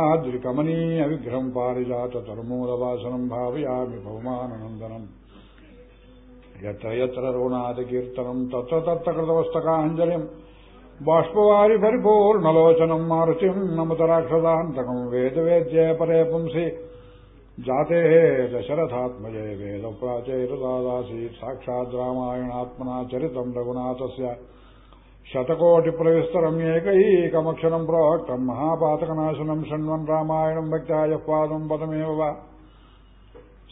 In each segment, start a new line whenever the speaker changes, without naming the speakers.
द्विकमनीय विग्रहम् पारिजाततरुमूलवासनम् भावयामि भौमाननन्दनम् यत्र यत्र रघुनाथकीर्तनम् तत्र तत्र कृतवस्तकाञ्जलिम् बाष्पवारि परिपूर्णलोचनम् मारुतिम् नमत राक्षसान्तकम् वेदवेद्ये परे पुंसि जातेः दशरथात्मजे वेदप्राचैरदासीत् साक्षात् रामायणात्मना चरितम् रघुनाथस्य शतकोटिप्रविस्तरम् एकैकमक्षरम् प्रोक्तम् महापातकनाशनम् शृण्वन् रामायणम् भक्त्या यः पादम् पदमेव वा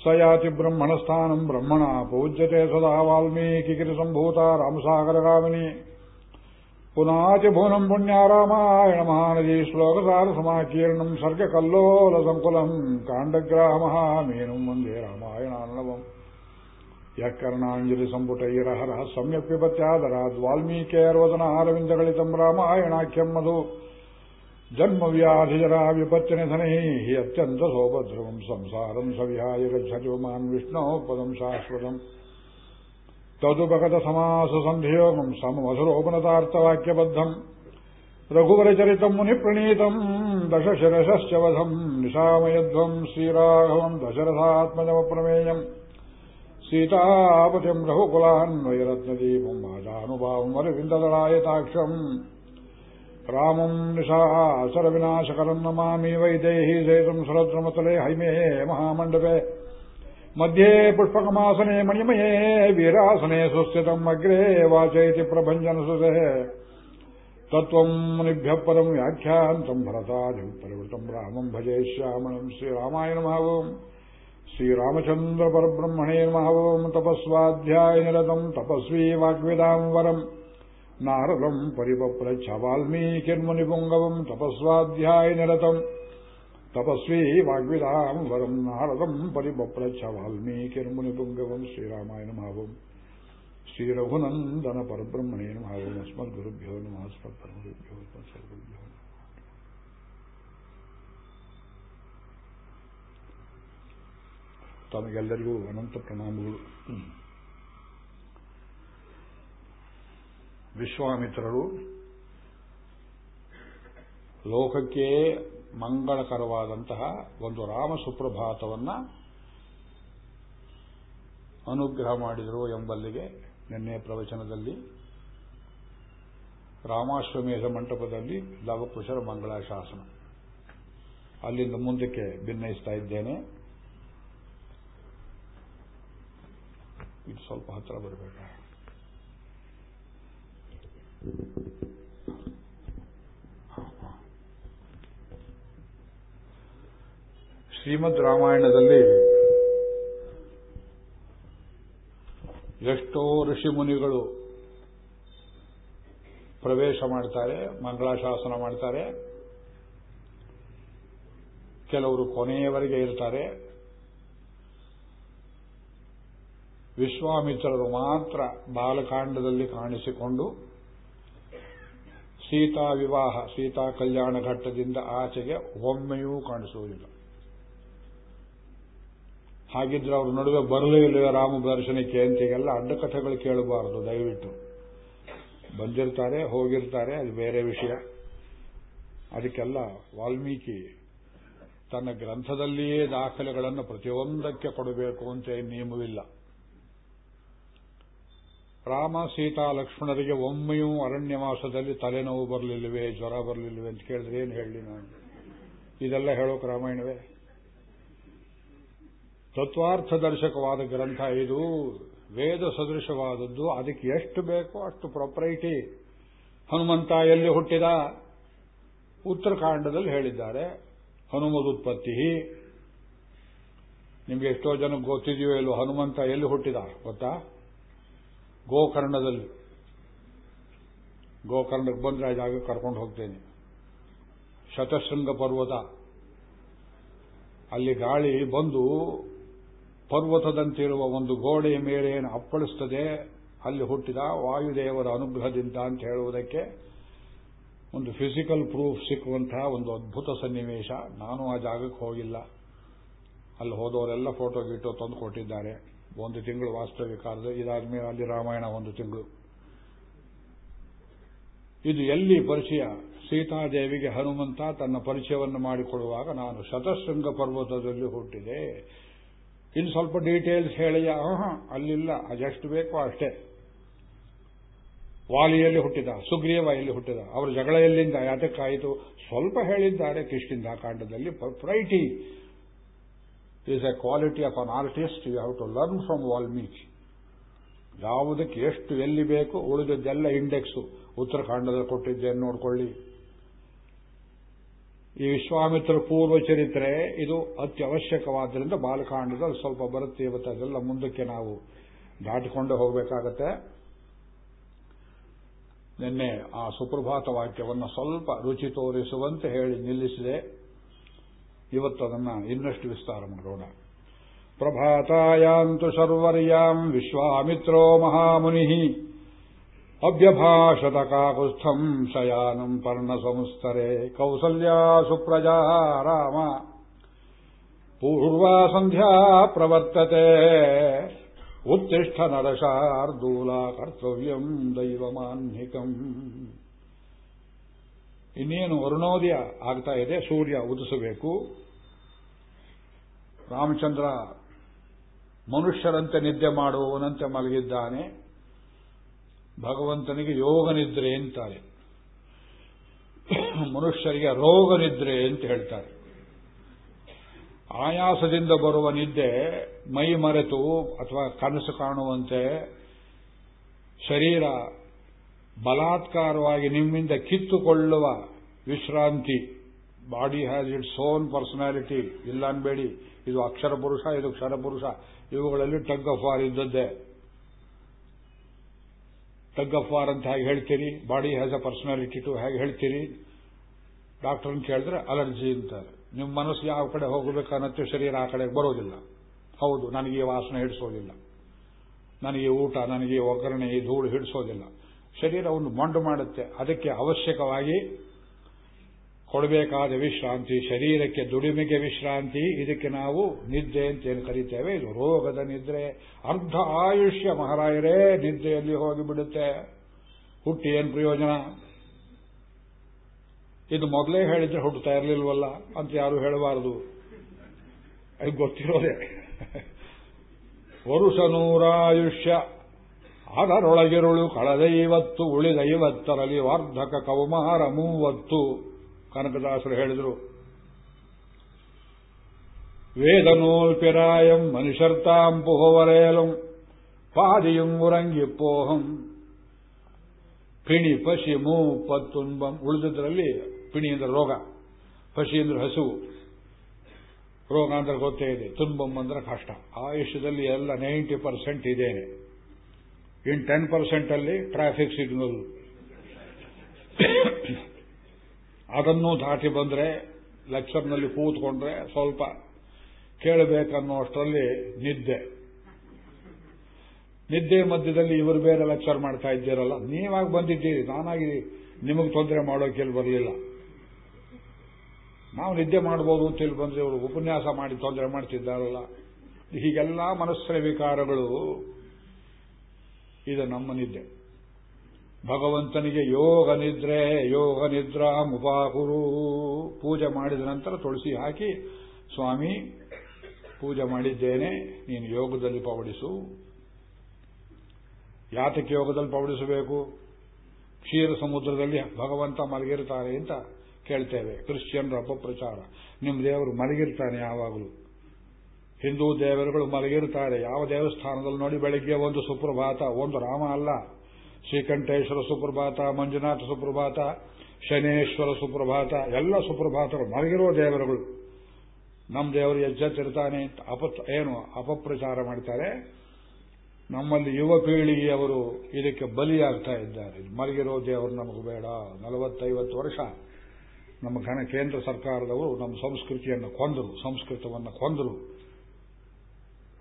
स याति ब्रह्मणस्थानम् ब्रह्मणा पूज्यते सदा वाल्मीकिगिरिसम्भूता रामसागरगामिनी पुनातिभुवनम् पुण्या रामायण महानदी श्लोकसारसमाकीर्णम् सर्गकल्लोलसङ्कुलम् काण्डग्रामहामीनम् वन्दे रामायणार्णवम् ಯಕರ್ಣಾಂಜಲಿ ಸಂಪುಟ ಈರಹರ ಸಮ್ಯಕ್ ವಿಪತ್ಯಾದರ ವಾಲ್ಮೀಕಿಯರ್ವದನ ಆರವಿಂದಗಳಿತಂ ರಾಮಾಯಣಾಖ್ಯಂ ಮಧು. ಜನ್ಮವ್ಯಾಧಿಜರ ವಿಪತ್ತಿನಿಧನೈ ಹಿ ಅತ್ಯಂತ ಸೌಭದ್ರವಂ ಸಂಸಾರಂ ಸವಿಹಾಯ ಗಚ್ಚತಿ ಮಾನ್ ವಿಷ್ಣೋ ಪದಂ ಶಾಶ್ವತಂ. ತದುಪಗತ ಸಮಾಸ ಸಂಧಿಯೋಗಂ ಸಮಮಧುರೋಪನತಾರ್ಥವಾಕ್ಯಬದ್ಧಂ ರಘುವರಚರಿತಂ ಮುನಿಪ್ರಣೀತಂ ದಶಶಿರಶ್ಚವಧಂ ನಿಶಾಮಯಧ್ವಂ ಶ್ರೀರಾಘವಂ ದಶರಥಾತ್ಮಜಮಪ್ರಮೇಯಂ. दशरथात्मजमप्रमेयम् सीतापतिम् रघुकुलान्वयरत्नदीपम् माजानुभावम् वरविन्ददलायताक्षम् रामम् निशासरविनाशकरम् नमामि वैदेही सेतुम् सुरद्रमतले हैमे महामण्डपे मध्ये पुष्पकमासने मणिमये वीरासने सुस्थितम् अग्रे वाचयति प्रभञ्जनसुते तत्त्वम् मुनिभ्यः पदम् व्याख्यान्तम् भरतादिम् परिवृतम् रामम् भजे श्यामणम् श्रीरामायणमावम् श्रीरामचन्द्र ಶ್ರೀರಾಮಚಂದ್ರ ಪರಬ್ರಹ್ಮಣೇ ಮಹವಂ ತಪಸ್ವಾಧ್ಯಾಯನಿರತಂ ತಪಸ್ವಿ ವಾಗ್ವೇದಾಂವರಂ ನಾರದಂ ಪರಿಪಪ್ರಚ್ಛ ವಾಲ್ಮೀಕಿರ್ಮುನಿಪುಂಗವಂ ತಪಸ್ವಾಧ್ಯಾಯನಿರತಂ ತಪಸ್ವಿ ವಾಗ್ವೇದಾಂವರಂ ನಾರದಂ ಪರಿಪಪ್ರಚ್ಛ ವಾಲ್ಮೀಕಿರ್ಮುನಿಪುಂಗವಂ ಶ್ರೀರಾಮಾಯ ಮಹವಂ ಶ್ರೀರಘುನಂದನ ಪರಬ್ರಹ್ಮಣೇ ಮಹವಂ ಅಸ್ಮದ್ಗುರುಭ್ಯೋ ನಮಃ ಸ್ಮದ್ಗುರುಭ್ಯೋ ನಮಃ ತಮಗೆಲ್ಲರಿಗೂ ಅನಂತ ಪ್ರಣಾಮಗಳು. ವಿಶ್ವಾಮಿತ್ರರು, ಲೋಕಕ್ಕೆ ಮಂಗಳಕರವಾದಂತಹ ಒಂದು ರಾಮ ಸುಪ್ರಭಾತವನ್ನ ಅನುಗ್ರಹ ಮಾಡಿದರು ಎಂಬಲ್ಲಿಗೆ ನಿನ್ನೆ ಪ್ರವಚನದಲ್ಲಿ. ರಾಮಾಶ್ವಮೇಧ ಮಂಟಪದಲ್ಲಿ ಲವಕುಶರ ಮಂಗಳ ಶಾಸನ ಅಲ್ಲಿಂದ ಮುಂದಕ್ಕೆ ಭಿನ್ನಯಿಸ್ತಾ ಇದ್ದೇನೆ. ಇದು ಸ್ವಲ್ಪ ಹತ್ರ ಬರಬೇಕ ಶ್ರೀಮದ್ ರಾಮಾಯಣದಲ್ಲಿ ಎಷ್ಟೋ ಋಷಿ ಮುನಿಗಳು ಪ್ರವೇಶ ಮಾಡ್ತಾರೆ, ಮಂಗಳಾಶಾಸನ ಮಾಡ್ತಾರೆ. ಕೆಲವರು ಕೊನೆಯವರೆಗೆ ಇರ್ತಾರೆ. ವಿಶ್ವಾಮಿತ್ರರು ಮಾತ್ರ ಬಾಲಕಾಂಡದಲ್ಲಿ ಕಾಣಿಸಿಕೊಂಡು ಸೀತಾ ವಿವಾಹ, ಸೀತಾ ಕಲ್ಯಾಣ ಘಟ್ಟದಿಂದ ಆಚೆಗೆ ಒಮ್ಮೆಯೂ ಕಾಣಿಸುವುದಿಲ್ಲ. ಹಾಗಿದ್ರೆ ಅವ್ರ ನಡುವೆ ಬರಲೇ ಇಲ್ಲ ರಾಮ ದರ್ಶನಕ್ಕೆ ಅಂತೆಲ್ಲ ಅಡ್ಡಕಥೆಗಳು ಕೇಳಬಾರದು, ದಯವಿಟ್ಟು. ಬಂದಿರ್ತಾರೆ, ಹೋಗಿರ್ತಾರೆ, ಅದು ಬೇರೆ ವಿಷಯ. ಅದಕ್ಕೆಲ್ಲ ವಾಲ್ಮೀಕಿ ತನ್ನ ಗ್ರಂಥದಲ್ಲಿಯೇ ದಾಖಲೆಗಳನ್ನು ಪ್ರತಿಯೊಂದಕ್ಕೆ ಕೊಡಬೇಕು ಅಂತ ನಿಯಮವಿಲ್ಲ. ರಾಮ ಸೀತಾ ಲಕ್ಷ್ಮಣರಿಗೆ ಒಮ್ಮೆಯೂ ಅರಣ್ಯವಾಸದಲ್ಲಿ ತಲೆನೋವು ಬರಲಿಲ್ಲವೇ, ಜ್ವರ ಬರಲಿಲ್ಲವೆ ಅಂತ ಕೇಳಿದ್ರೆ ಏನು ಹೇಳಿ ನಾನು? ಇದೆಲ್ಲ ಹೇಳೋಕೆ ರಾಮಾಯಣವೇ? ತತ್ವಾರ್ಥ ದರ್ಶಕವಾದ ಗ್ರಂಥ ಇದು. ವೇದ ಸದೃಶವಾದದ್ದು. ಅದಕ್ಕೆ ಎಷ್ಟು ಬೇಕೋ ಅಷ್ಟು ಪ್ರೊಪ್ರೈಟಿ ಹನುಮಂತ ಎಲ್ಲಿ ಹುಟ್ಟಿದ? ಉತ್ತರಕಾಂಡದಲ್ಲಿ ಹೇಳಿದ್ದಾರೆ. ಹನುಮದುತ್ಪತ್ತಿ ನಿಮ್ಗೆ ಎಷ್ಟೋ ಜನಕ್ಕೆ ಗೊತ್ತಿದೆಯೋ ಇಲ್ಲೋ ಹನುಮಂತ ಎಲ್ಲಿ ಹುಟ್ಟಿದ ಗೊತ್ತಾ? ಗೋಕರ್ಣದಲ್ಲಿ. ಗೋಕರ್ಣಕ್ಕೆ ಬಂದರೆ ಆ ಜಾಗಕ್ಕೆ ಕರ್ಕೊಂಡು ಹೋಗ್ತೇನೆ. ಶತಶೃಂಗ ಪರ್ವತ. ಅಲ್ಲಿ ಗಾಳಿ ಬಂದು ಪರ್ವತದಂತಿರುವ ಒಂದು ಗೋಡೆಯ ಮೇಲೆ ಏನು ಅಪ್ಪಳಿಸ್ತದೆ, ಅಲ್ಲಿ ಹುಟ್ಟಿದ ವಾಯುದೇವರ ಅನುಗ್ರಹದಿಂದ ಅಂತ ಹೇಳುವುದಕ್ಕೆ ಒಂದು ಫಿಸಿಕಲ್ ಪ್ರೂಫ್ ಸಿಕ್ಕುವಂತಹ ಒಂದು ಅದ್ಭುತ ಸನ್ನಿವೇಶ. ನಾನು ಆ ಜಾಗಕ್ಕೆ ಹೋಗಿಲ್ಲ. ಅಲ್ಲಿ ಹೋದವರೆಲ್ಲ ಫೋಟೋ ಗೀಟೋ ತಂದು ಕೊಟ್ಟಿದ್ದಾರೆ. ಒಂದು ತಿಂಗಳು ಕಾಲದ, ಇದಾದ್ಮೇಲೆ ಅಲ್ಲಿ ರಾಮಾಯಣ ಒಂದು ತಿಂಗಳು. ಇದು ಎಲ್ಲಿ ಪರಿಚಯ? ಸೀತಾದೇವಿಗೆ ಹನುಮಂತ ತನ್ನ ಪರಿಚಯವನ್ನು ಮಾಡಿಕೊಳ್ಳುವಾಗ ನಾನು ಶತಶೃಂಗ ಪರ್ವತದಲ್ಲಿ ಹುಟ್ಟಿದೆ. ಇನ್ನು ಸ್ವಲ್ಪ ಡೀಟೇಲ್ಸ್ ಹೇಳಿಯ ಅಲ್ಲಿಲ್ಲ. ಅದೆಷ್ಟು ಬೇಕೋ ಅಷ್ಟೇ. ವಾಲಿಯಲ್ಲಿ ಹುಟ್ಟಿದ ಸುಗ್ರೀವ ಎಲ್ಲಿ ಹುಟ್ಟಿದ, ಅವರ ಜಗಳ ಎಲ್ಲಿಂದ? ಯಾತಕ್ಕಾಯಿತು? ಸ್ವಲ್ಪ ಹೇಳಿದ್ದಾರೆ Kishkindha ಕಾಂಡದಲ್ಲಿ piety is a quality of an artist you have to learn from Valmiki ಯಾವುದಕ್ಕೆ ಎಷ್ಟು ಎಲ್ಲಿ ಬೇಕು, ಉಳಿದದ್ದೆಲ್ಲ ಇಂಡೆಕ್ಸು ಉತ್ತರಾಖಂಡದಲ್ಲಿ ಕೊಟ್ಟಿದ್ದೇನು ನೋಡ್ಕೊಳ್ಳಿ. ಈ ವಿಶ್ವಾಮಿತ್ರ ಪೂರ್ವ ಚರಿತ್ರೆ, ಇದು ಅತ್ಯವಶ್ಯಕವಾದ್ದರಿಂದ ಬಾಲಕಾಂಡದಲ್ಲಿ ಸ್ವಲ್ಪ ಬರುತ್ತೆ, ಇವತ್ತು ಅದೆಲ್ಲ ಮುಂದಕ್ಕೆ ನಾವು ದಾಟಿಕೊಂಡು ಹೋಗಬೇಕಾಗತ್ತೆ. ನಿನ್ನೆ ಆ ಸುಪ್ರಭಾತ ವಾಕ್ಯವನ್ನು ಸ್ವಲ್ಪ ರುಚಿ ತೋರಿಸುವಂತೆ ಹೇಳಿ ನಿಲ್ಲಿಸಿದೆ. ಇವತ್ತು ಅದನ್ನ ಇನ್ನಷ್ಟು ವಿಸ್ತಾರ ಮಾಡೋಣ. ಪ್ರಭಾತಾಯಾಂತು ಶರ್ವರ್ಯಾಂ ವಿಶ್ವಾಮಿತ್ರೋ ಮಹಾಮುನಿ ಅಭ್ಯಭಾಷತ ಕಾಕುಸ್ಥಂ ಶಯಾನಂ ಪರ್ಣ ಸಂಸ್ತರೆ ಕೌಸಲ್ಯಾ ಸುಪ್ರಜಾ ರಾಮ. ಪೂರ್ವಾ ಸಂಧ್ಯಾ ಪ್ರವರ್ತತೆ ಉತ್ತಿಷ್ಠ ನರಶಾರ್ದೂಲ ಕರ್ತವ್ಯಂ ದೈವಮಾನ್ಹಿಕಂ ಇನ್ನೇನು ವರುಣೋದಯ ಆಗ್ತಾ ಇದೆ, ಸೂರ್ಯ ಉದಿಸಬೇಕು. ರಾಮಚಂದ್ರ ಮನುಷ್ಯರಂತೆ ನಿದ್ದೆ ಮಾಡುವವನಂತೆ ಮಲಗಿದ್ದಾನೆ. ಭಗವಂತನಿಗೆ ಯೋಗ ನಿದ್ರೆ ಅಂತಾರೆ. ಮನುಷ್ಯರಿಗೆ ರೋಗ ನಿದ್ರೆ ಅಂತ ಹೇಳ್ತಾರೆ. ಆಯಾಸದಿಂದ ಬರುವ ನಿದ್ದೆ ಮೈ ಮರೆತು ಅಥವಾ ಕನಸು ಕಾಣುವಂತೆ ಶರೀರ ಬಲಾತ್ಕಾರವಾಗಿ ನಿಮ್ಮಿಂದ ಕಿತ್ತುಕೊಳ್ಳುವ ವಿಶ್ರಾಂತಿ body has its own personality ಇಲ್ಲ ಅನ್ಬೇಡಿ, ಇದು ಅಕ್ಷರ ಪುರುಷ, ಇದು ಕ್ಷರ ಪುರುಷ, ಇವುಗಳಲ್ಲಿ ಟಗ್ ಆಫ್ ವಾರ್ ಇದ್ದದ್ದೇ. ಟಗ್ ಆಫ್ ವಾರ್ ಅಂತ ಹೇಗೆ ಹೇಳ್ತೀರಿ? Body has a personality to ಹೇಗೆ ಹೇಳ್ತೀರಿ? ಅಂತ ಕೇಳಿದ್ರೆ ಅಲರ್ಜಿ ಅಂತಾರೆ. ನಿಮ್ಮ ಮನಸ್ಸು ಯಾವ ಕಡೆ ಹೋಗಬೇಕು ಅನ್ನತ್ತೆ ಶರೀರ ಆ ಕಡೆಗೆ ಬರೋದಿಲ್ಲ. ಹೌದು, ನನಗೆ ವಾಸನೆ ಹಿಡಿಸೋದಿಲ್ಲ. ನನಗೆ ಊಟ, ನನಗೆ ಒಗ್ಗರಣೆ, ಈ ಧೂಳು ಹಿಡಿಸೋದಿಲ್ಲ. ಶರೀರ ಒಂದು ಮೊಂಡು ಮಾಡುತ್ತೆ. ಅದಕ್ಕೆ ಅವಶ್ಯಕವಾಗಿ ಕೊಡಬೇಕಾದ ವಿಶ್ರಾಂತಿ, ಶರೀರಕ್ಕೆ ದುಡಿಮೆಗೆ ವಿಶ್ರಾಂತಿ, ಇದಕ್ಕೆ ನಾವು ನಿದ್ದೆ ಅಂತ ಏನು ಕರೀತೇವೆ? ಇದು ರೋಗದ ನಿದ್ರೆ. ಅರ್ಧ ಆಯುಷ್ಯ ಮಹಾರಾಯರೇ ನಿದ್ದೆಯಲ್ಲಿ ಹೋಗಿಬಿಡುತ್ತೆ ಹುಟ್ಟಿ ಏನು ಪ್ರಯೋಜನ? ಇದು ಮೊದಲೇ ಹೇಳಿದ್ರೆ ಹುಟ್ಟುತ್ತಾ ಇರಲಿಲ್ವಲ್ಲ ಅಂತ ಯಾರು ಹೇಳಬಾರದು. ಅದು ಗೊತ್ತಿರೋದೆ. ವರುಷ ನೂರಾಯುಷ್ಯ ಅದರೊಳಗಿರುಳು ಕಳೆದೈವತ್ತು ಉಳಿದೈವತ್ತರಲ್ಲಿ ವಾರ್ಧಕ ಕೌಮಾರ ಮೂವತ್ತು. ಕನಕದಾಸರು ಹೇಳಿದರು. ವೇದನೋಲ್ಪಿರಾಯಂ ಮನುಷ್ಯರ್ತಾಂ ಪುಹೋವರೇಲಂ ಪಾದಿಯುಂ ಪೋಹಂ. ಪಿಣಿ ಪಶಿ ಮೂಪತ್ತೊಂಬಂ ಪತ್ತುಂಬಂ ಉಳಿದದ್ರಲ್ಲಿ ಪಿಣಿ ಅಂದ್ರೆ ರೋಗ, ಪಶಿ ಅಂದ್ರೆ ಹಸು. ರೋಗ ಅಂದ್ರೆ ಗೊತ್ತೇ ಇದೆ, ತುಂಬಂ ಅಂದ್ರೆ ಕಷ್ಟ. ಆಯುಷ್ಯದಲ್ಲಿ ಎಲ್ಲ ನೈಂಟಿ ಪರ್ಸೆಂಟ್ ಇದೇನೆ. ಇನ್ ಟೆನ್ ಪರ್ಸೆಂಟ್ ಅಲ್ಲಿ ಟ್ರಾಫಿಕ್ ಸಿಗ್ನಲ್. ಅದನ್ನು ದಾಟಿ ಬಂದ್ರೆ, ಲೆಕ್ಚರ್ನಲ್ಲಿ ಕೂತ್ಕೊಂಡ್ರೆ ಸ್ವಲ್ಪ ಕೇಳಬೇಕನ್ನೋಷ್ಟರಲ್ಲಿ ನಿದ್ದೆ. ನಿದ್ದೆ ಮಧ್ಯದಲ್ಲಿ ಇವರು ಬೇರೆ ಲೆಕ್ಚರ್ ಮಾಡ್ತಾ ಇದ್ದೀರಲ್ಲ, ನೀವಾಗಿ ಬಂದಿದ್ದೀರಿ, ನಾನಾಗಿ ನಿಮಗೆ ತೊಂದರೆ ಮಾಡೋಕೆಲ್ಲಿ ಬರಲಿಲ್ಲ. ನಾವು ನಿದ್ದೆ ಮಾಡಬಹುದು ಅಂತ ಇಲ್ಲಿ ಬಂದ್ರೆ ಇವರು ಉಪನ್ಯಾಸ ಮಾಡಿ ತೊಂದರೆ ಮಾಡ್ತಿದ್ದಾರಲ್ಲ. ಹೀಗೆಲ್ಲ ಮನಸ್ಸಿನ ವಿಕಾರಗಳು ಇದು ನಮ್ಮ ನಿದ್ದೆ. ಭಗವಂತನಿಗೆ ಯೋಗ ನಿದ್ರೆ, ಯೋಗ ನಿದ್ರಾ ಮುಪಾಹುರು. ಪೂಜೆ ಮಾಡಿದ ನಂತರ ತುಳಸಿ ಹಾಕಿ, ಸ್ವಾಮಿ, ಪೂಜೆ ಮಾಡಿದ್ದೇನೆ, ನೀನು ಯೋಗದಲ್ಲಿ ಪವಡಿಸು. ಯಾತಕ್ಕೆ ಯೋಗದಲ್ಲಿ ಪವಡಿಸಬೇಕು? ಕ್ಷೀರ ಸಮುದ್ರದಲ್ಲಿ ಭಗವಂತ ಮಲಗಿರ್ತಾರೆ ಅಂತ ಕೇಳ್ತೇವೆ. ಕ್ರಿಶ್ಚಿಯನ್ರ ಅಪಪ್ರಚಾರ. ನಿಮ್ಮ ದೇವರು ಮಲಗಿರ್ತಾನೆ ಯಾವಾಗಲೂ. ಹಿಂದೂ ದೇವರುಗಳು ಮಲಗಿರ್ತಾರೆ. ಯಾವ ದೇವಸ್ಥಾನದಲ್ಲಿ ನೋಡಿ ಬೆಳಿಗ್ಗೆ ಒಂದು ಸುಪ್ರಭಾತ? ಒಂದು ರಾಮ ಅಲ್ಲ. ಶ್ರೀಕಂಠೇಶ್ವರ ಸುಪ್ರಭಾತ, ಮಂಜುನಾಥ ಸುಪ್ರಭಾತ, ಶನೇಶ್ವರ ಸುಪ್ರಭಾತ, ಎಲ್ಲ ಸುಪ್ರಭಾತರು ಮಲಗಿರುವ ದೇವರುಗಳು. ನಮ್ಮ ದೇವರು ಎಚ್ಚೆತ್ತಿರ್ತಾನೆ ಅಪ ಏನು, ಅಪಪ್ರಚಾರ ಮಾಡ್ತಾರೆ. ನಮ್ಮಲ್ಲಿ ಯುವ ಪೀಳಿಗೆಯವರು ಇದಕ್ಕೆ ಬಲಿಯಾಗ್ತಾ ಇದ್ದಾರೆ. ಮಲಗಿರೋ ದೇವರು ನಮಗೆ ಬೇಡ. ನಲವತ್ತೈವತ್ತು ವರ್ಷ ನಮ್ಮ ಘನ ಕೇಂದ್ರ ಸರ್ಕಾರದವರು ನಮ್ಮ ಸಂಸ್ಕೃತಿಯನ್ನು ಕೊಂದರು, ಸಂಸ್ಕೃತವನ್ನು ಕೊಂದರು.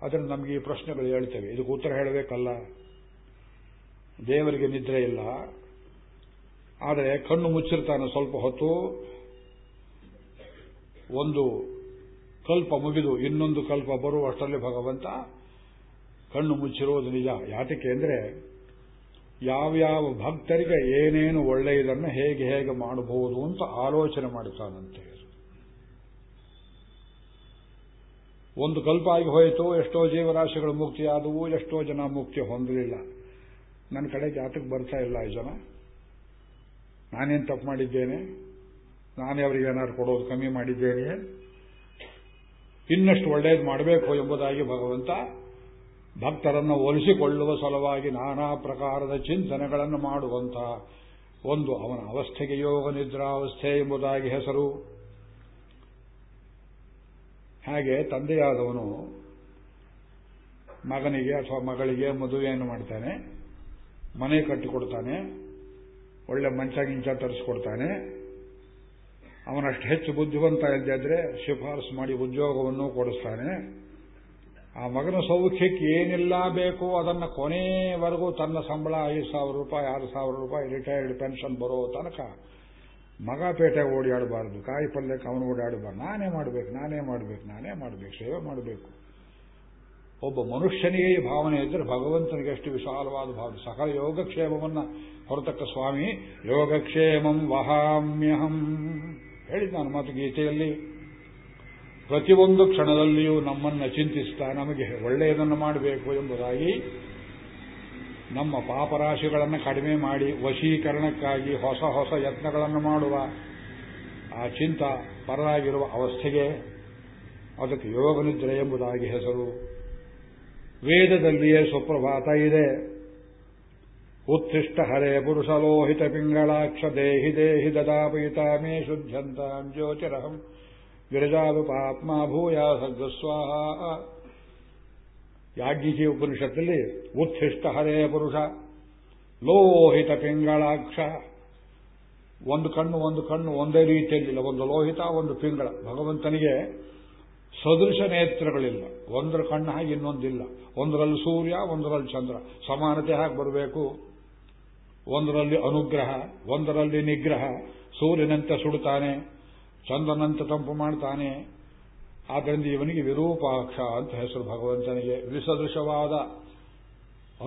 ಅದನ್ನು ನಮಗೆ ಈ ಪ್ರಶ್ನೆಗಳು ಹೇಳ್ತೇವೆ. ಇದಕ್ಕೆ ಉತ್ತರ ಹೇಳಬೇಕಲ್ಲ? ದೇವರಿಗೆ ನಿದ್ರೆ ಇಲ್ಲ. ಆದರೆ ಕಣ್ಣು ಮುಚ್ಚಿರ್ತಾನೆ ಸ್ವಲ್ಪ ಹೊತ್ತು. ಒಂದು ಕಲ್ಪ ಮುಗಿದು ಇನ್ನೊಂದು ಕಲ್ಪ ಬರುವಷ್ಟರಲ್ಲಿ ಭಗವಂತ ಕಣ್ಣು ಮುಚ್ಚಿರುವುದು ನಿಜ. ಯಾತಕ್ಕೆ ಅಂದರೆ ಯಾವ್ಯಾವ ಭಕ್ತರಿಗೆ ಏನೇನು ಒಳ್ಳೆಯದನ್ನು ಹೇಗೆ ಹೇಗೆ ಮಾಡಬಹುದು ಅಂತ ಆಲೋಚನೆ ಮಾಡುತ್ತಾನಂತೆ. ಒಂದು ಕಲ್ಪಾಗಿ ಹೋಯಿತು, ಎಷ್ಟೋ ಜೀವರಾಶಿಗಳು ಮುಕ್ತಿಯಾದವು, ಎಷ್ಟೋ ಜನ ಮುಕ್ತಿ ಹೊಂದಲಿಲ್ಲ. ನನ್ನ ಕಡೆ ಜಾತಕ್ಕೆ ಬರ್ತಾ ಇಲ್ಲ ಈ ಜನ. ನಾನೇನು ತಪ್ಪು ಮಾಡಿದ್ದೇನೆ? ನಾನೇ ಅವರಿಗೆ ಏನಾದ್ರು ಕೊಡೋದು ಕಮ್ಮಿ ಮಾಡಿದ್ದೇನೆ ಇನ್ನಷ್ಟು ಒಳ್ಳೆಯದು ಮಾಡಬೇಕು ಎಂಬುದಾಗಿ ಭಗವಂತ ಭಕ್ತರನ್ನು ಒಲಿಸಿಕೊಳ್ಳುವ ಸಲುವಾಗಿ ನಾನಾ ಪ್ರಕಾರದ ಚಿಂತನೆಗಳನ್ನು ಮಾಡುವಂತಹ ಒಂದು ಅವನ ಅವಸ್ಥೆಗೆ ಯೋಗ ನಿದ್ರಾವಸ್ಥೆ ಎಂಬುದಾಗಿ ಹೆಸರು. ಹಾಗೆ ತಂದೆಯಾದವನು ಮಗನಿಗೆ ಅಥವಾ ಮಗಳಿಗೆ ಮದುವೆಯನ್ನು ಮಾಡ್ತಾನೆ. ಮನೆ ಕಟ್ಟಿಕೊಡ್ತಾನೆ. ಒಳ್ಳೆ ಮಂಚ ಗಿಂಚ ತರಿಸ್ಕೊಡ್ತಾನೆ. ಅವನಷ್ಟು ಹೆಚ್ಚು ಬುದ್ಧಿವಂತ ಇಲ್ಲದಿದ್ರೆ ಶಿಫಾರಸು ಮಾಡಿ ಉದ್ಯೋಗವನ್ನು ಕೊಡಿಸ್ತಾನೆ. ಆ ಮಗನ ಸೌಖ್ಯಕ್ಕೆ ಏನಿಲ್ಲ ಬೇಕು ಅದನ್ನು ಕೊನೆಯವರೆಗೂ ತನ್ನ ಸಂಬಳ ಐದು ಸಾವಿರ ರೂಪಾಯಿ, ಆರು ಸಾವಿರ ರೂಪಾಯಿ ರಿಟೈರ್ಡ್ ಪೆನ್ಷನ್ ಬರೋ ತನಕ ಮಗ ಪೇಟೆ ಓಡಾಡಬಾರ್ದು ಕಾಯಿ ಪಲ್ಯಕ್ಕೆ ಅವನು ಓಡಾಡಬಾರ್ದು ನಾನೇ ಮಾಡಬೇಕು ನಾನೇ ಮಾಡಬೇಕು ನಾನೇ ಮಾಡಬೇಕು ಸೇವೆ ಮಾಡಬೇಕು. ಒಬ್ಬ ಮನುಷ್ಯನಿಗೆ ಈ ಭಾವನೆ ಇದ್ದರೆ ಭಗವಂತನಿಗೆ ಎಷ್ಟು ವಿಶಾಲವಾದ ಭಾವನೆ. ಸಕಲ ಯೋಗಕ್ಷೇಮವನ್ನ ಹೊರತಕ್ಕ ಸ್ವಾಮಿ, ಯೋಗಕ್ಷೇಮಂ ವಹಾಮ್ಯಹಂ. ಹೇಳಿದ ನಾನು ಮಾತು ಗೀತೆಯಲ್ಲಿ. ಪ್ರತಿಯೊಂದು ಕ್ಷಣದಲ್ಲಿಯೂ ನಮ್ಮನ್ನ ಚಿಂತಿಸ್ತಾ ನಮಗೆ ಒಳ್ಳೆಯದನ್ನು ಮಾಡಬೇಕು ಎಂಬುದಾಗಿ ನಮ್ಮ ಪಾಪರಾಶಿಗಳನ್ನು ಕಡಿಮೆ ಮಾಡಿ ವಶೀಕರಣಕ್ಕಾಗಿ ಹೊಸ ಹೊಸ ಯತ್ನಗಳನ್ನು ಮಾಡುವ ಆ ಚಿಂತ ಪರರಾಗಿರುವ ಅವಸ್ಥೆಗೆ ಅದಕ್ಕೆ ಯೋಗ ನಿದ್ರೆ ಎಂಬುದಾಗಿ ಹೆಸರು. ವೇದದಲ್ಲಿಯೇ ಸುಪ್ರಭಾತ ಇದೆ. ಉತ್ಥಿಷ್ಟ ಹರೇ ಪುರುಷಲೋಹಿತ ಪಿಂಗಳಾಕ್ಷ ದೇಹಿ ದೇಹಿ ದದಾಪಯಿತ ಮೇ ಶುದ್ಧಂತ ಜ್ಯೋತಿರಹಂ. ವಿರಜಾವಿಪಾತ್ಮ ಭೂಯ ಸರ್ಗಸ್ವಾಹ. ಯಾಜ್ಞಿಕಿ ಉಪನಿಷತ್ತಲ್ಲಿ ಉತ್ಥಿಷ್ಟ ಹರೆಯ ಪುರುಷ, ಲೋಹಿತ ಪಿಂಗಳಾಕ್ಷ. ಒಂದು ಕಣ್ಣು ಒಂದು ಕಣ್ಣು ಒಂದೇ ರೀತಿಯಲ್ಲಿಲ್ಲ, ಒಂದು ಲೋಹಿತ, ಒಂದು ಪಿಂಗಳ. ಭಗವಂತನಿಗೆ ಸದೃಶ ನೇತ್ರಗಳಿಲ್ಲ. ಒಂದರ ಕಣ್ಣು ಹಾಗೆ ಇನ್ನೊಂದಿಲ್ಲ. ಒಂದರಲ್ಲಿ ಸೂರ್ಯ, ಒಂದರಲ್ಲಿ ಚಂದ್ರ. ಸಮಾನತೆ ಹಾಗೆ ಬರಬೇಕು. ಒಂದರಲ್ಲಿ ಅನುಗ್ರಹ, ಒಂದರಲ್ಲಿ ನಿಗ್ರಹ. ಸೂರ್ಯನಂತೆ ಸುಡುತ್ತಾನೆ, ಚಂದ್ರನಂತೆ ತಂಪು ಮಾಡ್ತಾನೆ. ಆದ್ದರಿಂದ ಇವನಿಗೆ ವಿರೂಪಾಕ್ಷ ಅಂತ ಹೆಸರು ಭಗವಂತನಿಗೆ ವಿಸದೃಶವಾದ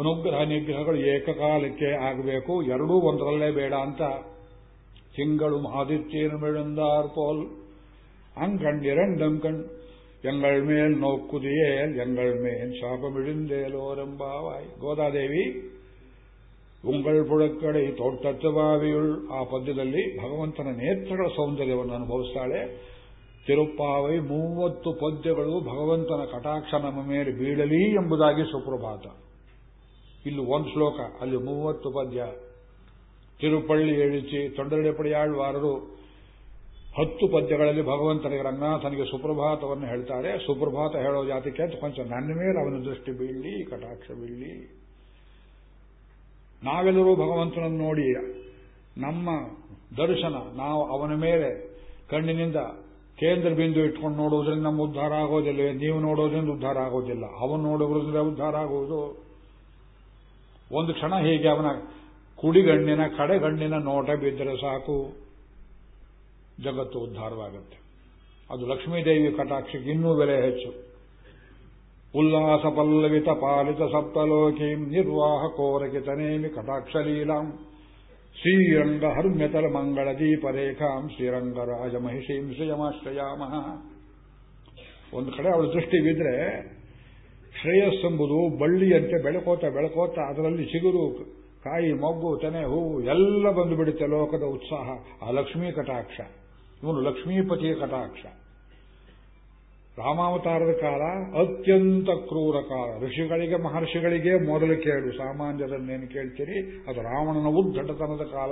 ಅನುಗ್ರಹ ನಿಗ್ರಹಗಳು ಏಕಕಾಲಕ್ಕೆ ಆಗಬೇಕು ಎರಡೂ ಒಂದರಲ್ಲೇ ಬೇಡ ಅಂತ ತಿಂಗಳು ಆದಿತ್ಯನು ಮಿಳಂದಾರ್ ಪೋಲ್ ಅಂಕಣ್ இரண்டும் கண் எங்கள் மேல் நோக்குதியேல் எங்கள் மேல் ಶಾಪಮಿಳಿಂದೇಲೋರೆಂಬಾವಾಯ್ ಗೋದಾದೇವಿ ಉಂಗಳ್ ಪುಳಕ್ಕಡೆ ತೋಟತ್ತು ಬಾವಿಯುಳ್ ಆ ಪದ್ಯದಲ್ಲಿ ಭಗವಂತನ ನೇತ್ರಗಳ ಸೌಂದರ್ಯವನ್ನು ಅನುಭವಿಸ್ತಾಳೆ ತಿರುಪ್ಪಾವೈ ಮೂವತ್ತು ಪದ್ಯಗಳು ಭಗವಂತನ ಕಟಾಕ್ಷ ನಮ್ಮ ಮೇಲೆ ಬೀಳಲಿ ಎಂಬುದಾಗಿ ಸುಪ್ರಭಾತ. ಇಲ್ಲಿ ಒಂದು ಶ್ಲೋಕ, ಅಲ್ಲಿ ಮೂವತ್ತು ಪದ್ಯ. ತಿರುಪಳ್ಳಿ ಎಳಿಚಿ ತೊಂಡರೆಪಡಿಯಾಳ್ವಾರರು ಹತ್ತು ಪದ್ಯಗಳಲ್ಲಿ ಭಗವಂತನಿಗೆ ರಂಗನಾಥನಿಗೆ ಸುಪ್ರಭಾತವನ್ನು ಹೇಳ್ತಾರೆ. ಸುಪ್ರಭಾತ ಹೇಳೋ ಜಾತಿಗೆ ಅಂತ ಕೊಂಚ ನನ್ನ ಮೇಲೆ ಅವನ ದೃಷ್ಟಿ ಬೀಳಲಿ, ಕಟಾಕ್ಷ ಬೀಳಲಿ. ನಾವೆಲ್ಲರೂ ಭಗವಂತನನ್ನು ನೋಡಿ ನಮ್ಮ ದರ್ಶನ ನಾವು ಅವನ ಮೇಲೆ ಕಣ್ಣಿನಿಂದ ಕೇಂದ್ರ ಬಿಂದು ಇಟ್ಕೊಂಡು ನೋಡೋದ್ರಿಂದ ನಮ್ಮ ಉದ್ಧಾರ ಆಗೋದಿಲ್ಲ, ನೀವು ನೋಡೋದ್ರಿಂದ ಉದ್ಧಾರ ಆಗೋದಿಲ್ಲ. ಅವನು ನೋಡೋದ್ರಿಂದ ಉದ್ಧಾರ ಆಗುವುದು. ಒಂದು ಕ್ಷಣ ಹೀಗೆ ಅವನ ಕುಡಿಗಣ್ಣಿನ, ಕಡೆಗಣ್ಣಿನ ನೋಟ ಬಿದ್ದರೆ ಸಾಕು, ಜಗತ್ತು ಉದ್ಧಾರವಾಗುತ್ತೆ. ಅದು ಲಕ್ಷ್ಮೀದೇವಿ ಕಟಾಕ್ಷಕ್ಕೆ ಇನ್ನೂ ಬೆಲೆ ಹೆಚ್ಚು. ಉಲ್ಲಾಸ ಪಲ್ಲವಿತ ಪಾಲಿತ ಸಪ್ತಲೋಕೀಂ ನಿರ್ವಾಹ ಕೋರಕಿತನೇಮಿ ಕಟಾಕ್ಷಲೀಲಾಂ. ಶ್ರೀರಂಗ ಹರ್ಮ್ಯತಲ ಮಂಗಳ ದೀಪರೇಖಾಂ ಶ್ರೀರಂಗರಾಜ ಮಹಿಷೀಂ ಶ್ರೇಯಮಾಶ್ರಯಾಮಃ. ಒಂದು ಕಡೆ ಅವಳ ದೃಷ್ಟಿ ಬಿದ್ರೆ ಶ್ರೇಯಸ್ಸೆಂಬುದು ಬಳ್ಳಿಯಂತೆ ಬೆಳಕೋತ ಬೆಳಕೋತ ಅದರಲ್ಲಿ ಚಿಗುರು, ಕಾಯಿ, ಮೊಗ್ಗು, ತೆನೆ, ಹೂವು ಎಲ್ಲ ಬಂದು ಬಿಡುತ್ತೆ ಲೋಕದ ಉತ್ಸಾಹ. ಆ ಲಕ್ಷ್ಮೀ ಕಟಾಕ್ಷ. ಇವನು ಲಕ್ಷ್ಮೀಪತಿಯ ಕಟಾಕ್ಷ. ರಾಮಾವತಾರದ ಕಾಲ ಅತ್ಯಂತ ಕ್ರೂರ ಕಾಲ. ಋಷಿಗಳಿಗೆ, ಮಹರ್ಷಿಗಳಿಗೆ ಮೊದಲು ಕೇಳು. ಸಾಮಾನ್ಯರನ್ನೇನು ಕೇಳ್ತೀರಿ? ಅದು ರಾವಣನ ಉದ್ದಟತನದ ಕಾಲ.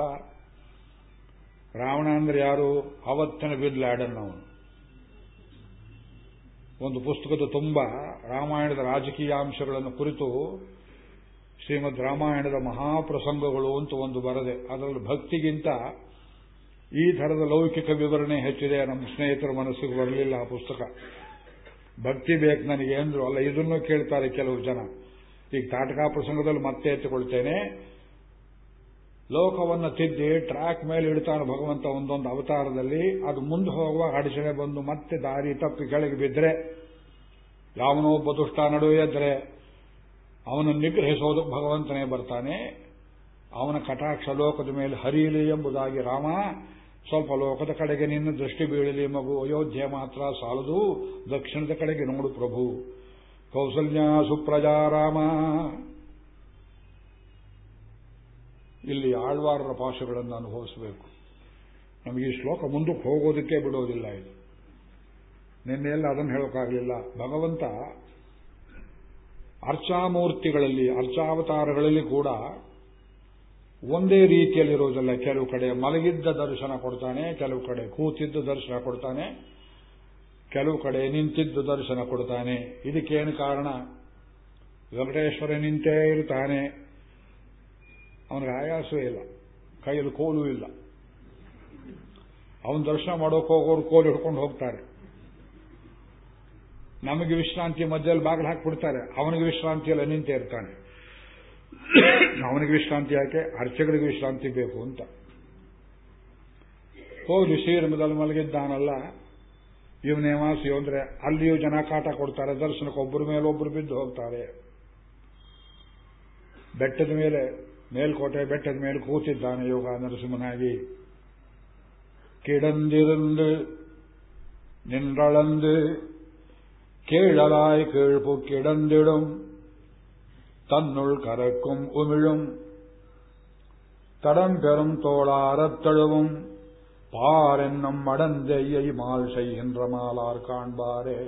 ರಾವಣ ಅಂದ್ರೆ ಯಾರು? ಅವತ್ತಿನ ಬಿದ್ಲಾಡನ್ ಲ್ಯಾಡನ್ ಅವನು. ಒಂದು ಪುಸ್ತಕದ ತುಂಬ ರಾಮಾಯಣದ ರಾಜಕೀಯ ಅಂಶಗಳನ್ನು ಕುರಿತು ಶ್ರೀಮದ್ ರಾಮಾಯಣದ ಮಹಾಪ್ರಸಂಗಗಳು ಅಂತ ಒಂದು ಬರದೆ, ಅದರಲ್ಲಿ ಭಕ್ತಿಗಿಂತ ಈ ಥರದ ಲೌಕಿಕ ವಿವರಣೆ ಹೆಚ್ಚಿದೆ. ನಮ್ಮ ಸ್ನೇಹಿತರ ಮನಸ್ಸಿಗೆ ಬರಲಿಲ್ಲ ಆ ಪುಸ್ತಕ. ಭಕ್ತಿ ಬೇಕು ನನಗೆ ಅಂದ್ರು, ಅಲ್ಲ, ಇದನ್ನು ಕೇಳ್ತಾರೆ ಕೆಲವು ಜನ. ಈಗ ತಾಟಕಾ ಪ್ರಸಂಗದಲ್ಲಿ ಮತ್ತೆ ಎತ್ತಿಕೊಳ್ತೇನೆ. ಲೋಕವನ್ನು ತಿದ್ದಿ ಟ್ರ್ಯಾಕ್ ಮೇಲೆ ಇಡ್ತಾನೆ ಭಗವಂತ ಒಂದೊಂದು ಅವತಾರದಲ್ಲಿ. ಅದು ಮುಂದೆ ಹೋಗುವ ಅಡಚಣೆ ಬಂದು ಮತ್ತೆ ದಾರಿ ತಪ್ಪಿ ಕೆಳಗೆ ಬಿದ್ದರೆ ಯಾವನೋ ಒಬ್ಬ ದುಷ್ಟ ನಡುವೆ ಎದ್ರೆ ಅವನನ್ನು ನಿಗ್ರಹಿಸೋದಕ್ಕೆ ಭಗವಂತನೇ ಬರ್ತಾನೆ. ಅವನ ಕಟಾಕ್ಷ ಲೋಕದ ಮೇಲೆ ಹರಿಯಲಿ ಎಂಬುದಾಗಿ ರಾಮ ಸ್ವಲ್ಪ ಲೋಕದ ಕಡೆಗೆ ನಿನ್ನ ದೃಷ್ಟಿ ಬೀಳಲಿ ಮಗು. ಅಯೋಧ್ಯೆ ಮಾತ್ರ ಸಾಲದು. ದಕ್ಷಿಣದ ಕಡೆಗೆ ನೋಡು ಪ್ರಭು. ಕೌಸಲ್ಯ ಸುಪ್ರಜಾರಾಮ ಇಲ್ಲಿ ಆಳ್ವಾರರ ಪಾಶಗಳನ್ನು ಅನುಭವಿಸಬೇಕು ನಮಗೆ ಈ ಶ್ಲೋಕ ಮುಂದಕ್ಕೆ ಹೋಗೋದಕ್ಕೆ ಬಿಡೋದಿಲ್ಲ ಇದು. ನಿನ್ನೆಲ್ಲ ಅದನ್ನು ಹೇಳೋಕ್ಕಾಗಲಿಲ್ಲ. ಭಗವಂತ ಅರ್ಚಾಮೂರ್ತಿಗಳಲ್ಲಿ, ಅರ್ಚಾವತಾರಗಳಲ್ಲಿ ಕೂಡ ಒಂದೇ ರೀತಿಯಲ್ಲಿರುವುದಿಲ್ಲ ಕೆಲವು ಕಡೆ ಮಲಗಿದ್ದ ದರ್ಶನ ಕೊಡ್ತಾನೆ, ಕೆಲವು ಕಡೆ ಕೂತಿದ್ದ ದರ್ಶನ ಕೊಡ್ತಾನೆ, ಕೆಲವು ಕಡೆ ನಿಂತಿದ್ದು ದರ್ಶನ ಕೊಡ್ತಾನೆ. ಇದಕ್ಕೇನು ಕಾರಣ? ವೆಂಕಟೇಶ್ವರ ನಿಂತೇ ಇರ್ತಾನೆ. ಅವನಿಗೆ ಆಯಾಸವೇ ಇಲ್ಲ. ಕೈಯಲ್ಲಿ ಕೋಲು ಇಲ್ಲ. ಅವನು ದರ್ಶನ ಮಾಡೋಕೆ ಹೋಗೋರು ಕೋಲು ಹಿಡ್ಕೊಂಡು ಹೋಗ್ತಾರೆ. ನಮಗೆ ವಿಶ್ರಾಂತಿ ಮಧ್ಯದಲ್ಲಿ ಬಾಗಿಲು ಹಾಕಿಬಿಡ್ತಾರೆ. ಅವನಿಗೆ ವಿಶ್ರಾಂತಿ ಎಲ್ಲ ನಿಂತೇ ಇರ್ತಾನೆ. ಅವನಿಗೆ ವಿಶ್ರಾಂತಿ ಯಾಕೆ ಅರ್ಚಕರಿಗೆ ವಿಶ್ರಾಂತಿ ಬೇಕು ಅಂತ ಹೋಗಿ ಶ್ರೀರಂಗದಲ್ಲಿ ಮಲಗಿದ್ದಾನಲ್ಲ ಇವನೇ ವಾಸಿ ಅಂದ್ರೆ ಅಲ್ಲಿಯೂ ಜನ ಕಾಟ ಕೊಡ್ತಾರೆ ದರ್ಶನಕ್ಕೆ ಒಬ್ಬರ ಮೇಲೆ ಒಬ್ಬರು ಬಿದ್ದು ಹೋಗ್ತಾರೆ ಬೆಟ್ಟದ ಮೇಲೆ ಮೇಲ್ಕೋಟೆ ಬೆಟ್ಟದ ಮೇಲೆ ಕೂತಿದ್ದಾನೆ ಯೋಗ ನರಸಿಂಹನಾಗಿ கிடந்திருந்து நின்றளந்து கீழலாய் கீழ்ப்பு கிடந்திடும் தன்னுள் கரக்கும் உமிழும் தடம் பெறும் தோளாரத் தழுவும் பாரென்னும் மடந்தையை மால் செய்கின்ற ಮಾಲಾರ್ ಕಾಣ್ಬಾರೆ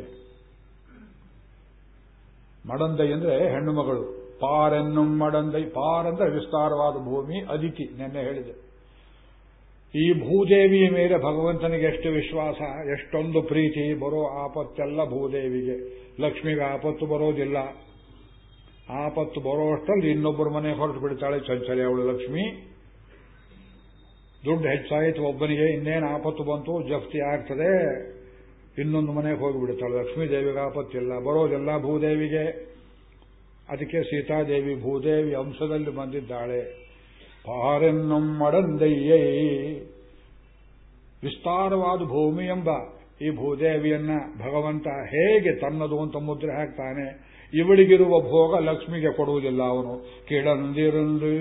ಮಡಂದೈ ಅಂದ್ರೆ ಹೆಣ್ಣು ಮಗಳು ಪಾರೆನ್ನುಂ ಮಡಂದೈ ಪಾರ್ ಅಂದ್ರೆ ವಿಸ್ತಾರವಾದ ಭೂಮಿ ಅದಿತಿ ನೆನ್ನೆ ಹೇಳಿದೆ ಈ ಭೂದೇವಿಯ ಮೇಲೆ ಭಗವಂತನಿಗೆ ಎಷ್ಟು ವಿಶ್ವಾಸ ಎಷ್ಟೊಂದು ಪ್ರೀತಿ ಬರೋ ಆಪತ್ತೆಲ್ಲ ಭೂದೇವಿಗೆ ಲಕ್ಷ್ಮಿಗೆ ಆಪತ್ತು ಬರೋದಿಲ್ಲ ಆಪತ್ತು ಬರೋಷ್ಟರಲ್ಲಿ ಇನ್ನೊಬ್ಬರ ಮನೆ ಹೊರಟು ಬಿಡ್ತಾಳೆ ಚಂಚಲೆ ಅವಳು ಲಕ್ಷ್ಮಿ. ದುಡ್ಡು ಹೆಚ್ಚಾಯಿತು, ಒಬ್ಬನಿಗೆ ಇನ್ನೇನು ಆಪತ್ತು ಬಂತು, ಜಪ್ತಿ ಆಗ್ತದೆ. ಇನ್ನೊಂದು ಮನೆಗೆ ಹೋಗಿಬಿಡ್ತಾಳೆ. ಲಕ್ಷ್ಮೀ ದೇವಿಗೆ ಆಪತ್ತಿಲ್ಲ ಬರೋದೆಲ್ಲ ಭೂದೇವಿಗೆ. ಅದಕ್ಕೆ ಸೀತಾದೇವಿ ಭೂದೇವಿ ಅಂಶದಲ್ಲಿ ಬಂದಿದ್ದಾಳೆ. ಪಾರೆನ್ನಂ ವಿಸ್ತಾರವಾದ ಭೂಮಿ ಎಂಬ ಈ ಭೂದೇವಿಯನ್ನ ಭಗವಂತ ಹೇಗೆ ತನ್ನದು ಅಂತ ಮುದ್ರೆ ಹಾಕ್ತಾನೆ. ಇವಳಿಗಿರುವ ಭೋಗ ಲಕ್ಷ್ಮಿಗೆ ಕೊಡುವುದಿಲ್ಲ ಅವನು. ಕಿಡಂದಿರಂದು.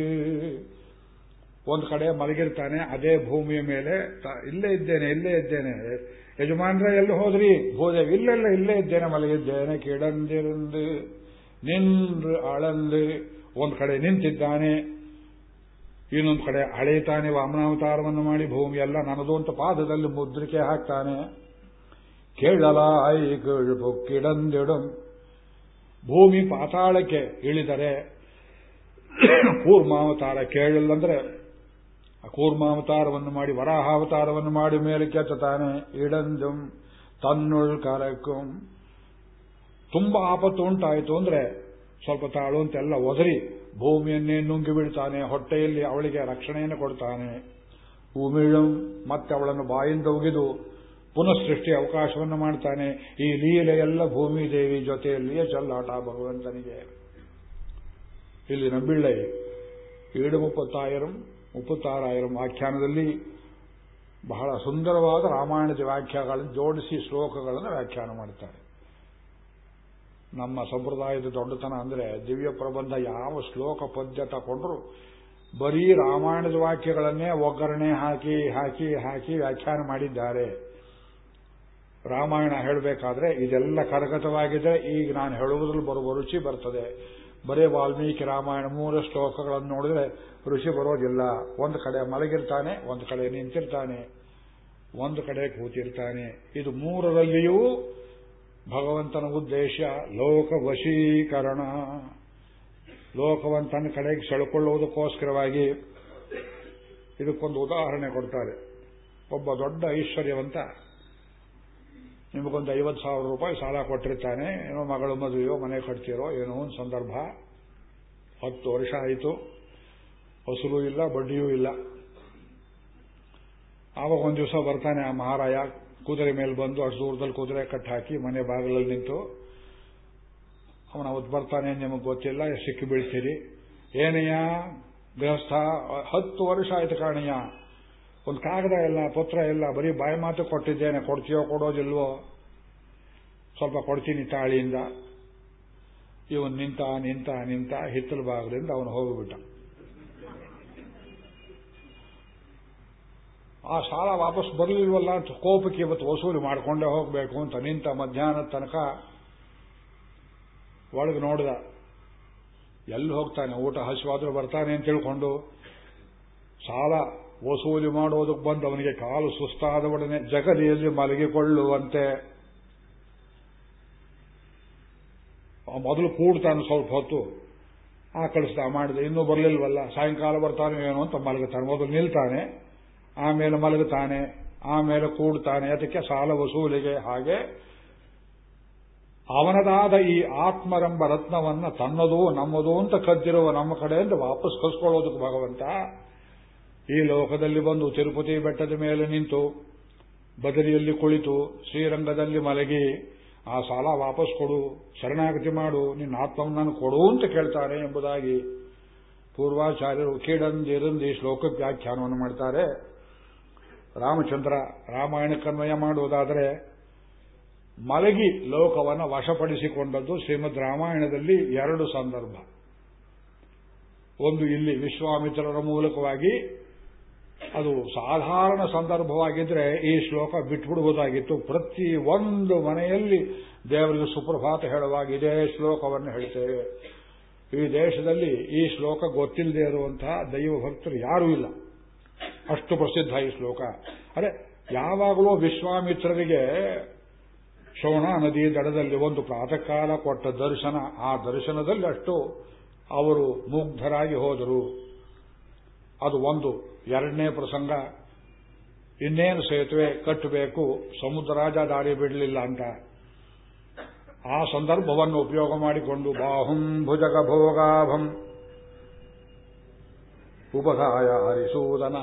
ಒಂದು ಕಡೆ ಮಲಗಿರ್ತಾನೆ, ಅದೇ ಭೂಮಿಯ ಮೇಲೆ ಇಲ್ಲೇ ಇದ್ದೇನೆ ಇಲ್ಲೇ ಇದ್ದೇನೆ. ಯಜಮಾನ್ರೆ, ಎಲ್ಲಿ ಹೋದ್ರಿ? ಭೂದೇವಿ ಇಲ್ಲೆಲ್ಲ, ಇಲ್ಲೇ ಇದ್ದೇನೆ, ಮಲಗಿದ್ದೇನೆ, ಕಿಡಂದಿರಂದು. ನಿಂದು ಅಳಂದು. ಒಂದು ಕಡೆ ನಿಂತಿದ್ದಾನೆ. ಇನ್ನೊಂದು ಕಡೆ ಅಳೆಯುತ್ತಾನೆ, ವಾಮನಾವತಾರವನ್ನು ಮಾಡಿ ಭೂಮಿಯೆಲ್ಲ ನನ್ನದು ಅಂತ ಪಾದದಲ್ಲಿ ಮುದ್ರಿಕೆ ಹಾಕ್ತಾನೆ. ಕೇಳಲಾಯಿ ಕೇಳು ಕಿಡಂದಿಡಂ ಭೂಮಿ ಪಾತಾಳಕ್ಕೆ ಇಳಿದರೆ ಕೂರ್ಮಾವತಾರ ಕೇಳಲ್ಲಂದ್ರೆ ಕೂರ್ಮಾವತಾರವನ್ನು ಮಾಡಿ ವರಾಹಾವತಾರವನ್ನು ಮಾಡಿ ಮೇಲೆ ಕೆತ್ತಾನೆ ಇಡಂದಂ ತನ್ನುಳ್ ಕರಕಂ. ತುಂಬಾ ಆಪತ್ತು ಉಂಟಾಯಿತು ಅಂದ್ರೆ ಸ್ವಲ್ಪ ತಾಳು ಅಂತೆಲ್ಲ ಒದರಿ ಭೂಮಿಯನ್ನೇ ನುಂಗಿ ಬಿಡ್ತಾನೆ ಹೊಟ್ಟೆಯಲ್ಲಿ ಅವಳಿಗೆ ರಕ್ಷಣೆಯನ್ನು ಕೊಡ್ತಾನೆ. ಉಮಿಳು ಮತ್ತೆ ಅವಳನ್ನು ಬಾಯಿಂದ ಉಗಿದು ಪುನಃ ಸೃಷ್ಟಿ ಅವಕಾಶವನ್ನು ಮಾಡ್ತಾನೆ. ಈ ಲೀಲೆಯೆಲ್ಲ ಭೂಮಿ ದೇವಿ ಜೊತೆಯಲ್ಲಿಯೇ ಚಲ್ಲಾಟ ಭಗವಂತನಿಗೆ. ಇಲ್ಲಿ ನಂಬಿಳ್ಳೈ ಏಳು ಮುಪ್ಪತ್ತಾಯಿರಂ, ಮುಪ್ಪತ್ತಾರಾಯಿರಂ ವ್ಯಾಖ್ಯಾನದಲ್ಲಿ ಬಹಳ ಸುಂದರವಾದ ರಾಮಾಯಣದ ವ್ಯಾಖ್ಯಾನಗಳನ್ನು ಜೋಡಿಸಿ ಶ್ಲೋಕಗಳನ್ನು ವ್ಯಾಖ್ಯಾನ ಮಾಡ್ತಾರೆ. ನಮ್ಮ ಸಂಪ್ರದಾಯದ ದೊಡ್ಡತನ ಅಂದರೆ ದಿವ್ಯ ಪ್ರಬಂಧ ಯಾವ ಶ್ಲೋಕ ಪದ್ಯ ತಗೊಂಡ್ರು ಬರೀ ರಾಮಾಯಣದ ವಾಕ್ಯಗಳನ್ನೇ ಒಗ್ಗರಣೆ ಹಾಕಿ ಹಾಕಿ ಹಾಕಿ ವ್ಯಾಖ್ಯಾನ ಮಾಡಿದ್ದಾರೆ. ರಾಮಾಯಣ ಹೇಳಬೇಕಾದ್ರೆ ಇದೆಲ್ಲ ಕರಗತವಾಗಿದೆ ಈಗ ನಾನು ಹೇಳುವುದ್ರಲ್ಲಿ ಬರುವ ರುಚಿ ಬರ್ತದೆ. ಬರೀ ವಾಲ್ಮೀಕಿ ರಾಮಾಯಣ ಮೂರು ಶ್ಲೋಕಗಳನ್ನು ನೋಡಿದ್ರೆ ರುಚಿ ಬರೋದಿಲ್ಲ. ಒಂದು ಕಡೆ ಮಲಗಿರ್ತಾನೆ, ಒಂದು ಕಡೆ ನಿಂತಿರ್ತಾನೆ, ಒಂದು ಕಡೆ ಕೂತಿರ್ತಾನೆ. ಇದು ಮೂರರಲ್ಲಿಯೂ ಭಗವಂತನ ಉದ್ದೇಶ ಲೋಕ ವಶೀಕರಣ ಲೋಕವಂತನ ಕಡೆಗೆ ಸೆಳ್ಕೊಳ್ಳುವುದಕ್ಕೋಸ್ಕರವಾಗಿ ಇದಕ್ಕೊಂದು ಉದಾಹರಣೆ ಕೊಡ್ತಾರೆ. ಒಬ್ಬ ದೊಡ್ಡ ಐಶ್ವರ್ಯವಂತ ನಿಮಗೊಂದು ಐವತ್ತು ಸಾವಿರ ರೂಪಾಯಿ ಸಾಲ ಕೊಟ್ಟಿರ್ತಾನೆ. ಏನೋ ಮಗಳು ಮದುವೆಯೋ, ಮನೆ ಕಟ್ತಿರೋ, ಏನೋ ಒಂದು ಸಂದರ್ಭ. ಹತ್ತು ವರ್ಷ ಆಯಿತು. ವಸೂಲು ಇಲ್ಲ, ಬಡ್ಡಿಯೂ ಇಲ್ಲ. ಆವಾಗ ಒಂದು ದಿವಸ ಬರ್ತಾನೆ ಆ ಮಹಾರಾಯ. ಕುದುರೆ ಮೇಲೆ ಬಂದು ಅಷ್ಟು ದೂರದಲ್ಲಿ ಕುದುರೆ ಕಟ್ಟಾಕಿ ಮನೆ ಬಾಗಿಲಲ್ಲಿ ನಿಂತು, ಅವನು ಅವತ್ತು ಬರ್ತಾನೆ ನಿಮಗೆ ಗೊತ್ತಿಲ್ಲ ಸಿಕ್ಕಿ ಬೀಳ್ತೀರಿ? ಏನಯ್ಯ ಗೃಹಸ್ಥ, ಹತ್ತು ವರ್ಷ ಆಯ್ತು ಕಾಣಯ್ಯ. ಒಂದು ಕಾಗದ ಇಲ್ಲ ಪತ್ರ ಇಲ್ಲ ಬರೀ ಬಾಯಿ ಮಾತು ಕೊಟ್ಟಿದ್ದೇನೆ, ಕೊಡ್ತೀಯೋ ಕೊಡೋದಿಲ್ವೋ ಸ್ವಲ್ಪ ಕೊಡ್ತೀನಿ ತಾಳಿಯಿಂದ. ಇವನು ನಿಂತ ನಿಂತ ನಿಂತ, ಹಿತ್ತಲ ಭಾಗದಿಂದ ಅವನು ಹೋಗಿಬಿಟ್ಟ. ಆ ಸಾಲ ವಾಪಸ್ ಬರಲಿಲ್ವಲ್ಲ ಅಂತ ಕೋಪಕ್ಕೆ ಇವತ್ತು ವಸೂಲಿ ಮಾಡಿಕೊಂಡೇ ಹೋಗಬೇಕು ಅಂತ ನಿಂತ ಮಧ್ಯಾಹ್ನದ ತನಕ ಒಳಗೆ ನೋಡಿದ. ಎಲ್ಲಿ ಹೋಗ್ತಾನೆ? ಊಟ ಹಸಿವಾದರೂ ಬರ್ತಾನೆ ಅಂತ ತಿಳ್ಕೊಂಡು ಸಾಲ ವಸೂಲಿ ಮಾಡೋದಕ್ಕೆ ಬಂದು ಅವನಿಗೆ ಕಾಲು ಸುಸ್ತಾದ ಒಡನೆ ಜಗಲಿಯಲ್ಲಿ ಮಲಗಿಕೊಳ್ಳುವಂತೆ. ಮೊದಲು ಕೂಡ್ತಾನೆ ಸ್ವಲ್ಪ ಹೊತ್ತು. ಆ ಕಳಿಸ್ತಾ ಮಾಡಿದೆ. ಇನ್ನೂ ಬರಲಿಲ್ವಲ್ಲ? ಸಾಯಂಕಾಲ ಬರ್ತಾನೆ ಏನು ಅಂತ ಮಲಗುತ್ತಾನೆ. ಮೊದಲು ನಿಲ್ತಾನೆ. ಆಮೇಲೆ ಮಲಗುತ್ತಾನೆ. ಆಮೇಲೆ ಕೂಡ್ತಾನೆ. ಅದಕ್ಕೆ ಸಾಲ ವಸೂಲಿಗೆ. ಹಾಗೆ ಅವನದಾದ ಈ ಆತ್ಮರಂಬ ರತ್ನವನ್ನ ತನ್ನದು ನಮ್ಮದು ಅಂತ ಕದ್ದಿರುವ ನಮ್ಮ ಕಡೆಯಿಂದ ವಾಪಸ್ ಕಸ್ಕೊಳ್ಳೋದಕ್ಕೆ ಭಗವಂತ ಈ ಲೋಕದಲ್ಲಿ ಬಂದು ತಿರುಪತಿ ಬೆಟ್ಟದ ಮೇಲೆ ನಿಂತು ಬದರಿಯಲ್ಲಿ ಕುಳಿತು ಶ್ರೀರಂಗದಲ್ಲಿ ಮಲಗಿ, ಆ ಸಾಲ ವಾಪಸ್ ಕೊಡು, ಶರಣಾಗತಿ ಮಾಡು, ನಿನ್ನ ಆತ್ಮವನ್ನು ಕೊಡು ಅಂತ ಕೇಳ್ತಾರೆ ಎಂಬುದಾಗಿ ಪೂರ್ವಾಚಾರ್ಯರು ಕೀಡಂದಿರಂದಿ ಶ್ಲೋಕಕ್ಕೆ ವ್ಯಾಖ್ಯಾನವನ್ನು ಮಾಡ್ತಾರೆ. ರಾಮಚಂದ್ರ ರಾಮಾಯಣಕ್ಕನ್ವಯ ಮಾಡುವುದಾದರೆ, ಮಲಗಿ ಲೋಕವನ್ನು ವಶಪಡಿಸಿಕೊಂಡದ್ದು ಶ್ರೀಮದ್ ರಾಮಾಯಣದಲ್ಲಿ ಎರಡು ಸಂದರ್ಭ. ಒಂದು ಇಲ್ಲಿ ವಿಶ್ವಾಮಿತ್ರರ ಮೂಲಕವಾಗಿ ಅದು ಸಾಧಾರಣ ಸಂದರ್ಭವಾಗಿದ್ರೆ ಈ ಶ್ಲೋಕ ಬಿಟ್ಬಿಡುವುದಾಗಿತ್ತು ಪ್ರತಿ ಒಂದು ಮನೆಯಲ್ಲಿ ದೇವರಿಗೆ ಸುಪ್ರಭಾತ ಹೇಳುವಾಗ ಇದೇ ಶ್ಲೋಕವನ್ನು ಹೇಳ್ತೇವೆ. ಈ ದೇಶದಲ್ಲಿ ಈ ಶ್ಲೋಕ ಗೊತ್ತಿಲ್ಲದೆ ಇರುವಂತಹ ದೈವ ಭಕ್ತರು ಯಾರೂ ಇಲ್ಲ. ಅಷ್ಟು ಪ್ರಸಿದ್ಧ ಈ ಶ್ಲೋಕ. ಅರೆ, ಯಾವಾಗಲೂ ವಿಶ್ವಾಮಿತ್ರರಿಗೆ ಶೋಣ ನದಿ ದಡದಲ್ಲಿ ಒಂದು ಪ್ರಾತಃ ಕಾಲ ಕೊಟ್ಟ ದರ್ಶನ, ಆ ದರ್ಶನದಲ್ಲಿ ಅಷ್ಟು ಅವರು ಮುಗ್ಧರಾಗಿ ಹೋದರು. ಅದು ಒಂದು. ಎರಡನೇ ಪ್ರಸಂಗ, ಇನ್ನೇನು ಸೇತುವೆ ಕಟ್ಟಬೇಕು ಸಮುದ್ರ ರಾಜ ದಾರಿ ಬಿಡಲಿಲ್ಲ ಅಂತ. ಆ ಸಂದರ್ಭವನ್ನು ಉಪಯೋಗ ಮಾಡಿಕೊಂಡು ಬಾಹುಂ ಭುಜಗ ಭೋಗಾಭಂ. ಉಪಧಾಯ ಹರಿಸೂದನ.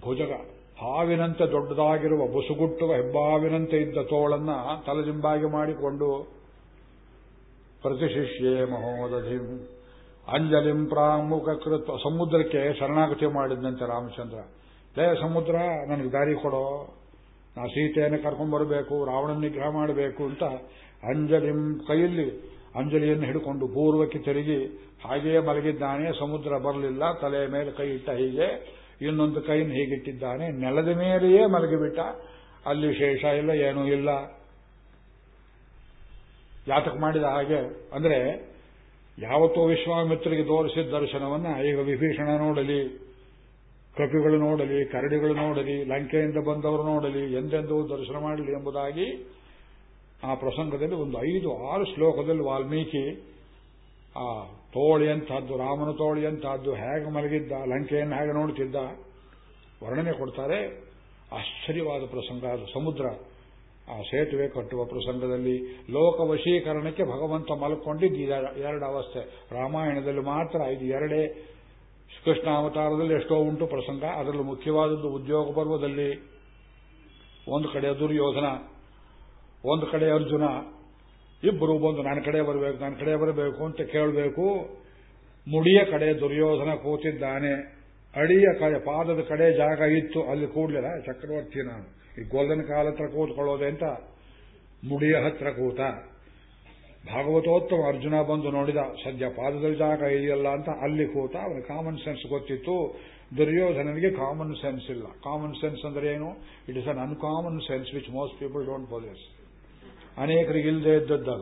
ಭುಜಗ, ಹಾವಿನಂತೆ ದೊಡ್ಡದಾಗಿರುವ ಬುಸುಗುಟ್ಟುವ ಹೆಬ್ಬಾವಿನಂತೆ ಇದ್ದ ತೋಳನ್ನ ತಲೆದಿಂಬಾಗಿ ಮಾಡಿಕೊಂಡು, ಪ್ರತಿಶಿಷ್ಯೇ ಮಹೋದಧಿಂ. ಅಂಜಲಿಂ ಪ್ರಾಮುಖ ಕೃತ್ವ ಸಮುದ್ರಕ್ಕೆ ಶರಣಾಗತಿ ಮಾಡಿದಂತೆ ರಾಮಚಂದ್ರ. ಲೇ ಸಮುದ್ರ, ನನಗೆ ದಾರಿ ಕೊಡೋ. ನಾ ಸೀತೆಯನ್ನು ಕರ್ಕೊಂಡ್ಬರಬೇಕು ರಾವಣ ನಿಗ್ರಹ ಮಾಡಬೇಕು ಅಂತ ಅಂಜಲಿಂ ಕೈಯಲ್ಲಿ ಅಂಜಲಿಯನ್ನು ಹಿಡ್ಕೊಂಡು ಪೂರ್ವಕ್ಕೆ ತಿರುಗಿ ಹಾಗೆಯೇ ಮಲಗಿದ್ದಾನೆ. ಸಮುದ್ರ ಬರಲಿಲ್ಲ, ತಲೆ ಮೇಲೆ ಕೈ ಇಟ್ಟ ಹೀಗೆ, ಇನ್ನೊಂದು ಕೈಯನ್ನು ಹೀಗಿಟ್ಟಿದ್ದಾನೆ. ನೆಲದ ಮೇಲೆಯೇ ಮಲಗಿಬಿಟ್ಟ. ಅಲ್ಲಿ ಶೇಷ ಇಲ್ಲ, ಏನೂ ಇಲ್ಲ. ಯಾತಕ ಮಾಡಿದ ಹಾಗೆ, ಅಂದ್ರೆ ಯಾವತ್ತೋ ವಿಶ್ವಾಮಿತ್ರಿಗೆ ತೋರಿಸಿದ ದರ್ಶನವನ್ನ ಈಗ ವಿಭೀಷಣ ನೋಡಲಿ, ಕಪಿಗಳು ನೋಡಲಿ, ಕರಡಿಗಳು ನೋಡಲಿ, ಲಂಕೆಯಿಂದ ಬಂದವರು ನೋಡಲಿ, ಎಂದೆಂದೂ ದರ್ಶನ ಮಾಡಲಿ ಎಂಬುದಾಗಿ ಆ ಪ್ರಸಂಗದಲ್ಲಿ ಒಂದು ಐದು, ಆರು ಶ್ಲೋಕದಲ್ಲಿ ವಾಲ್ಮೀಕಿ ಆ ತೋಳಿಯಂತಹದ್ದು ರಾಮನ ತೋಳಿಯಂತಹದ್ದು ಹೇಗೆ ಮಲಗಿದ್ದ, ಲಂಕೆಯನ್ನು ಹೇಗೆ ನೋಡುತ್ತಿದ್ದ ವರ್ಣನೆ ಕೊಡ್ತಾರೆ. ಆಶ್ಚರ್ಯವಾದ ಪ್ರಸಂಗ ಅದು, ಸಮುದ್ರ. ಆ ಸೇತುವೆ ಕಟ್ಟುವ ಪ್ರಸಂಗದಲ್ಲಿ ಲೋಕ ವಶೀಕರಣಕ್ಕೆ ಭಗವಂತ ಮಲ್ಕೊಂಡಿದ್ದು ಎರಡು ಅವಸ್ಥೆ. ರಾಮಾಯಣದಲ್ಲಿ ಮಾತ್ರ ಇದು ಎರಡೇ. ಕೃಷ್ಣ ಅವತಾರದಲ್ಲಿ ಎಷ್ಟೋ ಉಂಟು ಪ್ರಸಂಗ. ಅದರಲ್ಲಿ ಮುಖ್ಯವಾದದ್ದು ಉದ್ಯೋಗ ಪರ್ವದಲ್ಲಿ ಒಂದು ಕಡೆ ದುರ್ಯೋಧನ, ಒಂದು ಕಡೆ ಅರ್ಜುನ. ಇಬ್ಬರು ಬಂದು ನನ್ನ ಕಡೆ ಬರಬೇಕು, ನನ್ನ ಕಡೆ ಬರಬೇಕು ಅಂತ ಕೇಳಬೇಕು. ಮುಡಿಯ ಕಡೆ ದುರ್ಯೋಧನ ಕೂತಿದ್ದಾನೆ. ಅಡಿಯ ಕಡೆ, ಪಾದದ ಕಡೆ ಜಾಗ ಇತ್ತು. ಅಲ್ಲಿ ಕೂಡಲಿಲ್ಲ. ಚಕ್ರವರ್ತಿ ನಾನು. ಈ ಗೋಲ್ಡನ್ ಕಾಲ ಹತ್ರ ಕೂತ್ಕೊಳ್ಳೋದೆ ಅಂತ ಮುಡಿಯ ಹತ್ರ ಕೂತ. ಭಾಗವತೋತ್ತಮ ಅರ್ಜುನ ಬಂದು ನೋಡಿದ, ಸದ್ಯ ಪಾದದಲ್ಲಿ ಜಾಗ ಇದೆಯಲ್ಲ ಅಂತ ಅಲ್ಲಿ ಕೂತ, ಅವನ ಕಾಮನ್ ಸೆನ್ಸ್ ಗೊತ್ತಿತ್ತು. ದುರ್ಯೋಧನನಿಗೆ ಕಾಮನ್ ಸೆನ್ಸ್ ಇಲ್ಲ. ಕಾಮನ್ ಸೆನ್ಸ್ ಅಂದ್ರೆ ಏನು? It is an uncommon sense which most people don't possess ಅನೇಕರಿಗೆ ಇಲ್ಲದೆ ಇದ್ದದ್ದು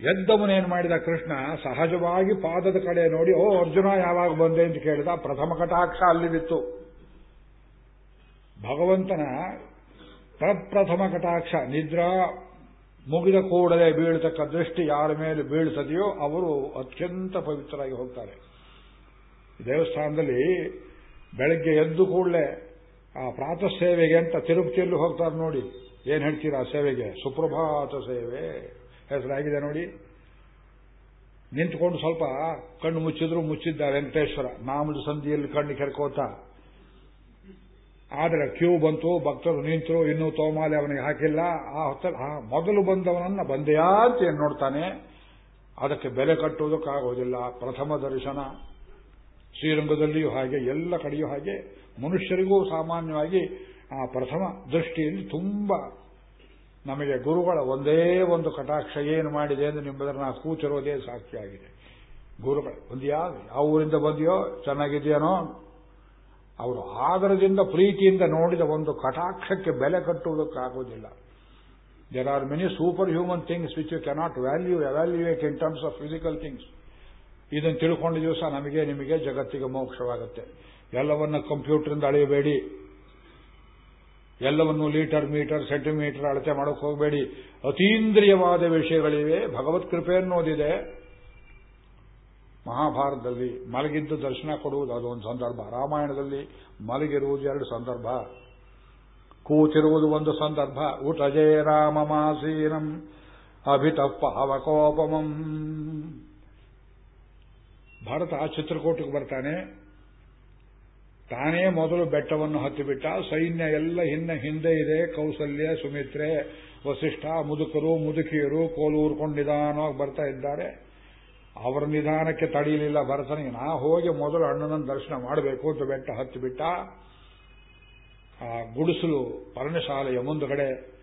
ಎದ್ದವನೇನು ಮಾಡಿದ? ಕೃಷ್ಣ ಸಹಜವಾಗಿ ಪಾದದ ಕಡೆ ನೋಡಿ, ಓ ಅರ್ಜುನ ಯಾವಾಗ ಬಂದೆ ಅಂತ ಕೇಳಿದ. ಪ್ರಥಮ ಕಟಾಕ್ಷ ಅಲ್ಲಿದಿತ್ತು ಭಗವಂತನ ಪ್ರಪ್ರಥಮ ಕಟಾಕ್ಷ, ನಿದ್ರಾ ಮುಗಿದ ಕೂಡಲೇ ಬೀಳ್ತಕ್ಕ ದೃಷ್ಟಿ ಯಾರ ಮೇಲೆ ಬೀಳ್ತದೆಯೋ ಅವರು ಅತ್ಯಂತ ಪವಿತ್ರರಾಗಿ ಹೋಗ್ತಾರೆ. ದೇವಸ್ಥಾನದಲ್ಲಿ ಬೆಳಗ್ಗೆ ಎದ್ದು ಕೂಡಲೇ ಆ ಪ್ರಾತಃ ಸೇವೆಗೆ ಅಂತ ತಿರುಪತಿಯಲ್ಲೂ ಹೋಗ್ತಾರೆ ನೋಡಿ. ಏನ್ ಹೇಳ್ತೀರಾ ಸೇವೆಗೆ? ಸುಪ್ರಭಾತ ಸೇವೆ. ಹೆಸರಾಗಿದೆ ನೋಡಿ. ನಿಂತ್ಕೊಂಡು ಸ್ವಲ್ಪ ಕಣ್ಣು ಮುಚ್ಚಿದ್ರು ಮುಚ್ಚಿದ್ದ ವೆಂಕಟೇಶ್ವರ ನಾಮದ ಸಂಧಿಯಲ್ಲಿ ಕಣ್ಣು ಕೆರ್ಕೋತ. ಆದರೆ ಕ್ಯೂ ಬಂತು, ಭಕ್ತರು ನಿಂತರು, ಇನ್ನೂ ತೋಮಾಲೆ ಅವನಿಗೆ ಹಾಕಿಲ್ಲ. ಆ ಹೊತ್ತಲ್ಲಿ ಮೊದಲು ಬಂದವನನ್ನ ಬಂದೆಯಾ ಅಂತ ಏನು ನೋಡ್ತಾನೆ? ಅದಕ್ಕೆ ಬೆಲೆ ಕಟ್ಟುವುದಕ್ಕಾಗೋದಿಲ್ಲ ಪ್ರಥಮ ದರ್ಶನ. ಶ್ರೀರಂಗದಲ್ಲಿಯೂ ಹಾಗೆ, ಎಲ್ಲ ಕಡೆಯೂ ಹಾಗೆ. ಮನುಷ್ಯರಿಗೂ ಸಾಮಾನ್ಯವಾಗಿ ಆ ಪ್ರಥಮ ದೃಷ್ಟಿಯಲ್ಲಿ ತುಂಬಾ ನಮಗೆ ಗುರುಗಳ ಒಂದೇ ಒಂದು ಕಟಾಕ್ಷ ಏನು ಮಾಡಿದೆ ಎಂದು ನಿಮ್ಮದರ ನಾ ಕೂತಿರೋದೇ ಸಾಕ್ಷಿಯಾಗಿದೆ ಗುರುಗಳು ಒಂದು ಯಾವ ಯಾವ ಊರಿಂದ ಬಂದಿಯೋ? ಚೆನ್ನಾಗಿದೆಯೇನೋ? ಅವರು ಆದರದಿಂದ ಪ್ರೀತಿಯಿಂದ ನೋಡಿದ ಒಂದು ಕಟಾಕ್ಷಕ್ಕೆ ಬೆಲೆ ಕಟ್ಟುವುದಕ್ಕಾಗುವುದಿಲ್ಲ. There are many superhuman things which you cannot value evaluate in terms of physical things ಇದನ್ನು ತಿಳ್ಕೊಂಡ ದಿವಸ ನಮಗೆ ನಿಮಗೆ ಜಗತ್ತಿಗೆ ಮೋಕ್ಷವಾಗುತ್ತೆ. ಎಲ್ಲವನ್ನ ಕಂಪ್ಯೂಟರ್ನಿಂದ ಅಳೆಯಬೇಡಿ. ಎಲ್ಲವನ್ನು ಲೀಟರ್, ಮೀಟರ್, ಸೆಂಟಿಮೀಟರ್ ಅಳತೆ ಮಾಡೋಕೆ ಹೋಗಬೇಡಿ. ಅತೀಂದ್ರಿಯವಾದ ವಿಷಯಗಳಿವೆ. ಭಗವತ್ ಕೃಪೆ ಅನ್ನೋದಿದೆ ಮಹಾಭಾರತದಲ್ಲಿ ಮಲಗಿದ್ದು ದರ್ಶನ ಕೊಡುವುದು ಅದೊಂದು ಸಂದರ್ಭ. ರಾಮಾಯಣದಲ್ಲಿ ಮಲಗಿರುವುದು ಎರಡು ಸಂದರ್ಭ. ಕೂತಿರುವುದು ಒಂದು ಸಂದರ್ಭ. ಊಟಜೇ ರಾಮಮಾಸೀನಂ ಅಭಿತಪ್ಪ ಅವಕೋಪಮಂ ಭಾರತ ಚಿತ್ರಕೂಟಕ್ಕೆ ಬರ್ತಾನೆ. ತಾನೇ ಮೊದಲು ಬೆಟ್ಟವನ್ನು ಹತ್ತಿಬಿಟ್ಟ. ಸೈನ್ಯ ಎಲ್ಲ ಹಿನ್ನ ಹಿಂದೆ ಇದೆ. ಕೌಸಲ್ಯ, ಸುಮಿತ್ರೆ, ವಸಿಷ್ಠ, ಮುದುಕರು, ಮುದುಕಿಯರು ಕೋಲು ಬರ್ತಾ ಇದ್ದಾರೆ. ಅವರ ನಿಧಾನಕ್ಕೆ ತಡೆಯಲಿಲ್ಲ ಭರತನಿಗೆ ನಾ ಹೋಗಿ ಮೊದಲು ಅಣ್ಣನನ್ನು ದರ್ಶನ ಮಾಡಬೇಕು ಅಂತ ಬೆಟ್ಟ ಹತ್ತಿಬಿಟ್ಟ. ಆ ಗುಡಿಸಲು ಪರ್ಣಶಾಲೆಯ ಮುಂದುಗಡೆ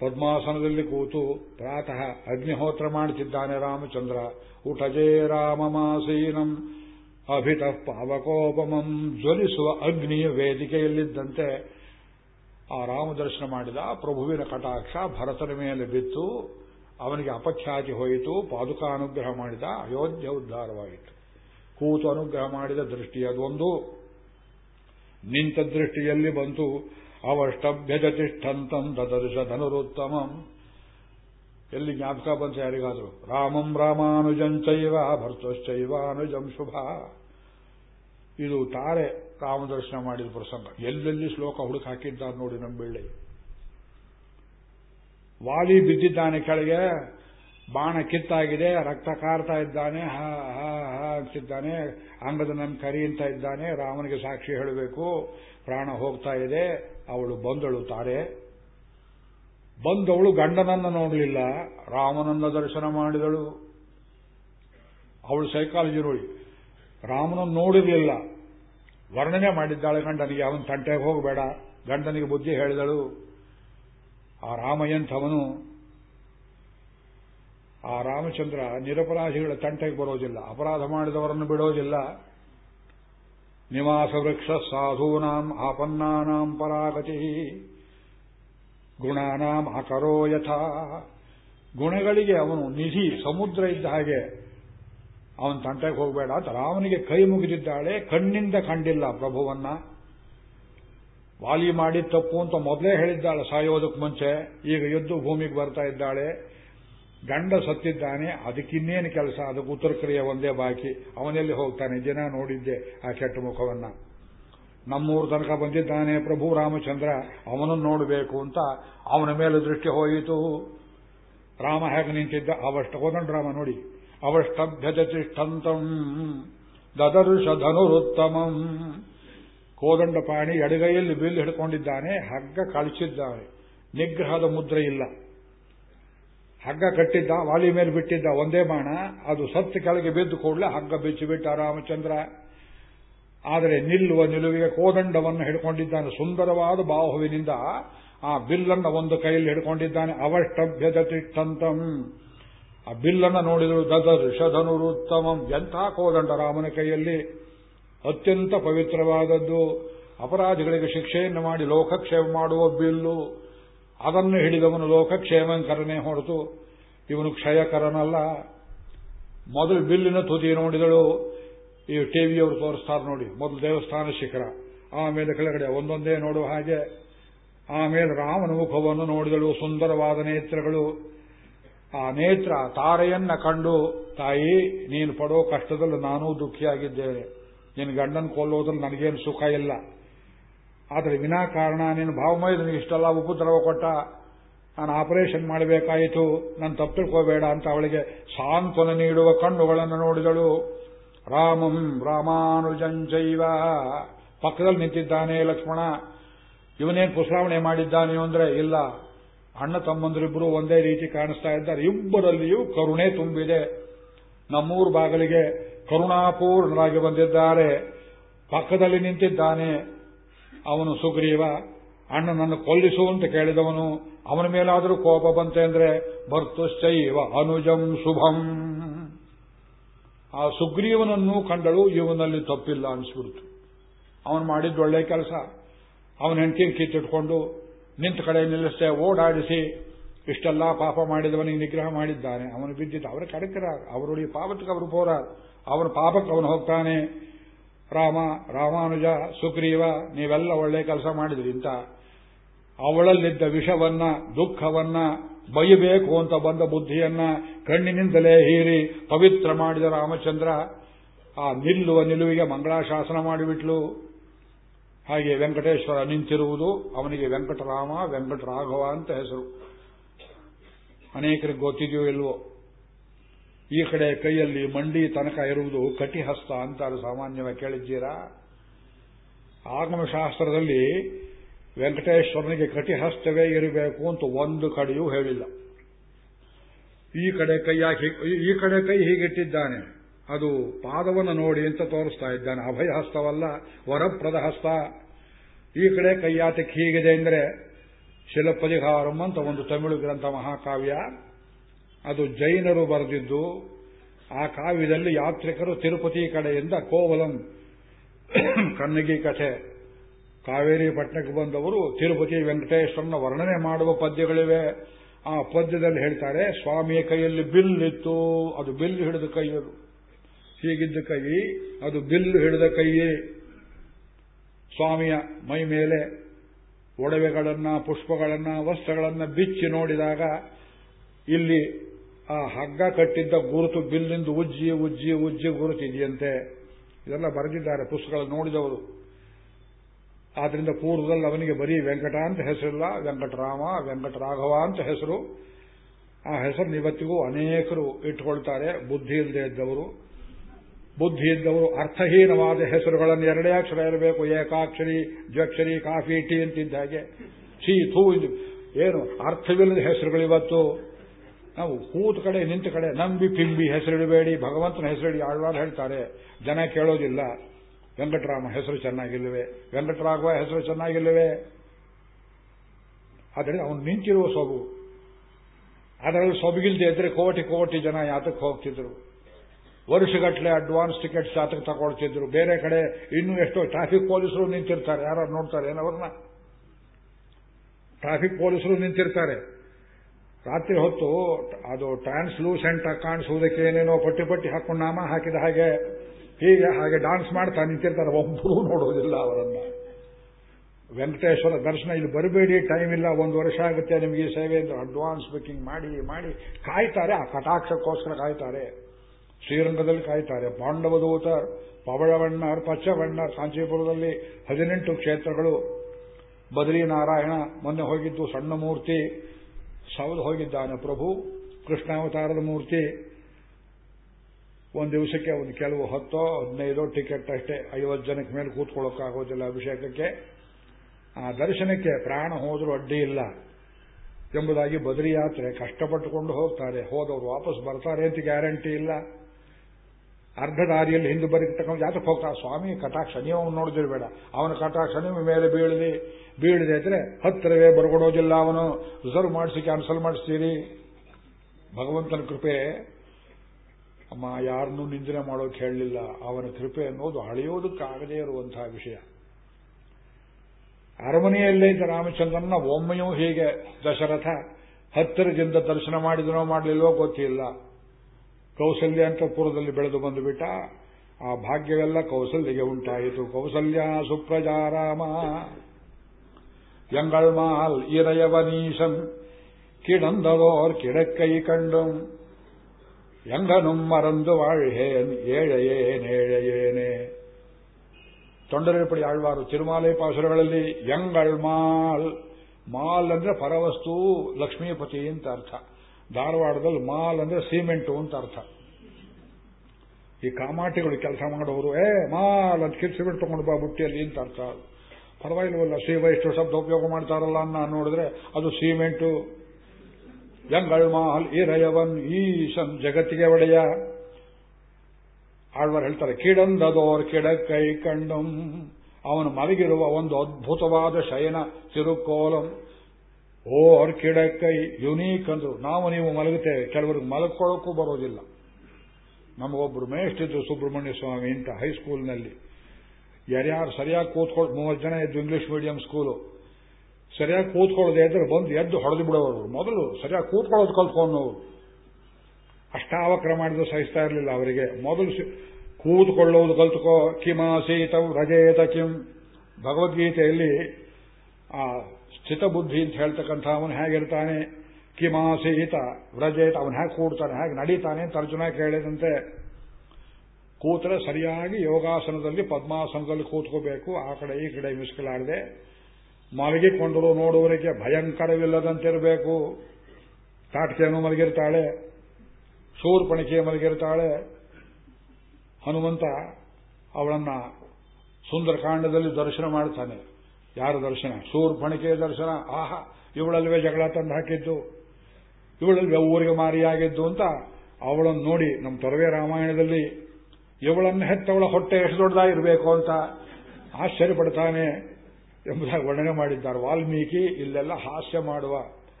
ಪದ್ಮಾಸನದಲ್ಲಿ ಕೂತು ಪ್ರಾತಃ ಅಗ್ನಿಹೋತ್ರ ಮಾಡುತ್ತಿದ್ದಾನೆ ರಾಮಚಂದ್ರ. ಉಟಜೇ ರಾಮಮಾಸೀನಂ ಅಭಿತ ಪಾವಕೋಪಮಂ, ಜ್ವಲಿಸುವ ಅಗ್ನಿಯ ವೇದಿಕೆಯಲ್ಲಿದ್ದಂತೆ. ಆ ರಾಮದರ್ಶನ ಮಾಡಿದ ಪ್ರಭುವಿನ ಕಟಾಕ್ಷ ಭರತನ ಮೇಲೆ ಬಿತ್ತು. ಅವನಿಗೆ ಅಪಖ್ಯಾತಿ ಹೋಯಿತು ಪಾದುಕಾನುಗ್ರಹ ಮಾಡಿದ, ಅಯೋಧ್ಯ ಉದ್ಧಾರವಾಯಿತು. ಕೂತು ಅನುಗ್ರಹ ಮಾಡಿದ ದೃಷ್ಟಿ ಅದೊಂದು. ನಿಂತ ದೃಷ್ಟಿಯಲ್ಲಿ ಬಂತು ಅವಷ್ಟಭ್ಯಜತಿಷ್ಠಂತಂ ದದರ್ಶ ಧನುರುತ್ತಮಂ. ಎಲ್ಲಿ ಜ್ಞಾಪಕ ಬಂತು ಯಾರಿಗಾದರೂ? ರಾಮಂ ರಾಮಾನುಜಂಚೈವ ಭರ್ತಶ್ಚೈವಾನುಜಂ ಶುಭ. ಇದು ತಾರೆ ರಾಮದರ್ಶನ ಮಾಡಿದ ಪ್ರಸಂಗ. ಎಲ್ಲೆಲ್ಲಿ ಶ್ಲೋಕ ಹುಡುಕಾಕಿದ್ದಾರೆ ನೋಡಿ ನಮ್ಮ ನಂಬಿಳ್ಳಿ ವಾಲಿ ಬಿದ್ದಿದ್ದಾನೆ ಕೆಳಗೆ. ಬಾಣ ಕಿತ್ತಾಗಿದೆ, ರಕ್ತ ಕಾರ್ತಾ ಇದ್ದಾನೆ, ಹಾ ಹಾ ಹಾ ಅಂತಿದ್ದಾನೆ. ಅಂಗದ ನನ್ನ ಕರಿ ಅಂತ ಇದ್ದಾನೆ, ರಾಮನಿಗೆ ಸಾಕ್ಷಿ ಹೇಳಬೇಕು. ಪ್ರಾಣ ಹೋಗ್ತಾ ಇದೆ, ಅವಳು ಬಂದಳು ತಾರೆ. ಬಂದವಳು ಗಂಡನನ್ನ ನೋಡಲಿಲ್ಲ, ರಾಮನನ್ನ ದರ್ಶನ ಮಾಡಿದಳು. ಅವಳು ಸೈಕಾಲಜಿ ನೋಡಿ, ರಾಮನನ್ನು ನೋಡಿರಲಿಲ್ಲ. ವರ್ಣನೆ ಮಾಡಿದ್ದಾಳೆ ಗಂಡನಿಗೆ, ಅವನ ತಂಟೆಗೆ ಹೋಗಬೇಡ, ಗಂಡನಿಗೆ ಬುದ್ಧಿ ಹೇಳಿದಳು. ಆ ರಾಮಯ್ಯಂಥವನು ಆ ರಾಮಚಂದ್ರ ನಿರಪರಾಧಿಗಳ ತಂಟೆಗೆ ಬರೋದಿಲ್ಲ, ಅಪರಾಧ ಮಾಡಿದವರನ್ನು ಬಿಡೋದಿಲ್ಲ. ನಿವಾಸ ವೃಕ್ಷ ಸಾಧೂನಾಂ ಆಪನ್ನಾನಾಂ ಪರಾಗತಿ ಗುಣಾನಾಂ ಅಕರೋ ಯಥಾ. ಗುಣಗಳಿಗೆ ಅವನು ನಿಧಿ, ಸಮುದ್ರ ಇದ್ದ ಹಾಗೆ ಅವನ ತಂಟೆಗೆ ಹೋಗಬೇಡ ಅಂತ ರಾಮನಿಗೆ ಕೈ ಮುಗಿದಿದ್ದಾಳೆ, ಕಣ್ಣಿಂದ ಕಂಡಿಲ್ಲ ಪ್ರಭುವನ್ನ. ವಾಲಿ ಮಾಡಿ ತಪ್ಪು ಅಂತ ಮೊದಲೇ ಹೇಳಿದ್ದಾಳೆ ಸಾಯೋದಕ್ಕೆ ಮುಂಚೆ. ಈಗ ಎದ್ದು ಭೂಮಿಗೆ ಬರ್ತಾ ಇದ್ದಾಳೆ. ಗಂಡ ಸತ್ತಿದ್ದಾನೆ, ಅದಕ್ಕಿನ್ನೇನು ಕೆಲಸ? ಅದಕ್ಕೆ ಉತ್ತರ ಕ್ರಿಯೆ ಒಂದೇ ಬಾಕಿ. ಅವನೆಲ್ಲಿ ಹೋಗ್ತಾನೆ? ದಿನ ನೋಡಿದ್ದೆ ಆ ಕೆಟ್ಟ ಮುಖವನ್ನ. ನಮ್ಮೂರು ತನಕ ಬಂದಿದ್ದಾನೆ ಪ್ರಭು ರಾಮಚಂದ್ರ. ಅವನನ್ನು ನೋಡಬೇಕು ಅಂತ ಅವನ ಮೇಲೆ ದೃಷ್ಟಿ ಹೋಯಿತು. ರಾಮ ಹೇಗೆ ನಿಂತಿದ್ದ? ಅವಷ್ಟು ಕೋದಂಡ ರಾಮ ನೋಡಿ. ಅವಷ್ಟಭ್ಯಜತಿಷ್ಠಂತಂ ದದರ್ಶ ಧನುರುತ್ತಮಂ. ಕೋದಂಡಪಾಣಿ ಎಡಗೈಯಲ್ಲಿ ಬಿಲ್ ಹಿಡ್ಕೊಂಡಿದ್ದಾನೆ, ಹಗ್ಗ ಕಳಿಸಿದ್ದಾನೆ ನಿಗ್ರಹದ ಮುದ್ರೆ ಇಲ್ಲ. ಹಗ್ಗ ಕಟ್ಟಿದ್ದ, ವಾಲಿ ಮೇಲೆ ಬಿಟ್ಟಿದ್ದ ಒಂದೇ ಬಾಣ, ಅದು ಸತ್ತು ಕೆಳಗೆ ಬಿದ್ದು ಕೂಡಲೇ ಹಗ್ಗ ಬಿಚ್ಚಿಬಿಟ್ಟ ರಾಮಚಂದ್ರ. ಆದರೆ ನಿಲ್ಲುವ ನಿಲುವಿಗೆ ಕೋದಂಡವನ್ನು ಹಿಡ್ಕೊಂಡಿದ್ದಾನೆ. ಸುಂದರವಾದ ಬಾಹುವಿನಿಂದ ಆ ಬಿಲ್ಲನ್ನು ಒಂದು ಕೈಯಲ್ಲಿ ಹಿಡ್ಕೊಂಡಿದ್ದಾನೆ. ಅವಷ್ಟಭ್ಯದತಿಷ್ಠಂತಂ ಆ ಬಿಲ್ಲನ್ನು ನೋಡಿದರು ದದರ್ಶಧನುರುತ್ತಮಂ ಎಂಥ ಕೋದಂಡ ರಾಮನ ಕೈಯಲ್ಲಿ? ಅತ್ಯಂತ ಪವಿತ್ರವಾದದ್ದು. ಅಪರಾಧಿಗಳಿಗೆ ಶಿಕ್ಷೆಯನ್ನು ಮಾಡಿ ಲೋಕಕ್ಷೇಮ ಮಾಡುವ ಬಿಲ್ಲು. ಅದನ್ನು ಹಿಡಿದವನು ಲೋಕಕ್ಷೇಮಂಕರನೇ ಹೊರತು ಇವನು ಕ್ಷಯಕರನಲ್ಲ. ಮೊದಲು ಬಿಲ್ಲಿನ ತುದಿ ನೋಡಿದಳು. ಈ ಟಿವಿಯವರು ತೋರಿಸ್ತಾರೆ ನೋಡಿ. ಮೊದಲು ದೇವಸ್ಥಾನ ಶಿಖರ. ಆಮೇಲೆ ಕೆಳಗಡೆ ಒಂದೊಂದೇ ನೋಡುವ ಹಾಗೆ. ಆಮೇಲೆ ರಾಮನ ಮುಖವನ್ನು ನೋಡಿದಳು. ಸುಂದರವಾದ ನೇತ್ರಗಳು. ಆ ನೇತ್ರ ತಾರೆಯನ್ನ ಕಂಡು, ತಾಯಿ, ನೀನು ಪಡೋ ಕಷ್ಟದಲ್ಲಿ ನಾನೂ ದುಃಖಿಯಾಗಿದ್ದೇನೆ. ನಿನ್ನ ಗಂಡನ ಕೊಲ್ಲೋದ್ರಲ್ಲಿ ನನಗೇನು ಸುಖ ಇಲ್ಲ. ಆದರೆ ವಿನಾಕಾರಣ ನಿನ್ನ ಭಾವಮಯ ನನಗೆ ಇಷ್ಟೆಲ್ಲ ಉಪದ್ರವ ಕೊಟ್ಟ, ನಾನು ಆಪರೇಷನ್ ಮಾಡಬೇಕಾಯಿತು ನಾನು ತಪ್ಪು ತಿಳ್ಕೋಬೇಡ ಅಂತ ಅವಳಿಗೆ ಸಾಂತ್ವನ ನೀಡುವ ಕಣ್ಣುಗಳನ್ನು ನೋಡಿದಳು. ರಾಮಂ ರಾಮಾನುಜಂಜೈವ ಪಕ್ಕದಲ್ಲಿ ನಿಂತಿದ್ದಾನೆ ಲಕ್ಷ್ಮಣ. ಇವನೇನು ಪುಸ್ರಾವಣೆ ಮಾಡಿದ್ದಾನೆ ಅಂದ್ರೆ ಇಲ್ಲ. ಅಣ್ಣ ತಮ್ಮಂದ್ರಿಬ್ರು ಒಂದೇ ರೀತಿ ಕಾಣಿಸ್ತಾ ಇದ್ದಾರೆ. ಇಬ್ಬರಲ್ಲಿಯೂ ಕರುಣೆ ತುಂಬಿದೆ. ನಮ್ಮೂರು ಬಾಗಿಲಿಗೆ ಕರುಣಾಪೂರ್ಣರಾಗಿ ಬಂದಿದ್ದಾರೆ. ಪಕ್ಕದಲ್ಲಿ ನಿಂತಿದ್ದಾನೆ. ಅವನು ಸುಗ್ರೀವ ಅಣ್ಣನನ್ನು ಕೊಲ್ಲಿಸು ಅಂತ ಕೇಳಿದವನು. ಅವನ ಮೇಲಾದರೂ ಕೋಪ ಬಂತೆ ಅಂದ್ರೆ ಭರ್ತುಶ್ಚೈವ ಅನುಜಂ ಶುಭಂ. ಆ ಸುಗ್ರೀವನನ್ನು ಕಂಡಳು, ಇವನಲ್ಲಿ ತಪ್ಪಿಲ್ಲ ಅನಿಸ್ಬಿಡ್ತು. ಅವನು ಮಾಡಿದ್ದು ಒಳ್ಳೆ ಕೆಲಸ. ಅವನ ಹೆಂಡತಿನ ಕಿತ್ತಿಟ್ಕೊಂಡು ನಿಂತ ಕಡೆ ನಿಲ್ಲಿಸದೆ ಓಡಾಡಿಸಿ ಇಷ್ಟೆಲ್ಲ ಪಾಪ ಮಾಡಿದವನಿಗೆ ನಿಗ್ರಹ ಮಾಡಿದ್ದಾನೆ. ಅವನು ಬಿದ್ದಿದ್ದ, ಅವರ ಕಡಕರ ಅವರು ಪಾಪಕ್ಕೆ ಅವರು ಪೋರ ಅವನ ಪಾಪಕ್ಕೆ ಅವನು ಹೋಗ್ತಾನೆ. ರಾಮ, ರಾಮಾನುಜ, ಸುಗ್ರೀವ, ನೀವೆಲ್ಲ ಒಳ್ಳೆ ಕೆಲಸ ಮಾಡಿದ್ರಿ. ಅಂತ ಅವಳಲ್ಲಿದ್ದ ವಿಷವನ್ನ, ದುಃಖವನ್ನ ಬಯಬೇಕು ಅಂತ ಬಂದ ಬುದ್ಧಿಯನ್ನ ಕಣ್ಣಿನಿಂದಲೇ ಹೀರಿ ಪವಿತ್ರ ಮಾಡಿದ ರಾಮಚಂದ್ರ ಆ ನಿಲ್ಲುವ ನಿಲುವಿಗೆ ಮಂಗಳಾಶಾಸನ ಮಾಡಿಬಿಟ್ಲು. ಹಾಗೆ ವೆಂಕಟೇಶ್ವರ ನಿಂತಿರುವುದು ಅವನಿಗೆ ವೆಂಕಟರಾಮ, ವೆಂಕಟರಾಘವ ಅಂತ ಹೆಸರು. ಅನೇಕರಿಗೆ ಗೊತ್ತಿದೆಯೋ ಇಲ್ವೋ? ಈ ಕಡೆ ಕೈಯಲ್ಲಿ ಮಂಡಿ ತನಕ ಇರುವುದು ಕಟಿಹಸ್ತ ಅಂತಾರೆ ಸಾಮಾನ್ಯವಾಗಿ ಕೇಳಿದ್ದೀರಾ? ಆಗಮಶಾಸ್ತ್ರದಲ್ಲಿ ವೆಂಕಟೇಶ್ವರನಿಗೆ ಕಟಿಹಸ್ತವೇ ಇರಬೇಕು ಅಂತ ಒಂದು ಕಡೆಯೂ ಹೇಳಿಲ್ಲ. ಈ ಕಡೆ ಕೈ ಹಾಕಿ, ಈ ಕಡೆ ಕೈ ಹೀಗಿಟ್ಟಿದ್ದಾನೆ. ಅದು ಪಾದವನ್ನು ನೋಡಿ ಅಂತ ತೋರಿಸ್ತಾ ಇದ್ದಾನೆ. ಅಭಯ ಹಸ್ತವಲ್ಲ ವರಪ್ರದ ಹಸ್ತ. ಈ ಕಡೆ ಕೈಯಾತಕ್ಕೆ ಹೀಗಿದೆ ಅಂದರೆ ಶಿಲಪದಿಹಾರಂ ಅಂತ ಒಂದು ತಮಿಳು ಗ್ರಂಥ ಮಹಾಕಾವ್ಯ. ಅದು ಜೈನರು ಬರೆದಿದ್ದು, ಆ ಕಾವ್ಯದಲ್ಲಿ ಯಾತ್ರಿಕರು ತಿರುಪತಿ ಕಡೆಯಿಂದ ಕೋವಲಂ, ಕನ್ನಗಿ ಕಥೆ, ಕಾವೇರಿ ಪಟ್ಟಣಕ್ಕೆ ಬಂದವರು ತಿರುಪತಿ ವೆಂಕಟೇಶ್ವರನ ವರ್ಣನೆ ಮಾಡುವ ಪದ್ಯಗಳಿವೆ. ಆ ಪದ್ಯದಲ್ಲಿ ಹೇಳ್ತಾರೆ, ಸ್ವಾಮಿಯ ಕೈಯಲ್ಲಿ ಬಿಲ್ ಇತ್ತು, ಅದು ಬಿಲ್ಲು ಹಿಡಿದ ಕೈ ಅದು ಹೀಗಿದ್ದ ಕೈ ಅದು ಬಿಲ್ಲು ಹಿಡಿದ ಕೈಯೇ. ಸ್ವಾಮಿಯ ಮೈ ಮೇಲೆ ಒಡವೆಗಳನ್ನ, ಪುಷ್ಪಗಳನ್ನ, ವಸ್ತ್ರಗಳನ್ನ ಬಿಚ್ಚಿ ನೋಡಿದಾಗ, ಇಲ್ಲಿ ಆ ಹಗ್ಗ ಕಟ್ಟಿದ್ದ ಗುರುತು ಬಿಲ್ಲಿಂದ ಉಜ್ಜಿ ಉಜ್ಜಿ ಉಜ್ಜಿ ಗುರುತಿದೆಯಂತೆ. ಇದೆಲ್ಲ ಬರೆದಿದ್ದಾರೆ ಪುಸ್ತಕಗಳು ನೋಡಿದವರು. ಆದ್ರಿಂದ ಪೂರ್ವದಲ್ಲಿ ಅವನಿಗೆ ಬರೀ ವೆಂಕಟ ಅಂತ ಹೆಸರಿಲ್ಲ, ವೆಂಕಟರಾಮ, ವೆಂಕಟರಾಘವ ಅಂತ ಹೆಸರು. ಆ ಹೆಸರು ಇವತ್ತಿಗೂ ಅನೇಕರು ಇಟ್ಕೊಳ್ತಾರೆ ಬುದ್ಧಿ ಇಲ್ಲದೆ ಇದ್ದವರು. ಬುದ್ಧಿ ಇದ್ದವರು ಅರ್ಥಹೀನವಾದ ಹೆಸರುಗಳನ್ನು ಎರಡೇ ಅಕ್ಷರ ಇರಬೇಕು. ಏಕಾಕ್ಷರಿ ದ್ವಕ್ಷರಿ ಕಾಫಿ, ಟೀ ಅಂತಿದ್ದ ಹಾಗೆ. ಸಿ ಥೂ ಏನು? ಅರ್ಥವಿಲ್ಲದ ಹೆಸರುಗಳು ಇವತ್ತು ನಾವು ಕೂತ ಕಡೆ ನಿಂತ ಕಡೆ ನಂಬಿ ಪಿಂಬಿ ಹೆಸರಿಡಬೇಡಿ ಭಗವಂತನ ಹೆಸರಿಡಿ ಆಳ್ವಾರ ಹೇಳ್ತಾರೆ. ಜನ ಕೇಳೋದಿಲ್ಲ. ವೆಂಕಟರಾಮ ಹೆಸರು ಚೆನ್ನಾಗಿಲ್ಲವೆ? ವೆಂಕಟರಾಘವ ಹೆಸರು ಚೆನ್ನಾಗಿಲ್ಲವೆ? ಆದರೆ ಅವನು ನಿಂತಿರುವ ಸೊಬು ಅದರಲ್ಲಿ ಸೊಬಗಿಲ್ದೇ ಇದ್ರೆ ಕೋಟಿ ಕೋಟಿ ಜನ ಯಾತಕ್ಕೆ ಹೋಗ್ತಿದ್ರು. ವರ್ಷಗಟ್ಟಲೆ ಅಡ್ವಾನ್ಸ್ ಟಿಕೆಟ್ ಜಾತಕ್ಕೆ ತಗೊಳ್ತಿದ್ರು. ಬೇರೆ ಕಡೆ ಇನ್ನೂ ಎಷ್ಟೋ ಟ್ರಾಫಿಕ್ ಪೊಲೀಸರು ನಿಂತಿರ್ತಾರೆ. ಯಾರು ನೋಡ್ತಾರೆ ಏನವ್ರನ್ನ ಟ್ರಾಫಿಕ್ ಪೊಲೀಸರು ನಿಂತಿರ್ತಾರೆ. ರಾತ್ರಿ ಹೊತ್ತು ಅದು ಟ್ರಾನ್ಸ್ಲೂಸೆಂಟ್ ಕಾಣಿಸುವುದಕ್ಕೆ ಏನೇನೋ ಪಟ್ಟಿ ಪಟ್ಟಿ ಹಾಕೊಂಡು ನಾಮ ಹಾಕಿದ ಹಾಗೆ, ಹೀಗೆ ಹಾಗೆ ಡಾನ್ಸ್ ಮಾಡ್ತಾ ನಿಂತಿರ್ತಾರೆ. ಒಬ್ಬರು ನೋಡೋದಿಲ್ಲ ಅವರನ್ನ. ವೆಂಕಟೇಶ್ವರ ದರ್ಶನ, ಇಲ್ಲಿ ಬರಬೇಡಿ ಟೈಮ್ ಇಲ್ಲ, ಒಂದು ವರ್ಷ ಆಗುತ್ತೆ, ನಿಮಗೆ ಸೇವೆ ಅಂತ ಅಡ್ವಾನ್ಸ್ ಬುಕ್ಕಿಂಗ್ ಮಾಡಿ ಮಾಡಿ ಕಾಯ್ತಾರೆ. ಆ ಕಟಾಕ್ಷಕ್ಕೋಸ್ಕರ ಕಾಯ್ತಾರೆ. ಶ್ರೀರಂಗದಲ್ಲಿ ಕಾಯ್ತಾರೆ. ಪಾಂಡವದೂತ ಪವಳವಣ್ಣ ಪಚ್ಚವಣ್ಣರ್, ಕಾಂಚೀಪುರದಲ್ಲಿ ಹದಿನೆಂಟು ಕ್ಷೇತ್ರಗಳು. ಬದ್ರಿನಾರಾಯಣ ಮೊನ್ನೆ ಹೋಗಿದ್ದು, ಸಣ್ಣ ಮೂರ್ತಿ. ಸೌದು ಹೋಗಿದ್ದಾನೆ ಪ್ರಭು, ಕೃಷ್ಣಾವತಾರದ ಮೂರ್ತಿ. ಒಂದು ದಿವಸಕ್ಕೆ ಒಂದು ಕೆಲವು ಹತ್ತೋ, ಹದಿನೈದೋ ಟಿಕೆಟ್ ಅಷ್ಟೇ, ಐವತ್ತು ಜನಕ್ಕೆ ಮೇಲೆ ಕೂತ್ಕೊಳ್ಳೋಕ್ಕಾಗೋದಿಲ್ಲ ಅಭಿಷೇಕಕ್ಕೆ. ಆ ದರ್ಶನಕ್ಕೆ ಪ್ರಾಣ ಹೋದರೂ ಅಡ್ಡಿ ಇಲ್ಲ. ಎಂಬುದಾಗಿ ಬದರಿ ಯಾತ್ರೆ ಕಷ್ಟಪಟ್ಟುಕೊಂಡು ಹೋಗ್ತಾರೆ. ಹೋದವರು ವಾಪಸ್ ಬರ್ತಾರೆ ಅಂತ ಗ್ಯಾರಂಟಿ ಇಲ್ಲ. ಅರ್ಧ ದಾರಿಯಲ್ಲಿ ಹಿಂದೆ ಬರೀತಕ್ಕ ಯಾತಕ್ಕೆ ಹೋಗ್ತಾ ಸ್ವಾಮಿ ಕಟಾಕ್ಷ ನೀವು ಅವನು ನೋಡಿದಿರಬೇಡ ಅವನ ಕಟಾಕ್ಷ ನಿಮ್ಮ ಮೇಲೆ ಬೀಳಲಿ. ಬೀಳದೆ ಇದ್ರೆ ಹತ್ತಿರವೇ ಬರ್ಕೊಡೋದಿಲ್ಲ ಅವನು. ರಿಸರ್ವ್ ಮಾಡಿಸಿ, ಕ್ಯಾನ್ಸಲ್ ಮಾಡಿಸ್ತೀರಿ. ಭಗವಂತನ ಕೃಪೆ. ಅಮ್ಮ, ಯಾರನ್ನೂ ನಿಂದನೆ ಮಾಡೋಕೆ ಹೇಳಲಿಲ್ಲ. ಅವನ ಕೃಪೆ ಅನ್ನೋದು ಅಳೆಯೋದಕ್ಕಾಗದೇ ಇರುವಂತಹ ವಿಷಯ. ಅರಮನೆಯಲ್ಲೇ ಇದ್ದ ರಾಮಚಂದ್ರನ ಒಮ್ಮೆಯೂ ಹೀಗೆ ದಶರಥ ಹತ್ತಿರದಿಂದ ದರ್ಶನ ಮಾಡಿದನೋ ಮಾಡಲಿಲ್ಲವೋ ಗೊತ್ತಿಲ್ಲ. ಕೌಸಲ್ಯ ಅಂತಪುರದಲ್ಲಿ ಬೆಳೆದು ಬಂದುಬಿಟ್ಟ ಆ ಭಾಗ್ಯವೆಲ್ಲ ಕೌಸಲ್ಯಗೆ ಉಂಟಾಯಿತು ಕೌಸಲ್ಯ ಸುಪ್ರಜಾರಾಮ எங்கள் இறையவனீசன் கிடந்ததோர் கிடக்கை கண்டும் எங்கனும் மறந்து வாழ்கேன் ಏಳೆಯೇನ್ ಏಳೆಯೇನೆ ತೊಂಡರೆಪಡಿ ಆಳ್ವಾರು ತಿರುಮಾಲೆ ಪಾಸುರಗಳಲ್ಲಿ ಎಂಗಳ್ ಮಾಲ್ ಮಾಲ್ ಅಂದ್ರೆ ಪರವಸ್ತು ಲಕ್ಷ್ಮೀಪತಿ ಅಂತ ಅರ್ಥ ಧಾರವಾಡದಲ್ಲಿ ಮಾಲ್ ಅಂದ್ರೆ ಸಿಮೆಂಟು ಅಂತ ಅರ್ಥ. ಈ ಕಾಮಾಟಿಗಳು ಕೆಲಸ ಮಾಡೋರು, ಏ, ಮಾಲ್ ಅಂತ ಕಿರ್ಸಿಬಿಟ್ಟು ತಗೊಂಡು ಬಾ ಬುಟ್ಟಿಯಲ್ಲಿ ಅಂತ ಅರ್ಥ. ಪರವಾಗಿಲ್ವಲ್ಲ, ಶ್ರೀ ವೈಷ್ಣವ ಶಬ್ದ ಉಪಯೋಗ ಮಾಡ್ತಾರಲ್ಲ ಅನ್ನ ನೋಡಿದ್ರೆ ಅದು ಸಿಮೆಂಟು. ಎಂಗಳ್ ಮಾಲ್ ಈರಯವನ್ ಈಶನ್, ಜಗತ್ತಿಗೆ ಒಡೆಯ. ಆಳ್ವಾರ್ ಹೇಳ್ತಾರೆ, ಕಿಡಂದದೋರ್ ಕಿಡಕೈ ಕಂಡಂ. ಅವನು ಮಲಗಿರುವ ಒಂದು ಅದ್ಭುತವಾದ ಶಯನ, ತಿರುಕೋಲಂ. ಓರ್ ಕಿಡಕೈ ಯುನೀಕ್ ಅಂದ್ರು. ನಾವು ನೀವು ಮಲಗುತ್ತೇವೆ. ಕೆಲವರಿಗೆ ಮಲಗ್ಕೊಳ್ಳೋಕ್ಕೂ ಬರೋದಿಲ್ಲ. ನಮಗೊಬ್ರು ಮೇಷ್ಟಿದ್ರು ಸುಬ್ರಹ್ಮಣ್ಯ ಸ್ವಾಮಿ ಅಂತ ಹೈಸ್ಕೂಲ್ನಲ್ಲಿ ಯಾರ್ಯಾರು ಸರಿಯಾಗಿ ಕೂತ್ಕೊಳ್ಳಿ ಮೂವತ್ತು ಜನ ಇದ್ದು ಇಂಗ್ಲಿಷ್ ಮೀಡಿಯಂ ಸ್ಕೂಲು ಸರಿಯಾಗಿ ಕೂತ್ಕೊಳ್ಳೋದೇ ಇದ್ರೆ ಬಂದು ಎದ್ದು ಹೊಡೆದು ಬಿಡೋರು ಮೊದಲು ಸರಿಯಾಗಿ ಕೂತ್ಕೊಳ್ಳೋದು ಕಲ್ತ್ಕೊಂಡವರು ಅಷ್ಟಾವಕ್ರ ಮಾಡಿದ್ರು ಸಹಿಸ್ತಾ ಇರಲಿಲ್ಲ ಅವರಿಗೆ. ಮೊದಲು ಕೂತ್ಕೊಳ್ಳೋದು ಕಲ್ತ್ಕೋ. ಕಿಮಾಸೀತವು ರಜೇತ ಕಿಂ. ಭಗವದ್ಗೀತೆಯಲ್ಲಿ ಆ ಸ್ಥಿತಬುದ್ಧಿ ಅಂತ ಹೇಳ್ತಕ್ಕಂಥ ಅವನು ಹೇಗಿರ್ತಾನೆ? ಕಿಮಾಸೀತ ವ್ರಜೇತ, ಅವನು ಹೇಗೆ ಕೂಡ್ತಾನೆ, ಹೇಗೆ ನಡೀತಾನೆ ಅಂತ ಅರ್ಜುನ ಕೇಳಿದಂತೆ ಕೂತರೆ ಸರಿಯಾಗಿ ಯೋಗಾಸನದಲ್ಲಿ, ಪದ್ಮಾಸನದಲ್ಲಿ ಕೂತ್ಕೋಬೇಕು. ಆ ಕಡೆ ಈ ಕಡೆ ಮಿಸ್ಕಲಾಡದೆ. ಮಲಗಿಕೊಂಡರು ನೋಡುವವರಿಗೆ ಭಯಂಕರವಿಲ್ಲದಂತಿರಬೇಕು. ತಾಟಿಕೆಯನ್ನು ಮಲಗಿರ್ತಾಳೆ. ಶೂರ್ಪಣಿಕೆ ಮಲಗಿರ್ತಾಳೆ. ಹನುಮಂತ ಅವಳನ್ನ ಸುಂದರಕಾಂಡದಲ್ಲಿ ದರ್ಶನ ಮಾಡ್ತಾನೆ. ಯಾರ ದರ್ಶನ? ಶೂರ್ಪಣಿಕೆಯ ದರ್ಶನ. ಆಹಾ, ಇವಳಲ್ವೇ ಜಗಳ ತಂದು ಹಾಕಿದ್ದು. ಇವಳಲ್ವೇ ಊರಿಗೆ ಮಾರಿಯಾಗಿದ್ದು ಅಂತ ಅವಳನ್ನು ನೋಡಿ ನಮ್ಮ ತೊರವೆ ರಾಮಾಯಣದಲ್ಲಿ ಇವಳನ್ನು ಹೆತ್ತವಳ ಹೊಟ್ಟೆ ಎಷ್ಟು ದೊಡ್ಡದಾಗಿರಬೇಕು ಅಂತ ಆಶ್ಚರ್ಯಪಡ್ತಾನೆ ಎಂಬುದಾಗಿ ವರ್ಣನೆ ಮಾಡಿದ್ದಾರೆ. ವಾಲ್ಮೀಕಿ ಇಲ್ಲೆಲ್ಲ ಹಾಸ್ಯ ಮಾಡುವ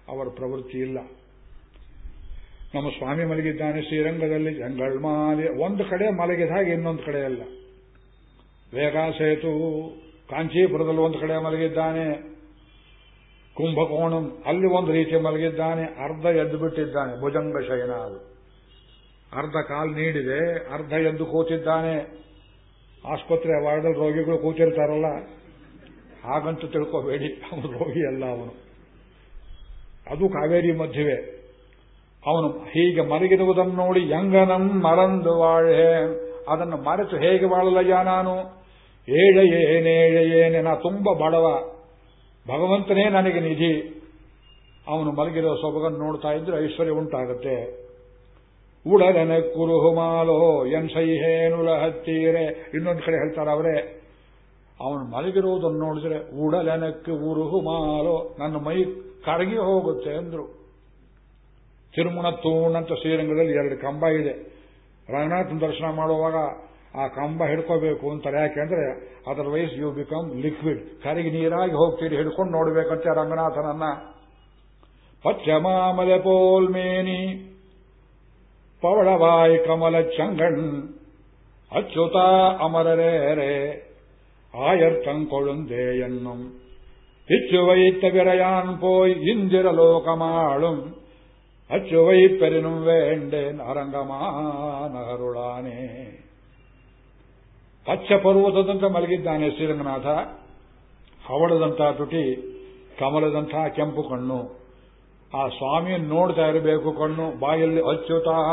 ಅವರ ಪ್ರವೃತ್ತಿ ಇಲ್ಲ. ನಮ್ಮ ಸ್ವಾಮಿ ಮಲಗಿದ್ದಾನೆ ಶ್ರೀರಂಗದಲ್ಲಿ ಜಂಗಳ್ಮಾಲಿ ಒಂದು ಕಡೆ ಮಲಗಿದ ಹಾಗೆ ಇನ್ನೊಂದು ಕಡೆ ಅಲ್ಲ ವೇಗ ಸೇತು ಕಾಂಚೀಪುರದಲ್ಲಿ ಒಂದು ಕಡೆ ಮಲಗಿದ್ದಾನೆ, ಕುಂಭಕೋಣಂ, ಅಲ್ಲಿ ಒಂದು ರೀತಿ ಮಲಗಿದ್ದಾನೆ, ಅರ್ಧ ಎದ್ದು ಬಿಟ್ಟಿದ್ದಾನೆ, ಭುಜಂಗ ಶಯನ ಅದು. ಅರ್ಧ ಕಾಲು ನೀಡಿದೆ, ಅರ್ಧ ಎದ್ದು ಕೂತಿದ್ದಾನೆ. ಆಸ್ಪತ್ರೆ ವಾರ್ಡಲ್ಲಿ ರೋಗಿಗಳು ಕೂತಿರ್ತಾರಲ್ಲ, ಹಾಗಂತೂ ತಿಳ್ಕೋಬೇಡಿ, ಅವನು ರೋಗಿ ಅಲ್ಲ ಅವನು. ಅದು ಕಾವೇರಿ ಮಧ್ಯವೇ. ಅವನು ಹೀಗೆ ಮಲಗಿರುವುದನ್ನು ನೋಡಿ, ಯಂಗನಂ ಮರಂದು ವಾಳೆ ಅದನ್ನು ಮರೆತು ಹೇಗೆ ಬಾಳಲಯ್ಯ ನಾನು? ಏಳೆಯೇನೇಳೆಯೇನೆ ನಾ ತುಂಬ ಬಡವ. ಭಗವಂತನೇ ನನಗೆ ನಿಧಿ. ಅವನು ಮಲಗಿರೋ ಸೊಬಗನ್ನು ನೋಡ್ತಾ ಇದ್ರೆ ಐಶ್ವರ್ಯ ಉಂಟಾಗುತ್ತೆ. ಉಡಲನೆ ಕುರುಹುಮಾಲೋ ಎನ್ ಸೈಹೇನುಲ ಹತ್ತೀರೆ ಇನ್ನೊಂದು ಕಡೆ ಹೇಳ್ತಾರೆ ಅವರೇ, ಅವನು ಮಲಗಿರೋದನ್ನು ನೋಡಿದ್ರೆ ಉಡಲೆನಕ್ಕೆ ಉರುಹುಮಾಲೋ ನನ್ನ ಮೈ ಕರಗಿ ಹೋಗುತ್ತೆ ಅಂದ್ರು. ತಿರುಮುಣ ಅಂತ ಶ್ರೀರಂಗದಲ್ಲಿ ಎರಡು ಕಂಬ ಇದೆ. ರಂಗನಾಥನ ದರ್ಶನ ಮಾಡುವಾಗ ಆ ಕಂಬ ಹಿಡ್ಕೋಬೇಕು ಅಂತಾರೆ ಯಾಕೆಂದ್ರೆ ಅದರ್ವೈಸ್ ಯು ಬಿಕಮ್ ಲಿಕ್ವಿಡ್ ಕರಗಿ ನೀರಾಗಿ ಹೋಗ್ತೀರಿ ಹಿಡ್ಕೊಂಡು ನೋಡ್ಬೇಕಂತೆ ರಂಗನಾಥನನ್ನ ಪಚ್ಚಮಾಮಲೆ ಪೋಲ್ಮೇನಿ ಪವಳವಾಯ್ ಕಮಲ ಚಂಗಣ್ ಅಚ್ಯುತ ಅಮರರೇರೆ ஆயர்த்தங்கொழுந்தே என்னும் இச்சு வைத்த விரையான் போய் இந்திர லோகமாளும் அச்சுவை பெரினும் வேண்டேன் அரங்கமா ನಗರುಳಾನೆ ಪಚ್ಚ ಪರ್ವತದಂತ ಮಲಗಿದ್ದಾನೆ ಶ್ರೀರಂಗನಾಥ. ಹವಳದಂಥ ತುಟಿ ಕಮಲದಂಥ ಕೆಂಪು ಕಣ್ಣು. ಆ ಸ್ವಾಮಿಯನ್ನು ನೋಡ್ತಾ ಇರಬೇಕು ಕಣ್ಣು. ಬಾಯಲ್ಲಿ ಅಚ್ಚುತಾಹ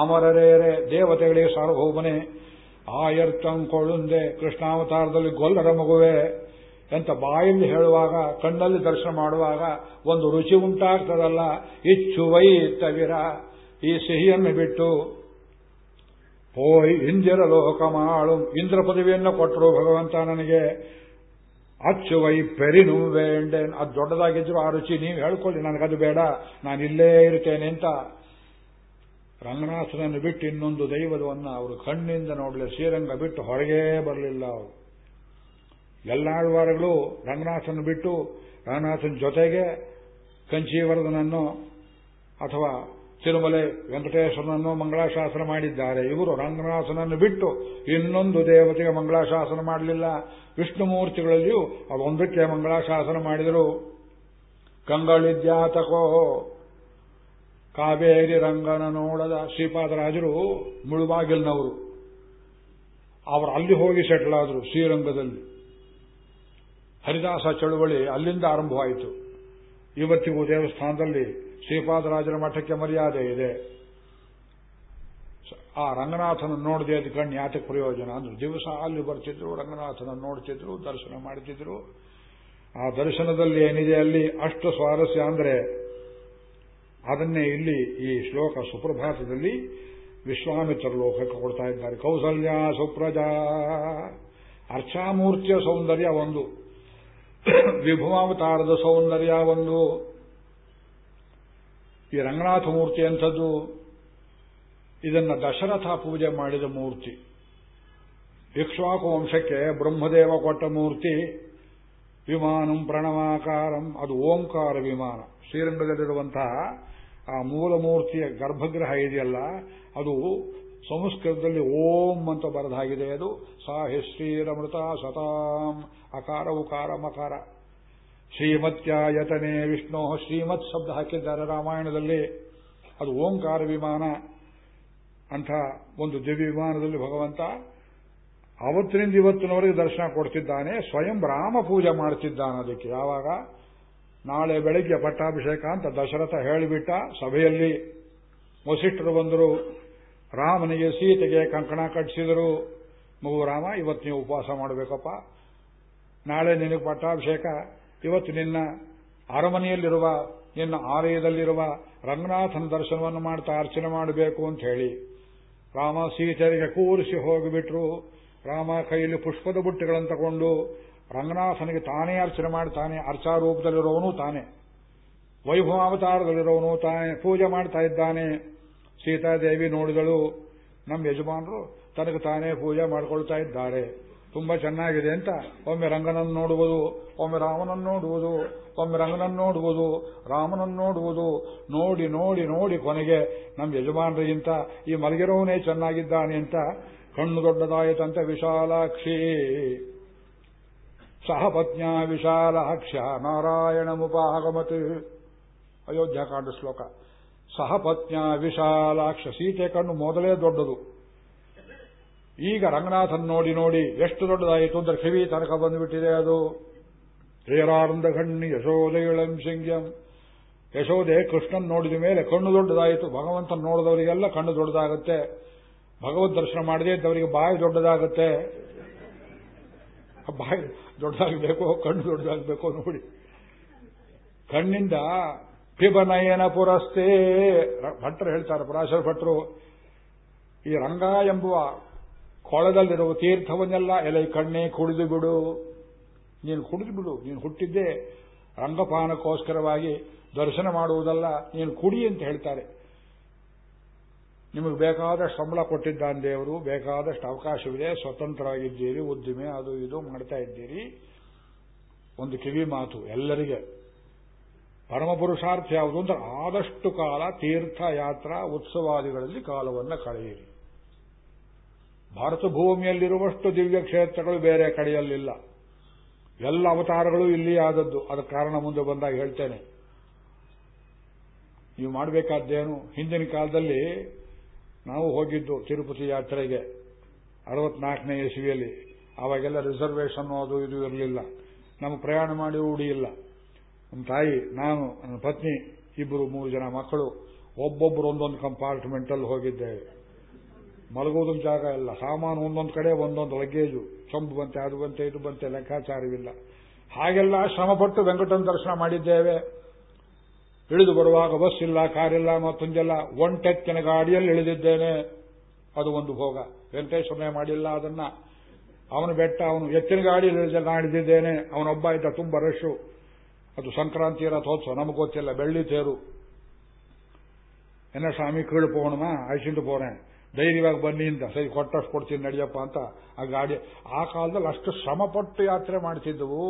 ಅಮರರೇರೆ ದೇವತೆಗಳಿಗೆ ಸಾರ್ವಭೌಮನೆ. ಆಯರ್ತಂಕೊಳುಂದೆ ಕೃಷ್ಣಾವತಾರದಲ್ಲಿ ಗೊಲ್ಲರ ಮಗುವೆ ಅಂತ ಬಾಯಲ್ಲಿ ಹೇಳುವಾಗ, ಕಣ್ಣಲ್ಲಿ ದರ್ಶನ ಮಾಡುವಾಗ ಒಂದು ರುಚಿ ಉಂಟಾಗ್ತದಲ್ಲ. ಇಚ್ಚುವೈ ತವಿರ. ಈ ಸಿಹಿಯನ್ನು ಬಿಟ್ಟು ಹೋಯ್ ಇಂದಿರ ಲೋಕಮಾಳು, ಇಂದ್ರ ಪದವಿಯನ್ನು ಕೊಟ್ಟರು ಭಗವಂತ ನನಗೆ. ಅಚ್ಚುವೈ ಪೆರಿನು ವೇಂಡೇನ್. ಅದು ದೊಡ್ಡದಾಗಿದ್ರು ಆ ರುಚಿ, ನೀವು ಹೇಳ್ಕೊಳ್ಳಿ, ನನಗದು ಬೇಡ, ನಾನು ಇಲ್ಲೇ ಇರ್ತೇನೆ ಅಂತ. ರಂಗನಾಥನನ್ನು ಬಿಟ್ಟು ಇನ್ನೊಂದು ದೈವದವನ್ನು ಅವರು ಕಣ್ಣಿಂದ ನೋಡಲಿ ಶ್ರೀರಂಗ ಬಿಟ್ಟು ಹೊರಗೇ ಬರಲಿಲ್ಲ ಅವರು. ಎಲ್ಲಾಳ್ವಾರಗಳು ರಂಗನಾಥನ ಬಿಟ್ಟು ರಂಗನಾಥನ ಜೊತೆಗೆ ಕಂಚೀವರದನನ್ನು ಅಥವಾ ತಿರುಮಲೆ ವೆಂಕಟೇಶ್ವರನನ್ನು ಮಂಗಳಾಶಾಸನ ಮಾಡಿದ್ದಾರೆ. ಇವರು ರಂಗನಾಥನನ್ನು ಬಿಟ್ಟು ಇನ್ನೊಂದು ದೇವತೆಗೆ ಮಂಗಳಾಶಾಸನ ಮಾಡಲಿಲ್ಲ. ವಿಷ್ಣುಮೂರ್ತಿಗಳಲ್ಲಿಯೂ ಅದೊಂದಕ್ಕೆ ಮಂಗಳಾಶಾಸನ ಮಾಡಿದರು. ಕಂಗಳಿದ್ಯಾತಕೋ, ಕಾವೇರಿ ರಂಗನ ನೋಡದ ಶ್ರೀಪಾದರಾಜರು ಮುಳುಬಾಗಿಲ್ನವರು. ಅವರು ಅಲ್ಲಿ ಹೋಗಿ ಸೆಟ್ಲ್ ಆದರು ಶ್ರೀರಂಗದಲ್ಲಿ. ಹರಿದಾಸ ಚಳುವಳಿ ಅಲ್ಲಿಂದ ಆರಂಭವಾಯಿತು. ಇವತ್ತಿಗೂ ದೇವಸ್ಥಾನದಲ್ಲಿ ಶ್ರೀಪಾದರಾಜರ ಮಠಕ್ಕೆ ಮರ್ಯಾದೆ ಇದೆ. ಆ ರಂಗನಾಥನ ನೋಡದೆ ಅದು ಕಣ್ಣು ಯಾತಕ್ಕೆ ಪ್ರಯೋಜನ? ಅಂದ್ರು ದಿವಸ ಅಲ್ಲಿ ಬರ್ತಿದ್ರು ರಂಗನಾಥನ ನೋಡ್ತಿದ್ರು, ದರ್ಶನ ಮಾಡ್ತಿದ್ರು. ಆ ದರ್ಶನದಲ್ಲಿ ಏನಿದೆ ಅಲ್ಲಿ? ಅಷ್ಟು ಸ್ವಾರಸ್ಯ ಅಂದ್ರೆ ಅದನ್ನೇ ಇಲ್ಲಿ ಈ ಶ್ಲೋಕ ಸುಪ್ರಭಾತದಲ್ಲಿ ವಿಶ್ವಾಮಿತ್ರ ಲೋಕಕ್ಕೆ ಕೊಡ್ತಾ ಇದ್ದಾರೆ. ಕೌಸಲ್ಯ ಸುಪ್ರಜಾ. ಅರ್ಚಾಮೂರ್ತಿಯ ಸೌಂದರ್ಯ ಒಂದು. ವಿಭುಮಾವತಾರದ ಸೌಂದರ್ಯ ಒಂದು. ಈ ರಂಗನಾಥ ಮೂರ್ತಿ ಅಂಥದ್ದು ಇದನ್ನ ದಶರಥ ಪೂಜೆ ಮಾಡಿದ ಮೂರ್ತಿ. ಇಕ್ಷ್ವಾಕು ವಂಶಕ್ಕೆ ಬ್ರಹ್ಮದೇವ ಕೊಟ್ಟ ಮೂರ್ತಿ. ವಿಮಾನಂ ಪ್ರಣವಾಕಾರಂ, ಅದು ಓಂಕಾರ ವಿಮಾನ. ಶ್ರೀರಂಗದಲ್ಲಿರುವಂತಹ ಆ ಮೂಲ ಮೂರ್ತಿಯ ಗರ್ಭಗೃಹ ಇದೆಯಲ್ಲ, ಅದು ಸಂಸ್ಕೃತದಲ್ಲಿ ಓಂ ಅಂತ ಬರೆದಾಗಿದೆ. ಅದು ಸಾಹಿಶ್ರೀರಮೃತ ಸತಾಂ, ಅಕಾರ ಉಕಾರ ಮಕಾರ. ಶ್ರೀಮತ್ಯಾಯತನೆ ವಿಷ್ಣು. ಶ್ರೀಮತ್ ಶಬ್ದ ಹಾಕಿದ್ದಾರೆ ರಾಮಾಯಣದಲ್ಲಿ. ಅದು ಓಂಕಾರ ವಿಮಾನ ಅಂಥ ಒಂದು ದಿವ್ಯ ವಿಮಾನದಲ್ಲಿ ಭಗವಂತ ಅವತ್ತಿನಿಂದ ಇವತ್ತಿನವರೆಗೆ ದರ್ಶನ ಕೊಡ್ತಿದ್ದಾನೆ. ಸ್ವಯಂ ರಾಮ ಪೂಜೆ ಮಾಡ್ತಿದ್ದಾನೆ ಅದಕ್ಕೆ. ಯಾವಾಗ? ನಾಳೆ ಬೆಳಗ್ಗೆ ಪಟ್ಟಾಭಿಷೇಕ ಅಂತ ದಶರಥ ಹೇಳಿಬಿಟ್ಟ ಸಭೆಯಲ್ಲಿ. ವಸಿಷ್ಠರು ಬಂದರು. ರಾಮನಿಗೆ ಸೀತೆಗೆ ಕಂಕಣ ಕಟ್ಟಿಸಿದರು. ಮಗು ರಾಮ, ಇವತ್ತು ನೀವು ಉಪವಾಸ ಮಾಡಬೇಕಪ್ಪ. ನಾಳೆ ನಿನಗೆ ಪಟ್ಟಾಭಿಷೇಕ. ಇವತ್ತು ನಿನ್ನ ಅರಮನೆಯಲ್ಲಿರುವ, ನಿನ್ನ ಆಲಯದಲ್ಲಿರುವ ರಂಗನಾಥನ ದರ್ಶನವನ್ನು ಮಾಡ್ತಾ ಅರ್ಚನೆ ಮಾಡಬೇಕು ಅಂತ ಹೇಳಿ ರಾಮ ಸೀತೆಯರಿಗೆ ಕೂರಿಸಿ ಹೋಗಿಬಿಟ್ರು. ರಾಮ ಕೈಯಲ್ಲಿ ಪುಷ್ಪದ ಬುಟ್ಟಿಗಳನ್ನು ತಗೊಂಡು ರಂಗನಾಥನಿಗೆ ತಾನೇ ಅರ್ಚನೆ ಮಾಡ್ತಾನೆ. ಅರ್ಚಾರೂಪದಲ್ಲಿರುವವನು ತಾನೆ. ವೈಭವಾವತಾರದಲ್ಲಿರೋವನು ತಾನೇ ಪೂಜೆ ಮಾಡ್ತಾ ಇದ್ದಾನೆ. ಸೀತಾದೇವಿ ನೋಡಿದಳು, ನಮ್ಮ ಯಜಮಾನರು ತನಗೆ ತಾನೇ ಪೂಜೆ ಮಾಡಿಕೊಳ್ತಾ ಇದ್ದಾರೆ. ತುಂಬಾ ಚೆನ್ನಾಗಿದೆ ಅಂತ. ಒಮ್ಮೆ ರಂಗನನ್ನು ನೋಡುವುದು, ಒಮ್ಮೆ ರಾಮನನ್ನು ನೋಡುವುದು, ಒಮ್ಮೆ ರಂಗನನ್ನು ನೋಡುವುದು, ರಾಮನನ್ನು ನೋಡುವುದು. ನೋಡಿ ನೋಡಿ ನೋಡಿ ಕೊನೆಗೆ ನಮ್ಮ ಯಜಮಾನರಿಗಿಂತ ಈ ಮಲಗಿರೋವನೇ ಚೆನ್ನಾಗಿದ್ದಾನೆ ಅಂತ ಕಣ್ಣು ದೊಡ್ಡದಾಯಿತಂತೆ ವಿಶಾಲಾಕ್ಷಿ. ಸಹಪತ್ನ್ಯ ವಿಶಾಲಾಕ್ಷ ನಾರಾಯಣ ಮುಪಾಗಮತ್. ಅಯೋಧ್ಯಾಕಾಂಡ ಶ್ಲೋಕ. ಸಹಪತ್ನ್ಯ ವಿಶಾಲಾಕ್ಷ, ಸೀತೆ ಕಣ್ಣು ಮೊದಲೇ ದೊಡ್ಡದು. ಈಗ ರಂಗನಾಥನ್ ನೋಡಿ ನೋಡಿ ಎಷ್ಟು ದೊಡ್ಡದಾಯಿತು ಅಂದ್ರೆ ಕಿವಿ ತನಕ ಬಂದುಬಿಟ್ಟಿದೆ ಅದು. ಹೇರಾನಂದ ಕಣ್ಣಿ ಯಶೋದೆಯಳಂ ಸಿಂಗ್ಯಂ ಯಶೋದೆ ಕೃಷ್ಣನ್ ನೋಡಿದ ಮೇಲೆ ಕಣ್ಣು ದೊಡ್ಡದಾಯಿತು. ಭಗವಂತನ ನೋಡಿದವರಿಗೆಲ್ಲ ಕಣ್ಣು ದೊಡ್ಡದಾಗುತ್ತೆ. ಭಗವದ್ ದರ್ಶನ ಮಾಡದೇ ಇದ್ದವರಿಗೆ ಬಾಯಿ ದೊಡ್ಡದಾಗುತ್ತೆ. ಬಾಯಿ ದೊಡ್ಡದಾಗಬೇಕು, ಕಣ್ಣು ದೊಡ್ಡದಾಗಬೇಕು ನೋಡಿ. ಕಣ್ಣಿಂದ ಪಿಬನಯನ ಪುರಸ್ತೇ ಭಟ್ರು ಹೇಳ್ತಾರೆ ಪರಾಶರ ಭಟ್ರು, ಈ ರಂಗ ಎಂಬುವ ಕೊಳದಲ್ಲಿರುವ ತೀರ್ಥವನ್ನೆಲ್ಲ ಎಲೆ ಕಣ್ಣೆ ಕುಡಿದು ಬಿಡು. ನೀನು ಕುಡಿದು ಬಿಡು. ನೀನು ಹುಟ್ಟಿದ್ದೇ ರಂಗಪಾನಕ್ಕೋಸ್ಕರವಾಗಿ ದರ್ಶನ ಮಾಡುವುದಲ್ಲ, ನೀನು ಕುಡಿ ಅಂತ ಹೇಳ್ತಾರೆ. ನಿಮಗೆ ಬೇಕಾದಷ್ಟು ಸಂಬಳ ಕೊಟ್ಟಿದ್ದಾನೆ ದೇವರು, ಬೇಕಾದಷ್ಟು ಅವಕಾಶವಿದೆ, ಸ್ವತಂತ್ರವಾಗಿದ್ದೀರಿ, ಉದ್ದಿಮೆ, ಅದು ಇದು ಮಾಡ್ತಾ ಇದ್ದೀರಿ. ಒಂದು ಕಿವಿ ಮಾತು ಎಲ್ಲರಿಗೆ. ಪರಮಪುರುಷಾರ್ಥ ಯಾವುದು ಅಂದ್ರೆ ಆದಷ್ಟು ಕಾಲ ತೀರ್ಥಯಾತ್ರಾ ಉತ್ಸವಾದಿಗಳಲ್ಲಿ ಕಾಲವನ್ನು ಕಳೆಯಿರಿ. ಭಾರತ ಭೂಮಿಯಲ್ಲಿರುವಷ್ಟು ದಿವ್ಯ ಕ್ಷೇತ್ರಗಳು ಬೇರೆ ಕಡೆಯಲ್ಲಿಲ್ಲ. ಎಲ್ಲ ಅವತಾರಗಳು ಇಲ್ಲಿ ಆದದ್ದು. ಅದಕ್ಕೆ ಕಾರಣ ಮುಂದೆ ಬಂದಾಗ ಹೇಳ್ತೇನೆ. ನೀವು ಮಾಡಬೇಕಾದ್ದೇನು, ಹಿಂದಿನ ಕಾಲದಲ್ಲಿ ನಾವು ಹೋಗಿದ್ದು ತಿರುಪತಿ ಯಾತ್ರೆಗೆ, ಅರವತ್ನಾಲ್ಕನೇ ಇಸವಿಯಲ್ಲಿ ಅವಾಗೆಲ್ಲ ರಿಸರ್ವೇಷನ್ ಅದು ಇದು ಇರಲಿಲ್ಲ. ನಮ್ಮ ಪ್ರಯಾಣ ಮಾಡಿ ಇಲ್ಲ. ನಮ್ಮ ತಾಯಿ, ನಾನು, ನನ್ನ ಪತ್ನಿ, ಇಬ್ಬರು ಮೂರು ಜನ ಮಕ್ಕಳು ಒಬ್ಬೊಬ್ಬರು ಒಂದೊಂದು ಕಂಪಾರ್ಟ್ಮೆಂಟಲ್ಲಿ ಹೋಗಿದ್ದೇವೆ. ಮಲಗೋದಕ್ಕೆ ಜಾಗ ಇಲ್ಲ. ಸಾಮಾನು ಒಂದೊಂದು ಕಡೆ, ಒಂದೊಂದು ಲಗೇಜು ಚಂಬು ಬಂತೆ ಅದು ಬಂತೆ ಇದು ಬಂತೆ ಲೆಕ್ಕಾಚಾರವಿಲ್ಲ. ಹಾಗೆಲ್ಲ ಶ್ರಮಪಟ್ಟು ವೆಂಕಟನ ದರ್ಶನ ಮಾಡಿದ್ದೇವೆ. ಇಳಿದು ಬರುವಾಗ ಬಸ್ ಇಲ್ಲ ಕಾರಿಲ್ಲ ಮತ್ತೊಂದೆಲ್ಲ ಒಂಟೆತ್ತಿನ ಗಾಡಿಯಲ್ಲಿ ಇಳಿದಿದ್ದೇನೆ. ಅದು ಒಂದು ಭೋಗ. ವೆಂಕಟೇಶ್ವರನೇ ಮಾಡಿಲ್ಲ ಅದನ್ನ. ಅವನ ಬೆಟ್ಟ, ಅವನು ಎತ್ತಿನ ಗಾಡಿಯಲ್ಲಿ ನಾಡಿದ್ದೇನೆ ಅವನೊಬ್ಬ ಇದ್ದ ತುಂಬ ರಶು ಅದು ಸಂಕ್ರಾಂತಿ ರಥೋತ್ಸವ ನಮಗೆ ಗೊತ್ತಿಲ್ಲ, ಬೆಳ್ಳಿ ತೇರು. ಎನ್ನ ಸ್ವಾಮಿ ಕೀಳು ಪೋಣಮ್ಮ ಅಳಿಸಿಂದು ಪೋಣೆ. ಧೈರ್ಯವಾಗಿ ಬನ್ನಿ ಅಂತ, ಸರಿ, ಕೊಟ್ಟಷ್ಟು ಕೊಡ್ತೀನಿ, ನಡೆಯಪ್ಪ ಅಂತ ಆ ಗಾಡಿ, ಆ ಕಾಲದಲ್ಲಿ ಅಷ್ಟು ಶ್ರಮಪಟ್ಟು ಯಾತ್ರೆ ಮಾಡ್ತಿದ್ದವು.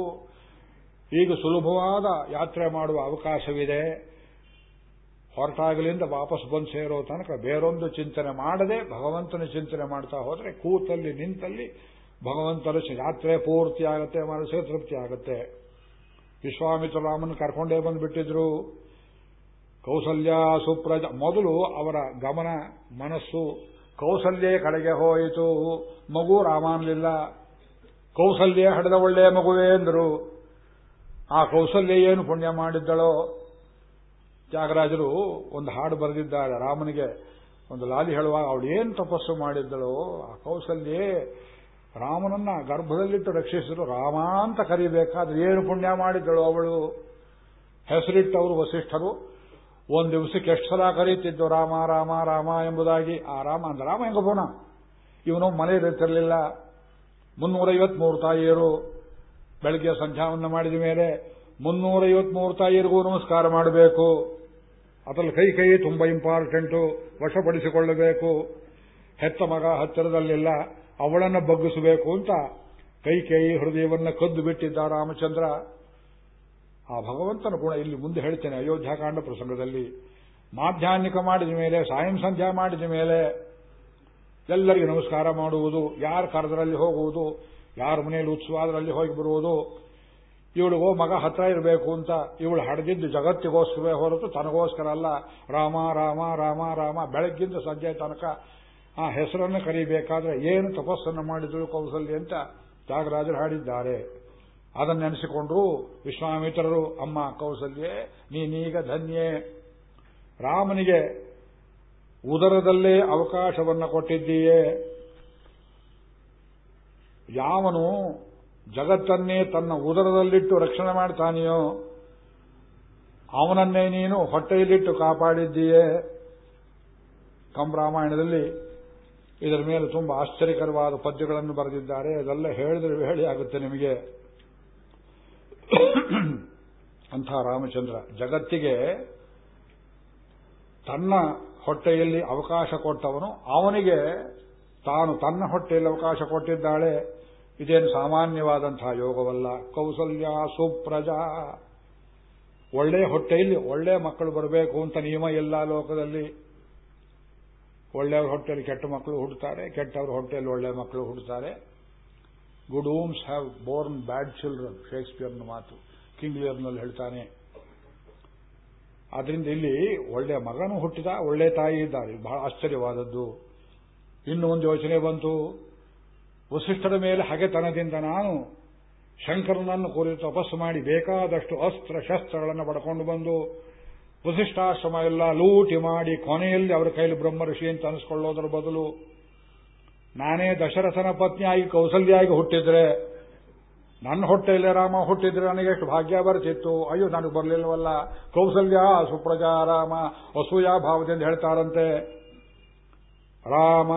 ಈಗ ಸುಲಭವಾದ ಯಾತ್ರೆ ಮಾಡುವ ಅವಕಾಶವಿದೆ. ಹೊರಟಾಗಲಿಂದ ವಾಪಸ್ ಬಂದು ಸೇರೋ ತನಕ ಬೇರೊಂದು ಚಿಂತನೆ ಮಾಡದೆ ಭಗವಂತನ ಚಿಂತನೆ ಮಾಡ್ತಾ ಹೋದರೆ ಕೂತಲ್ಲಿ ನಿಂತಲ್ಲಿ ಭಗವಂತನ ಯಾತ್ರೆ ಪೂರ್ತಿ ಆಗುತ್ತೆ ಮನಸ್ಸಿಗೆ ತೃಪ್ತಿ ಆಗುತ್ತೆ. ವಿಶ್ವಾಮಿತ್ರ ರಾಮನ್ ಕರ್ಕೊಂಡೇ ಬಂದ್ಬಿಟ್ಟಿದ್ರು. ಕೌಸಲ್ಯ, ಸುಪ್ರಜ, ಮೊದಲು ಅವರ ಗಮನ, ಮನಸ್ಸು ಕೌಸಲ್ಯ ಕಡೆಗೆ ಹೋಯಿತು. ಮಗು ರಾಮಾನ್ಲಿಲ್ಲ. ಕೌಸಲ್ಯ ಹಡೆದ ಒಳ್ಳೆಯ ಮಗುವೇ ಎಂದರು. ಆ ಕೌಸಲ್ಯ ಏನು ಪುಣ್ಯ ಮಾಡಿದ್ದಳೋ? ತ್ಯಾಗರಾಜರು ಒಂದು ಹಾಡು ಬರೆದಿದ್ದಾರೆ. ರಾಮನಿಗೆ ಒಂದು ಲಾಲಿ ಹೇಳುವಾಗ ಅವಳು ಏನು ತಪಸ್ಸು ಮಾಡಿದ್ದಳೋ? ಆ ಕೌಸಲ್ಯೇ ರಾಮನನ್ನ ಗರ್ಭದಲ್ಲಿಟ್ಟು ರಕ್ಷಿಸಿದ್ರು ರಾಮ ಅಂತ ಕರೀಬೇಕಾದ್ರೆ ಏನು ಪುಣ್ಯ ಮಾಡಿದ್ದಳು ಅವಳು? ಹೆಸರಿಟ್ಟವರು ವಸಿಷ್ಠರು. ಒಂದು ದಿವಸಕ್ಕೆ ಎಷ್ಟು ಸಲ ಕರೀತಿದ್ದು ರಾಮ ರಾಮ ರಾಮ ಎಂಬುದಾಗಿ, ಆ ರಾಮ ಅಂದ ರಾಮ ಹೆಂಗ ಬೋನ ಇವನು ಮನೆಯಲ್ಲಿರ್ತಿರಲಿಲ್ಲ ಮುನ್ನೂರೈವತ್ಮೂರು ತಾಯಿಯರು ಬೆಳಗ್ಗೆ ಸಂಧ್ಯಾವನ್ನು ಮಾಡಿದ ಮೇಲೆ ಮುನ್ನೂರೈವತ್ಮೂರು ತಾಯಿಯರಿಗೂ ನಮಸ್ಕಾರ ಮಾಡಬೇಕು. ಅದರಲ್ಲಿ ಕೈ ಕೈ ತುಂಬಾ ಇಂಪಾರ್ಟೆಂಟು ವಶಪಡಿಸಿಕೊಳ್ಳಬೇಕು. ಹೆತ್ತ ಮಗ ಹತ್ತಿರದಲ್ಲಿಲ್ಲ, ಅವಳನ್ನು ಬಗ್ಗಿಸಬೇಕು ಅಂತ ಕೈ ಕೈ ಹೃದಯವನ್ನು ಕದ್ದು ಬಿಟ್ಟಿದ್ದ ರಾಮಚಂದ್ರ ಆ ಭಗವಂತನ ಗುಣ ಇಲ್ಲಿ ಮುಂದೆ ಹೇಳ್ತೇನೆ ಅಯೋಧ್ಯಾಕಾಂಡ ಪ್ರಸಂಗದಲ್ಲಿ, ಮಾಧ್ಯಾಹ್ನಿಕ ಮಾಡಿದ ಮೇಲೆ, ಸಾಯಂ ಸಂಧ್ಯಾ ಮಾಡಿದ ಮೇಲೆ ಎಲ್ಲರಿಗೂ ನಮಸ್ಕಾರ ಮಾಡುವುದು, ಯಾರು ಕರೆದರಲ್ಲಿ ಹೋಗುವುದು, ಯಾರ ಮನೆಯಲ್ಲಿ ಉತ್ಸವ ಅದರಲ್ಲಿ ಹೋಗಿ ಬರುವುದು ಇವಳಿಗೋ ಮಗ ಹತ್ರ ಇರಬೇಕು ಅಂತ ಇವಳು ಹಡೆದಿದ್ದು ಜಗತ್ತಿಗೋಸ್ಕರವೇ ಹೊರತು ತನಗೋಸ್ಕರ ಅಲ್ಲ. ರಾಮ ರಾಮ ರಾಮ ರಾಮ, ಬೆಳಗ್ಗಿಂದ ಸಂಜೆ ತನಕ ಆ ಹೆಸರನ್ನು ಕರೀಬೇಕಾದ್ರೆ ಏನು ತಪಸ್ಸನ್ನು ಮಾಡಿದಳು ಕೌಸಲ್ಯ ಅಂತ ತ್ಯಾಗರಾಜರು ಹಾಡಿದ್ದಾರೆ. ಅದನ್ನು ನೆನೆಸಿಕೊಂಡ್ರು ವಿಶ್ವಾಮಿತ್ರರು, ಅಮ್ಮ ಕೌಸಲ್ಯೆ, ನೀನೀಗ ಧನ್ಯೆ. ರಾಮನಿಗೆ ಉದರದಲ್ಲೇ ಅವಕಾಶವನ್ನು ಕೊಟ್ಟಿದ್ದೀಯೇ. ಯಾವನು ಜಗತ್ತನ್ನೇ ತನ್ನ ಉದರದಲ್ಲಿಟ್ಟು ರಕ್ಷಣೆ ಮಾಡ್ತಾನೆಯೋ, ಅವನನ್ನೇ ನೀನು ಹೊಟ್ಟೆಯಲ್ಲಿಟ್ಟು ಕಾಪಾಡಿದ್ದೀಯೇ. ಕಂಬರಾಮಾಯಣದಲ್ಲಿ ಇದರ ಮೇಲೆ ತುಂಬಾ ಆಶ್ಚರ್ಯಕರವಾದ ಪದ್ಯಗಳನ್ನು ಬರೆದಿದ್ದಾರೆ. ಅದೆಲ್ಲ ಹೇಳಿದ್ರೆ ಹೇಳಿ ಆಗುತ್ತೆ ನಿಮಗೆ. ಅಂಥ ರಾಮಚಂದ್ರ ಜಗತ್ತಿಗೆ ತನ್ನ ಹೊಟ್ಟೆಯಲ್ಲಿ ಅವಕಾಶ ಕೊಟ್ಟವನು. ಅವನಿಗೆ ತಾನು ತನ್ನ ಹೊಟ್ಟೆಯಲ್ಲಿ ಅವಕಾಶ ಕೊಟ್ಟಿದ್ದಾಳೆ. ಇದೇನು ಸಾಮಾನ್ಯವಾದಂತಹ ಯೋಗವಲ್ಲ. ಕೌಸಲ್ಯ, ಸುಪ್ರಜಾ. ಒಳ್ಳೆ ಹೊಟ್ಟೆಯಲ್ಲಿ ಒಳ್ಳೆ ಮಕ್ಕಳು ಬರಬೇಕು ಅಂತ ನಿಯಮ ಎಲ್ಲ ಲೋಕದಲ್ಲಿ. ಒಳ್ಳೆಯವ್ರ ಹೊಟ್ಟೆಯಲ್ಲಿ ಕೆಟ್ಟ ಮಕ್ಕಳು ಹುಡ್ತಾರೆ ಕೆಟ್ಟವ್ರ ಹೊಟ್ಟೆಯಲ್ಲಿ ಒಳ್ಳೆ ಮಕ್ಕಳು ಹುಡ್ತಾರೆ good wombs have borne bad children ಶೇಕ್ಸ್ಪಿಯರ್ನ ಮಾತು. ಕಿಂಗ್ಲಿಯರ್ನಲ್ಲಿ ಹೇಳ್ತಾನೆ. ಆದ್ರಿಂದ ಇಲ್ಲಿ ಒಳ್ಳೆ ಮಗನೂ ಹುಟ್ಟಿದ ಒಳ್ಳೆ ತಾಯಿ ಇದ್ದಾರೆ. ಬಹಳ ಆಶ್ಚರ್ಯವಾದದ್ದು. ಇನ್ನು ಒಂದು ಯೋಚನೆ ಬಂತು. ವಸಿಷ್ಠರ ಮೇಲೆ ಹಗೆತನದಿಂದ ನಾನು ಶಂಕರನನ್ನು ಕುರಿತು ತಪಸ್ಸು ಮಾಡಿ ಬೇಕಾದಷ್ಟು ಅಸ್ತ್ರ, ಶಸ್ತ್ರಗಳನ್ನು ಪಡ್ಕೊಂಡು ಬಂದು ವಸಿಷ್ಠಾಶ್ರಮ ಎಲ್ಲ ಲೂಟಿ ಮಾಡಿ ಕೊನೆಯಲ್ಲಿ ಅವರ ಕೈಲಿ ಬ್ರಹ್ಮಋಷಿ ಅಂತ ಅನಿಸ್ಕೊಳ್ಳೋದರ ಬದಲು ನಾನೇ ದಶರಥನ ಪತ್ನಿಯಾಗಿ ಕೌಸಲ್ಯಾಗಿ ಹುಟ್ಟಿದ್ರೆ, ನನ್ನ ಹೊಟ್ಟೆಯಲ್ಲಿ ರಾಮ ಹುಟ್ಟಿದ್ರೆ ನನಗೆ ಎಷ್ಟು ಭಾಗ್ಯ ಬರ್ತಿತ್ತು. ಅಯ್ಯೋ, ನನಗೆ ಬರಲಿಲ್ಲವಲ್ಲ ಕೌಸಲ್ಯ, ಸುಪ್ರಜಾ, ರಾಮ, ಅಸೂಯ ಭಾವದಿಂದ ಹೇಳ್ತಾರಂತೆ. ರಾಮ,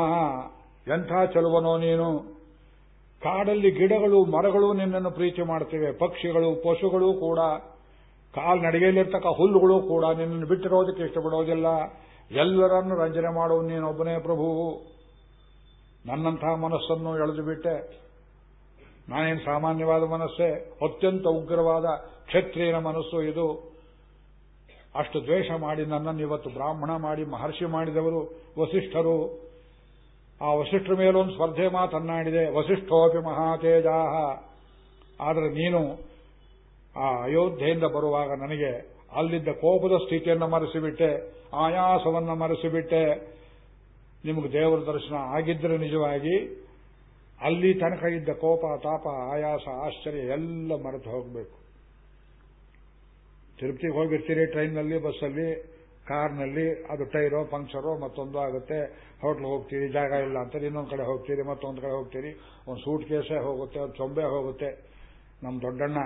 ಎಂಥ ಚಲುವನೋ ನೀನು? ಕಾಡಲ್ಲಿ ಗಿಡಗಳು, ಮರಗಳು ನಿನ್ನನ್ನು ಪ್ರೀತಿ ಮಾಡ್ತಿವೆ. ಪಕ್ಷಿಗಳು, ಪಶುಗಳು ಕೂಡ. ಕಾಲ್ ನಡಿಗೆಯಲ್ಲಿರ್ತಕ್ಕ ಹುಲ್ಲುಗಳು ಕೂಡ ನಿನ್ನನ್ನು ಬಿಟ್ಟಿರೋದಕ್ಕೆ ಇಷ್ಟಪಡೋದಿಲ್ಲ. ಎಲ್ಲರನ್ನು ರಂಜನೆ ಮಾಡುವ ನೀನೊಬ್ಬನೇ ಪ್ರಭು. ನನ್ನಂತಹ ಮನಸ್ಸನ್ನು ಎಳೆದು ಬಿಟ್ಟೆ. ನಾನೇನು ಸಾಮಾನ್ಯವಾದ ಮನಸ್ಸೇ? ಅತ್ಯಂತ ಉಗ್ರವಾದ ಕ್ಷತ್ರಿಯನ ಮನಸ್ಸು ಇದು. ಅಷ್ಟು ದ್ವೇಷ ಮಾಡಿ ನನ್ನನ್ನು ಇವತ್ತು ಬ್ರಾಹ್ಮಣ ಮಾಡಿ ಮಹರ್ಷಿ ಮಾಡಿದವರು ವಸಿಷ್ಠರು. ಆ ವಸಿಷ್ಠರ ಮೇಲೊಂದು ಸ್ಪರ್ಧೆ ಮಾತನ್ನಾಡಿದೆ. ವಸಿಷ್ಠೋಪಿ ಮಹಾತೇಜಾಹ. ಆದರೆ ನೀನು ಆ ಅಯೋಧ್ಯೆಯಿಂದ ಬರುವಾಗ ನನಗೆ ಅಲ್ಲಿದ್ದ ಕೋಪದ ಸ್ಥಿತಿಯನ್ನು ಮರೆಸಿಬಿಟ್ಟೆ. ಆಯಾಸವನ್ನು ಮರೆಸಿಬಿಟ್ಟೆ. ನಿಮಗೆ ದೇವರ ದರ್ಶನ ಆಗಿದ್ದರೆ ನಿಜವಾಗಿ ಅಲ್ಲಿ ತನಕ ಇದ್ದ ಕೋಪ, ತಾಪ, ಆಯಾಸ, ಆಶ್ಚರ್ಯ ಎಲ್ಲ ಮರೆತು ಹೋಗಬೇಕು. ತಿರುಪತಿಗೆ ಹೋಗಿರ್ತೀರಿ ಟ್ರೈನ್ನಲ್ಲಿ, ಬಸ್ಸಲ್ಲಿ, ಕಾರ್ನಲ್ಲಿ, ಅದು ಟೈರೋ, ಪಂಕ್ಚರೋ, ಮತ್ತೊಂದು ಆಗುತ್ತೆ. ಹೋಟ್ಲ್ ಹೋಗ್ತೀರಿ, ಜಾಗ ಇಲ್ಲ ಅಂತ ಇನ್ನೊಂದು ಕಡೆ ಹೋಗ್ತೀರಿ, ಮತ್ತೊಂದು ಕಡೆ ಹೋಗ್ತೀರಿ. ಒಂದು ಸೂಟ್ ಕೇಸೇ ಹೋಗುತ್ತೆ, ಒಂದು ಚೊಂಬೆ ಹೋಗುತ್ತೆ. ನಮ್ಮ ದೊಡ್ಡಣ್ಣ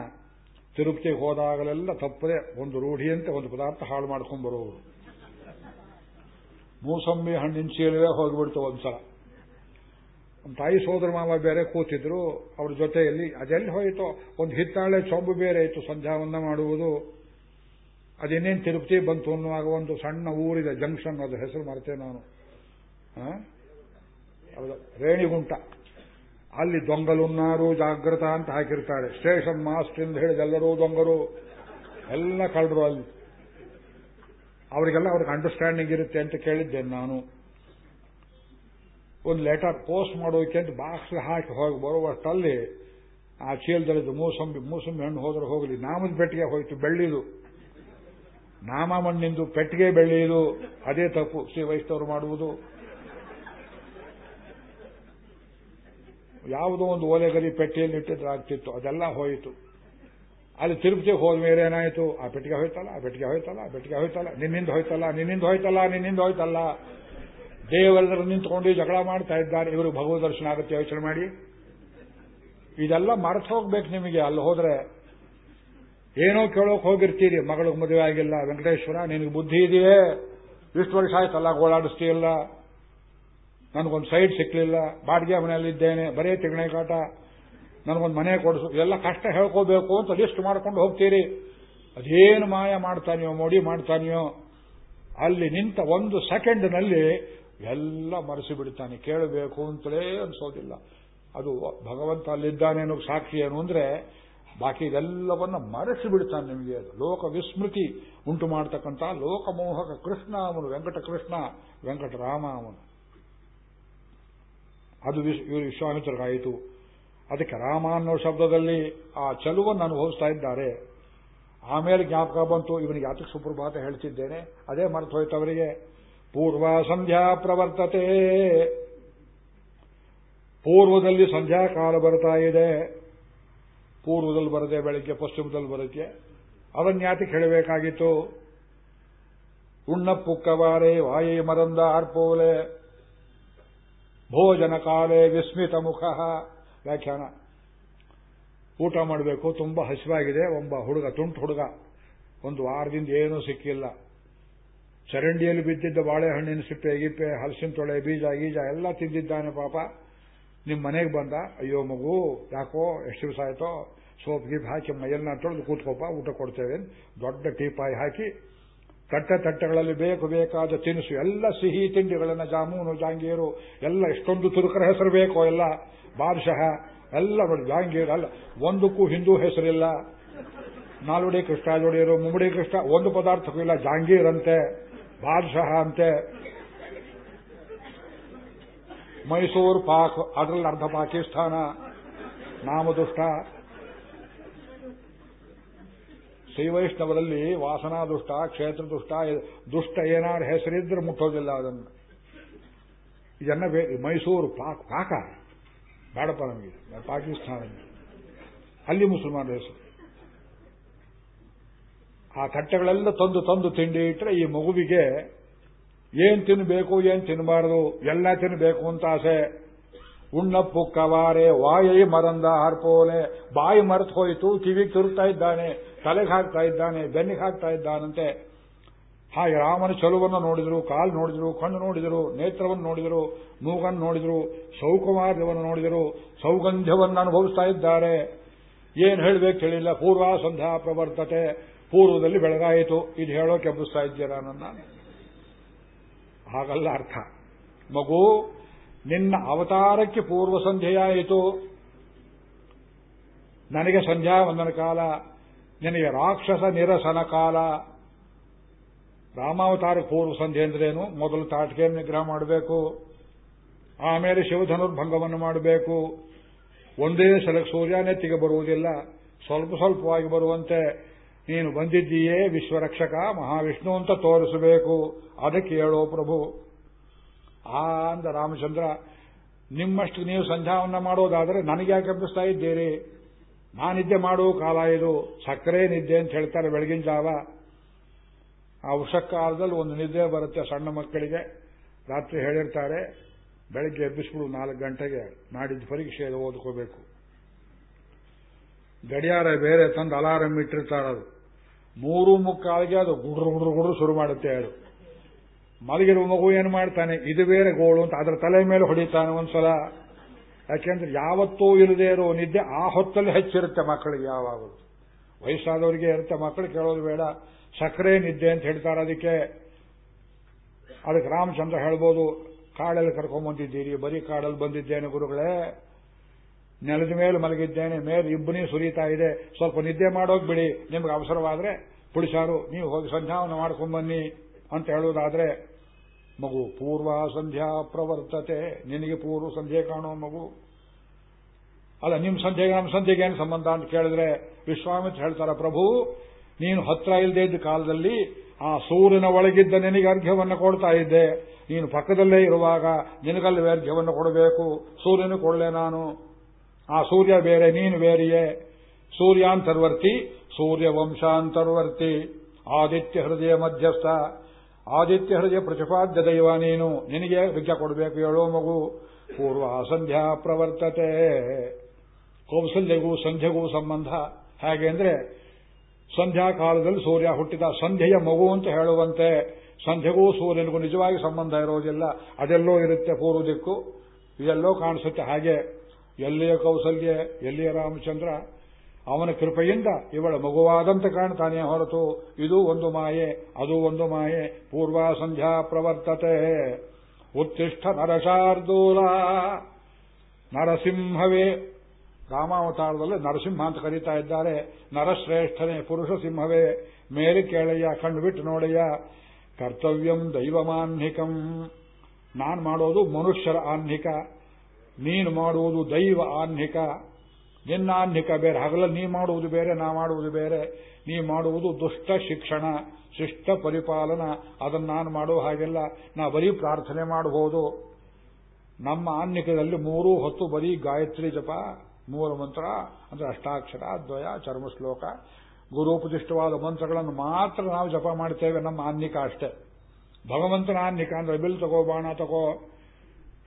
ತಿರುಪತಿಗೆ ಹೋದಾಗಲೆಲ್ಲ ತಪ್ಪದೆ ಒಂದು ರೂಢಿಯಂತೆ ಒಂದು ಪದಾರ್ಥ ಹಾಳು ಮಾಡ್ಕೊಂಡು ಬರೋರು ಮೂಸಂಬಿ ಹಣ್ಣಿನ ಚೀಲವೇ ಹೋಗಿಬಿಡ್ತು ಒಂದ್ಸಲ. ನಮ್ಮ ತಾಯಿ ಸೋದರ ಮಾವ ಬೇರೆ ಕೂತಿದ್ರು, ಅವ್ರ ಜೊತೆಯಲ್ಲಿ ಅದೆಲ್ಲಿ ಹೋಯಿತು, ಒಂದು ಹಿತ್ತಾಳೆ ಚೊಂಬು ಬೇರೆ ಇತ್ತು ಸಂಧ್ಯಾವನ್ನ ಮಾಡುವುದು. ಅದೇನೇನು ತಿರುಪತಿ ಬಂತು ಅನ್ನುವಾಗ ಒಂದು ಸಣ್ಣ ಊರಿದೆ ಜಂಕ್ಷನ್, ಅದು ಹೆಸರು ಮರ್ತೇ ನಾನು. ರೇಣಿಗುಂಟ. ಅಲ್ಲಿ ದೊಂಗಲುನ್ನಾರು ಜಾಗೃತ ಅಂತ ಹಾಕಿರ್ತಾರೆ. ಸ್ಟೇಷನ್ ಮಾಸ್ಟರ್ ಎಂದು ಹೇಳಿದೆಲ್ಲರೂ ದೊಂಗರು. ಎಲ್ಲ ಕಳ್ಳರು ಅಲ್ಲಿ. ಅವರಿಗೆಲ್ಲ ಅವ್ರಿಗೆ ಅಂಡರ್ಸ್ಟ್ಯಾಂಡಿಂಗ್ ಇರುತ್ತೆ ಅಂತ ಕೇಳಿದ್ದೇನೆ ನಾನು. ಒಂದು ಲೆಟರ್ ಪೋಸ್ಟ್ ಮಾಡೋಕೆ ಅಂತ ಬಾಕ್ಸ್ ಹಾಕಿ ಹೋಗಿ ಬರುವಷ್ಟಲ್ಲಿ ಆ ಚೀಲದಲ್ಲಿದ್ದು ಮೂಸಂಬಿ ಮೂಸಂಬಿ ಹಣ್ಣು ಹೋದ್ರೆ ಹೋಗಲಿ. ನಾಮದ ಪೆಟ್ಟಿಗೆ ಹೋಯ್ತು, ಬೆಳ್ಳಿದು. ನಾಮ ಮಣ್ಣಿಂದು ಪೆಟ್ಟಿಗೆ ಬೆಳ್ಳಿದು. ಅದೇ ತಪ್ಪು. ಶ್ರೀ ವೈಷ್ಣವರು ಮಾಡುವುದು. ಯಾವುದೋ ಒಂದು ಓಲೆಗರಿ ಪೆಟ್ಟಿಗೆಯಲ್ಲಿ ಇಟ್ಟಿದ್ರೆ ಆಗ್ತಿತ್ತು. ಅದೆಲ್ಲ ಹೋಯಿತು. ಅಲ್ಲಿ ತಿರುಪತಿಗೆ ಹೋದ ಮೇಲೆ ಏನಾಯಿತು? ಆ ಪೆಟ್ಟಿಗೆ ಹೋಯ್ತಲ್ಲ, ಆ ಪೆಟ್ಟಿಗೆ ಹೋಯ್ತಲ್ಲ, ಆ ಪೆಟ್ಟಿಗೆ ಹೋಯ್ತಲ್ಲ, ನಿನ್ನಿಂದ ಹೋಯ್ತಲ್ಲ ನಿನ್ನಿಂದ ಹೋಯ್ತಲ್ಲ ನಿನ್ನಿಂದ ಹೋಯ್ತಲ್ಲ. ದೇವರೆಲ್ಲರೂ ನಿಂತ್ಕೊಂಡು ಜಗಳ ಮಾಡ್ತಾ ಇದ್ದಾರೆ. ಇವರು ಭಗವದ್ ದರ್ಶನ ಆಗುತ್ತೆ ಯೋಚನೆ ಮಾಡಿ. ಇದೆಲ್ಲ ಮರೆತು ಹೋಗ್ಬೇಕು ನಿಮಗೆ. ಅಲ್ಲಿ ಹೋದ್ರೆ ಏನೋ ಕೇಳೋಕೆ ಹೋಗಿರ್ತೀರಿ. ಮಗಳಿಗೆ ಮದುವೆ ಆಗಿಲ್ಲ, ವೆಂಕಟೇಶ್ವರ, ನಿನಗೆ ಬುದ್ಧಿ ಇದೆಯೇ? ಇಷ್ಟು ವರ್ಷ ಆಯ್ತಲ್ಲ ಗೋಳಾಡಿಸ್ತೀಯಲ್ಲ? ನನಗೊಂದು ಸೈಡ್ ಸಿಕ್ಕಲಿಲ್ಲ ಬಾಡಿಗೆ ಮನೆಯಲ್ಲಿದ್ದೇನೆ. ಬರೇ ತಿಗಣೆ ಕಾಟ. ನನಗೊಂದು ಮನೆ ಕೊಡಿಸು, ಎಲ್ಲ ಕಷ್ಟ ಹೇಳ್ಕೋಬೇಕು ಅಂತ ಲಿಸ್ಟ್ ಮಾಡ್ಕೊಂಡು ಹೋಗ್ತೀರಿ. ಅದೇನು ಮಾಯ ಮಾಡ್ತಾನೆಯೋ, ಮೋಡಿ ಮಾಡ್ತಾನೆಯೋ, ಅಲ್ಲಿ ನಿಂತ ಒಂದು ಸೆಕೆಂಡ್ನಲ್ಲಿ ಎಲ್ಲ ಮರೆಸಿ ಬಿಡ್ತಾನೆ. ಕೇಳಬೇಕು ಅಂತಲೇ ಅನ್ಸೋದಿಲ್ಲ. ಅದು ಭಗವಂತ ಅಲ್ಲಿದ್ದಾನೆ ಅನ್ನೋ ಸಾಕ್ಷಿ ಏನು ಅಂದ್ರೆ, ಬಾಕಿ ಇದೆಲ್ಲವನ್ನ ಮರೆಸಿ ಬಿಡ್ತಾನೆ ನಿಮಗೆ. ಲೋಕ ವಿಸ್ಮೃತಿ ಉಂಟು ಮಾಡ್ತಕ್ಕಂಥ ಲೋಕಮೋಹಕ ಕೃಷ್ಣ ಅವನು, ವೆಂಕಟ ಕೃಷ್ಣ, ವೆಂಕಟರಾಮ ಅವನು. ಅದು ಇವರು ವಿಶ್ವಾಮಿತ್ರಗಾಯಿತು ಅದಕ್ಕೆ ರಾಮ ಅನ್ನೋ ಶಬ್ದದಲ್ಲಿ ಆ ಚಲುವನ್ನು ಅನುಭವಿಸ್ತಾ ಇದ್ದಾರೆ. ಆಮೇಲೆ ಜ್ಞಾಪಕ ಬಂತು, ಇವನಿಗೆ ಯಾತಕ್ಕೆ ಸುಪ್ರಭಾತ ಹೇಳ್ತಿದ್ದೇನೆ. ಅದೇ ಮರೆತು ಹೋಯ್ತು ಅವರಿಗೆ ಪೂರ್ವ ಸಂಧ್ಯಾ ಪ್ರವರ್ತತೆ. ಪೂರ್ವದಲ್ಲಿ ಸಂಧ್ಯಾ ಕಾಲ ಬರ್ತಾ ಇದೆ. ಪೂರ್ವದಲ್ಲಿ ಬರದೆ ಬೆಳಿಗ್ಗೆ, ಪಶ್ಚಿಮದಲ್ಲಿ ಬರುತ್ತೆ ಅದನ್ಯಾತಕ್ಕೆ ಹೇಳಬೇಕಾಗಿತ್ತು ಉಣ್ಣಪ್ಪುಕ್ಕವಾರೆ, ವಾಯೇ ಮರಂದ ಆರ್ಪೋಲೆ. ಭೋಜನ ಕಾಲೇ ವಿಸ್ಮಿತ ಮುಖ. ವ್ಯಾಖ್ಯಾನ. ಊಟ ಮಾಡಬೇಕು, ತುಂಬಾ ಹಸಿವಾಗಿದೆ, ಒಬ್ಬ ಹುಡುಗ, ತುಂಟು ಹುಡುಗ. ಒಂದು ವಾರದಿಂದ ಏನೂ ಸಿಕ್ಕಿಲ್ಲ. ಚರಂಡಿಯಲ್ಲಿ ಬಿದ್ದಿದ್ದ ಬಾಳೆಹಣ್ಣಿನ ಸಿಪ್ಪೆ, ಗಿಪ್ಪೆ, ಹಲಸಿನ ತೊಳೆ, ಬೀಜ, ಗೀಜ ಎಲ್ಲ ತಿಂದಿದ್ದಾನೆ ಪಾಪ. ನಿಮ್ಮ ಮನೆಗೆ ಬಂದ, ಅಯ್ಯೋ ಮಗು, ಯಾಕೋ, ಎಷ್ಟು ದಿವಸ ಆಯ್ತೋ, ಸೋಪ್, ಗೀಪ್ ಹಾಕಿ ಮೈಯನ್ನ ತೊಳೆದು ಕೂತ್ಕೋಪ ಊಟ ಕೊಡ್ತೇವೆ ದೊಡ್ಡ ಟೀಪಾಯಿ ಹಾಕಿ ತಟ್ಟೆ ತಟ್ಟೆಗಳಲ್ಲಿ ಬೇಕು ಬೇಕಾದ ತಿನಿಸು, ಎಲ್ಲ ಸಿಹಿ ತಿಂಡಿಗಳನ್ನು ಜಾಮೂನು, ಜಾಂಗೀರು, ಎಲ್ಲ ಎಷ್ಟೊಂದು ತುರುಕರ ಹೆಸರು ಬೇಕೋ ಎಲ್ಲ ಬಾದಶಃ ಎಲ್ಲ ಜಾಂಗೀರ್ ಅಲ್ಲ ಒಂದಕ್ಕೂ ಹಿಂದೂ ಹೆಸರಿಲ್ಲ. ನಾಲ್ವಡಿ ಕೃಷ್ಣ, ಜೋಡಿಯರು ಮುಂಬಡಿ ಕೃಷ್ಣ, ಒಂದು ಪದಾರ್ಥಕ್ಕೂ ಇಲ್ಲ ಜಾಂಗೀರ್ ಅಂತೆ ಬಾದಶಃ ಅಂತೆ. ಮೈಸೂರು ಪಾಕ್, ಅದರಲ್ಲಿ ಅರ್ಧ ಪಾಕಿಸ್ತಾನ, ನಾಮದುಷ್ಟ. ಶ್ರೀವೈಷ್ಣವರಲ್ಲಿ ವಾಸನಾ ದುಷ್ಟ ಕ್ಷೇತ್ರ ದುಷ್ಟ ದುಷ್ಟ ಏನಾದ್ರು ಹೆಸರಿದ್ರೆ ಮುಟ್ಟೋದಿಲ್ಲ ಅದನ್ನು. ಇದನ್ನ ಮೈಸೂರು ಪಾಕ್, ಪಾಕ. ಬೇಡಪ್ಪ ನಮಗೆ ಪಾಕಿಸ್ತಾನ. ಅಲ್ಲಿ ಮುಸಲ್ಮಾನ ಹೆಸರು ಆ ತಟ್ಟೆಗಳೆಲ್ಲ ತಂದು ತಂದು ತಿಂಡಿ ಇಟ್ಟರೆ ಈ ಮಗುವಿಗೆ ಏನ್ ತಿನ್ನಬೇಕು ಏನ್ ತಿನ್ನಬಾರದು ಎಲ್ಲ ತಿನ್ನಬೇಕು ಅಂತ ಆಸೆ. ಉಣ್ಣಪ್ಪು ಕವಾರೆ ವಾಯೈ ಮರಂದ ಹರ್ಪೋಲೆ ಬಾಯಿ ಮರೆತು ಹೋಯಿತು ಕಿವಿಗೆ ತಿರುಗ್ತಾ ಇದ್ದಾನೆ, ತಲೆಗೆ ಹಾಕ್ತಾ ಇದ್ದಾನೆ, ಬೆನ್ನಿಗೆ ಹಾಕ್ತಾ ಇದ್ದಾನಂತೆ. ಹಾಗೆ ರಾಮನ ಚಲುವನ್ನು ನೋಡಿದ್ರು, ಕಾಲು ನೋಡಿದ್ರು, ಕಣ್ಣು ನೋಡಿದರು, ನೇತ್ರವನ್ನು ನೋಡಿದರು, ಮೂಗನ್ನು ನೋಡಿದರು, ಸೌಕುಮಾರ್ಯವನ್ನು ನೋಡಿದರು, ಸೌಗಂಧ್ಯವನ್ನು ಅನುಭವಿಸ್ತಾ ಇದ್ದಾರೆ. ಏನು ಹೇಳಬೇಕು ಹೇಳಿಲ್ಲ ಪೂರ್ವ ಸಂಧ್ಯಾ ಪ್ರವರ್ತತೆ. ಪೂರ್ವದಲ್ಲಿ ಬೆಳಗಾಯಿತು. ಇದು ಹೇಳೋಕೆ ಎಬ್ಬಿಸ್ತಾ ಇದ್ದೀರಾ ನನ್ನ ಹಾಗಲ್ಲ ಅರ್ಥ. ಮಗು ನಿನ್ನ ಅವತಾರಕ್ಕೆ ಪೂರ್ವ ಸಂಧ್ಯೆಯಾಯಿತು. ನನಗೆ ಸಂಧ್ಯಾ ವಂದನ ಕಾಲ, ನಿನಗೆ ರಾಕ್ಷಸ ನಿರಸನ ಕಾಲ. ರಾಮಾವತಾರ ಪೂರ್ವ ಸಂಧ್ಯೆ ಅಂದ್ರೇನು? ಮೊದಲು ತಾಟಿಕೆಯನ್ನು ನಿಗ್ರಹ ಮಾಡಬೇಕು, ಆಮೇಲೆ ಶಿವಧನುರ್ಭಂಗವನ್ನು ಮಾಡಬೇಕು. ಒಂದೇ ಸಲ ಸೂರ್ಯ ನೆತ್ತಿಗೆ ಬರುವುದಿಲ್ಲ, ಸ್ವಲ್ಪ ಸ್ವಲ್ಪವಾಗಿ ಬರುವಂತೆ. ನೀನು ಬಂದಿದ್ದೀಯೇ ವಿಶ್ವರಕ್ಷಕ ಮಹಾವಿಷ್ಣು ಅಂತ ತೋರಿಸಬೇಕು. ಅದಕ್ಕೆ ಹೇಳೋ ಪ್ರಭು ಆ ಅಂದ ರಾಮಚಂದ್ರ, ನಿಮ್ಮಷ್ಟು ನೀವು ಸಂಧ್ಯಾವನ್ನ ಮಾಡೋದಾದರೆ ನನಗೆ ಯಾಕೆ ಅಭ್ಯಸ್ತಾ ಇದ್ದೀರಿ? ನಾನಿದ್ದೆ ಮಾಡೋ ಕಾಲ ಇದು. ಸಕ್ಕರೆ ನಿದ್ದೆ ಅಂತ ಹೇಳ್ತಾರೆ ಬೆಳಗಿನ ಜಾವ. ಆ ಕಾಲದಲ್ಲಿ ಒಂದು ನಿದ್ದೆ ಬರುತ್ತೆ ಸಣ್ಣ ಮಕ್ಕಳಿಗೆ. ರಾತ್ರಿ ಹೇಳಿರ್ತಾರೆ, ಬೆಳಗ್ಗೆ ಎಬ್ಬಿಸ್ಬಿಡು, ನಾಲ್ಕು ಗಂಟೆಗೆ ನಾಡಿದ್ದು ಪರೀಕ್ಷೆ ಓದ್ಕೋಬೇಕು. ಗಡಿಯಾರ ಬೇರೆ ತಂದು ಅಲಾರಂ ಅದು. ಮೂರು ಮುಕ್ಕಾಲಿಗೆ ಅದು ಗುಡ್ರು ಗುಡ್ರು ಗುಡ್ರು ಶುರು ಮಾಡುತ್ತೆ ಅದು. ಮಲಗಿರುವ ಮಗು ಏನು ಮಾಡ್ತಾನೆ? ಇದು ಬೇರೆ ಗೋಳು ಅಂತ ಅದರ ತಲೆ ಮೇಲೆ ಹೊಡಿತಾನೆ ಒಂದ್ಸಲ. ಯಾಕೆಂದ್ರೆ ಯಾವತ್ತೂ ಇಲ್ಲದೆ ಇರೋ ನಿದ್ದೆ ಆ ಹೊತ್ತಲ್ಲಿ ಹೆಚ್ಚಿರುತ್ತೆ ಮಕ್ಕಳಿಗೆ ಯಾವಾಗಲೂ. ವಯಸ್ಸಾದವರಿಗೆ ಇರುತ್ತೆ. ಮಕ್ಕಳು ಕೇಳೋದು ಬೇಡ. ಸಕ್ಕರೆ ನಿದ್ದೆ ಅಂತ ಹೇಳ್ತಾರೆ ಅದಕ್ಕೆ. ಅದಕ್ಕೆ ರಾಮಚಂದ್ರ ಹೇಳ್ಬೋದು, ಕಾಡಲ್ಲಿ ಕರ್ಕೊಂಡ್ಬಂದಿದ್ದೀರಿ ಬರೀ ಕಾಡಲ್ಲಿ ಬಂದಿದ್ದೇನೆ ಗುರುಗಳೇ. ನೆಲದ ಮೇಲೆ ಮಲಗಿದ್ದೇನೆ, ಮೇಲೆ ಇಬ್ಬನಿ ಸುರಿತಾ ಇದೆ. ಸ್ವಲ್ಪ ನಿದ್ದೆ ಮಾಡೋಕ್ ಬಿಡಿ. ನಿಮ್ಗೆ ಅವಸರವಾದ್ರೆ, ಪುಳಿಸಾರು, ನೀವು ಹೋಗಿ ಸಂಧ್ಯಾವನ ಮಾಡ್ಕೊಂಡ್ಬನ್ನಿ ಅಂತ ಹೇಳೋದಾದ್ರೆ ಮಗು ಪೂರ್ವ ಸಂಧ್ಯಾ ಪ್ರವರ್ತತೆ. ನಿನಗೆ ಪೂರ್ವ ಸಂಧ್ಯೆ ಕಾಣೋ ಮಗು. ಅಲ್ಲ, ನಿಮ್ ಸಂಧ್ಯೆಗೆ ನಮ್ಮ ಸಂಧ್ಯೆಗೆ ಏನು ಸಂಬಂಧ ಅಂತ ಕೇಳಿದ್ರೆ ವಿಶ್ವಾಮಿತ್ರ ಹೇಳ್ತಾರ, ಪ್ರಭು, ನೀನು ಹತ್ರ ಇಲ್ಲದೆ ಇದ್ದ ಕಾಲದಲ್ಲಿ ಆ ಸೂರ್ಯನ ಒಳಗಿದ್ದ ನಿನಗೆ ಅರ್ಘ್ಯವನ್ನು ಕೊಡ್ತಾ ಇದ್ದೆ. ನೀನು ಪಕ್ಕದಲ್ಲೇ ಇರುವಾಗ ನಿನಗಲ್ಲಿ ಅರ್ಘ್ಯವನ್ನು ಕೊಡಬೇಕು. ಸೂರ್ಯನು ಕೊಡಲೆ ನಾನು. ಆ ಸೂರ್ಯ ಬೇರೆ, ನೀನು ಬೇರೆಯೇ. ಸೂರ್ಯಾಂತರ್ವರ್ತಿ ಸೂರ್ಯ ವಂಶಾಂತರ್ವರ್ತಿ ಆದಿತ್ಯ ಹೃದಯ ಮಧ್ಯಸ್ಥ. ಆದಿತ್ಯ ಹೃದಯ ಪ್ರತಿಪಾದ್ಯ ದೈವ ನೀನು. ನಿನಗೆ ವಿದ್ಯೆ ಕೊಡಬೇಕು ಹೇಳೋ ಮಗು. ಪೂರ್ವ ಸಂಧ್ಯಾ ಪ್ರವರ್ತತೆ. ಕೌಸಲ್ಯಗೂ ಸಂಧ್ಯೆಗೂ ಸಂಬಂಧ. ಹೇಗೆ ಅಂದ್ರೆ, ಸಂಧ್ಯಾ ಕಾಲದಲ್ಲಿ ಸೂರ್ಯ ಹುಟ್ಟಿದ ಸಂಧ್ಯೆಯ ಮಗು ಅಂತ ಹೇಳುವಂತೆ. ಸಂಧ್ಯೆಗೂ ಸೂರ್ಯನಿಗೂ ನಿಜವಾಗಿ ಸಂಬಂಧ ಇರೋದಿಲ್ಲ. ಅದೆಲ್ಲೋ ಇರುತ್ತೆ ಪೂರ್ವ ದಿಕ್ಕು. ಇದೆಲ್ಲೋ ಕಾಣಿಸುತ್ತೆ ಹಾಗೆ. ಎಲ್ಲಿಯ ಕೌಸಲ್ಯ, ಎಲ್ಲಿಯ ರಾಮಚಂದ್ರ ಅವನ ಕೃಪೆಯಿಂದ ಇವಳ ಮಗುವಾದಂತೆ ಕಾಣ್ತಾನೆ ಹೊರತು, ಇದು ಒಂದು ಮಾಯೆ, ಅದು ಒಂದು ಮಾಯೆ ಪೂರ್ವ ಸಂಧ್ಯಾ ಪ್ರವರ್ತತೆ. ಉತ್ತಿಷ್ಠ ನರಶಾರ್ದೂಲ, ನರಸಿಂಹವೇ. ರಾಮಾವತಾರದಲ್ಲಿ ನರಸಿಂಹ ಅಂತ ಕರೀತಾ ಇದ್ದಾರೆ. ನರಶ್ರೇಷ್ಠನೇ ಪುರುಷ ಸಿಂಹವೇ. ಮೇಲೆ ಕೇಳಯ್ಯ, ಕಣ್ಣು ಬಿಟ್ಟು ನೋಡಯ್ಯ. ಕರ್ತವ್ಯಂ ದೈವಮಾನ್ಹಿಕಂ ನಾನು ಮಾಡೋದು ಮನುಷ್ಯರ ಆನ್ಹಿಕ ನೀನು ಮಾಡುವುದು ದೈವ ಆಹ್ನಿಕ ನಿನ್ನ ಆಹ್ನಿಕ ಬೇರೆ. ಹಗಲ ನೀ ಮಾಡುವುದು ಬೇರೆ, ನಾ ಮಾಡುವುದು ಬೇರೆ. ನೀ ಮಾಡುವುದು ದುಷ್ಟ ಶಿಕ್ಷಣ, ಶಿಷ್ಟ ಪರಿಪಾಲನ. ಅದನ್ನು ನಾನು ಮಾಡೋ ಹಾಗೆಲ್ಲ ನಾ ಬರೀ ಪ್ರಾರ್ಥನೆ ಮಾಡಬಹುದು ನಮ್ಮ ಆನ್ನಿಕದಲ್ಲಿ ಮೂರೂ ಹೊತ್ತು ಬರೀ ಗಾಯತ್ರಿ ಜಪ, ಮೂಲ ಮಂತ್ರ, ಅಂದ್ರೆ ಅಷ್ಟಾಕ್ಷರ, ದ್ವಯ, ಚರ್ಮ ಶ್ಲೋಕ ಗುರುಪದಿಷ್ಟವಾದ ಮಂತ್ರಗಳನ್ನು ಮಾತ್ರ ನಾವು ಜಪ ಮಾಡ್ತೇವೆ ನಮ್ಮ ಆನ್ನಿಕ ಅಷ್ಟೇ. ಭಗವಂತನ ಆನ್ನಿಕ ಅಂದ್ರೆ ಬಿಲ್ ತಗೋ, ಬಾಣ ತಗೋ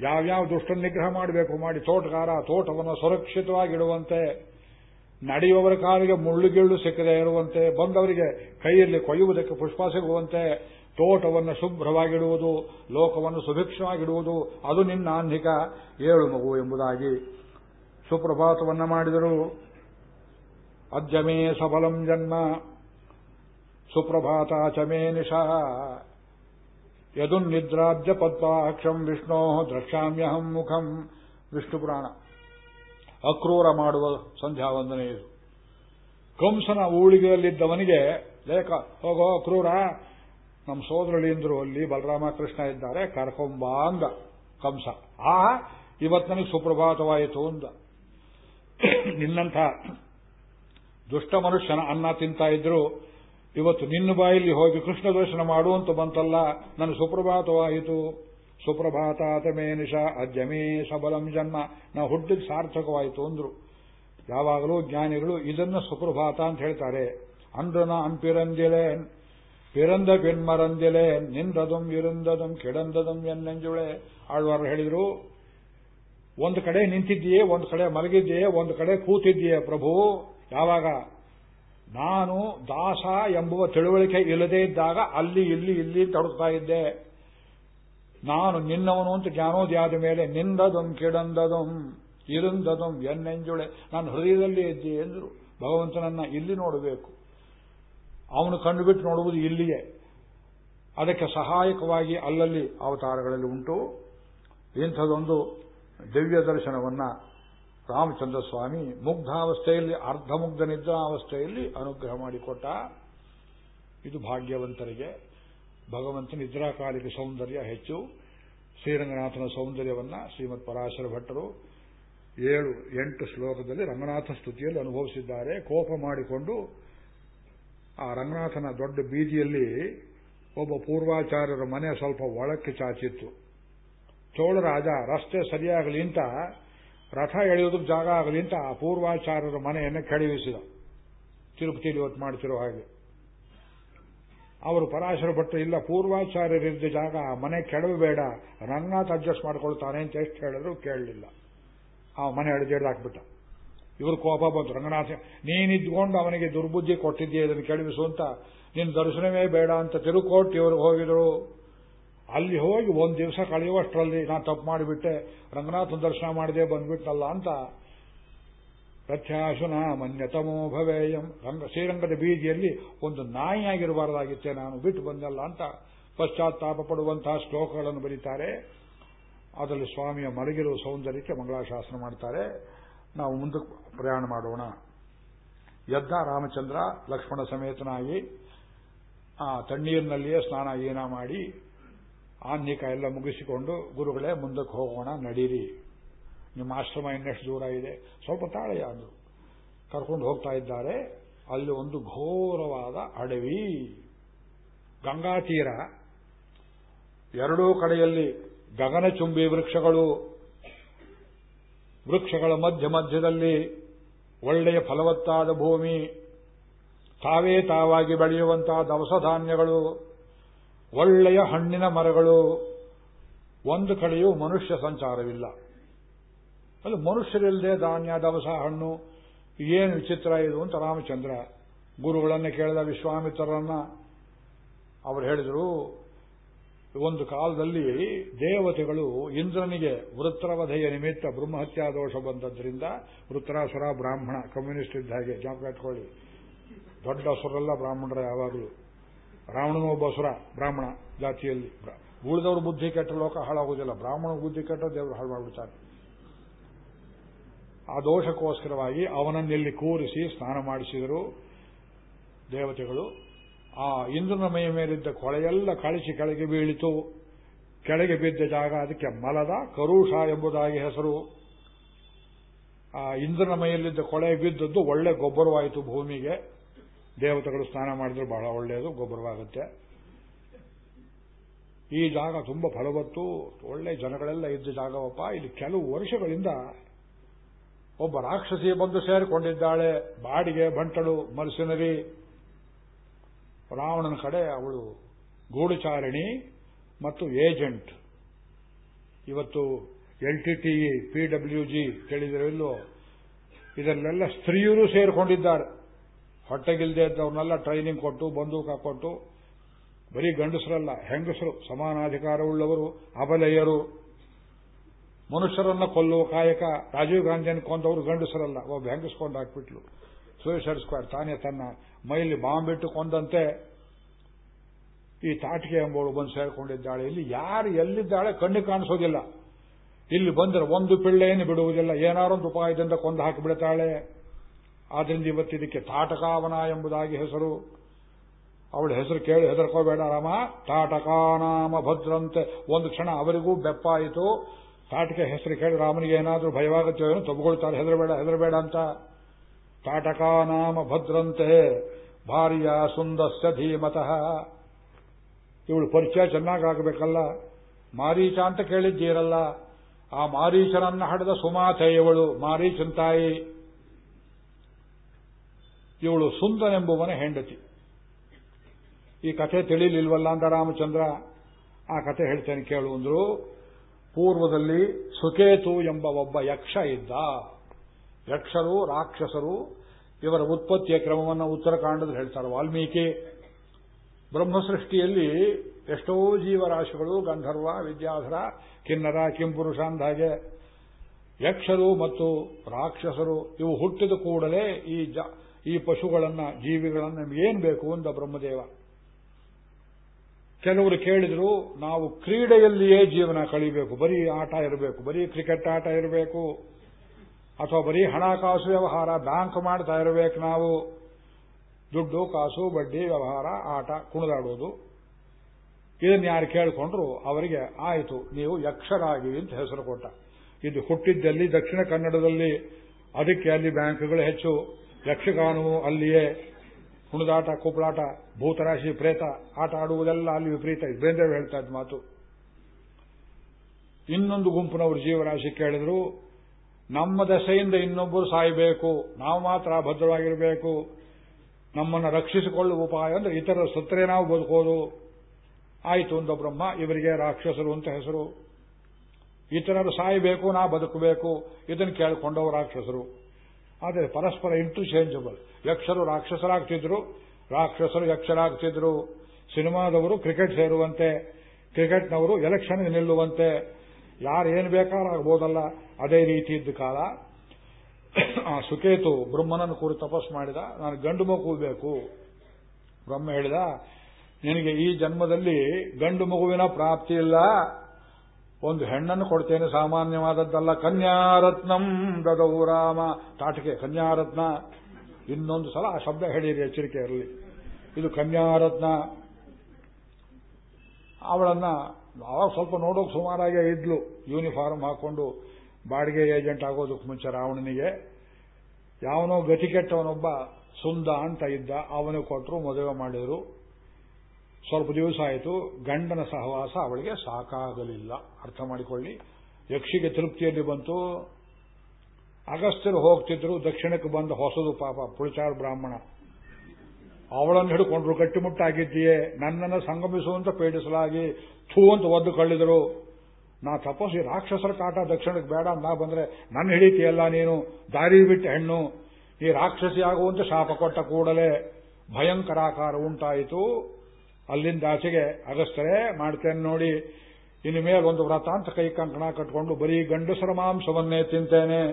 ಯಾವ್ಯಾವ ದುಷ್ಟ ನಿಗ್ರಹ ಮಾಡಬೇಕು ಮಾಡಿ ತೋಟಗಾರ, ತೋಟವನ್ನು ಸುರಕ್ಷಿತವಾಗಿಡುವಂತೆ, ನಡೆಯುವವರ ಕಾಲಿಗೆ ಮುಳ್ಳುಗಿಳ್ಳು ಸಿಕ್ಕದೆ ಇರುವಂತೆ, ಬಂದವರಿಗೆ ಕೈಯಲ್ಲಿ ಕೊಯ್ಯುವುದಕ್ಕೆ ಪುಷ್ಪ ಸಿಗುವಂತೆ ತೋಟವನ್ನು ಶುಭ್ರವಾಗಿಡುವುದು, ಲೋಕವನ್ನು ಸುಭಿಕ್ಷವಾಗಿಡುವುದು, ಅದು ನಿನ್ನ ಆನ್ಹಿಕ ಏಳು ಮಗು ಎಂಬುದಾಗಿ ಸುಪ್ರಭಾತವನ್ನು ಮಾಡಿದರು. ಅದ್ಯಮೇ ಸಫಲಂ ಜನ್ಮ, ಸುಪ್ರಭಾತ ಚಮೇ ನಿಶಾ. ಯದುನ್ನಿದ್ರಾದ್ಯ ಪದ್ಮಾಕ್ಷಂ ವಿಷ್ಣೋ ದ್ರಕ್ಷಾಮ್ಯಹಂ ಮುಖಂ. ವಿಷ್ಣು ಪುರಾಣ ಅಕ್ರೂರ ಮಾಡುವ ಸಂಧ್ಯಾ ವಂದನೆ ಇದು. ಕಂಸನ ಊಳಿಗೆಯಲ್ಲಿದ್ದವನಿಗೆ ಲೇಖ ಹೋಗೋ ಅಕ್ರೂರ. ನಮ್ಮ ಸೋದರಳಿಂದ್ರು ಅಲ್ಲಿ ಬಲರಾಮ ಕೃಷ್ಣ ಇದ್ದಾರೆ ಕರ್ಕೊಂಬಾಂಗ ಕಂಸ. ಆ, ಇವತ್ತು ನನಗೆ ಸುಪ್ರಭಾತವಾಯಿತು ಅಂದ. ನಿನ್ನಂಥ ದುಷ್ಟ ಮನುಷ್ಯನ ಅನ್ನ ತಿಂತಾ ಇದ್ರು ಇವತ್ತು ನಿನ್ನ ಬಾಯಲ್ಲಿ ಹೋಗಿ ಕೃಷ್ಣ ದರ್ಶನ ಮಾಡುವಂತ ಬಂತಲ್ಲ, ನನ್ನ ಸುಪ್ರಭಾತವಾಯಿತು. ಸುಪ್ರಭಾತ ಮೇ ನಿಶಾ ಅದ್ಯಮೇ ಸಬಲಂ ಜನ್ಮ. ನಾವು ಹುಟ್ಟಿದ ಸಾರ್ಥಕವಾಯಿತು ಅಂದ್ರು. ಯಾವಾಗಲೂ ಜ್ಞಾನಿಗಳು ಇದನ್ನ ಸುಪ್ರಭಾತ ಅಂತ ಹೇಳ್ತಾರೆ. ಅಂದ್ರನ ಅಂಪಿರಂದಿಲೇನ್, ಪಿರಂದ ಪಿನ್ಮರಂದಿಲೇನ್, ನಿಂದದಂ ಇರಂದದಂ ಕೆಡಂದದಂ ಎನ್ನಂಜುಳೆ. ಆಳ್ವಾರು ಹೇಳಿದ್ರು, ಒಂದು ಕಡೆ ನಿಂತಿದ್ದೀಯೇ, ಒಂದು ಕಡೆ ಮಲಗಿದ್ದೀಯೇ, ಒಂದು ಕಡೆ ಕೂತಿದ್ದೀಯೇ ಪ್ರಭು. ಯಾವಾಗ? ನಾನು ದಾಸ ಎಂಬುವ ತಿಳುವಳಿಕೆ ಇಲ್ಲದೇ ಇದ್ದಾಗ ಅಲ್ಲಿ, ಇಲ್ಲಿ ಇಲ್ಲಿ ತಡುತ್ತಾ ಇದ್ದೆ. ನಾನು ನಿನ್ನವನು ಅಂತ ಜ್ಞಾನೋದ್ಯಾದ ಮೇಲೆ ನಿಂದದಂ, ಕಿಡಂದದಂ, ಇರಂದದಂ, ಎನ್ನೆಂಜುಳೆ, ನಾನು ಹೃದಯದಲ್ಲಿ ಇದ್ದೆ ಎಂದರು ಭಗವಂತನನ್ನ ಇಲ್ಲಿ ನೋಡಬೇಕು. ಅವನು ಕಂಡುಬಿಟ್ಟು ನೋಡುವುದು ಇಲ್ಲಿಯೇ. ಅದಕ್ಕೆ ಸಹಾಯಕವಾಗಿ ಅಲ್ಲಲ್ಲಿ ಅವತಾರಗಳಲ್ಲಿ ಉಂಟು. ಇಂಥದೊಂದು ದಿವ್ಯ ದರ್ಶನವನ್ನ ರಾಮಚಂದ್ರ ಸ್ವಾಮಿ ಮುಗ್ಧಾವಸ್ಥೆಯಲ್ಲಿ, ಅರ್ಧಮುಗ್ಧ ನಿದ್ರಾವಸ್ಥೆಯಲ್ಲಿ ಅನುಗ್ರಹ ಮಾಡಿಕೊಟ್ಟ ಇದು ಭಾಗ್ಯವಂತರಿಗೆ. ಭಗವಂತ ನಿದ್ರಾಕಾಲಿಕ ಸೌಂದರ್ಯ ಹೆಚ್ಚು. ಶ್ರೀರಂಗನಾಥನ ಸೌಂದರ್ಯವನ್ನ ಶ್ರೀಮತ್ ಪರಾಶರ ಭಟ್ಟರು ಏಳು, ಎಂಟು ಶ್ಲೋಕದಲ್ಲಿ ರಂಗನಾಥ ಸ್ತುತಿಯಲ್ಲಿ ಅನುಭವಿಸಿದ್ದಾರೆ. ಕೋಪ ಮಾಡಿಕೊಂಡು ಆ ರಂಗನಾಥನ ದೊಡ್ಡ ಬೀದಿಯಲ್ಲಿ ಒಬ್ಬ ಪೂರ್ವಾಚಾರ್ಯರ ಮನೆ ಸ್ವಲ್ಪ ಒಳಕ್ಕೆ ಚಾಚಿತ್ತು. ಚೋಳರಾಜ, ರಸ್ತೆ ಸರಿಯಾಗಲಿ ಅಂತ ರಥ ಎಳೆಯೋದಕ್ಕೆ ಜಾಗ ಆಗಲಿ ಅಂತ ಪೂರ್ವಾಚಾರ್ಯರ ಮನೆಯನ್ನು ಕೆಡವಿಸಿದ ತಿರುಪತಿಯಲ್ಲಿ ಇವತ್ತು ಮಾಡ್ತಿರೋ ಹಾಗೆ. ಅವರು ಪರಾಶರ ಭಟ್ರು, ಇಲ್ಲ ಪೂರ್ವಾಚಾರ್ಯರಿದ್ದ ಜಾಗ ಆ ಮನೆ ಕೆಡವಬೇಡ ರಂಗನಾಥ್ ಅಡ್ಜಸ್ಟ್ ಮಾಡ್ಕೊಳ್ತಾನೆ ಅಂತ ಎಷ್ಟು ಹೇಳಿದ್ರು ಕೇಳಲಿಲ್ಲ. ಆ ಮನೆ ಹಾಕ್ಬಿಟ್ಟ. ಇವರು ಕೋಪ ಬಂತು, ರಂಗನಾಥ, ನೀನಿದ್ಕೊಂಡು ಅವನಿಗೆ ದುರ್ಬುದ್ಧಿ ಕೊಟ್ಟಿದ್ದೀಯ ಇದನ್ನು ಕೆಡವಿಸು ಅಂತ. ನಿನ್ನ ದರ್ಶನವೇ ಬೇಡ ಅಂತ ತಿರುಕೋಟ್ ಇವರು ಹೋಗಿದ್ರು. ಅಲ್ಲಿ ಹೋಗಿ ಒಂದು ದಿವಸ ಕಳೆಯುವಷ್ಟರಲ್ಲಿ ನಾನು ತಪ್ಪು ಮಾಡಿಬಿಟ್ಟೆ, ರಂಗನಾಥನ ದರ್ಶನ ಮಾಡಿದೆ ಬಂದ್ಬಿಟ್ಟಲ್ಲ ಅಂತ ಪ್ರತ್ಯಾಶುನ ಮನ್ಯತಮೋ ಭವೇಯಂ. ರಂಗ, ಶ್ರೀರಂಗದ ಬೀದಿಯಲ್ಲಿ ಒಂದು ನಾಯಿಯಾಗಿರಬಾರ್ದಾಗಿತ್ತೆ ನಾನು, ಬಿಟ್ಟು ಬಂದಲ್ಲ ಅಂತ ಪಶ್ಚಾತ್ತಾಪ ಪಡುವಂತಹ ಶ್ಲೋಕಗಳನ್ನು ಬರೀತಾರೆ. ಅದರಲ್ಲಿ ಸ್ವಾಮಿಯ ಮಲಗಿರುವ ಸೌಂದರ್ಯಕ್ಕೆ ಮಂಗಳಾಶಾಸನ ಮಾಡ್ತಾರೆ. ನಾವು ಮುಂದಕ್ಕೆ ಪ್ರಯಾಣ ಮಾಡೋಣ. ಯದ್ದ ರಾಮಚಂದ್ರ, ಲಕ್ಷ್ಮಣ ಸಮೇತನಾಗಿ ಆ ತಣ್ಣೀರಿನಲ್ಲಿಯೇ ಸ್ನಾನ ಏನ ಮಾಡಿ ಆನ್ನಿಕ ಎಲ್ಲ ಮುಗಿಸಿಕೊಂಡು ಗುರುಗಳೇ ಮುಂದಕ್ಕೆ ಹೋಗೋಣ, ನಡೀರಿ. ನಿಮ್ಮ ಆಶ್ರಮ ಇನ್ನೆಷ್ಟು ದೂರ ಇದೆ? ಸ್ವಲ್ಪ ತಾಳೆಯ ಅಂದರು. ಕರ್ಕೊಂಡು ಹೋಗ್ತಾ ಇದ್ದಾರೆ. ಅಲ್ಲಿ ಒಂದು ಘೋರವಾದ ಅಡವಿ. ಗಂಗಾ ತೀರ. ಎರಡೂ ಕಡೆಯಲ್ಲಿ ಗಗನಚುಂಬಿ ವೃಕ್ಷಗಳು. ವೃಕ್ಷಗಳ ಮಧ್ಯ ಮಧ್ಯದಲ್ಲಿ ಒಳ್ಳೆಯ ಫಲವತ್ತಾದ ಭೂಮಿ. ತಾವೇ ತಾವಾಗಿ ಬೆಳೆಯುವಂತಹ ದವಸ ಧಾನ್ಯಗಳು. ಒಳ್ಳೆಯ ಹಣ್ಣಿನ ಮರಗಳು, ಒಂದು ಕಡೆಯೂ ಮನುಷ್ಯ ಸಂಚಾರವಿಲ್ಲ. ಅದು ಮನುಷ್ಯರಿಲ್ಲದೆ ಧಾನ್ಯ ದವಸ ಹಣ್ಣು, ಏನು ವಿಚಿತ್ರ ಇದು ಅಂತ ರಾಮಚಂದ್ರ ಗುರುಗಳನ್ನು ಕೇಳಿದ ವಿಶ್ವಾಮಿತ್ರರನ್ನ ಅವರು ಹೇಳಿದರು, ಒಂದು ಕಾಲದಲ್ಲಿ ದೇವತೆಗಳು ಇಂದ್ರನಿಗೆ ವೃತ್ರವಧೆಯ ನಿಮಿತ್ತ ಬ್ರಹ್ಮಹತ್ಯಾ ದೋಷ ಬಂದದ್ರಿಂದ, ವೃತ್ರಾಸುರ ಬ್ರಾಹ್ಮಣ, ಕಮ್ಯುನಿಸ್ಟ್ ಇದ್ದ ಹಾಗೆ ಜ್ಞಾಪಕ ಇಟ್ಕೊಳ್ಳಿ ದೊಡ್ಡ ಅಸುರಲ್ಲ ಬ್ರಾಹ್ಮಣರ ಯಾವಾಗಲೂ. ರಾವಣನೂ ಒಬ್ಬ ಅಸುರ, ಬ್ರಾಹ್ಮಣ, ಜಾತಿಯಲ್ಲಿ. ಉಳಿದವರು ಬುದ್ಧಿ ಕೆಟ್ಟ ಲೋಕ ಹಾಳಾಗುವುದಿಲ್ಲ ಬ್ರಾಹ್ಮಣ ಬುದ್ಧಿ ಕೆಟ್ಟ ದೇವರು ಹಾಳು ಆ ದೋಷಕ್ಕೋಸ್ಕರವಾಗಿ ಅವನನ್ನೆಲ್ಲಿ ಕೂರಿಸಿ ಸ್ನಾನ ಮಾಡಿಸಿದರು ದೇವತೆಗಳು. ಆ ಇಂದ್ರನ ಮೈ ಮೇಲಿದ್ದ ಕೊಳೆಯೆಲ್ಲ ಕಳಿಸಿ ಕೆಳಗೆ ಬೀಳಿತು. ಕೆಳಗೆ ಬಿದ್ದ ಜಾಗ ಅದಕ್ಕೆ ಮಲದ ಕರುಷ ಎಂಬುದಾಗಿ ಹೆಸರು. ಆ ಇಂದ್ರನ ಮೈಯಲ್ಲಿದ್ದ ಕೊಳೆ ಬಿದ್ದದ್ದು ಒಳ್ಳೆ ಗೊಬ್ಬರವಾಯಿತು ಭೂಮಿಗೆ. ದೇವತೆಗಳು ಸ್ನಾನ ಮಾಡಿದ್ರೆ ಬಹಳ ಒಳ್ಳೆಯದು, ಗೊಬ್ಬರವಾಗುತ್ತೆ. ಈ ಜಾಗ ತುಂಬಾ ಫಲವತ್ತು, ಒಳ್ಳೆ ಜನಗಳೆಲ್ಲ ಇದ್ದ ಜಾಗವಪ್ಪ. ಇಲ್ಲಿ ಕೆಲವು ವರ್ಷಗಳಿಂದ ಒಬ್ಬ ರಾಕ್ಷಸಿ ಬಂದು ಸೇರಿಕೊಂಡಿದ್ದಾಳೆ. ಬಾಡಿಗೆ, ಬಂಟಳು ಮರ್ಸಿನರಿ ರಾವಣನ ಕಡೆ ಅವಳು ಗೂಢಚಾರಿಣಿ ಮತ್ತು ಏಜೆಂಟ್. ಇವತ್ತು L T T, P G ಕೇಳಿದಿರಲ್ಲೋ ಇದರಲ್ಲೆಲ್ಲ ಸ್ತ್ರೀಯರು ಸೇರಿಕೊಂಡಿದ್ದಾರೆ. ಹೊಟ್ಟೆಗಿಲ್ದೇ ಇದ್ದವ್ರನ್ನೆಲ್ಲ ಟ್ರೈನಿಂಗ್ ಕೊಟ್ಟು, ಬಂದೂಕ ಕೊಟ್ಟು, ಬರೀ ಗಂಡಸರಲ್ಲ, ಹೆಂಗಸರು, ಸಮಾನಾಧಿಕಾರವುಳ್ಳವರು, ಅಬಲೆಯರು. ಮನುಷ್ಯರನ್ನ ಕೊಲ್ಲುವ ಕಾಯಕ ರಾಜೀವ್ ಗಾಂಧಿಯನ್ನು ಕೊಂದವರು ಗಂಡಸರಲ್ಲ, ಒಬ್ಬ ಹೆಂಗಸ್ಕೊಂಡು ಹಾಕ್ಬಿಟ್ಲು. ಸೂಸೈಡ್ ಸ್ಕ್ವಾಡ್ ತಾನೇ ತನ್ನ ಮೈಲಿ ಬಾಂಬಿಟ್ಟು ಕೊಂದಂತೆ ಈ ತಾಟಿಕೆ ಎಂಬವಳು ಬಂದು ಸೇರಿಕೊಂಡಿದ್ದಾಳೆ. ಇಲ್ಲಿ ಯಾರು ಎಲ್ಲಿದ್ದಾಳೆ ಕಣ್ಣು ಕಾಣಿಸೋದಿಲ್ಲ. ಇಲ್ಲಿ ಬಂದರೆ ಒಂದು ಪಿಳ್ಳೆಯನ್ನು ಬಿಡುವುದಿಲ್ಲ. ಏನಾರೊಂದು ಉಪಾಯದಿಂದ ಕೊಂದು ಹಾಕಿಬಿಡ್ತಾಳೆ. ಆದ್ರಿಂದ ಇವತ್ತಿದಕ್ಕೆ ತಾಟಕಾವನ ಎಂಬುದಾಗಿ ಹೆಸರು. ಅವಳ ಹೆಸರು ಕೇಳಿ ಹೆದರ್ಕೋಬೇಡ ರಾಮ. ತಾಟಕಾನಾಮ ಭದ್ರಂತೆ. ಒಂದು ಕ್ಷಣ ಅವರಿಗೂ ಬೆಪ್ಪಾಯಿತು ತಾಟಕ ಹೆಸರು ಕೇಳಿ ರಾಮನಿಗೆ ಏನಾದರೂ ಭಯವಾಗುತ್ತೆ ಏನು ತಬ್ಕೊಳ್ತಾರೆ. ಹೆದರಬೇಡ ಹೆದರಬೇಡ ಅಂತ. ತಾಟಕಾನಾಮ ಭದ್ರಂತೆ. ಭಾರ್ಯ ಸುಂದಸ್ಯ ಧೀಮತಃ. ಇವಳು ಪರಿಚಯ ಚೆನ್ನಾಗಾಗಬೇಕಲ್ಲ ಮಾರೀಚ ಅಂತ ಕೇಳಿದ್ದೀರಲ್ಲ. ಆ ಮಾರೀಚನನ್ನ ಹಡೆದ ಸುಮಾತೆ ಇವಳು ಮಾರೀಚನ್ ತಾಯಿ. ಇವಳು ಸುಂದನೆಂಬುವನ ಹೆಂಡತಿ. ಈ ಕಥೆ ತಿಳಿಲಿಲ್ವಲ್ಲ ಅಂತ ರಾಮಚಂದ್ರ ಆ ಕಥೆ ಹೇಳ್ತೇನೆ ಕೇಳು ಅಂದ್ರು. ಪೂರ್ವದಲ್ಲಿ ಸುಕೇತು ಎಂಬ ಒಬ್ಬ ಯಕ್ಷ ಇದ್ದ. ಯಕ್ಷರು, ರಾಕ್ಷಸರು, ಇವರ ಉತ್ಪತ್ತಿಯ ಕ್ರಮವನ್ನು ಉತ್ತರಕಾಂಡದಲ್ಲಿ ಹೇಳ್ತಾರೆ ವಾಲ್ಮೀಕಿ. ಬ್ರಹ್ಮಸೃಷ್ಟಿಯಲ್ಲಿ ಎಷ್ಟೋ ಜೀವರಾಶಿಗಳು, ಗಂಧರ್ವ, ವಿದ್ಯಾಧರ, ಕಿನ್ನರ, ಕಿಂಪುರುಷ ಅಂದಾಗೆ ಯಕ್ಷರು ಮತ್ತು ರಾಕ್ಷಸರು ಇವು ಹುಟ್ಟಿದ ಕೂಡಲೇ ಈ ಈ ಪಶುಗಳನ್ನ, ಜೀವಿಗಳನ್ನ ನಿಮಗೇನು ಬೇಕು ಅಂದ ಬ್ರಹ್ಮದೇವ. ಕೆಲವರು ಕೇಳಿದ್ರು, ನಾವು ಕ್ರೀಡೆಯಲ್ಲಿಯೇ ಜೀವನ ಕಳಿಬೇಕು. ಬರೀ ಆಟ ಇರಬೇಕು, ಬರೀ ಕ್ರಿಕೆಟ್ ಆಟ ಇರಬೇಕು, ಅಥವಾ ಬರೀ ಹಣಕಾಸು ವ್ಯವಹಾರ, ಬ್ಯಾಂಕ್ ಮಾಡ್ತಾ ಇರಬೇಕು ನಾವು. ದುಡ್ಡು, ಕಾಸು, ಬಡ್ಡಿ, ವ್ಯವಹಾರ, ಆಟ, ಕುಣಿದಾಡೋದು. ಇದನ್ನು ಯಾರು ಕೇಳಿಕೊಂಡ್ರು? ಅವರಿಗೆ, ಆಯಿತು, ನೀವು ಯಕ್ಷರಾಗಿ ಅಂತ ಹೆಸರು ಕೊಟ್ಟ. ಇದು ಹುಟ್ಟಿದ್ದಲ್ಲಿ, ದಕ್ಷಿಣ ಕನ್ನಡದಲ್ಲಿ, ಅದಕ್ಕೆ ಅಲ್ಲಿ ಬ್ಯಾಂಕ್ಗಳು ಹೆಚ್ಚು ಯಕ್ಷಗಾನವು ಅಲ್ಲಿಯೇ. ಕುಣಿದಾಟ ಕುಪ್ಪಳಾಟ ಭೂತರಾಶಿ, ಪ್ರೇತ, ಆಟ ಆಡುವುದೆಲ್ಲ ಅಲ್ಲಿ ವಿಪರೀತ ಬೇಂದ್ರೆ ಹೇಳ್ತಾ ಇದ್ದ ಮಾತು. ಇನ್ನೊಂದು ಗುಂಪಿನವರು ಜೀವರಾಶಿ ಕೇಳಿದ್ರು, ನಮ್ಮ ದಶೆಯಿಂದ ಇನ್ನೊಬ್ಬರು ಸಾಯಬೇಕು, ನಾವು ಮಾತ್ರ ಭದ್ರವಾಗಿರಬೇಕು ನಮ್ಮನ್ನು ರಕ್ಷಿಸಿಕೊಳ್ಳುವ ಉಪಾಯ ಅಂದ್ರೆ ಇತರ ಸುತ್ತರೇ ನಾವು ಬದುಕೋದು. ಆಯಿತು ಒಂದು ಬ್ರಹ್ಮ, ಇವರಿಗೆ ರಾಕ್ಷಸರು ಅಂತ ಹೆಸರು. ಇತರರು ಸಾಯಬೇಕು, ನಾ ಬದುಕಬೇಕು, ಇದನ್ನು ಕೇಳಿಕೊಂಡವರು ರಾಕ್ಷಸರು. ಆದರೆ ಪರಸ್ಪರ ಇಂಟರ್ಚೇಂಜಬಲ್ ಯಕ್ಷರು ರಾಕ್ಷಸರಾಗ್ತಿದ್ರು, ರಾಕ್ಷಸರು ಯಕ್ಷರಾಗ್ತಿದ್ರು. ಸಿನಿಮಾದವರು ಕ್ರಿಕೆಟ್ ಸೇರುವಂತೆ ಕ್ರಿಕೆಟ್ನವರು ಎಲೆಕ್ಷನ್ಗೆ ನಿಲ್ಲುವಂತೆ. ಯಾರು ಏನು ಬೇಕಾರಾಗ್ಬೋದಲ್ಲ ಅದೇ ರೀತಿ ಇದ್ದ ಕಾಲ. ಆ ಸುಕೇತು ಬ್ರಹ್ಮನನ್ನು ಕೂರಿ ತಪಸ್ ಮಾಡಿದ. ನಾನು ಗಂಡು ಮಗು ಬೇಕು. ಬ್ರಹ್ಮ ಹೇಳಿದ, ನಿನಗೆ ಈ ಜನ್ಮದಲ್ಲಿ ಗಂಡು ಮಗುವಿನ ಪ್ರಾಪ್ತಿ ಇಲ್ಲ. ಒಂದು ಹೆಣ್ಣನ್ನು ಕೊಡ್ತೇನೆ ಸಾಮಾನ್ಯವಾದದ್ದಲ್ಲ. ಕನ್ಯಾರತ್ನಂ ದದೌ ರಾಮ. ತಾಟಿಕೆ ಕನ್ಯಾರತ್ನ. ಇನ್ನೊಂದು ಸಲ ಆ ಶಬ್ದ ಹೇಳಿರಿ ಎಚ್ಚರಿಕೆ ಇರಲಿ. ಇದು ಕನ್ಯಾರತ್ನ. ಅವಳನ್ನ ಅವಾಗ ಸ್ವಲ್ಪ ನೋಡೋಕೆ ಸುಮಾರಾಗೇ ಇದ್ಲು. ಯೂನಿಫಾರ್ಮ್ ಹಾಕೊಂಡು ಬಾಡಿಗೆ ಏಜೆಂಟ್ ಆಗೋದಕ್ಕೆ ಮುಂಚೆ ರಾವಣನಿಗೆ. ಯಾವನೋ ಗತಿ ಕೆಟ್ಟವನೊಬ್ಬ ಸುಂದ ಅಂತ ಇದ್ದ. ಅವನಿಗೆ ಕೊಟ್ಟರು ಮದುವೆ ಮಾಡಿದ್ರು. ಸ್ವಲ್ಪ ದಿವಸ ಆಯಿತು, ಗಂಡನ ಸಹವಾಸ ಅವಳಿಗೆ ಸಾಕಾಗಲಿಲ್ಲ. ಅರ್ಥ ಮಾಡಿಕೊಳ್ಳಿ. ಯಕ್ಷಿಗೆ ತೃಪ್ತಿಯಲ್ಲಿ ಬಂತು. ಅಗಸ್ತ್ಯರು ಹೋಗ್ತಿದ್ರು, ದಕ್ಷಿಣಕ್ಕೆ ಬಂದ ಹೊಸದು ಪಾಪ ಪುಳಿಚಾರ್ ಬ್ರಾಹ್ಮಣ. ಅವಳನ್ನು ಹಿಡ್ಕೊಂಡ್ರು, ಗಟ್ಟಿಮುಟ್ಟಾಗಿದ್ದೀಯೇ, ನನ್ನನ್ನು ಸಂಗಮಿಸುವಂತ ಪೀಡಿಸಲಾಗಿ ಥೂ ಅಂತ ಒದ್ದು ಕಳ್ಳಿದರು. ನಾ ತಪಸ್ಸಿ ರಾಕ್ಷಸರ ಕಾಟ ದಕ್ಷಿಣಕ್ಕೆ ಬೇಡ ನಾ ಬಂದ್ರೆ, ನನ್ನ ಹಿಡಿತೀಯಲ್ಲ ನೀನು, ದಾರಿ ಬಿಟ್ಟ ಹೆಣ್ಣು, ಈ ರಾಕ್ಷಸಿಯಾಗುವಂತೆ ಶಾಪ ಕೊಟ್ಟ ಕೂಡಲೇ ಭಯಂಕರಾಕಾರ ಉಂಟಾಯಿತು. ಅಲ್ಲಿಂದ ಆಚೆಗೆ ಅಗಸ್ತರೇ ಮಾಡ್ತೇನೆ ನೋಡಿ. ಇನ್ನು ಮೇಲೆ ಒಂದು ವ್ರತ ಅಂತ ಕೈ ಕಂಕಣ ಕಟ್ಕೊಂಡು ಬರೀ ಗಂಡಸರ ಮಾಂಸವನ್ನೇ ತಿಂತೇನೆ.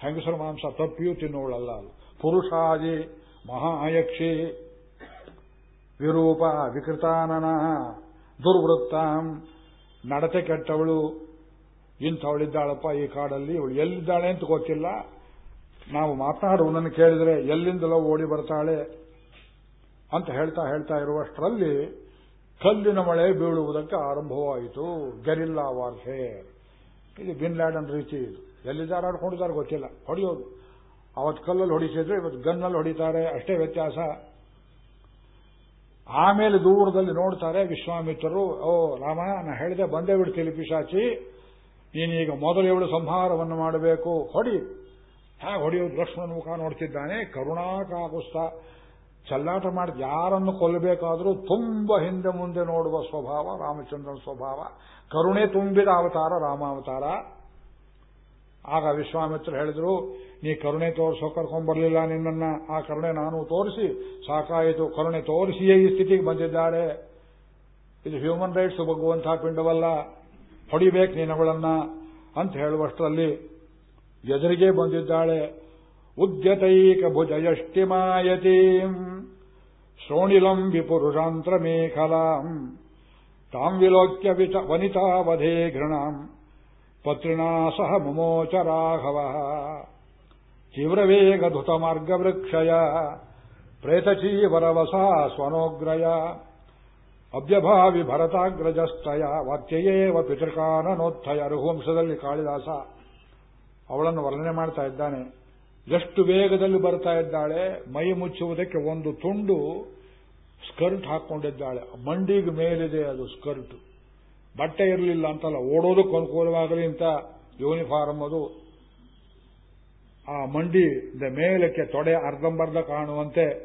ಹೆಂಗಸರ ಮಾಂಸ ತಪ್ಪಿಯೂ ತಿನ್ನುವಳಲ್ಲ ಪುರುಷಾದಿ ಮಹಾಯಕ್ಷಿ ವಿರೂಪ ವಿಕೃತಾನನ ದುರ್ವೃತ್ತ ನಡತೆ ಕೆಟ್ಟವಳು. ಇಂಥವಳಿದ್ದಾಳಪ್ಪ ಈ ಕಾಡಲ್ಲಿ. ಇವಳು ಎಲ್ಲಿದ್ದಾಳೆ ಅಂತ ಗೊತ್ತಿಲ್ಲ. ನಾವು ಮಾತನಾಡುವುದನ್ನು ಕೇಳಿದರೆ ಎಲ್ಲಿಂದಲೋ ಓಡಿ ಬರ್ತಾಳೆ. ಅಂತ ಹೇಳ್ತಾ ಹೇಳ್ತಾ ಇರುವಷ್ಟರಲ್ಲಿ ಕಲ್ಲಿನ ಮಳೆ ಬೀಳುವುದಕ್ಕೆ ಆರಂಭವಾಯಿತು. ಗೆರಿಲ್ಲಾ ವಾರ್ಫೇರ್ ಇದು ಬಿನ್ ಲ್ಯಾಡನ್ ರೀತಿ ಇದು. ಎಲ್ಲಿದ್ದಾರೆ ಆಡ್ಕೊಂಡಿದ್ದಾರೆ ಗೊತ್ತಿಲ್ಲ. ಹೊಡೆಯೋದು. ಅವತ್ತು ಕಲ್ಲಲ್ಲಿ ಹೊಡಿಸಿದ್ರು ಇವತ್ತು ಗನ್ನಲ್ಲಿ ಹೊಡಿತಾರೆ. ಅಷ್ಟೇ ವ್ಯತ್ಯಾಸ. ಆಮೇಲೆ ದೂರದಲ್ಲಿ ನೋಡ್ತಾರೆ ವಿಶ್ವಾಮಿತ್ರರು, ಓ, ರಾಮ, ನಾ ಹೇಳಿದೆ ಬಂದೇ ಬಿಡ್ತೀನಿ ಪಿಶಾಚಿ. ನೀನೀಗ ಮೊದಲು ಇವಳು ಸಂಹಾರವನ್ನು ಮಾಡಬೇಕು. ಹೊಡಿ. ಹೇಗೆ ಹೊಡೆಯೋದು ಲಕ್ಷ್ಮಣ ಮುಖ ನೋಡ್ತಿದ್ದಾನೆ. ಕರುಣಾಕಾಗುಸ್ತ. ಚಲ್ಲಾಟ ಮಾಡಿ ಯಾರನ್ನು ಕೊಲ್ಲಬೇಕಾದರೂ ತುಂಬ ಹಿಂದೆ ಮುಂದೆ ನೋಡುವ ಸ್ವಭಾವ, ರಾಮಚಂದ್ರನ ಸ್ವಭಾವ, ಕರುಣೆ ತುಂಬಿದ ಅವತಾರ, ರಾಮಾವತಾರ. ಆಗ ವಿಶ್ವಾಮಿತ್ರ ಹೇಳಿದ್ರು, ನೀ ಕರುಣೆ ತೋರಿಸೋ ಕರ್ಕೊಂಡ್ಬರ್ಲಿಲ್ಲ ನಿನ್ನನ್ನ. ಆ ಕರುಣೆ ನಾನು ತೋರಿಸಿ, ಸಾಕಾಯಿತು. ಕರುಣೆ ತೋರಿಸಿಯೇ ಈ ಸ್ಥಿತಿಗೆ ಬಂದಿದ್ದಾಳೆ. ಇದು ಹ್ಯೂಮನ್ ರೈಟ್ಸ್ ಬಗ್ಗುವಂತಹ ಪಿಂಡವಲ್ಲ. ಹೊಡಿಬೇಕು ನೀನಗಳನ್ನ ಅಂತ ಹೇಳುವಷ್ಟರಲ್ಲಿ ಎದುರಿಗೆ ಬಂದಿದ್ದಾಳೆ. ಉದ್ಯತೈಕ श्रोणिलम् विपुरुषान्त्रमेखलाम् ताम् विलोक्य ತಾಂ घृणाम् ವನಿತಾವಧೇ सह मुमोच राघवः तीव्रवेगधुतमार्गवृक्षया प्रेतचीवरवसा स्वनोग्रया ಅಭ್ಯಭಾವಿ ಭರತಾಗ್ರಜಸ್ತಯ ವಾತ್ಯಯೇವ ಪಿತೃಕಾನನೋತ್ಥಯ. ರಘುವಂಶದಲ್ಲಿ ಕಾಳಿದಾಸ ಅವಳನ್ನು ವರ್ಣನೆ ಮಾಡ್ತಾ ಇದ್ದಾನೆ. ಎಷ್ಟು ವೇಗದಲ್ಲಿ ಬರ್ತಾ ಇದ್ದಾಳೆ, ಮೈ ಮುಚ್ಚುವುದಕ್ಕೆ ಒಂದು ತುಂಡು ಸ್ಕರ್ಟ್ ಹಾಕೊಂಡಿದ್ದಾಳೆ. ಮಂಡಿಗೆ ಮೇಲಿದೆ ಅದು ಸ್ಕರ್ಟ್. ಬಟ್ಟೆ ಇರಲಿಲ್ಲ ಅಂತಲ್ಲ, ಓಡೋದಕ್ಕೆ ಅನುಕೂಲವಾಗಲಿ ಅಂತ ಯೂನಿಫಾರ್ಮ್ ಅದು. ಆ ಮಂಡಿ ಮೇಲಕ್ಕೆ ತೊಡೆ ಅರ್ಧಂಬರ್ಧ ಕಾಣುವಂತೆ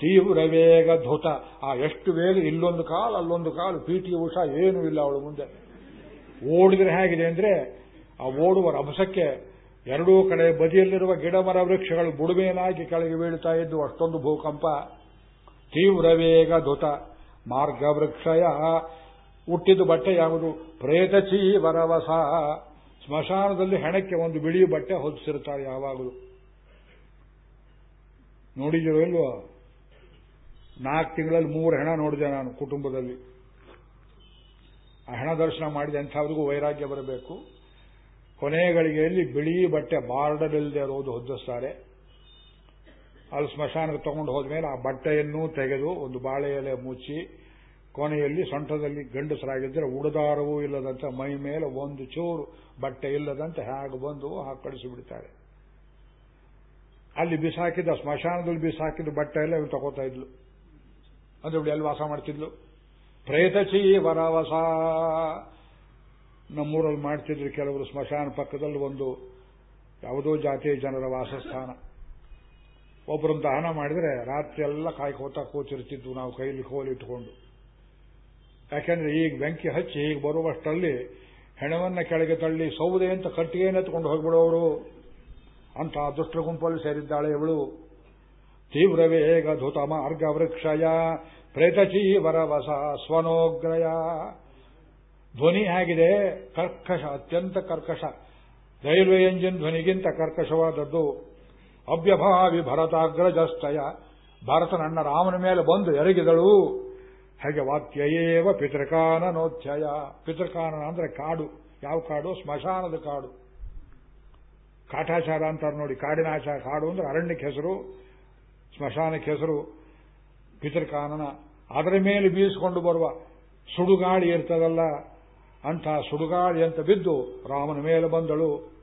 ತೀವ್ರ ವೇಗ ಧುತ. ಆ ಎಷ್ಟು ವೇಗ, ಇಲ್ಲೊಂದು ಕಾಲು, ಅಲ್ಲೊಂದು ಕಾಲು. ಪಿ ಟಿ ಉಷಾ ಏನೂ ಇಲ್ಲ ಅವಳು ಮುಂದೆ. ಓಡಿದ್ರೆ ಹೇಗಿದೆ ಅಂದ್ರೆ, ಆ ಓಡುವ ರಭಸಕ್ಕೆ ಎರಡೂ ಕಡೆ ಬದಿಯಲ್ಲಿರುವ ಗಿಡ ಮರ ವೃಕ್ಷಗಳು ಬುಡುಮೇನಾಗಿ ಕೆಳಗೆ ಬೀಳ್ತಾ ಇದ್ದು ಅಷ್ಟೊಂದು ಭೂಕಂಪ. ತೀವ್ರ ವೇಗ ಮಾರ್ಗ ವೃಕ್ಷಯ ಹುಟ್ಟಿದ ಬಟ್ಟೆ ಯಾವುದು? ಪ್ರೇತಚಿ ವರವಸ ಸ್ಮಶಾನದಲ್ಲಿ ಹೆಣಕ್ಕೆ ಒಂದು ಬಿಳಿ ಬಟ್ಟೆ ಹೊದಿಸಿರ್ತಾರೆ ಯಾವಾಗಲೂ. ನೋಡಿದಿರೋ ನಾಲ್ಕು ತಿಂಗಳಲ್ಲಿ ಮೂರು ಹೆಣ ನೋಡಿದೆ ನಾನು ಕುಟುಂಬದಲ್ಲಿ. ಆ ಹೆಣ ದರ್ಶನ ಮಾಡಿದೆ ಅಂಥವ್ರಿಗೂ ವೈರಾಗ್ಯ ಬರಬೇಕು. ಕೊನೆಗಳಿಗೆಯಲ್ಲಿ ಬಿಳಿ ಬಟ್ಟೆ ಬಾರ್ಡರ್ಲ್ಲದೆ ಇರೋದು ಹೊದ್ದಿಸ್ತಾರೆ ಅಲ್ಲಿ ಸ್ಮಶಾನಕ್ಕೆ ತಗೊಂಡು ಹೋದ್ಮೇಲೆ ಆ ಬಟ್ಟೆಯನ್ನು ತೆಗೆದು ಒಂದು ಬಾಳೆ ಎಲೆ ಮುಚ್ಚಿ ಕೊನೆಯಲ್ಲಿ ಸೊಂಟದಲ್ಲಿ ಗಂಡಸರಾಗಿದ್ದರೆ ಉಡದಾರವೂ ಇಲ್ಲದಂತ ಮೈ ಮೇಲೆ ಒಂದು ಚೂರು ಬಟ್ಟೆ ಇಲ್ಲದಂತೆ ಹೇಗೆ ಬಂದು ಹಾಗೆ ಕಳಿಸಿಬಿಡ್ತಾರೆ ಅಲ್ಲಿ ಬಿಸಾಕಿದ್ದ ಸ್ಮಶಾನದಲ್ಲಿ ಬಿಸಾಕಿದ ಬಟ್ಟೆ ಎಲ್ಲ ಇವ್ರು ತಗೋತಾ ಇದ್ಲು. ಅಂದ್ರೆ ಇವಳು ಎಲ್ಲಿ ವಾಸ ಮಾಡ್ತಿದ್ಲು? ಪ್ರೇತಚಿ ವರವಸ. ನಮ್ಮೂರಲ್ಲಿ ಮಾಡ್ತಿದ್ರು ಕೆಲವರು ಸ್ಮಶಾನ ಪಕ್ಕದಲ್ಲಿ ಒಂದು ಯಾವುದೋ ಜಾತಿಯ ಜನರ ವಾಸಸ್ಥಾನ. ಒಬ್ಬರನ್ನು ದಹನ ಮಾಡಿದ್ರೆ ರಾತ್ರಿ ಎಲ್ಲ ಕಾಯ್ಕೋತಾ ಕೂತಿರ್ತಿದ್ವು ನಾವು ಕೈಲಿ ಕೋಲಿಟ್ಟುಕೊಂಡು ಯಾಕೆಂದ್ರೆ ಈಗ ಬೆಂಕಿ ಹಚ್ಚಿ ಈಗ ಬರುವಷ್ಟರಲ್ಲಿ ಹೆಣವನ್ನ ಕೆಳಗೆ ತಳ್ಳಿ ಸೌದೆ ಅಂತ ಕಟ್ಟಿಗೆ ಎತ್ಕೊಂಡು ಹೋಗ್ಬಿಡೋರು. ಅಂತ ದುಷ್ಟ ಗುಂಪಲ್ಲಿ ಸೇರಿದ್ದಾಳೆ ಇವಳು. ತೀವ್ರ ವೇಗ ಧುತ ಮಾರ್ಗ ವೃಕ್ಷಯ ಪ್ರೇತಚೀವರವಸ ಸ್ವನೋಗ್ರಯ ಧ್ವನಿ ಆಗಿದೆ ಕರ್ಕಶ, ಅತ್ಯಂತ ಕರ್ಕಶ. Railway engine ಧ್ವನಿಗಿಂತ ಕರ್ಕಶವಾದದ್ದು. ಅವ್ಯಭಾವಿ ಭರತಾಗ್ರಜಸ್ತಯ ಭರತನಣ್ಣ ರಾಮನ ಮೇಲೆ ಬಂದು ಎರಗಿದಳು. ಹಾಗೆ ವಾಕ್ಯಯೇವ ಪಿತೃಕಾನನೋಧ್ಯಯ. ಪಿತೃಕಾನನ ಅಂದ್ರೆ ಕಾಡು. ಯಾವ ಕಾಡು? ಸ್ಮಶಾನದ ಕಾಡು. ಕಾಟಾಚಾರ ಅಂತಾರೆ ನೋಡಿ. ಕಾಡಿನಾಶ ಕಾಡು ಅಂದ್ರೆ ಅರಣ್ಯಕ್ಕೆ ಹೆಸರು, ಸ್ಮಶಾನಕ್ಕೆ ಹೆಸರು, ಪಿತೃಕಾನನ. ಅದರ ಮೇಲೆ ಬೀಸಿಕೊಂಡು ಬರುವ ಸುಡುಗಾಳಿ ಇರ್ತದಲ್ಲ ಅಂಥ ಸುಡುಗಾಳಿ ಅಂತ ಬಿದ್ದು ರಾಮನ ಮೇಲೆ ಬಂದಳು.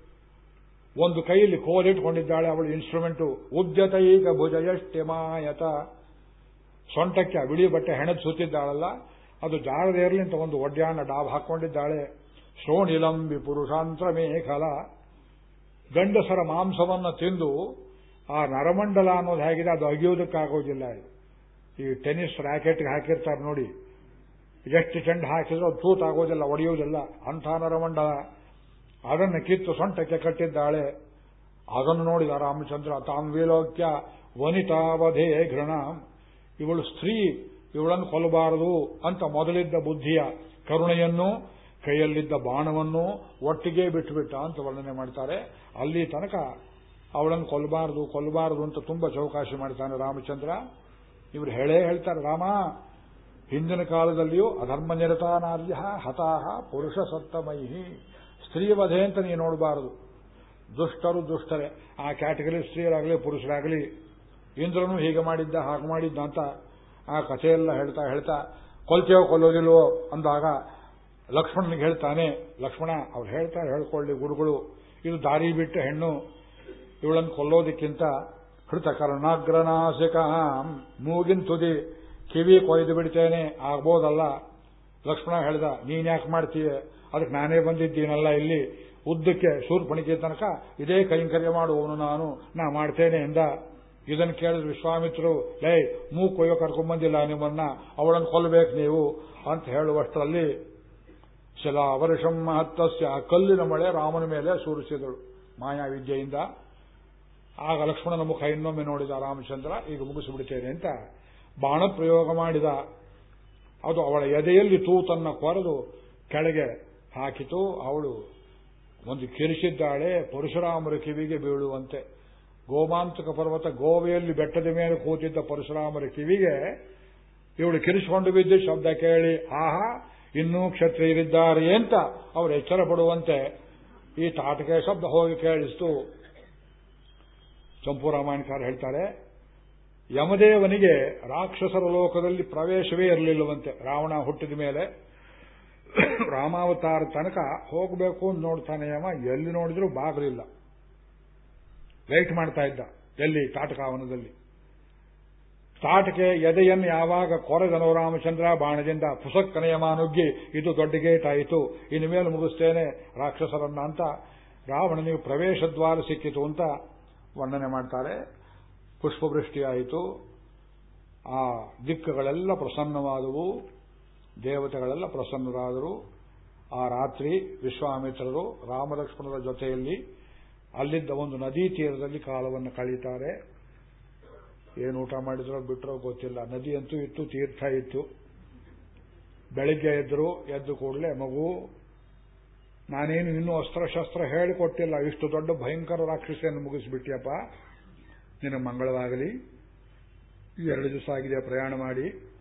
ಒಂದು ಕೈಯಲ್ಲಿ ಕೋಲಿಟ್ಕೊಂಡಿದ್ದಾಳೆ ಅವಳು ಇನ್ಸ್ಟ್ರೂಮೆಂಟು. ಉದ್ಯತೈಕ ಭುಜಯಷ್ಟೆ ಮಾಯತ. ಸೊಂಟಕ್ಕೆ ಆ ಬಿಳಿ ಬಟ್ಟೆ ಹೆಣದ್ ಸುತ್ತಿದ್ದಾಳಲ್ಲ. ಅದು ಜಾರದೇ ಇರಲಿ ಅಂತ ಒಂದು ಒಡ್ಯಾಣ ಡಾಬ್ ಹಾಕೊಂಡಿದ್ದಾಳೆ. ಶೋಣಿಲಂಬಿ ಪುರುಷಾಂತ್ರ ಮೇಖಲ ಗಂಡಸರ ಮಾಂಸವನ್ನ ತಿಂದು ಆ ನರಮಂಡಲ ಅನ್ನೋದು ಹೇಗಿದೆ, ಅದು ಅಗಿಯೋದಕ್ಕಾಗೋದಿಲ್ಲ ಈ ಟೆನಿಸ್ ರ್ಯಾಕೆಟ್ಗೆ ಹಾಕಿರ್ತಾರೆ ನೋಡಿ. ಎಷ್ಟು ಚೆಂಡು ಹಾಕಿದ್ರು ಅದು ತೂತಾಗೋದಿಲ್ಲ ಒಡೆಯುವುದಿಲ್ಲ ಅಂಥ ನರಮಂಡಲ ಅದನ್ನು ಕಿತ್ತು ಸೊಂಟಕ್ಕೆ ಕಟ್ಟಿದ್ದಾಳೆ. ಅದನ್ನು ನೋಡಿದ ರಾಮಚಂದ್ರ, ತಾಂ ವಿಲೋಕ್ಯ, ವನಿತಾವಧೇ ಘೃಣ. ಇವಳು ಸ್ತ್ರೀ, ಇವಳನ್ನು ಕೊಲ್ಲಬಾರದು ಅಂತ ಮೊದಲಿದ್ದ ಬುದ್ಧಿಯ ಕರುಣೆಯನ್ನು, ಕೈಯಲ್ಲಿದ್ದ ಬಾಣವನ್ನು ಒಟ್ಟಿಗೆ ಬಿಟ್ಟುಬಿಟ್ಟ ಅಂತ ವರ್ಣನೆ ಮಾಡ್ತಾರೆ. ಅಲ್ಲಿ ತನಕ ಅವಳನ್ನು ಕೊಲ್ಲಬಾರದು ಕೊಲ್ಲಬಾರದು ಅಂತ ತುಂಬಾ ಚೌಕಾಶಿ ಮಾಡ್ತಾನೆ ರಾಮಚಂದ್ರ. ಇವರು ಹೇಳೇ ಹೇಳ್ತಾರೆ, ರಾಮ ಹಿಂದಿನ ಕಾಲದಲ್ಲಿಯೂ ಅಧರ್ಮ ನಿರತಾನಾರ್ಯ ಹತಾಹ ಪುರುಷ ಸತ್ತಮೈಹಿ. ಸ್ತ್ರೀ ವಧೆ ಅಂತ ನೀವು ನೋಡಬಾರದು. ದುಷ್ಟರು ದುಷ್ಟರೇ. ಆ ಕ್ಯಾಟಗರಿ ಸ್ತ್ರೀಯರಾಗಲಿ, ಪುರುಷರಾಗಲಿ, ಇಂದ್ರನು ಹೀಗೆ ಮಾಡಿದ್ದ, ಹಾಗೆ ಮಾಡಿದ್ದ ಅಂತ ಆ ಕಥೆಯೆಲ್ಲ ಹೇಳ್ತಾ ಹೇಳ್ತಾ, ಕೊಲ್ತೇವೋ ಕೊಲ್ಲೋದಿಲ್ವೋ ಅಂದಾಗ ಲಕ್ಷ್ಮಣನಿಗೆ ಹೇಳ್ತಾನೆ, ಲಕ್ಷ್ಮಣ, ಅವ್ರು ಹೇಳ್ತಾರೆ ಹೇಳ್ಕೊಳ್ಳಿ ಗುರುಗಳು, ಇದು ದಾರಿ ಬಿಟ್ಟ ಹೆಣ್ಣು, ಇವಳನ್ನು ಕೊಲ್ಲೋದಕ್ಕಿಂತ ಕೃತ ಕರ್ಣಾಗ್ರನಾಸಿಕ ಮೂಗಿನ ತುದಿ ಕಿವಿ ಕೊಯ್ದು ಬಿಡ್ತೇನೆ, ಆಗ್ಬೋದಲ್ಲ? ಲಕ್ಷ್ಮಣ ಹೇಳಿದ, ನೀನ್ ಯಾಕೆ ಮಾಡ್ತೀಯ? ಅದಕ್ಕೆ ನಾನೇ ಬಂದಿದ್ದೀನಲ್ಲ ಇಲ್ಲಿ. ಉದ್ದಕ್ಕೆ ಶೂರ್ಪಣಿಕೆ ತನಕ ಇದೇ ಕೈಂಕರ್ಯ ಮಾಡುವವನು ನಾನು, ನಾ ಮಾಡ್ತೇನೆ ಎಂದ. ಇದನ್ನು ಕೇಳಿದ್ರು ವಿಶ್ವಾಮಿತ್ರರು, ಲೈ ಮೂ ಕೊಯ್ಯೋ ಕರ್ಕೊಂಬಂದಿಲ್ಲ ನಿಮ್ಮನ್ನ ಅವಳನ್ನು ಕೊಲ್ಲಬೇಕು ನೀವು ಅಂತ ಹೇಳುವಷ್ಟರಲ್ಲಿ ಶಿಲಾವರ್ಷಂ ಮಹತ್ತಸ್ಯ ಆ ಕಲ್ಲಿನ ಮಳೆ ರಾಮನ ಮೇಲೆ ಸುರಿಸಿದಳು ಮಾಯಾವಿದ್ಯೆಯಿಂದ. ಆಗ ಲಕ್ಷ್ಮಣನ ಮುಖ ಇನ್ನೊಮ್ಮೆ ನೋಡಿದ ರಾಮಚಂದ್ರ, ಈಗ ಮುಗಿಸಿಬಿಡ್ತೇನೆ ಅಂತ ಬಾಣ ಪ್ರಯೋಗ ಮಾಡಿದ ಅದು ಅವಳ ಎದೆಯಲ್ಲಿ ತೂತನ್ನ ಕೊರೆದು ಕೆಳಗೆ ಹಾಕಿತು. ಅವಳು ಒಂದು ಕಿರಿಸಿದ್ದಾಳೆ. ಪರಶುರಾಮರ ಕಿವಿಗೆ ಬೀಳುವಂತೆ. ಗೋಮಾಂತಕ ಪರ್ವತ ಗೋವೆಯಲ್ಲಿ ಬೆಟ್ಟದ ಮೇಲೆ ಕೂತಿದ್ದ ಪರಶುರಾಮರ ಕಿವಿಗೆ ಇವಳು ಕಿರಿಸಿಕೊಂಡು ಬಿದ್ದು ಶಬ್ದ ಕೇಳಿ, ಆಹಾ, ಇನ್ನೂ ಕ್ಷತ್ರಿಯರಿದ್ದಾರೆ ಅಂತ ಅವರು ಎಚ್ಚರ ಪಡುವಂತೆ ಈ ತಾಟಕೆ ಶಬ್ದ ಹೋಗಿ ಕೇಳಿಸ್ತು. ಚಂಪು ರಾಮಾಯಣಕಾರ ಹೇಳ್ತಾರೆ ಯಮದೇವನಿಗೆ ರಾಕ್ಷಸರ ಲೋಕದಲ್ಲಿ ಪ್ರವೇಶವೇ ಇರಲಿಲ್ಲವಂತೆ. ರಾವಣ ಹುಟ್ಟಿದ ಮೇಲೆ ರಾಮಾವತಾರ ತನಕ ಹೋಗಬೇಕು ಅಂತ ನೋಡ್ತಾನೆ ಯಮ. ಎಲ್ಲಿ ನೋಡಿದ್ರೂ ಬಾಗಲಿಲ್ಲ. ವೇಟ್ ಮಾಡ್ತಾ ಇದ್ದ. ಎಲ್ಲಿ? ತಾಟಕಾವನದಲ್ಲಿ. ತಾಟಕೆ ಎದೆಯನ್ನು ಯಾವಾಗ ಕೊರೆದನು ರಾಮಚಂದ್ರ ಬಾಣದಿಂದ ಪುಸಕ್ಕನೆಯ ನುಗ್ಗಿ, ಇದು ದೊಡ್ಡ ಗೇಟ್ ಆಯಿತು, ಇನ್ನು ಮೇಲೆ ಮುಗಿಸ್ತೇನೆ ರಾಕ್ಷಸರನ್ನ ಅಂತ ರಾವಣನಿಗೆ ಪ್ರವೇಶ ದ್ವಾರ ಸಿಕ್ಕಿತು ಅಂತ ವರ್ಣನೆ ಮಾಡ್ತಾರೆ. ಪುಷ್ಪವೃಷ್ಟಿಯಾಯಿತು. ಆ ದಿಕ್ಕುಗಳೆಲ್ಲ ಪ್ರಸನ್ನವಾದವು. ದೇವತೆಗಳೆಲ್ಲ ಪ್ರಸನ್ನರಾದರು. ಆ ರಾತ್ರಿ ವಿಶ್ವಾಮಿತ್ರರು ರಾಮಲಕ್ಷ್ಮಣರ ಜೊತೆಯಲ್ಲಿ ಅಲ್ಲಿದ್ದ ಒಂದು ನದಿ ತೀರದಲ್ಲಿ ಕಾಲವನ್ನು ಕಳೀತಾರೆ. ಏನು ಊಟ ಮಾಡಿದ್ರೋ ಬಿಟ್ಟರೋ ಗೊತ್ತಿಲ್ಲ. ನದಿ ಅಂತೂ ಇತ್ತು, ತೀರ್ಥ ಇತ್ತು. ಬೆಳಿಗ್ಗೆ ಎದ್ರು, ಎದ್ದು ಕೂಡಲೇ ಮಗು, ನಾನೇನು ಇನ್ನೂ ಅಸ್ತ್ರಶಸ್ತ್ರ ಹೇಳಿಕೊಟ್ಟಿಲ್ಲ. ಇಷ್ಟು ದೊಡ್ಡ ಭಯಂಕರ ರಾಕ್ಷಸಿಯನ್ನು ಮುಗಿಸ್ಬಿಟ್ಟಿಯಪ್ಪ ನಿನ್ನ ಮಂಗಳವಾಗಲಿ. ಎರಡು ದಿವಸ ಆಗಿದೆ, ಪ್ರಯಾಣ ಮಾಡಿ.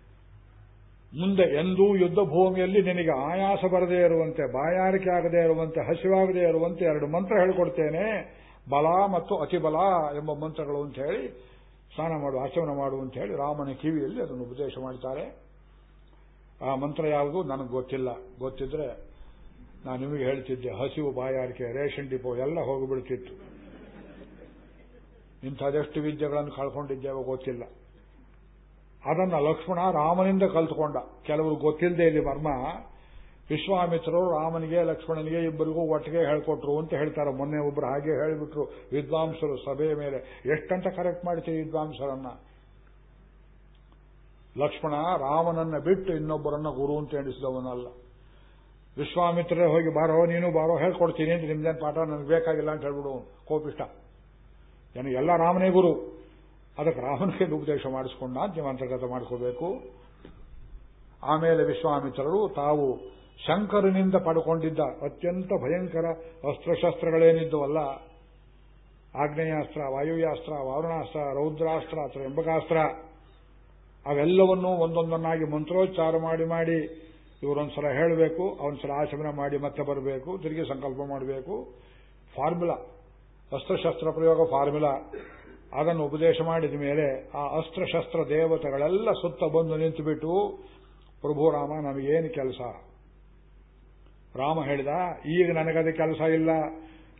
ಮುಂದೆ ಎಂದೂ ಯುದ್ಧ ಭೂಮಿಯಲ್ಲಿ ನಿನಗೆ ಆಯಾಸ ಬರದೇ ಇರುವಂತೆ, ಬಾಯಾರಿಕೆ ಆಗದೇ ಇರುವಂತೆ, ಹಸಿವಾಗದೇ ಇರುವಂತೆ ಎರಡು ಮಂತ್ರ ಹೇಳಿಕೊಡ್ತೇನೆ. ಬಲ ಮತ್ತು ಅತಿಬಲ ಎಂಬ ಮಂತ್ರಗಳು ಅಂತ ಹೇಳಿ, ಸ್ನಾನ ಮಾಡು, ಆಚರಣೆ ಮಾಡು ಅಂತ ಹೇಳಿ ರಾಮನ ಕಿವಿಯಲ್ಲಿ ಅದನ್ನು ಉಪದೇಶ ಮಾಡ್ತಾರೆ ಆ ಮಂತ್ರ ಯಾವುದು ನನಗೆ ಗೊತ್ತಿಲ್ಲ. ಗೊತ್ತಿದ್ರೆ ನಾನು ನಿಮಗೆ ಹೇಳ್ತಿದ್ದೆ, ಹಸಿವು, ಬಾಯಾರಿಕೆ, ರೇಷನ್ ಡಿಪೋ ಎಲ್ಲ ಹೋಗಿಬಿಡ್ತಿತ್ತು. ಇಂಥದೆಷ್ಟು ವಿದ್ಯೆಗಳನ್ನು ಕಳ್ಕೊಂಡಿದ್ದೇವೋ ಗೊತ್ತಿಲ್ಲ. ಅದನ್ನ ಲಕ್ಷ್ಮಣ ರಾಮನಿಂದ ಕಲ್ತುಕೊಂಡ. ಕೆಲವರು ಗೊತ್ತಿಲ್ಲದೆ ಇಲ್ಲಿ ಮರ್ಮ ವಿಶ್ವಾಮಿತ್ರರು ರಾಮನಿಗೆ, ಲಕ್ಷ್ಮಣನಿಗೆ ಇಬ್ಬರಿಗೂ ಒಟ್ಟಿಗೆ ಹೇಳ್ಕೊಟ್ರು ಅಂತ ಹೇಳ್ತಾರೆ. ಮೊನ್ನೆ ಒಬ್ಬರು ಹಾಗೆ ಹೇಳಿಬಿಟ್ರು. ವಿದ್ವಾಂಸರು ಸಭೆಯ ಮೇಲೆ ಎಷ್ಟಂತ ಕರೆಕ್ಟ್ ಮಾಡ್ತೀವಿ ವಿದ್ವಾಂಸರನ್ನ? ಲಕ್ಷ್ಮಣ ರಾಮನನ್ನ ಬಿಟ್ಟು ಇನ್ನೊಬ್ಬರನ್ನ ಗುರು ಅಂತ ಎಣಿಸಿದವನಲ್ಲ. ವಿಶ್ವಾಮಿತ್ರರೇ ಹೋಗಿ ಬಾರೋ, ನೀನು ಬಾರೋ, ಹೇಳ್ಕೊಡ್ತೀನಿ ಅಂತ ನಿಮ್ದೇನು ಪಾಠ ನನಗೆ ಬೇಕಾಗಿಲ್ಲ ಅಂತ ಹೇಳ್ಬಿಡು ಕೋಪಿಷ್ಟ. ಏನು, ಎಲ್ಲ ರಾಮನೇ ಗುರು. ಅದಕ್ಕೆ ರಾಮನಿಗೆ ಉಪದೇಶ ಮಾಡಿಸಿಕೊಂಡ ಜೀವಾಂತರ್ಗತ ಮಾಡ್ಕೋಬೇಕು. ಆಮೇಲೆ ವಿಶ್ವಾಮಿತ್ರರು ತಾವು ಶಂಕರನಿಂದ ಪಡ್ಕೊಂಡಿದ್ದ ಅತ್ಯಂತ ಭಯಂಕರ ಅಸ್ತ್ರಶಸ್ತ್ರಗಳೇನಿದ್ದವಲ್ಲ, ಆಗ್ನೇಯಾಸ್ತ್ರ, ವಾಯುಯಾಸ್ತ್ರ, ವಾರುಣಾಸ್ತ್ರ, ರೌದ್ರಾಸ್ತ್ರ ತ್ರ್ಯಂಬಕಾಸ್ತ್ರ ಅವೆಲ್ಲವನ್ನೂ ಒಂದೊಂದನ್ನಾಗಿ ಮಂತ್ರೋಚ್ಚಾರ ಮಾಡಿ ಮಾಡಿ ಇವರೊಂದ್ಸಲ ಹೇಳಬೇಕು ಅವನ್ಸಲ ಆಚಮನ ಮಾಡಿ ಮತ್ತೆ ಬರಬೇಕು, ತಿರುಗಿ ಸಂಕಲ್ಪ ಮಾಡಬೇಕು. ಫಾರ್ಮುಲಾ. ಅಸ್ತ್ರಶಸ್ತ್ರ ಪ್ರಯೋಗ ಫಾರ್ಮುಲಾ ಅದನ್ನು ಉಪದೇಶ ಮಾಡಿದ ಮೇಲೆ ಆ ಅಸ್ತ್ರಶಸ್ತ್ರ ದೇವತೆಗಳೆಲ್ಲ ಸುತ್ತ ಬಂದು ನಿಂತುಬಿಟ್ಟು, ಪ್ರಭು ರಾಮ, ನಮಗೇನು ಕೆಲಸ? ರಾಮ ಹೇಳಿದ, ಈಗ ನನಗದೇ ಕೆಲಸ ಇಲ್ಲ.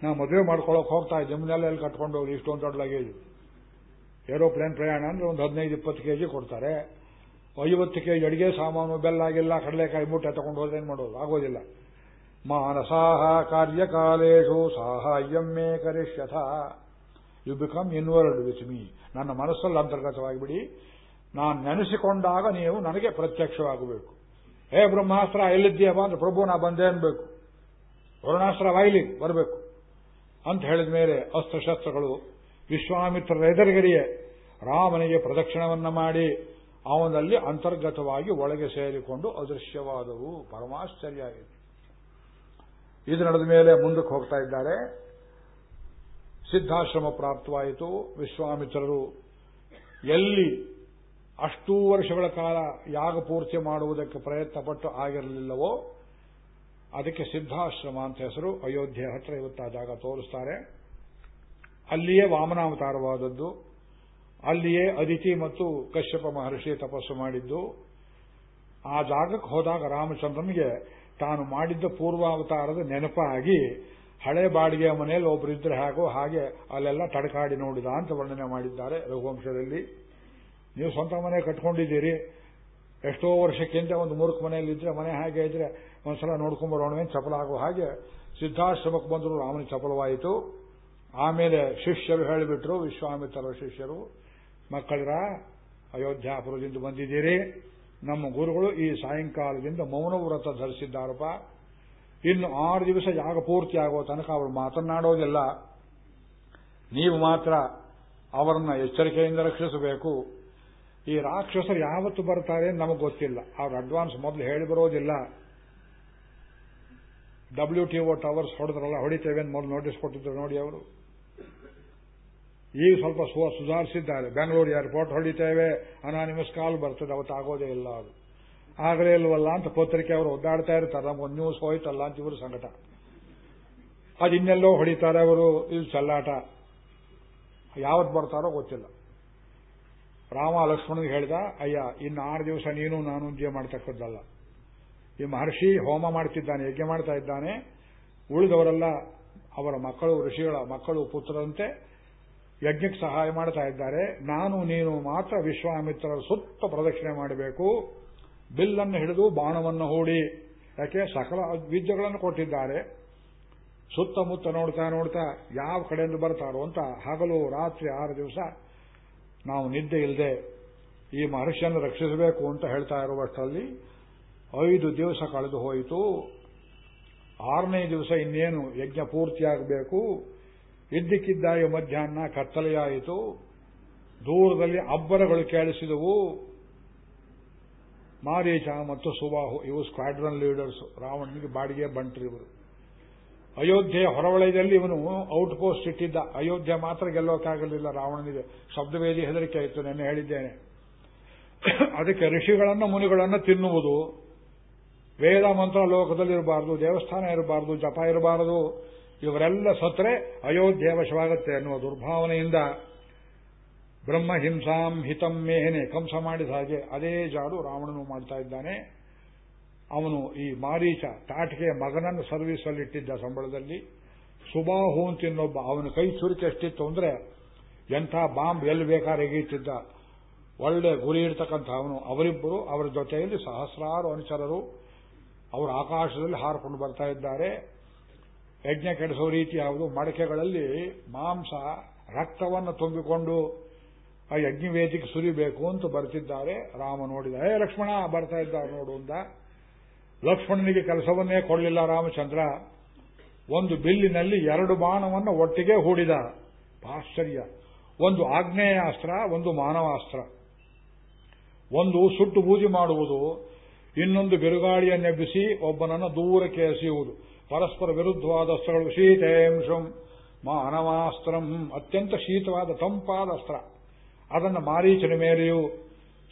ನಾ ಮದುವೆ ಮಾಡ್ಕೊಳ್ಳೋಕೆ ಹೋಗ್ತಾ ನಿಮ್ಮನ್ನೆಲ್ಲ ಎಲ್ಲಿ ಕಟ್ಕೊಂಡು ಹೋಗಿ ಇಷ್ಟೊಂದು ದೊಡ್ಡ ಲಗೇಜ್ ಏರೋಪ್ಲೇನ್ ಪ್ರಯಾಣ ಅಂದ್ರೆ ಒಂದು ಹದಿನೈದು, ಇಪ್ಪತ್ತು ಕೆಜಿ ಕೊಡ್ತಾರೆ. ಐವತ್ತು ಕೆಜಿ ಅಡಿಗೆ ಸಾಮಾನು, ಬೆಲ್ಲ ಆಗಿಲ್ಲ ಕಡಲೆಕಾಯಿ ಮೂಟೆ ತಗೊಂಡು ಹೋದ್ರೆ ಏನು ಮಾಡೋದು? ಆಗೋದಿಲ್ಲ. ಮಾನಸಾಹ ಕಾರ್ಯಕಾಲೇಶು ಸಾಹಾಯ್ಯಂ ಮೇ ಕರಿಷ್ಯಥ you become inward with me ನನ್ನ ಮನಸ್ಸಲ್ಲಿ ಅಂತರ್ಗತವಾಗಿಬಿಡಿ. ನಾನು ನೆನೆಸಿಕೊಂಡಾಗ ನೀವು ನನಗೆ ಪ್ರತ್ಯಕ್ಷವಾಗಬೇಕು. ಹೇ ಬ್ರಹ್ಮಾಸ್ತ್ರ, ಎಲ್ಲಿದ್ದೀಯಪ್ಪ ಅಂದ್ರೆ ಪ್ರಭು, ನಾ ಬಂದೆ ಅನ್ಬೇಕು. ವರುಣಾಸ್ತ್ರ, ವಾಯಿಲಿ, ಬರಬೇಕು. ಅಂತ ಹೇಳಿದ ಮೇಲೆ ಅಸ್ತ್ರಶಸ್ತ್ರಗಳು ವಿಶ್ವಾಮಿತ್ರರ ಎದುರುಗಡೆಯೇ ರಾಮನಿಗೆ ಪ್ರದಕ್ಷಿಣವನ್ನ ಮಾಡಿ, ಅವನಲ್ಲಿ ಅಂತರ್ಗತವಾಗಿ ಒಳಗೆ ಸೇರಿಕೊಂಡು ಅದೃಶ್ಯವಾದವು. ಪರಮಾಶ್ಚರ್ಯ ಆಯಿತು ಇದು ನಡೆದ ಮೇಲೆ ಮುಂದಕ್ಕೆ ಹೋಗ್ತಾ ಇದ್ದಾರೆ. ಸಿದ್ಧಾಶ್ರಮ ಪ್ರಾಪ್ತವಾಯಿತು. ವಿಶ್ವಾಮಿತ್ರರು ಎಲ್ಲಿ ಅಷ್ಟೂ ವರ್ಷಗಳ ಕಾಲ ಯಾಗ ಪೂರ್ತಿ ಮಾಡುವುದಕ್ಕೆ ಪ್ರಯತ್ನ ಪಟ್ಟು ಆಗಿರಲಿಲ್ಲವೋ ಅದಕ್ಕೆ ಸಿದ್ಧಾಶ್ರಮ ಅಂತ ಹೆಸರು ಅಯೋಧ್ಯೆ ಹತ್ರ ಇವತ್ತು ಜಾಗ ತೋರಿಸ್ತಾರೆ. ಅಲ್ಲಿಯೇ ವಾಮನಾವತಾರವಾದದ್ದು. ಅಲ್ಲಿಯೇ ಅದಿತಿ ಮತ್ತು ಕಶ್ಯಪ ಮಹರ್ಷಿ ತಪಸ್ಸು ಮಾಡಿದ್ದು. ಆ ಜಾಗಕ್ಕೆ ಹೋದಾಗ ರಾಮಚಂದ್ರನಿಗೆ ತಾನು ಮಾಡಿದ್ದ ಪೂರ್ವಾವತಾರದ ನೆನಪಾಗಿ ಹಳೆ ಬಾಡಿಗೆ ಮನೆಯಲ್ಲಿ ಒಬ್ಬರು ಇದ್ರೆ ಹಾಗೂ ಹಾಗೆ ಅಲ್ಲೆಲ್ಲ ತಡಕಾಡಿ ನೋಡಿದ ಅಂತ ವರ್ಣನೆ ಮಾಡಿದ್ದಾರೆ ರಘುವಂಶದಲ್ಲಿ. ನೀವು ಸ್ವಂತ ಮನೆ ಕಟ್ಕೊಂಡಿದ್ದೀರಿ. ಎಷ್ಟೋ ವರ್ಷಕ್ಕಿಂತ ಒಂದು ಮೂರ್ಖ ಮನೆಯಲ್ಲಿ ಇದ್ರೆ, ಮನೆ ಹಾಗೆ ಇದ್ರೆ ಒಂದ್ಸಲ ನೋಡ್ಕೊಂಡ್ಬರೋಣ ಚಪಲ ಆಗೋ ಹಾಗೆ ಸಿದ್ಧಾಶ್ರಮಕ್ಕೆ ಬಂದರು ರಾಮನ ಚಪಲವಾಯಿತು. ಆಮೇಲೆ ಶಿಷ್ಯರು ಹೇಳಿಬಿಟ್ರು ವಿಶ್ವಾಮಿತ್ರರ ಶಿಷ್ಯರು, ಮಕ್ಕಳರ, ಅಯೋಧ್ಯಾಪುರದಿಂದ ಬಂದಿದ್ದೀರಿ. ನಮ್ಮ ಗುರುಗಳು ಈ ಸಾಯಂಕಾಲದಿಂದ ಮೌನ ವ್ರತ ಧರಿಸಿದ್ದಾರಪ್ಪ. ಇನ್ನು ಆರು ದಿವಸ ಯಾಗ ಪೂರ್ತಿ ಆಗೋ ತನಕ ಅವರು ಮಾತನಾಡೋದಿಲ್ಲ ನೀವು ಮಾತ್ರ ಅವರನ್ನ ಎಚ್ಚರಿಕೆಯಿಂದ ರಕ್ಷಿಸಬೇಕು. ಈ ರಾಕ್ಷಸರು ಯಾವತ್ತು ಬರ್ತಾರೆ ನಮಗೆ ಗೊತ್ತಿಲ್ಲ. ಅವ್ರ ಅಡ್ವಾನ್ಸ್ ಮೊದಲು ಹೇಳಿ ಬರೋದಿಲ್ಲ. ಡಬ್ಲ್ಯೂ ಟಿ ಒ ಟವರ್ಸ್ ಹೊಡೆದ್ರಲ್ಲ, ಹೊಡಿತೇವೆ ಅಂತ ಮೊದಲು ನೋಟಿಸ್ ಕೊಟ್ಟಿದ್ರು ನೋಡಿ ಅವರು. ಈಗ ಸ್ವಲ್ಪ ಸುಧಾರಿಸಿದ್ದಾರೆ. ಬೆಂಗಳೂರು ಏರ್ಪೋರ್ಟ್ ಹೊಡಿತೇವೆ. ಅನಾನಿಮಸ್ ಕಾಲ್ ಬರ್ತದೆ, ಅವತ್ತು ಆಗೋದೇ ಇಲ್ಲ ಅದು. ಆಗಲೇ ಇಲ್ವಲ್ಲ ಅಂತ ಪತ್ರಿಕೆ ಅವರು ಒದ್ದಾಡ್ತಾ ಇರ್ತಾರೆ. ಒಂದು ನ್ಯೂಸ್ ಹೋಯ್ತಲ್ಲ ಅಂತ ಇವರು ಸಂಕಟ ಅದು ಇನ್ನೆಲ್ಲೋ ಹೊಡಿತಾರೆ ಅವರು, ಇದು ಚಲ್ಲಾಟ. ಯಾವತ್ತು ಬರ್ತಾರೋ ಗೊತ್ತಿಲ್ಲ. ರಾಮ ಲಕ್ಷ್ಮಣನಿಗೆ ಹೇಳಿದ, ಅಯ್ಯ, ಇನ್ನು ಆರು ದಿವಸ ನೀನು ನಾನು ಜೀವ ಮಾಡ್ತಕ್ಕದ್ದಲ್ಲ. ಈ ಮಹರ್ಷಿ ಹೋಮ ಮಾಡ್ತಿದ್ದಾನೆ, ಯಜ್ಞ ಮಾಡ್ತಾ ಇದ್ದಾನೆ. ಉಳಿದವರೆಲ್ಲ ಅವರ ಮಕ್ಕಳು, ಋಷಿಗಳ ಮಕ್ಕಳು, ಪುತ್ರರಂತೆ ಯಜ್ಞಕ್ಕೆ ಸಹಾಯ ಮಾಡ್ತಾ ಇದ್ದಾರೆ. ನಾನು ನೀನು ಮಾತ್ರ ವಿಶ್ವಾಮಿತ್ರರ ಸುತ್ತ ಪ್ರದಕ್ಷಿಣೆ ಮಾಡಬೇಕು. ಬಿಲ್ಲನ್ನು ಹಿಡಿದು ಬಾಣವನ್ನು ಹೂಡಿ. ಯಾಕೆ? ಸಕಲ ವಿದ್ಯೆಗಳನ್ನು ಕೊಟ್ಟಿದ್ದಾರೆ. ಸುತ್ತಮುತ್ತ ನೋಡ್ತಾ ನೋಡ್ತಾ ಯಾವ ಕಡೆಯಿಂದ ಬರ್ತಾರೋ ಅಂತ ಹಗಲು ರಾತ್ರಿ ಆರು ದಿವಸ ನಾವು ನಿದ್ದೆ ಇಲ್ಲದೆ ಈ ಮಹರ್ಷಿಯನ್ನು ರಕ್ಷಿಸಬೇಕು ಅಂತ ಹೇಳ್ತಾ ಇರುವಷ್ಟರಲ್ಲಿ ಐದು ದಿವಸ ಕಳೆದು ಹೋಯಿತು. ಆರನೇ ದಿವಸ ಇನ್ನೇನು ಯಜ್ಞ ಪೂರ್ತಿಯಾಗಬೇಕು. ಇದ್ದಕ್ಕಿದ್ದಾಗಿ ಮಧ್ಯಾಹ್ನ ಕತ್ತಲೆಯಾಯಿತು. ದೂರದಲ್ಲಿ ಅಬ್ಬರಗಳು ಕೇಳಿಸಿದವು. ಮಾರೀಚ ಮತ್ತು ಸುಬಾಹು, ಇವು ಸ್ಕ್ವಾಡ್ರನ್ ಲೀಡರ್ಸ್ ರಾವಣನಿಗೆ ಬಾಡಿಗೆ ಬಂಟ್ರಿ ಇವರು. ಅಯೋಧ್ಯೆಯ ಹೊರವಲಯದಲ್ಲಿ ಇವನು ಔಟ್ ಪೋಸ್ಟ್ ಇಟ್ಟಿದ್ದ. ಅಯೋಧ್ಯೆ ಮಾತ್ರ ಗೆಲ್ಲೋಕ್ಕಾಗಲಿಲ್ಲ ರಾವಣನಿಗೆ ಶಬ್ದವೇದಿ ಹೆದರಿಕೆ ಆಯಿತು, ನೆನ್ನೆ ಹೇಳಿದ್ದೇನೆ. ಅದಕ್ಕೆ ಋಷಿಗಳನ್ನು ಮುನಿಗಳನ್ನು ತಿನ್ನುವುದು. ವೇದ ಮಂತ್ರ ಲೋಕದಲ್ಲಿ ಇರಬಾರದು ದೇವಸ್ಥಾನ ಇರಬಾರದು, ಜಪ ಇರಬಾರದು. ಇವರೆಲ್ಲ ಸತ್ರೆ ಅಯೋಧ್ಯೆ ವಶವಾಗುತ್ತೆ ಅನ್ನುವ ದುರ್ಭಾವನೆಯಿಂದ ಬ್ರಹ್ಮಹಿಂಸಾಂ ಹಿತಂ ಮೇಹನೆ ಕಂಸ ಮಾಡಿದ ಹಾಗೆ ಅದೇ ಜಾಡು ರಾವಣನು ಮಾಡ್ತಾ ಇದ್ದಾನೆ. ಅವನು ಈ ಮಾರೀಚ ತಾಟಿಗೆ ಮಗನನ್ನು ಸರ್ವಿಸ್ ಅಲ್ಲಿ ಇಟ್ಟಿದ್ದ ಸಂಬಳದಲ್ಲಿ. ಸುಬಾಹು ಅಂತ ಇನ್ನೊಬ್ಬ ಅವನ ಕೈ ಚುರುಕಿ ಎಷ್ಟಿತ್ತು ಅಂದ್ರೆ ಎಂಥ ಬಾಂಬ್ ಎಲ್ಲಿ ಬೇಕಾದ್ರೆ ಎಗೀತಿದ್ದ ಒಳ್ಳೆ ಗುರಿ ಇರ್ತಕ್ಕಂಥ ಅವನು. ಅವರಿಬ್ಬರು ಅವರ ಜೊತೆಯಲ್ಲಿ ಸಹಸ್ರಾರು ಅನುಚರರು. ಅವರು ಆಕಾಶದಲ್ಲಿ ಹಾರಿಕೊಂಡು ಬರ್ತಾ ಇದ್ದಾರೆ. ಯಜ್ಞ ಕೆಡಿಸೋ ರೀತಿ ಯಾವುದು, ಮಡಕೆಗಳಲ್ಲಿ ಮಾಂಸ, ರಕ್ತವನ್ನು ತುಂಬಿಕೊಂಡು ಆ ಯಜ್ಞವೇದಿಗೆ ಸುರಿಬೇಕು ಅಂತ ಬರ್ತಿದ್ದಾರೆ ರಾಮ ನೋಡಿದ ಏ ಲಕ್ಷ್ಮಣ, ಬರ್ತಾ ಇದ್ದಾರೆ ನೋಡು ಅಂತ. ಲಕ್ಷ್ಮಣನಿಗೆ ಕೆಲಸವನ್ನೇ ಕೊಡಲಿಲ್ಲ ರಾಮಚಂದ್ರ. ಒಂದು ಬಿಲ್ಲಿನಲ್ಲಿ ಎರಡು ಬಾಣವನ್ನು ಒಟ್ಟಿಗೆ ಹೂಡಿದ. ಆಶ್ಚರ್ಯ. ಒಂದು ಆಗ್ನೇಯಾಸ್ತ್ರ, ಒಂದು ಮಾನವಾಸ್ತ್ರ. ಒಂದು ಸುಟ್ಟು ಬೂದಿ ಮಾಡುವುದು, ಇನ್ನೊಂದು ಬಿರುಗಾಳಿಯನ್ನೆಬ್ಬಿಸಿ ಒಬ್ಬನನ್ನು ದೂರಕ್ಕೆ ಎಸೆಯುವುದು. ಪರಸ್ಪರ ವಿರುದ್ಧವಾದ ಅಸ್ತ್ರಗಳು ಶೀತೇಂಶಂ, ಮಾನವಾಸ್ತ್ರಂ, ಅತ್ಯಂತ ಶೀತವಾದ ತಂಪಾದ ಅಸ್ತ್ರ. ಅದನ್ನು ಮಾರೀಚನ ಮೇಲೆಯೂ,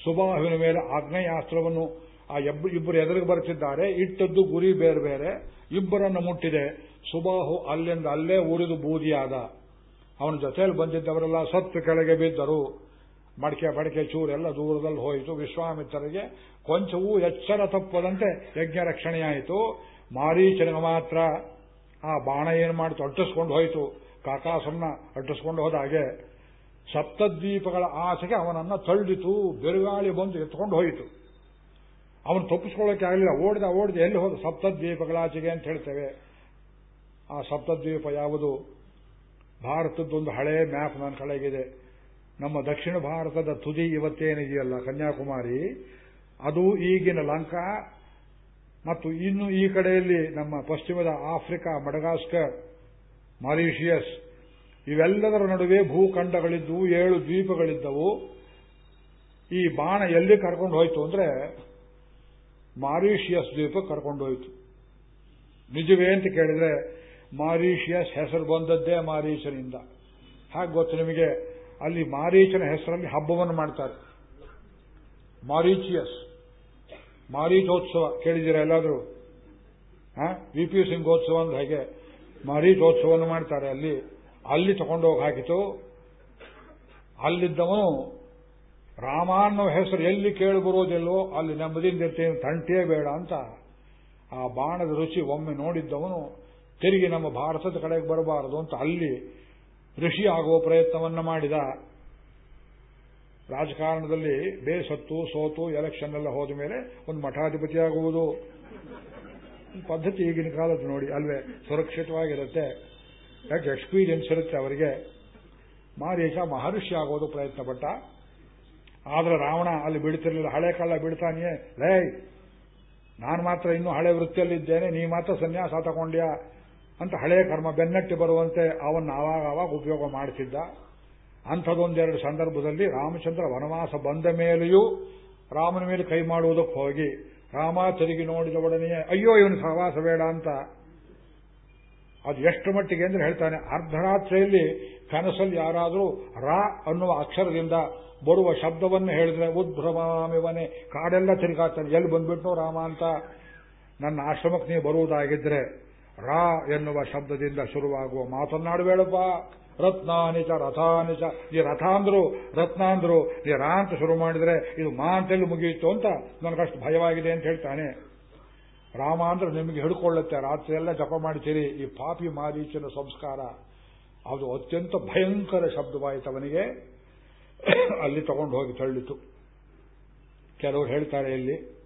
ಸುಬಾಹುವಿನ ಮೇಲೆ ಆಗ್ನೇಯಾಸ್ತ್ರವನ್ನು ಆ ಇಬ್ಬರು ಎದುರಿಗೆ ಬರ್ತಿದ್ದಾರೆ ಇಟ್ಟದ್ದು ಗುರಿ ಬೇರೆ ಬೇರೆ. ಇಬ್ಬರನ್ನು ಮುಟ್ಟಿದೆ. ಸುಬಾಹು ಅಲ್ಲಿಂದ ಅಲ್ಲೇ ಉರಿದು ಬೂದಿಯಾದ. ಅವನ ಜೊತೆಯಲ್ಲಿ ಬಂದಿದ್ದವರೆಲ್ಲ ಸತ್ತು ಕೆಳಗೆ ಬಿದ್ದರು. ಮಡಿಕೆ ಬಡಿಕೆ ಚೂರೆಲ್ಲ ದೂರದಲ್ಲಿ ಹೋಯಿತು. ವಿಶ್ವಾಮಿತ್ರರಿಗೆ ಕೊಂಚವೂ ಎಚ್ಚರ ತಪ್ಪದಂತೆ ಯಜ್ಞ ರಕ್ಷಣೆಯಾಯಿತು ಮಾರೀಚನಿಗೆ ಮಾತ್ರ ಆ ಬಾಣ ಏನು ಮಾಡಿತು ಅಟ್ಟಿಸ್ಕೊಂಡು ಹೋಯಿತು. ಕಾಕಾಸನ್ನ ಅಟ್ಟಿಸ್ಕೊಂಡು ಹೋದ ಹಾಗೆ ಸಪ್ತದ್ವೀಪಗಳ ಆಸೆಗೆ ಅವನನ್ನ ತಳ್ಳಿತು, ಬಿರುಗಾಳಿ ಬಂದು ಎತ್ಕೊಂಡು ಹೋಯಿತು. ಅವನು ತಪ್ಪಿಸ್ಕೊಳ್ಳೋಕೆ ಆಗಲಿಲ್ಲ. ಓಡಿದ ಓಡಿದ ಎಲ್ಲಿ ಹೋದ? ಸಪ್ತದ್ವೀಪಗಳಾಚೆಗೆ ಅಂತ ಹೇಳ್ತೇವೆ. ಆ ಸಪ್ತದ್ವೀಪ ಯಾವುದು? ಭಾರತದ್ದೊಂದು ಹಳೆ ಮ್ಯಾಪ್ ನನ್ನ ಕಳೆಗಿದೆ. ನಮ್ಮ ದಕ್ಷಿಣ ಭಾರತದ ತುದಿ ಇವತ್ತೇನಿದೆಯಲ್ಲ ಕನ್ಯಾಕುಮಾರಿ, ಅದು ಈಗಿನ ಲಂಕಾ ಮತ್ತು ಇನ್ನು ಈ ಕಡೆಯಲ್ಲಿ ನಮ್ಮ ಪಶ್ಚಿಮದ ಆಫ್ರಿಕಾ, ಮಡಗಾಸ್ಕರ್, ಮಾರಿಷಿಯಸ್, ಇವೆಲ್ಲದರ ನಡುವೆ ಭೂಖಂಡಗಳಿದ್ದವು, ಏಳು ದ್ವೀಪಗಳಿದ್ದವು. ಈ ಬಾಣ ಎಲ್ಲಿ ಕರ್ಕೊಂಡು ಹೋಯ್ತು ಅಂದ್ರೆ ಮಾರಿಷಿಯಸ್ ದ್ವೀಪ ಕರ್ಕೊಂಡು ಹೋಯ್ತು. ನಿಜವೇ ಅಂತ ಕೇಳಿದ್ರೆ ಮಾರಿಷಿಯಸ್ ಹೆಸರು ಬಂದದ್ದೇ ಮಾರೀಚನಿಂದ ಹಾಗೆ ಗೊತ್ತು ನಿಮಗೆ, ಅಲ್ಲಿ ಮಾರೀಚನ ಹೆಸರಲ್ಲಿ ಹಬ್ಬವನ್ನು ಮಾಡ್ತಾರೆ. ಮಾರೀಚಿಯಸ್. ಮಾರೀಚೋತ್ಸವ ಕೇಳಿದ್ದೀರಾ ಎಲ್ಲಾದರೂ? ವಿ ಪಿ ಸಿಂಗೋತ್ಸವ ಅಂತ ಹಾಗೆ? ಮಾರೀಚೋತ್ಸವವನ್ನು ಮಾಡ್ತಾರೆ ಅಲ್ಲಿ. ಅಲ್ಲಿ ತಗೊಂಡೋಗಿ ಹಾಕಿತು. ಅಲ್ಲಿದ್ದವನು ರಾಮ ಅನ್ನೋ ಹೆಸರು ಎಲ್ಲಿ ಕೇಳಿ ಬರೋದಿಲ್ಲೋ ಅಲ್ಲಿ ನೆಮ್ಮದಿಯಿಂದ ಇರ್ತೇನೆ ತಂಟೇ ಬೇಡ ಅಂತ. ಆ ಬಾಣದ ರುಚಿ ಒಮ್ಮೆ ನೋಡಿದ್ದವನು ತಿರುಗಿ ನಮ್ಮ ಭಾರತದ ಕಡೆಗೆ ಬರಬಾರದು ಅಂತ ಅಲ್ಲಿ ಋಷಿ ಆಗುವ ಪ್ರಯತ್ನವನ್ನ ಮಾಡಿದ. ರಾಜಕಾರಣದಲ್ಲಿ ಬೇಸತ್ತು, ಸೋತು ಎಲೆಕ್ಷನ್ ಎಲ್ಲ ಹೋದ ಮೇಲೆ ಒಂದು ಮಠಾಧಿಪತಿಯಾಗುವುದು. ಪದ್ಧತಿ ಈಗಿನ ಕಾಲದ್ದು ನೋಡಿ, ಅಲ್ವೇ? ಸುರಕ್ಷಿತವಾಗಿರುತ್ತೆ. ಯಾಕೆ ಎಕ್ಸ್ಪೀರಿಯನ್ಸ್ ಇರುತ್ತೆ ಅವರಿಗೆ? ಮಾರೀಚ ಮಹರ್ಷಿ ಆಗೋದು ಪ್ರಯತ್ನ ಆದ್ರೆ ರಾವಣ ಅಲ್ಲಿ ಬಿಡ್ತಿರ್ಲಿಲ್ಲ ಹಳೆ ಕಾಲ ಬಿಡ್ತಾನೆಯೇ ಲೇ, ನಾನು ಮಾತ್ರ ಇನ್ನೂ ಹಳೆ ವೃತ್ತಿಯಲ್ಲಿದ್ದೇನೆ, ನೀ ಮಾತ್ರ ಸನ್ಯಾಸ ತಗೊಂಡ್ಯಾ? ಅಂತ ಹಳೆ ಕರ್ಮ ಬೆನ್ನಟ್ಟಿ ಬರುವಂತೆ ಅವನ್ನ ಆವಾಗ ಆವಾಗ ಉಪಯೋಗ ಮಾಡ್ತಿದ್ದ. ಅಂಥದೊಂದೆರಡು ಸಂದರ್ಭದಲ್ಲಿ ರಾಮಚಂದ್ರ ವನವಾಸ ಬಂದ ಮೇಲೆಯೂ ರಾಮನ ಮೇಲೆ ಕೈ ಮಾಡುವುದಕ್ಕೆ ಹೋಗಿ, ರಾಮ, ತಿರುಗಿ ನೋಡಿದ ಒಡನೆಯೇ ಅಯ್ಯೋ, ಇವನು ಸಹವಾಸ ಬೇಡ ಅಂತ ಅದು ಎಷ್ಟು ಮಟ್ಟಿಗೆ ಅಂದ್ರೆ ಹೇಳ್ತಾನೆ. ಅರ್ಧರಾತ್ರಿಯಲ್ಲಿ ಕನಸಲ್ಲಿ ಯಾರಾದರೂ ರಾ ಅನ್ನುವ ಅಕ್ಷರದಿಂದ ಬರುವ ಶಬ್ದವನ್ನು ಹೇಳಿದ್ರೆ, ಉದ್ಭ್ರಮಾಮಿವನೇ, ಕಾಡೆಲ್ಲ ತಿರುಗಾಡ್ತಾನೆ, ಎಲ್ಲಿ ಬಂದ್ಬಿಟ್ಟು ರಾಮ ಅಂತ ನನ್ನ ಆಶ್ರಮಕ್ಕೆ ನೀವು ಬರುವುದಾಗಿದ್ರೆ, ರಾ ಎನ್ನುವ ಶಬ್ದದಿಂದ ಶುರುವಾಗುವ ಮಾತನ್ನಾಡಬೇಡಪ್ಪ ರತ್ನಾನಿಚ ರಥಾನಿಚ ಈ ರಥ ಅಂದ್ರು ರತ್ನ ಅಂದ್ರು ಈ ರಾ ಅಂತ ಶುರು ಮಾಡಿದ್ರೆ ಇದು ಮಾ ಅಂತೆಲ್ಲಿ ಮುಗಿಯಿತು ಅಂತ ನನಗಷ್ಟು ಭಯವಾಗಿದೆ ಅಂತ ಹೇಳ್ತಾನೆ. ರಾಮ ಅಂದ್ರೆ ನಿಮಗೆ ಹಿಡ್ಕೊಳ್ಳುತ್ತೆ, ರಾತ್ರಿ ಎಲ್ಲ ಜಪ ಮಾಡ್ತೀರಿ ಈ ಪಾಪಿ ಮಾರೀಚನ ಸಂಸ್ಕಾರ. ಅದು ಅತ್ಯಂತ ಭಯಂಕರ ಶಬ್ದವಾಯಿತು ಅವನಿಗೆ. ಅಲ್ಲಿ ತಗೊಂಡು ಹೋಗಿ ತಳ್ಳಿತು. ಕೆಲವರು ಹೇಳ್ತಾರೆ ಇಲ್ಲಿ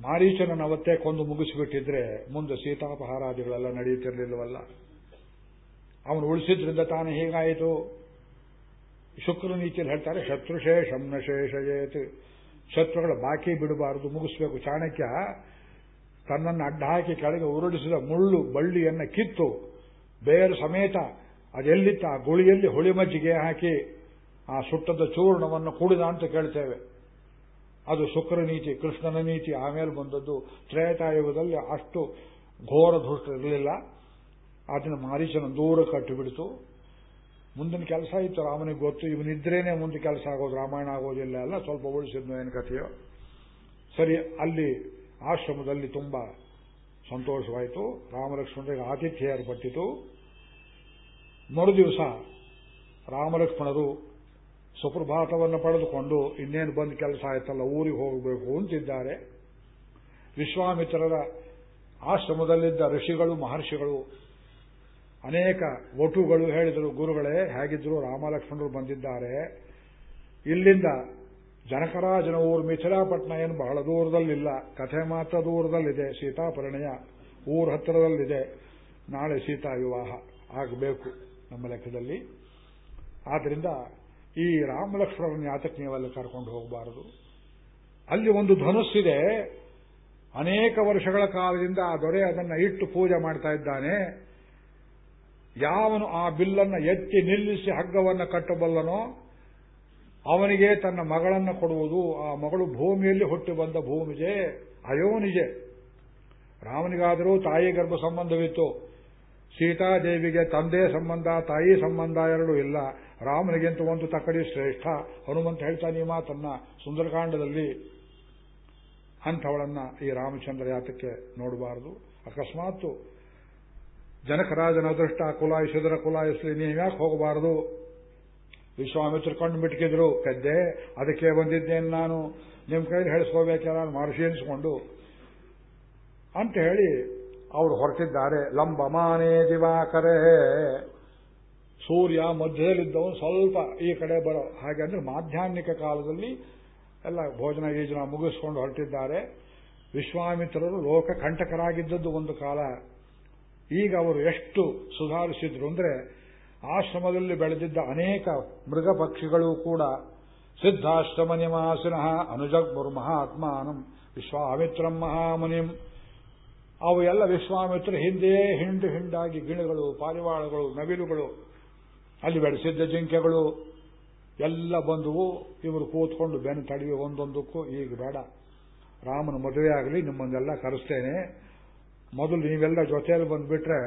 ಮಾರೀಚನ ಅವತ್ತೇ ಕೊಂದು ಮುಗಿಸಿಬಿಟ್ಟಿದ್ರೆ ಮುಂದೆ ಸೀತಾಪಹಾರಾದಿಗಳೆಲ್ಲ ನಡೆಯುತ್ತಿರಲಿಲ್ಲವಲ್ಲ. ಅವನು ಉಳಿಸಿದ್ರಿಂದ ತಾನು ಹೀಗಾಯಿತು. ಶುಕ್ರ ನೀತಿಯಲ್ಲಿ ಹೇಳ್ತಾರೆ ಶತ್ರುಶೇಷಂ ನ ಶೇಷಯೇತ್ ಶತ್ರುಗಳ ಬಾಕಿ ಬಿಡಬಾರದು, ಮುಗಿಸ್ಬೇಕು. ಚಾಣಕ್ಯ ತನ್ನನ್ನು ಅಡ್ಡ ಹಾಕಿ ಕೆಳಗೆ ಉರುಳಿಸಿದ ಮುಳ್ಳು ಬಳ್ಳಿಯನ್ನ ಕಿತ್ತು, ಬೇರು ಸಮೇತ ಅದೆಲ್ಲಿತ್ತ? ಆ ಗುಳಿಯಲ್ಲಿ ಹುಳಿ ಮಜ್ಜಿಗೆ ಹಾಕಿ ಆ ಸುಟ್ಟದ ಚೂರ್ಣವನ್ನು ಕುಡಿದ ಅಂತ ಕೇಳ್ತೇವೆ. ಅದು ಶುಕ್ರ ನೀತಿ, ಕೃಷ್ಣನ ನೀತಿ ಆಮೇಲೆ ಬಂದದ್ದು ತ್ರೇತಾಯುಗದಲ್ಲಿ ಅಷ್ಟು ಘೋರ ದುಷ್ಟ ಇರಲಿಲ್ಲ. ಅದನ್ನು ಮಾರೀಚನ ದೂರ ಕಟ್ಟಿಬಿಡ್ತು. ಮುಂದಿನ ಕೆಲಸ ಇತ್ತು, ರಾಮನಿಗೆ ಗೊತ್ತು, ಇವನಿದ್ರೇನೆ ಮುಂದೆ ಕೆಲಸ ಆಗೋದು, ರಾಮಾಯಣ ಆಗೋದಿಲ್ಲ ಅಲ್ಲ ಸ್ವಲ್ಪ ಉಳಿಸಿದ್ನು ಏನು ಕಥೆಯೋ. ಸರಿ, ಅಲ್ಲಿ ಆಶ್ರಮದಲ್ಲಿ ತುಂಬಾ ಸಂತೋಷವಾಯಿತು. ರಾಮಲಕ್ಷ್ಮಣರಿಗೆ ಆತಿಥ್ಯ ಏರ್ಪಟ್ಟಿತು. ಮರು ದಿವಸ ರಾಮಲಕ್ಷ್ಮಣರು ಸುಪ್ರಭಾತವನ್ನು ಪಡೆದುಕೊಂಡು, ಇನ್ನೇನು ಬಂದು ಕೆಲಸ ಆಯ್ತಲ್ಲ, ಊರಿಗೆ ಹೋಗಬೇಕು ಅಂತಿದ್ದಾರೆ. ವಿಶ್ವಾಮಿತ್ರರ ಆಶ್ರಮದಲ್ಲಿದ್ದ ಋಷಿಗಳು, ಮಹರ್ಷಿಗಳು ಅನೇಕ ಒಟುಗಳು ಹೇಳಿದರು, ಗುರುಗಳೇ, ಹೇಗಿದ್ರು ರಾಮಲಕ್ಷ್ಮಣರು ಬಂದಿದ್ದಾರೆ. ಇಲ್ಲಿಂದ ಜನಕರಾಜನ ಊರು ಮಿಥಿಲಾಪಟ್ಟಣ ಏನು ಬಹಳ ದೂರದಲ್ಲಿಲ್ಲ. ಕಥೆ ಮಾತ್ರ ದೂರದಲ್ಲಿದೆ. ಸೀತಾಪರಿಣಯ ಊರ ಹತ್ತಿರದಲ್ಲಿದೆ. ನಾಳೆ ಸೀತಾ ವಿವಾಹ ಆಗಬೇಕು ನಮ್ಮ ಲೆಕ್ಕದಲ್ಲಿ. ಆದ್ದರಿಂದ ಈ ರಾಮಲಕ್ಷ್ಮಣರನ್ನು ಯಾತಕ್ಕೆ ಕರ್ಕೊಂಡು ಹೋಗಬಾರದು. ಅಲ್ಲಿ ಒಂದು ಧನುಸ್ಸಿದೆ. ಅನೇಕ ವರ್ಷಗಳ ಕಾಲದಿಂದ ಆ ದೊರೆ ಅದನ್ನು ಇಟ್ಟು ಪೂಜೆ ಮಾಡ್ತಾ ಇದ್ದಾನೆ. ಯಾವನು ಆ ಬಿಲ್ಲನ್ನು ಎತ್ತಿ ನಿಲ್ಲಿಸಿ ಹಗ್ಗವನ್ನು ಕಟ್ಟಬಲ್ಲನೋ ಅವನಿಗೆ ತನ್ನ ಮಗಳನ್ನು ಕೊಡುವುದು, ಆ ಮಗಳು ಭೂಮಿಯಲ್ಲಿ ಹುಟ್ಟಿ ಬಂದ ಭೂಮಿಜೆ, ಅಯೋನಿಜೆ. ರಾಮನಿಗಾದರೂ ತಾಯಿ ಗರ್ಭ ಸಂಬಂಧವಿತ್ತು. ಸೀತಾದೇವಿಗೆ ತಂದೆ ಸಂಬಂಧ, ತಾಯಿ ಸಂಬಂಧ ಎರಡೂ ಇಲ್ಲ. ರಾಮನಿಗಿಂತ ಒಂದು ತಕ್ಕಡಿ ಶ್ರೇಷ್ಠ. ಹನುಮಂತ ಹೇಳ್ತಾನೆ ಈ ಮಾತನ್ನ ಸುಂದರಕಾಂಡದಲ್ಲಿ. ಅಂಥವಳನ್ನ ಈ ರಾಮಚಂದ್ರ ಯಾತಕ್ಕೆ ನೋಡಬಾರದು. ಅಕಸ್ಮಾತ್ ಜನಕರಾಜನ ಅದೃಷ್ಟ ಕುಲಾಯಿಸಿದ್ರ ಕುಲಾಯಿಸಲಿ ನೀವು ಯಾಕೆ ಹೋಗಬಾರದು? ವಿಶ್ವಾಮಿತ್ರ ಕಂಡು ಮಿಟ್ಕಿದ್ರು, ಕದ್ದೆ, ಅದಕ್ಕೆ ಬಂದಿದ್ದೇನೆ ನಾನು. ನಿಮ್ಮ ಕೈಲಿ ಹೇಳಿಸ್ಕೋಬೇಕಲ್ಲ ಮಹರ್ಷಿ ಎನಿಸ್ಕೊಂಡು. ಅಂತ ಹೇಳಿ ಅವರು ಹೊರಟಿದ್ದಾರೆ. ಲಂಬಮಾನೇ ದಿವಾಕರೇ, ಸೂರ್ಯ ಮಧ್ಯದಲ್ಲಿದ್ದವನು ಸ್ವಲ್ಪ ಈ ಕಡೆ ಬರೋ ಹಾಗೆ ಅಂದ್ರೆ ಮಾಧ್ಯಾಹ್ನಿಕ ಕಾಲದಲ್ಲಿ ಎಲ್ಲ ಭೋಜನ ಗೀಜನ ಮುಗಿಸ್ಕೊಂಡು ಹೊರಟಿದ್ದಾರೆ. ವಿಶ್ವಾಮಿತ್ರರು ಲೋಕ ಕಂಟಕರಾಗಿದ್ದದ್ದು ಒಂದು ಕಾಲ. ಈಗ ಅವರು ಎಷ್ಟು ಸುಧಾರಿಸಿದ್ರು ಅಂದ್ರೆ ಆಶ್ರಮದಲ್ಲಿ ಬೆಳೆದಿದ್ದ ಅನೇಕ ಮೃಗ ಪಕ್ಷಿಗಳು ಕೂಡ ಸಿದ್ಧಾಶ್ರಮ ನಿವಾಸಿನಃ ಅನುಜಗ್ಮುರ್ ಮಹಾತ್ಮಾನಂ ವಿಶ್ವಾಮಿತ್ರಂ ಮಹಾಮುನಿಂ. ಅವು ಎಲ್ಲ ವಿಶ್ವಾಮಿತ್ರ ಹಿಂದೆ ಹಿಂಡು ಹಿಂಡಾಗಿ ಗಿಣಗಳು ಪಾರಿವಾಳಗಳು, ನವಿಲುಗಳು, ಅಲ್ಲಿ ಬೆಳೆಸಿದ್ದ ಜಿಂಕೆಗಳು ಎಲ್ಲ ಬಂದುವು. ಇವರು ಕೂತ್ಕೊಂಡು ಬೆನ್ನು ತಡೆಯುವ ಒಂದೊಂದಕ್ಕೂ ಈಗ ಬೇಡ. ರಾಮನ ಮದುವೆ ಆಗಲಿ ನಿಮ್ಮನ್ನೆಲ್ಲ ಕರೆಸ್ತೇನೆ. ಮೊದಲು ನೀವೆಲ್ಲ ಜೊತೆಯಲ್ಲಿ ಬಂದ್ಬಿಟ್ರೆ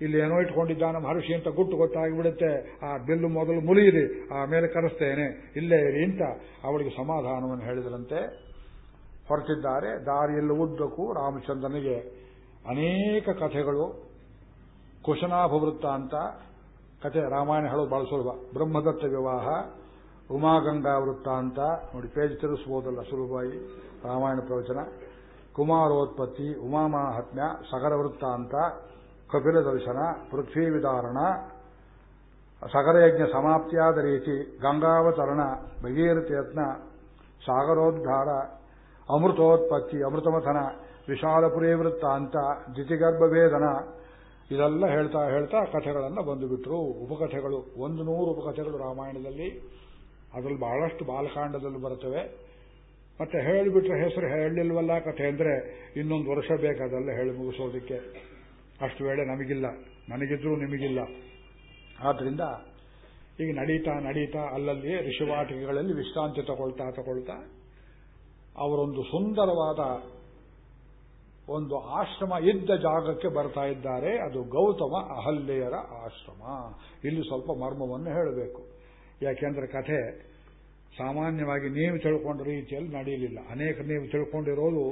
ಇಲ್ಲಿ ಏನೋ ಇಟ್ಕೊಂಡಿದ್ದಾನೆ ಮಹರ್ಷಿ ಅಂತ ಗುಟ್ಟು ಗೊತ್ತಾಗಿಬಿಡುತ್ತೆ. ಆ ಬಿಲ್ಲು ಮೊದಲು ಮುಲಿಯಿರಿ, ಆಮೇಲೆ ಕರೆಸ್ತೇನೆ. ಇಲ್ಲೇ ಇರಿ ಅಂತ ಅವಳಿಗೆ ಸಮಾಧಾನವನ್ನು ಹೇಳಿದ್ರಂತೆ. ಹೊರಟಿದ್ದಾರೆ. ದಾರಿಯಲ್ಲಿ ಉದ್ದಕ್ಕೂ ರಾಮಚಂದ್ರನಿಗೆ ಅನೇಕ ಕಥೆಗಳು. ಕುಶನಾಭವೃತ್ತ ಅಂತ ಕಥೆ, ರಾಮಾಯಣ ಹೇಳೋದು ಬಹಳ ಸುಲಭ. ಬ್ರಹ್ಮದತ್ತ ವಿವಾಹ ಉಮಾಗಂಗಾ ವೃತ್ತ ಅಂತ. ನೋಡಿ ಪೇಜ್ ತಿರುಗಿಸಬಹುದಲ್ಲ ಸುಲಭವಾಗಿ ರಾಮಾಯಣ ಪ್ರವಚನ. ಕುಮಾರೋತ್ಪತ್ತಿ ಉಮಾಮಾಹಾತ್ಮ್ಯ ಸಗರ ವೃತ್ತಾಂತ ಕಪಿಲ ದರ್ಶನ, ಪೃಥ್ವಿ ಸಗರಯಜ್ಞ ಸಮಾಪ್ತಿಯಾದ ರೀತಿ ಗಂಗಾವತರಣ ಭಗೀರಥಯತ್ನ ಸಾಗರೋದ್ಧಾರ, ಅಮೃತೋತ್ಪತ್ತಿ, ಅಮೃತಮಥನ, ವಿಶಾಲಪುರಿ ವೃತ್ತಾಂತ ದ್ವಿತಿಗರ್ಭವೇದನ ಇದೆಲ್ಲ ಹೇಳ್ತಾ ಹೇಳ್ತಾ ಕಥೆಗಳನ್ನು ಬಂದುಬಿಟ್ರು. ಉಪಕಥೆಗಳು, ಒಂದು ನೂರು ಉಪಕಥೆಗಳು ರಾಮಾಯಣದಲ್ಲಿ, ಅದರಲ್ಲಿ ಬಹಳಷ್ಟು ಬಾಲಕಾಂಡದಲ್ಲಿ ಬರುತ್ತವೆ. ಮತ್ತೆ ಹೇಳಿಬಿಟ್ರೆ ಹೆಸರು ಹೇಳಲಿಲ್ವಲ್ಲ ಕಥೆ ಅಂದ್ರೆ ಇನ್ನೊಂದು ವರ್ಷ ಬೇಕಾದಲ್ಲ ಹೇಳಿ ಮುಗಿಸೋದಕ್ಕೆ. ಅಷ್ಟು ವೇಳೆ ನಮಗಿಲ್ಲ. ನನಗಿದ್ರೂ ನಿಮಗಿಲ್ಲ. ಆದ್ರಿಂದ ಈಗ ನಡೀತಾ ನಡೀತಾ ಅಲ್ಲಲ್ಲಿ ಋಷಿವಾಟಿಕೆಗಳಲ್ಲಿ ವಿಶ್ರಾಂತಿ ತಗೊಳ್ತಾ ತಗೊಳ್ತಾ ಅವರೊಂದು ಸುಂದರವಾದ ಒಂದು ಆಶ್ರಮ ಇದ್ದ ಜಾಗಕ್ಕೆ ಬರ್ತಾ ಇದ್ದಾರೆ. ಅದು ಗೌತಮ ಅಹಲ್ಯೆಯರ ಆಶ್ರಮ. ಇಲ್ಲಿ ಸ್ವಲ್ಪ ಮರ್ಮವನ್ನು ಹೇಳಬೇಕು. ಯಾಕೆಂದ್ರೆ ಕಥೆ ಸಾಮಾನ್ಯವಾಗಿ ನೀವು ತಿಳ್ಕೊಂಡ ರೀತಿಯಲ್ಲಿ ನಡೆಯಲಿಲ್ಲ. ಅನೇಕ ನೀವು ತಿಳ್ಕೊಂಡಿರೋದು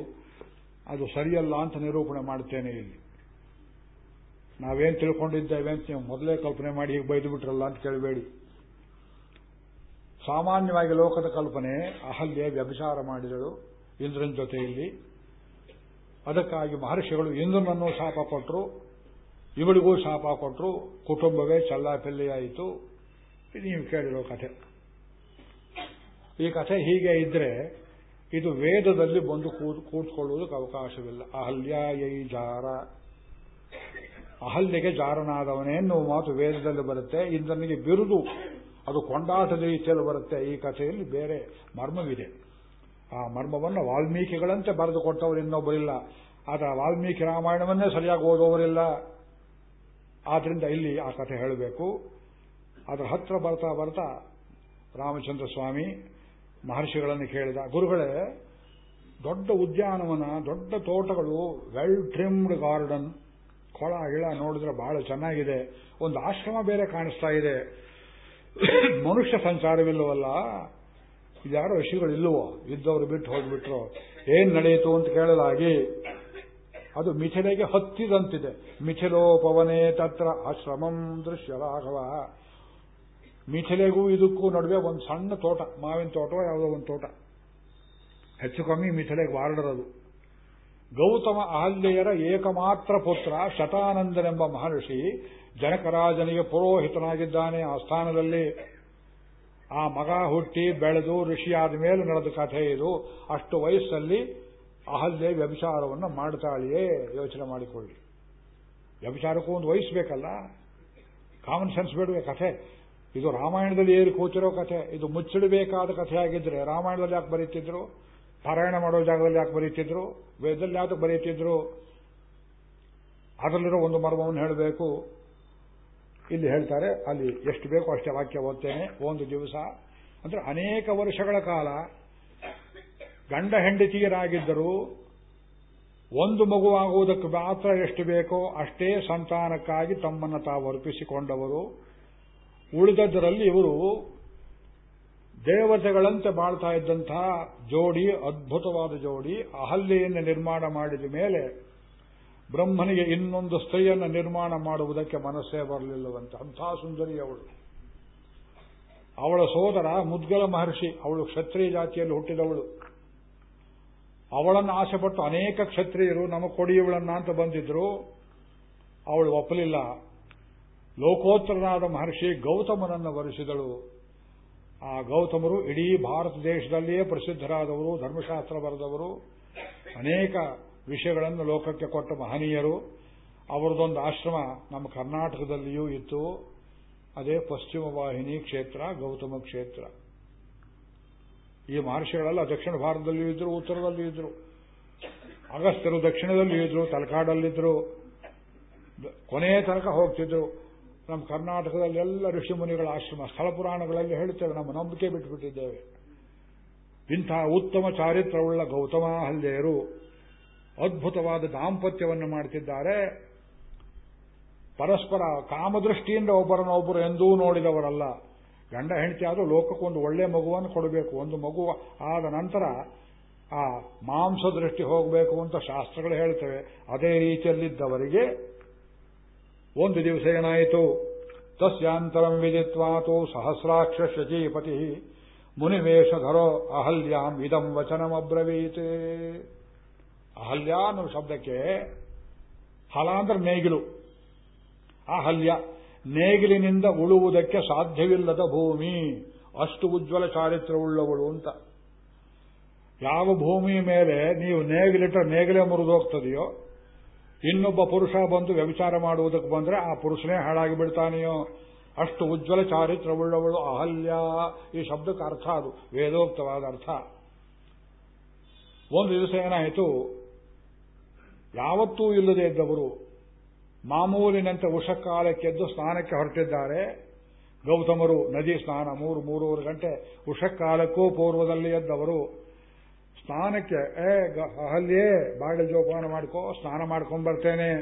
ಅದು ಸರಿಯಲ್ಲ ಅಂತ ನಿರೂಪಣೆ ಮಾಡುತ್ತೇನೆ ಇಲ್ಲಿ. ನಾವೇನು ತಿಳ್ಕೊಂಡಿದ್ದೇವೆ ಅಂತ ನೀವು ಮೊದಲೇ ಕಲ್ಪನೆ ಮಾಡಿ ಈಗ ಬೈದು ಬಿಟ್ರಲ್ಲ ಅಂತ ಕೇಳಬೇಡಿ. ಸಾಮಾನ್ಯವಾಗಿ ಲೋಕದ ಕಲ್ಪನೆ ಅಹಲ್ಯ, ವ್ಯಭಿಚಾರ ಮಾಡಿದಳು ಇಂದ್ರನ ಜೊತೆಯಲ್ಲಿ. ಅದಕ್ಕಾಗಿ ಮಹರ್ಷಿಗಳು ಇಂದ್ರನನ್ನು ಶಾಪ ಕೊಟ್ಟರು ಇವಳಿಗೂ ಶಾಪ ಕೊಟ್ಟರು ಕುಟುಂಬವೇ ಚಲ್ಲಾಪಿಲ್ಲಿಯಾಯಿತು ನೀವು ಕೇಳಿರೋ ಕಥೆ. ಈ ಕಥೆ ಹೀಗೆ ಇದ್ರೆ ಇದು ವೇದದಲ್ಲಿ ಬಂದು ಕೂತ್ಕೊಳ್ಳುವುದಕ್ಕೆ ಅವಕಾಶವಿಲ್ಲ. ಅಹಲ್ಯ ಯೈ ಜಾರ. ಅಹಲ್ಯಗೆ ಜಾರನಾದವನೇ ಎನ್ನುವ ಮಾತು ವೇದದಲ್ಲಿ ಬರುತ್ತೆ. ಇಂದ್ರನಿಗೆ ಬಿರುದು. ಅದು ಕೊಂಡಾಟದ ರೀತಿಯಲ್ಲಿ ಬರುತ್ತೆ. ಈ ಕಥೆಯಲ್ಲಿ ಬೇರೆ ಮರ್ಮವಿದೆ. ಆ ಮರ್ಮವನ್ನು ವಾಲ್ಮೀಕಿಗಳಂತೆ ಬರೆದುಕೊಟ್ಟವರು ಇನ್ನೊಬ್ಬರಿಲ್ಲ. ಆದರೆ ವಾಲ್ಮೀಕಿ ರಾಮಾಯಣವನ್ನೇ ಸರಿಯಾಗಿ ಓದೋವರಿಲ್ಲ. ಆದ್ರಿಂದ ಇಲ್ಲಿ ಆ ಕಥೆ ಹೇಳಬೇಕು. ಅದರ ಹತ್ರ ಬರ್ತಾ ಬರ್ತಾ ರಾಮಚಂದ್ರ ಸ್ವಾಮಿ ಮಹರ್ಷಿಗಳನ್ನು ಕೇಳಿದ, ಗುರುಗಳೇ, ದೊಡ್ಡ ಉದ್ಯಾನವನ, ದೊಡ್ಡ ತೋಟಗಳು ವೆಲ್ ಟ್ರಿಮ್ಡ್ ಗಾರ್ಡನ್ ಕೊಳ, ಇಳ ನೋಡಿದ್ರೆ ಬಹಳ ಚೆನ್ನಾಗಿದೆ. ಒಂದು ಆಶ್ರಮ ಬೇರೆ ಕಾಣಿಸ್ತಾ ಇದೆ. ಮನುಷ್ಯ ಸಂಚಾರವಿಲ್ಲವಲ್ಲ ಇದ್ಯಾರೋ ಋಷಿಗಳು ಇಲ್ಲವೋ, ಇದ್ದವರು ಬಿಟ್ಟು ಹೋಗ್ಬಿಟ್ರು. ಏನ್ ನಡೆಯಿತು ಅಂತ ಕೇಳಲಾಗಿ, ಅದು ಮಿಥಿಲೆಗೆ ಹತ್ತಿದಂತಿದೆ. ಮಿಥಿಲೋಪವನೇ ತತ್ರ ಆಶ್ರಮಂ ದೃಶ್ಯ ರಾಘವ ಮಿಥಿಲೆಗೂ ಇದಕ್ಕೂ ನಡುವೆ ಒಂದು ಸಣ್ಣ ತೋಟ, ಮಾವಿನ ತೋಟ ಯಾವುದೋ ಒಂದು ತೋಟ. ಹೆಚ್ಚು ಕಮ್ಮಿ ಮಿಥಿಲೆಗೆ ವಾರ್ಡರದು. ಗೌತಮ ಅಹಲ್ಯೆಯರ ಏಕಮಾತ್ರ ಪುತ್ರ ಶತಾನಂದನೆಂಬ ಮಹರ್ಷಿ ಜನಕರಾಜನಿಗೆ ಪುರೋಹಿತನಾಗಿದ್ದಾನೆ ಆ ಸ್ಥಾನದಲ್ಲಿ. ಆ ಮಗ ಹುಟ್ಟಿ ಬೆಳೆದು ಋಷಿಯಾದ ಮೇಲೆ ನಡೆದ ಕಥೆ ಇದು. ಅಷ್ಟು ವಯಸ್ಸಲ್ಲಿ ಅಹಲ್ಯೆ ವ್ಯಭಿಚಾರವನ್ನು ಮಾಡ್ತಾಳೆಯೇ? ಯೋಚನೆ ಮಾಡಿಕೊಳ್ಳಿ. ವ್ಯಭಿಚಾರಕ್ಕೂ ಒಂದು ವಯಸ್ಸು ಬೇಕಲ್ಲ? ಕಾಮನ್ ಸೆನ್ಸ್ ಬೇಡುವೆ ಕಥೆ. ಇದು ರಾಮಾಯಣದಲ್ಲಿ ಏರಿ ಕೂತಿರೋ ಕಥೆ. ಇದು ಮುಚ್ಚಿಡಬೇಕಾದ ಕಥೆ ಆಗಿದ್ರೆ ರಾಮಾಯಣದಲ್ಲಿ ಯಾಕೆ ಬರೀತಿದ್ರು? ಪಾರಾಯಣ ಮಾಡೋ ಜಾಗದಲ್ಲಿ ಯಾಕೆ ಬರೀತಿದ್ರು? ವೇದದಲ್ಲಿ ಯಾಕೆ ಬರೀತಿದ್ರು? ಅದರಲ್ಲಿರೋ ಒಂದು ಮರ್ಮವನ್ನು ಹೇಳಬೇಕು. ಇಲ್ಲಿ ಹೇಳ್ತಾರೆ, ಅಲ್ಲಿ ಎಷ್ಟು ಬೇಕೋ ಅಷ್ಟೇ ವಾಕ್ಯ ಓದ್ತೇನೆ, ಒಂದು ದಿವಸ. ಅಂದ್ರೆ ಅನೇಕ ವರ್ಷಗಳ ಕಾಲ ಗಂಡ ಹೆಂಡತಿಯರಾಗಿದ್ದರು ಒಂದು ಮಗುವಾಗುವುದಕ್ಕೆ ಮಾತ್ರ ಎಷ್ಟು ಬೇಕೋ ಅಷ್ಟೇ ಸಂತಾನಕ್ಕಾಗಿ ತಮ್ಮನ್ನು ತಾವು ಅರ್ಪಿಸಿಕೊಂಡವರು. ಉಳಿದದ್ದರಲ್ಲಿ ಇವರು ದೇವತೆಗಳಂತೆ ಬಾಳ್ತಾ ಇದ್ದಂತಹ ಜೋಡಿ, ಅದ್ಭುತವಾದ ಜೋಡಿ, ಅಹಲ್ಯೆಯನ್ನು ನಿರ್ಮಾಣ ಮಾಡಿದ ಮೇಲೆ ಬ್ರಹ್ಮನಿಗೆ ಇನ್ನೊಂದು ಸ್ತ್ರೀಯನ್ನು ನಿರ್ಮಾಣ ಮಾಡುವುದಕ್ಕೆ ಮನಸ್ಸೇ ಬರಲಿಲ್ಲವಂತೆ. ಅಂಥ ಸುಂದರಿ ಅವಳು. ಅವಳ ಸೋದರ ಮುದ್ಗಲ ಮಹರ್ಷಿ, ಅವಳು ಕ್ಷತ್ರಿಯ ಜಾತಿಯಲ್ಲಿ ಹುಟ್ಟಿದವಳು. ಅವಳನ್ನು ಆಸೆಪಟ್ಟು ಅನೇಕ ಕ್ಷತ್ರಿಯರು ನಮ್ಮ ಕೊಡಿಯವಳನ್ನ ಅಂತ ಬಂದಿದ್ರು. ಅವಳು ಒಪ್ಪಲಿಲ್ಲ. ಲೋಕೋತ್ತರನಾದ ಮಹರ್ಷಿ ಗೌತಮನನ್ನು ವರಿಸಿದಳು. ಆ ಗೌತಮರು ಇಡೀ ಭಾರತ ದೇಶದಲ್ಲಿಯೇ ಪ್ರಸಿದ್ಧರಾದವರು, ಧರ್ಮಶಾಸ್ತ್ರ ಬರೆದವರು. ಅನೇಕ ವಿಷಯಗಳನ್ನು ಲೋಕಕ್ಕೆ ಕೊಟ್ಟ ಮಹನೀಯರು. ಅವರದೊಂದು ಆಶ್ರಮ ನಮ್ಮ ಕರ್ನಾಟಕದಲ್ಲಿಯೂ ಇತ್ತು. ಅದೇ ಪಶ್ಚಿಮ ವಾಹಿನಿ ಕ್ಷೇತ್ರ, ಗೌತಮ ಕ್ಷೇತ್ರ. ಈ ಮಹರ್ಷಿಗಳೆಲ್ಲ ದಕ್ಷಿಣ ಭಾರತದಲ್ಲಿಯೂ ಇದ್ರು, ಉತ್ತರದಲ್ಲಿಯೂ ಇದ್ರು. ಅಗಸ್ತ್ಯರು ದಕ್ಷಿಣದಲ್ಲಿಯೂ ಇದ್ರು ತಲಕಾಡಲ್ಲಿದ್ರು ಕೊನೆಯ ತನಕ ಹೋಗ್ತಿದ್ರು. ನಮ್ಮ ಕರ್ನಾಟಕದಲ್ಲಿ ಎಲ್ಲ ಋಷಿಮುನಿಗಳ ಆಶ್ರಮ, ಸ್ಥಳ ಪುರಾಣಗಳಲ್ಲಿ ಹೇಳುತ್ತೇವೆ, ನಮ್ಮ ನಂಬಿಕೆ ಬಿಟ್ಟುಬಿಟ್ಟಿದ್ದೇವೆ ಇಂಥ ಉತ್ತಮ ಚಾರಿತ್ರವುಳ್ಳ ಗೌತಮಾಹಲ್ಯರು ಅದ್ಭುತವಾದ ದಾಂಪತ್ಯವನ್ನು ಮಾಡುತ್ತಿದ್ದಾರೆ ಪರಸ್ಪರ ಕಾಮದೃಷ್ಟಿಯಿಂದ ಒಬ್ಬರನ್ನೊಬ್ಬರು ಎಂದೂ ನೋಡಿದವರಲ್ಲ. ಗಂಡ ಹೆಂಡತಿ ಆದರೂ ಲೋಕಕ್ಕೊಂದು ಒಳ್ಳೆ ಮಗುವನ್ನು ಕೊಡಬೇಕು, ಒಂದು ಮಗು ಆದ ನಂತರ ಆ ಮಾಂಸ ದೃಷ್ಟಿ ಹೋಗಬೇಕು ಅಂತ ಶಾಸ್ತ್ರಗಳು ಹೇಳ್ತವೆ. ಅದೇ ರೀತಿಯಲ್ಲಿದ್ದವರಿಗೆ ಒಂದು ದಿವಸ ಏನಾಯಿತು ತಸ್ಯಾಂತರಂ ವಿದಿತ್ವಾತು ಸಹಸ್ರಾಕ್ಷ ಶಚೀಪತಿ. ಮುನಿವೇಶಧರೋ ಅಹಲ್ಯಾಂ ಇದಂ ವಚನಮಬ್ರವೀತ್. ಅಹಲ್ಯ ಅನ್ನೋ ಶಬ್ದಕ್ಕೆ ಹಲ ಅಂದ್ರೆ ನೇಗಿಲು. ಅಹಲ್ಯ, ನೇಗಿಲಿನಿಂದ ಉಳುವುದಕ್ಕೆ ಸಾಧ್ಯವಿಲ್ಲದ ಭೂಮಿ. ಅಷ್ಟು ಉಜ್ವಲ ಚಾರಿತ್ರ್ಯವುಳ್ಳವಳು ಅಂತ. ಯಾವ ಭೂಮಿ ಮೇಲೆ ನೀವು ನೇಗಿಲಿಟ್ಟರೆ ನೇಗಿಲೇ ಮುರಿದೋಗ್ತದೆಯೋ ಇನ್ನೊಬ್ಬ ಪುರುಷ ಬಂದು ವ್ಯವಿಚಾರ ಮಾಡುವುದಕ್ಕೆ ಬಂದ್ರೆ ಆ ಪುರುಷನೇ ಹಾಳಾಗಿ ಬಿಡ್ತಾನೆಯೋ ಅಷ್ಟು ಉಜ್ವಲ ಚಾರಿತ್ರವುಳ್ಳವಳು ಅಹಲ್ಯ. ಈ ಶಬ್ದಕ್ಕೆ ಅರ್ಥ ಅದು. ವೇದೋಕ್ತವಾದ ಅರ್ಥ. ಒಂದು ದಿವಸ ಏನಾಯಿತು? ಯಾವತ್ತೂ ಇಲ್ಲದೆ ಇದ್ದವರು ಮಾಮೂಲಿನಂತೆ ಉಷಕಾಲಕ್ಕೆದ್ದು ಸ್ನಾನಕ್ಕೆ ಹೊರಟಿದ್ದಾರೆ. ಗೌತಮರು ನದಿ ಸ್ನಾನ ಮೂರು, ಮೂರುವರೆ ಗಂಟೆ ಉಷಕಾಲಕ್ಕೂ ಪೂರ್ವದಲ್ಲಿ ಎದ್ದವರು. ಸ್ನಾನಕ್ಕೆ, ಏ ಅಹಲ್ಯೇ ಬಾಗಿಲು ಜೋಪಾನ ಮಾಡ್ಕೋ, ಸ್ನಾನ ಮಾಡ್ಕೊಂಡ್ ಬರ್ತೇನೆ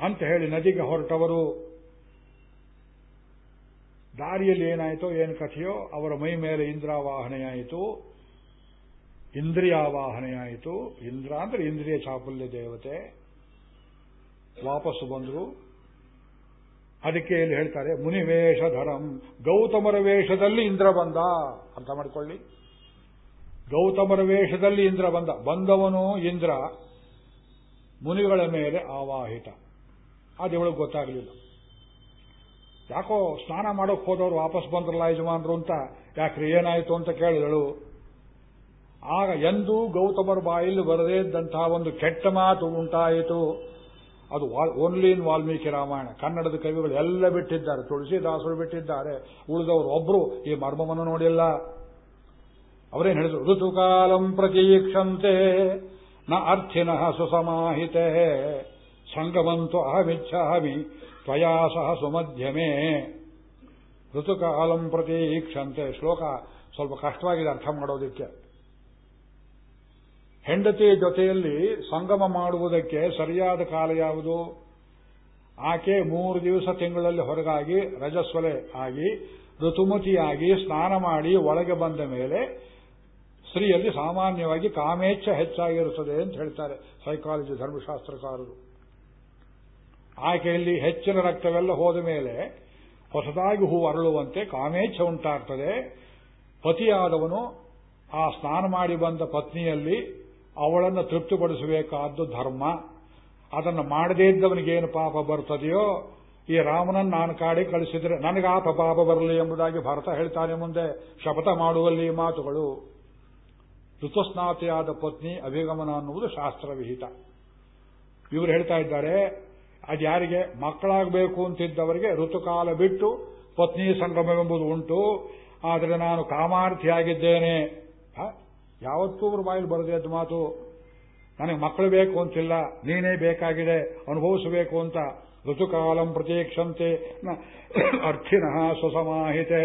ಅಂತ ಹೇಳಿ ನದಿಗೆ ಹೊರಟವರು. ದಾರಿಯಲ್ಲಿ ಏನಾಯಿತೋ, ಏನು ಕಥೆಯೋ, ಅವರ ಮೈ ಮೇಲೆ ಇಂದ್ರಾವಾಹನೆಯಾಯಿತು. ಇಂದ್ರಿಯಾವಾಹನೆಯಾಯಿತು. ಇಂದ್ರ ಅಂದ್ರೆ ಇಂದ್ರಿಯ ಚಾಪಲ್ಯ ದೇವತೆ. ವಾಪಸ್ಸು ಬಂದರು. ಅದಕ್ಕೆ ಇಲ್ಲಿ ಹೇಳ್ತಾರೆ, ಮುನಿವೇಷಧರಂ, ಗೌತಮರ ವೇಷದಲ್ಲಿ ಇಂದ್ರ ಬಂದ ಅರ್ಥ ಮಾಡಿಕೊಳ್ಳಿ. ಗೌತಮರ ವೇಷದಲ್ಲಿ ಇಂದ್ರ ಬಂದ. ಬಂದವನು ಇಂದ್ರ, ಮುನಿಗಳ ಮೇಲೆ ಆವಾಹಿತ. ಇವಳಿಗೆ ಗೊತ್ತಾಗಲಿಲ್ಲ. ಯಾಕೋ ಸ್ನಾನ ಮಾಡೋಕೆ ಹೋದವರು ವಾಪಸ್ ಬಂದ್ರಲ್ಲ ಯಜಮಾನ್ರು ಅಂತ. ಯಾಕ್ರಿ ಏನಾಯಿತು ಅಂತ ಕೇಳಿದಳು. ಆಗ ಎಂದೂ ಗೌತಮರ ಬಾಯಲ್ಲಿ ಬರದೇ ಇದ್ದಂತಹ ಒಂದು ಕೆಟ್ಟ ಮಾತು ಉಂಟಾಯಿತು. ಅದು ಓನ್ಲಿ ಇನ್ ವಾಲ್ಮೀಕಿ ರಾಮಾಯಣ. ಕನ್ನಡದ ಕವಿಗಳು ಎಲ್ಲ ಬಿಟ್ಟಿದ್ದಾರೆ. ತುಳಸಿದಾಸರು ಬಿಟ್ಟಿದ್ದಾರೆ. ಉಳಿದವರು ಒಬ್ರು ಈ ಮರ್ಮವನ್ನು ನೋಡಿಲ್ಲ. ಅವರೇನು ಹೇಳಿದ್ರು ಋತುಕಾಲಂ ಪ್ರತೀಕ್ಷಂತೆ. ನ ಅರ್ಥಿನಃ ಸುಸಮಾಹಿತೆ. ಸಂಗಮಂತು ಅಹಮಿಚ್ಛಾಮಿ ತ್ವಯಾ ಸಹ ಸುಮಧ್ಯಮೇ. ಋತುಕಾಲಂ ಪ್ರತೀಕ್ಷಂತೆ. ಶ್ಲೋಕ ಸ್ವಲ್ಪ ಕಷ್ಟವಾಗಿದೆ ಅರ್ಥ ಮಾಡೋದಕ್ಕೆ. ಹೆಂಡತಿ ಜೊತೆಯಲ್ಲಿ ಸಂಗಮ ಮಾಡುವುದಕ್ಕೆ ಸರಿಯಾದ ಕಾಲ ಯಾವುದು? ಆಕೆ ಮೂರು ದಿವಸ ತಿಂಗಳಲ್ಲಿ ಹೊರಗಾಗಿ, ರಜಸ್ವಲೆ ಆಗಿ ಋತುಮತಿಯಾಗಿ ಸ್ನಾನ ಮಾಡಿ, ಒಳಗೆ ಬಂದ ಮೇಲೆ ಸ್ತ್ರೀಯಲ್ಲಿ ಸಾಮಾನ್ಯವಾಗಿ ಕಾಮೇಚ್ಛ ಹೆಚ್ಚಾಗಿರುತ್ತದೆ ಅಂತ ಹೇಳ್ತಾರೆ ಸೈಕಾಲಜಿ ಧರ್ಮಶಾಸ್ತ್ರಕಾರರು. ಆಕೆಯಲ್ಲಿ ಹೆಚ್ಚಿನ ರಕ್ತವೆಲ್ಲ ಹೋದ ಮೇಲೆ ಹೊಸದಾಗಿ ಹೂ ಅರಳುವಂತೆ ಕಾಮೇಚ್ಛ ಉಂಟಾಗ್ತದೆ. ಪತಿಯಾದವನು ಆ ಸ್ನಾನ ಮಾಡಿ ಬಂದ ಪತ್ನಿಯಲ್ಲಿ ಅವಳನ್ನು ತೃಪ್ತಿಪಡಿಸಬೇಕಾದ್ದು ಧರ್ಮ. ಅದನ್ನು ಮಾಡದೇ ಇದ್ದವನಿಗೇನು ಪಾಪ ಬರ್ತದೆಯೋ, ಈ ರಾಮನನ್ನು ನಾನು ಕಾಡಿ ಕಳಿಸಿದರೆ ನನಗೆ ಆ ಪಾಪ ಬರಲಿ ಎಂಬುದಾಗಿ ಭರತ ಹೇಳ್ತಾನೆ ಮುಂದೆ. ಶಪಥ ಮಾಡುವಲ್ಲಿ ಮಾತುಗಳು. ಋತುಸ್ನಾತಿಯಾದ ಪತ್ನಿ ಅಭಿಗಮನ ಅನ್ನುವುದು ಶಾಸ್ತ್ರವಿಹಿತ ಇವರು ಹೇಳ್ತಾ ಇದ್ದಾರೆ, ಅದು ಯಾರಿಗೆ? ಮಕ್ಕಳಾಗಬೇಕು ಅಂತಿದ್ದವರಿಗೆ ಋತುಕಾಲ ಬಿಟ್ಟು ಪತ್ನಿ ಸಂಗಮವೆಂಬುದು ಉಂಟು. ಆದರೆ ನಾನು ಕಾಮಾರ್ಥಿಯಾಗಿದ್ದೇನೆ. ಯಾವತ್ತೂ ಅವರು ಬಾಯಲ್ಲಿ ಬರದೇ ಮಾತು, ನನಗೆ ಮಕ್ಕಳು ಬೇಕು ಅಂತಿಲ್ಲ, ನೀನೇ ಬೇಕಾಗಿದೆ, ಅನುಭವಿಸಬೇಕು ಅಂತ ಋತುಕಾಲಂ ಪ್ರತೀಕ್ಷಂತೆ ಅರ್ಥಿನಃ ಸ್ವಸಮಾಹಿತೆ.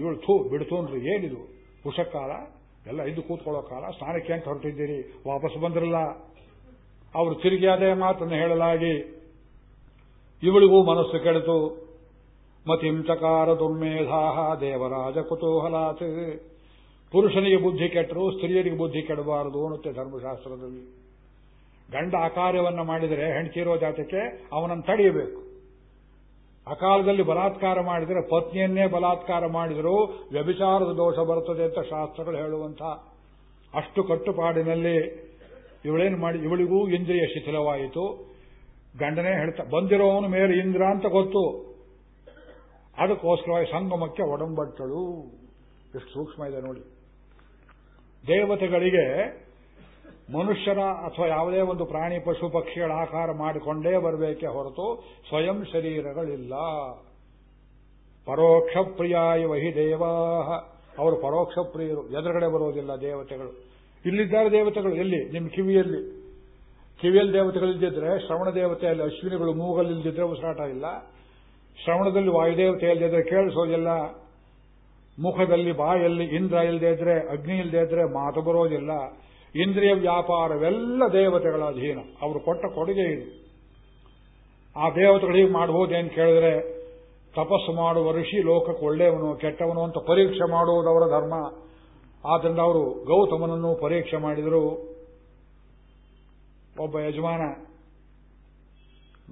ಇವಳು ಥೂ ಬಿಡ್ತೂನ್ರಿ ಏನಿದು? ಉಷಕಾಲ ಎಲ್ಲ ಇದ್ದು ಕೂತ್ಕೊಳ್ಳೋ ಕಾಲ, ಸ್ನಾನಕ್ಕೆ ಅಂತ ಹೊರಟಿದ್ದೀರಿ, ವಾಪಸ್ ಬಂದ್ರಲ್ಲ. ಅವರು ತಿರುಗಿ ಅದೇ ಮಾತನ್ನು ಹೇಳಲಾಗಿ, ಇವಳಿಗೂ ಮನಸ್ಸು ಕೆಡಿತು. ಮತಿಂಚಕಾರ ದುರ್ಮೇಧಾಹ ದೇವರಾಜ ಕುತೂಹಲಾತ್. ಪುರುಷನಿಗೆ ಬುದ್ಧಿ ಕೆಟ್ಟರು, ಸ್ತ್ರೀಯರಿಗೆ ಬುದ್ಧಿ ಕೆಡಬಾರದು ಅನ್ನುತ್ತೆ ಧರ್ಮಶಾಸ್ತ್ರದಲ್ಲಿ. ಗಂಡ ಅಕಾರ್ಯವನ್ನು ಮಾಡಿದರೆ ಹೆಂಡತಿರೋ ಜಾತಕ್ಕೆ ಅವನನ್ನು ತಡೆಯಬೇಕು. ಅಕಾಲದಲ್ಲಿ ಬಲಾತ್ಕಾರ ಮಾಡಿದರೆ, ಪತ್ನಿಯನ್ನೇ ಬಲಾತ್ಕಾರ ಮಾಡಿದರೂ ವ್ಯಭಿಚಾರದ ದೋಷ ಬರುತ್ತದೆ ಅಂತ ಶಾಸ್ತ್ರಗಳು ಹೇಳುವಂಥ ಅಷ್ಟು ಕಟ್ಟುಪಾಡಿನಲ್ಲಿ ಇವಳೇನು ಮಾಡಿ, ಇವಳಿಗೂ ಇಂದ್ರಿಯ ಶಿಥಿಲವಾಯಿತು. ಗಂಡನೇ ಹೇಳ್ತಾ, ಬಂದಿರೋವನು ಮೇಲೆ ಇಂದ್ರ ಅಂತ ಗೊತ್ತು. ಅದಕ್ಕೋಸ್ಕರವಾಗಿ ಸಂಗಮಕ್ಕೆ ಒಡಂಬಟ್ಟಳು. ಎಷ್ಟು ಸೂಕ್ಷ್ಮ ಇದೆ ನೋಡಿ. ದೇವತೆಗಳಿಗೆ ಮನುಷ್ಯರ ಅಥವಾ ಯಾವುದೇ ಒಂದು ಪ್ರಾಣಿ, ಪಶು ಪಕ್ಷಿಗಳ ಆಕಾರ ಮಾಡಿಕೊಂಡೇ ಬರಬೇಕೆ ಹೊರತು ಸ್ವಯಂ ಶರೀರಗಳಿಲ್ಲ. ಪರೋಕ್ಷ ಪ್ರಿಯಾಯ ವಹಿ ದೇವಾಹ. ಅವರು ಪರೋಕ್ಷ ಪ್ರಿಯರು. ಎದುರುಗಡೆ ಬರೋದಿಲ್ಲ ದೇವತೆಗಳು. ಇಲ್ಲಿದ್ದಾರೆ ದೇವತೆಗಳು. ಎಲ್ಲಿ? ನಿಮ್ಮ ಕಿವಿಯಲ್ಲಿ. ಕಿವಿಯಲ್ಲಿ ದೇವತೆಗಳಿದ್ದಿದ್ರೆ ಶ್ರವಣ ದೇವತೆಯಲ್ಲಿ ಅಶ್ವಿನಿಗಳು ಮೂಗಲ್ಲಿ ಇಲ್ದಿದ್ರೆ ಉಸಿರಾಟ ಇಲ್ಲ. ಶ್ರವಣದಲ್ಲಿ ವಾಯುದೇವತೆ ಇಲ್ಲದಿದ್ರೆ ಕೇಳಿಸೋದಿಲ್ಲ ಮುಖದಲ್ಲಿ ಬಾಯಲ್ಲಿ ಇಂದ್ರ ಇಲ್ಲದೆ ಇದ್ರೆ, ಅಗ್ನಿ ಇಲ್ಲದೆ ಇದ್ರೆ ಮಾತು ಬರೋದಿಲ್ಲ. ಇಂದ್ರಿಯ ವ್ಯಾಪಾರವೆಲ್ಲ ದೇವತೆಗಳ ಅಧೀನ. ಅವರು ಕೊಟ್ಟ ಕೊಡುಗೆ ಇದು. ಆ ದೇವತೆಗಳಿಗೆ ಮಾಡಬಹುದೇನು ಕೇಳಿದ್ರೆ, ತಪಸ್ಸು ಮಾಡುವ ಋಷಿ ಲೋಕಕ್ಕೆ ಒಳ್ಳೆಯವನು, ಕೆಟ್ಟವನು ಅಂತ ಪರೀಕ್ಷೆ ಮಾಡುವುದವರ ಧರ್ಮ. ಆದ್ದರಿಂದ ಅವರು ಗೌತಮನನ್ನು ಪರೀಕ್ಷೆ ಮಾಡಿದರು. ಒಬ್ಬ ಯಜಮಾನ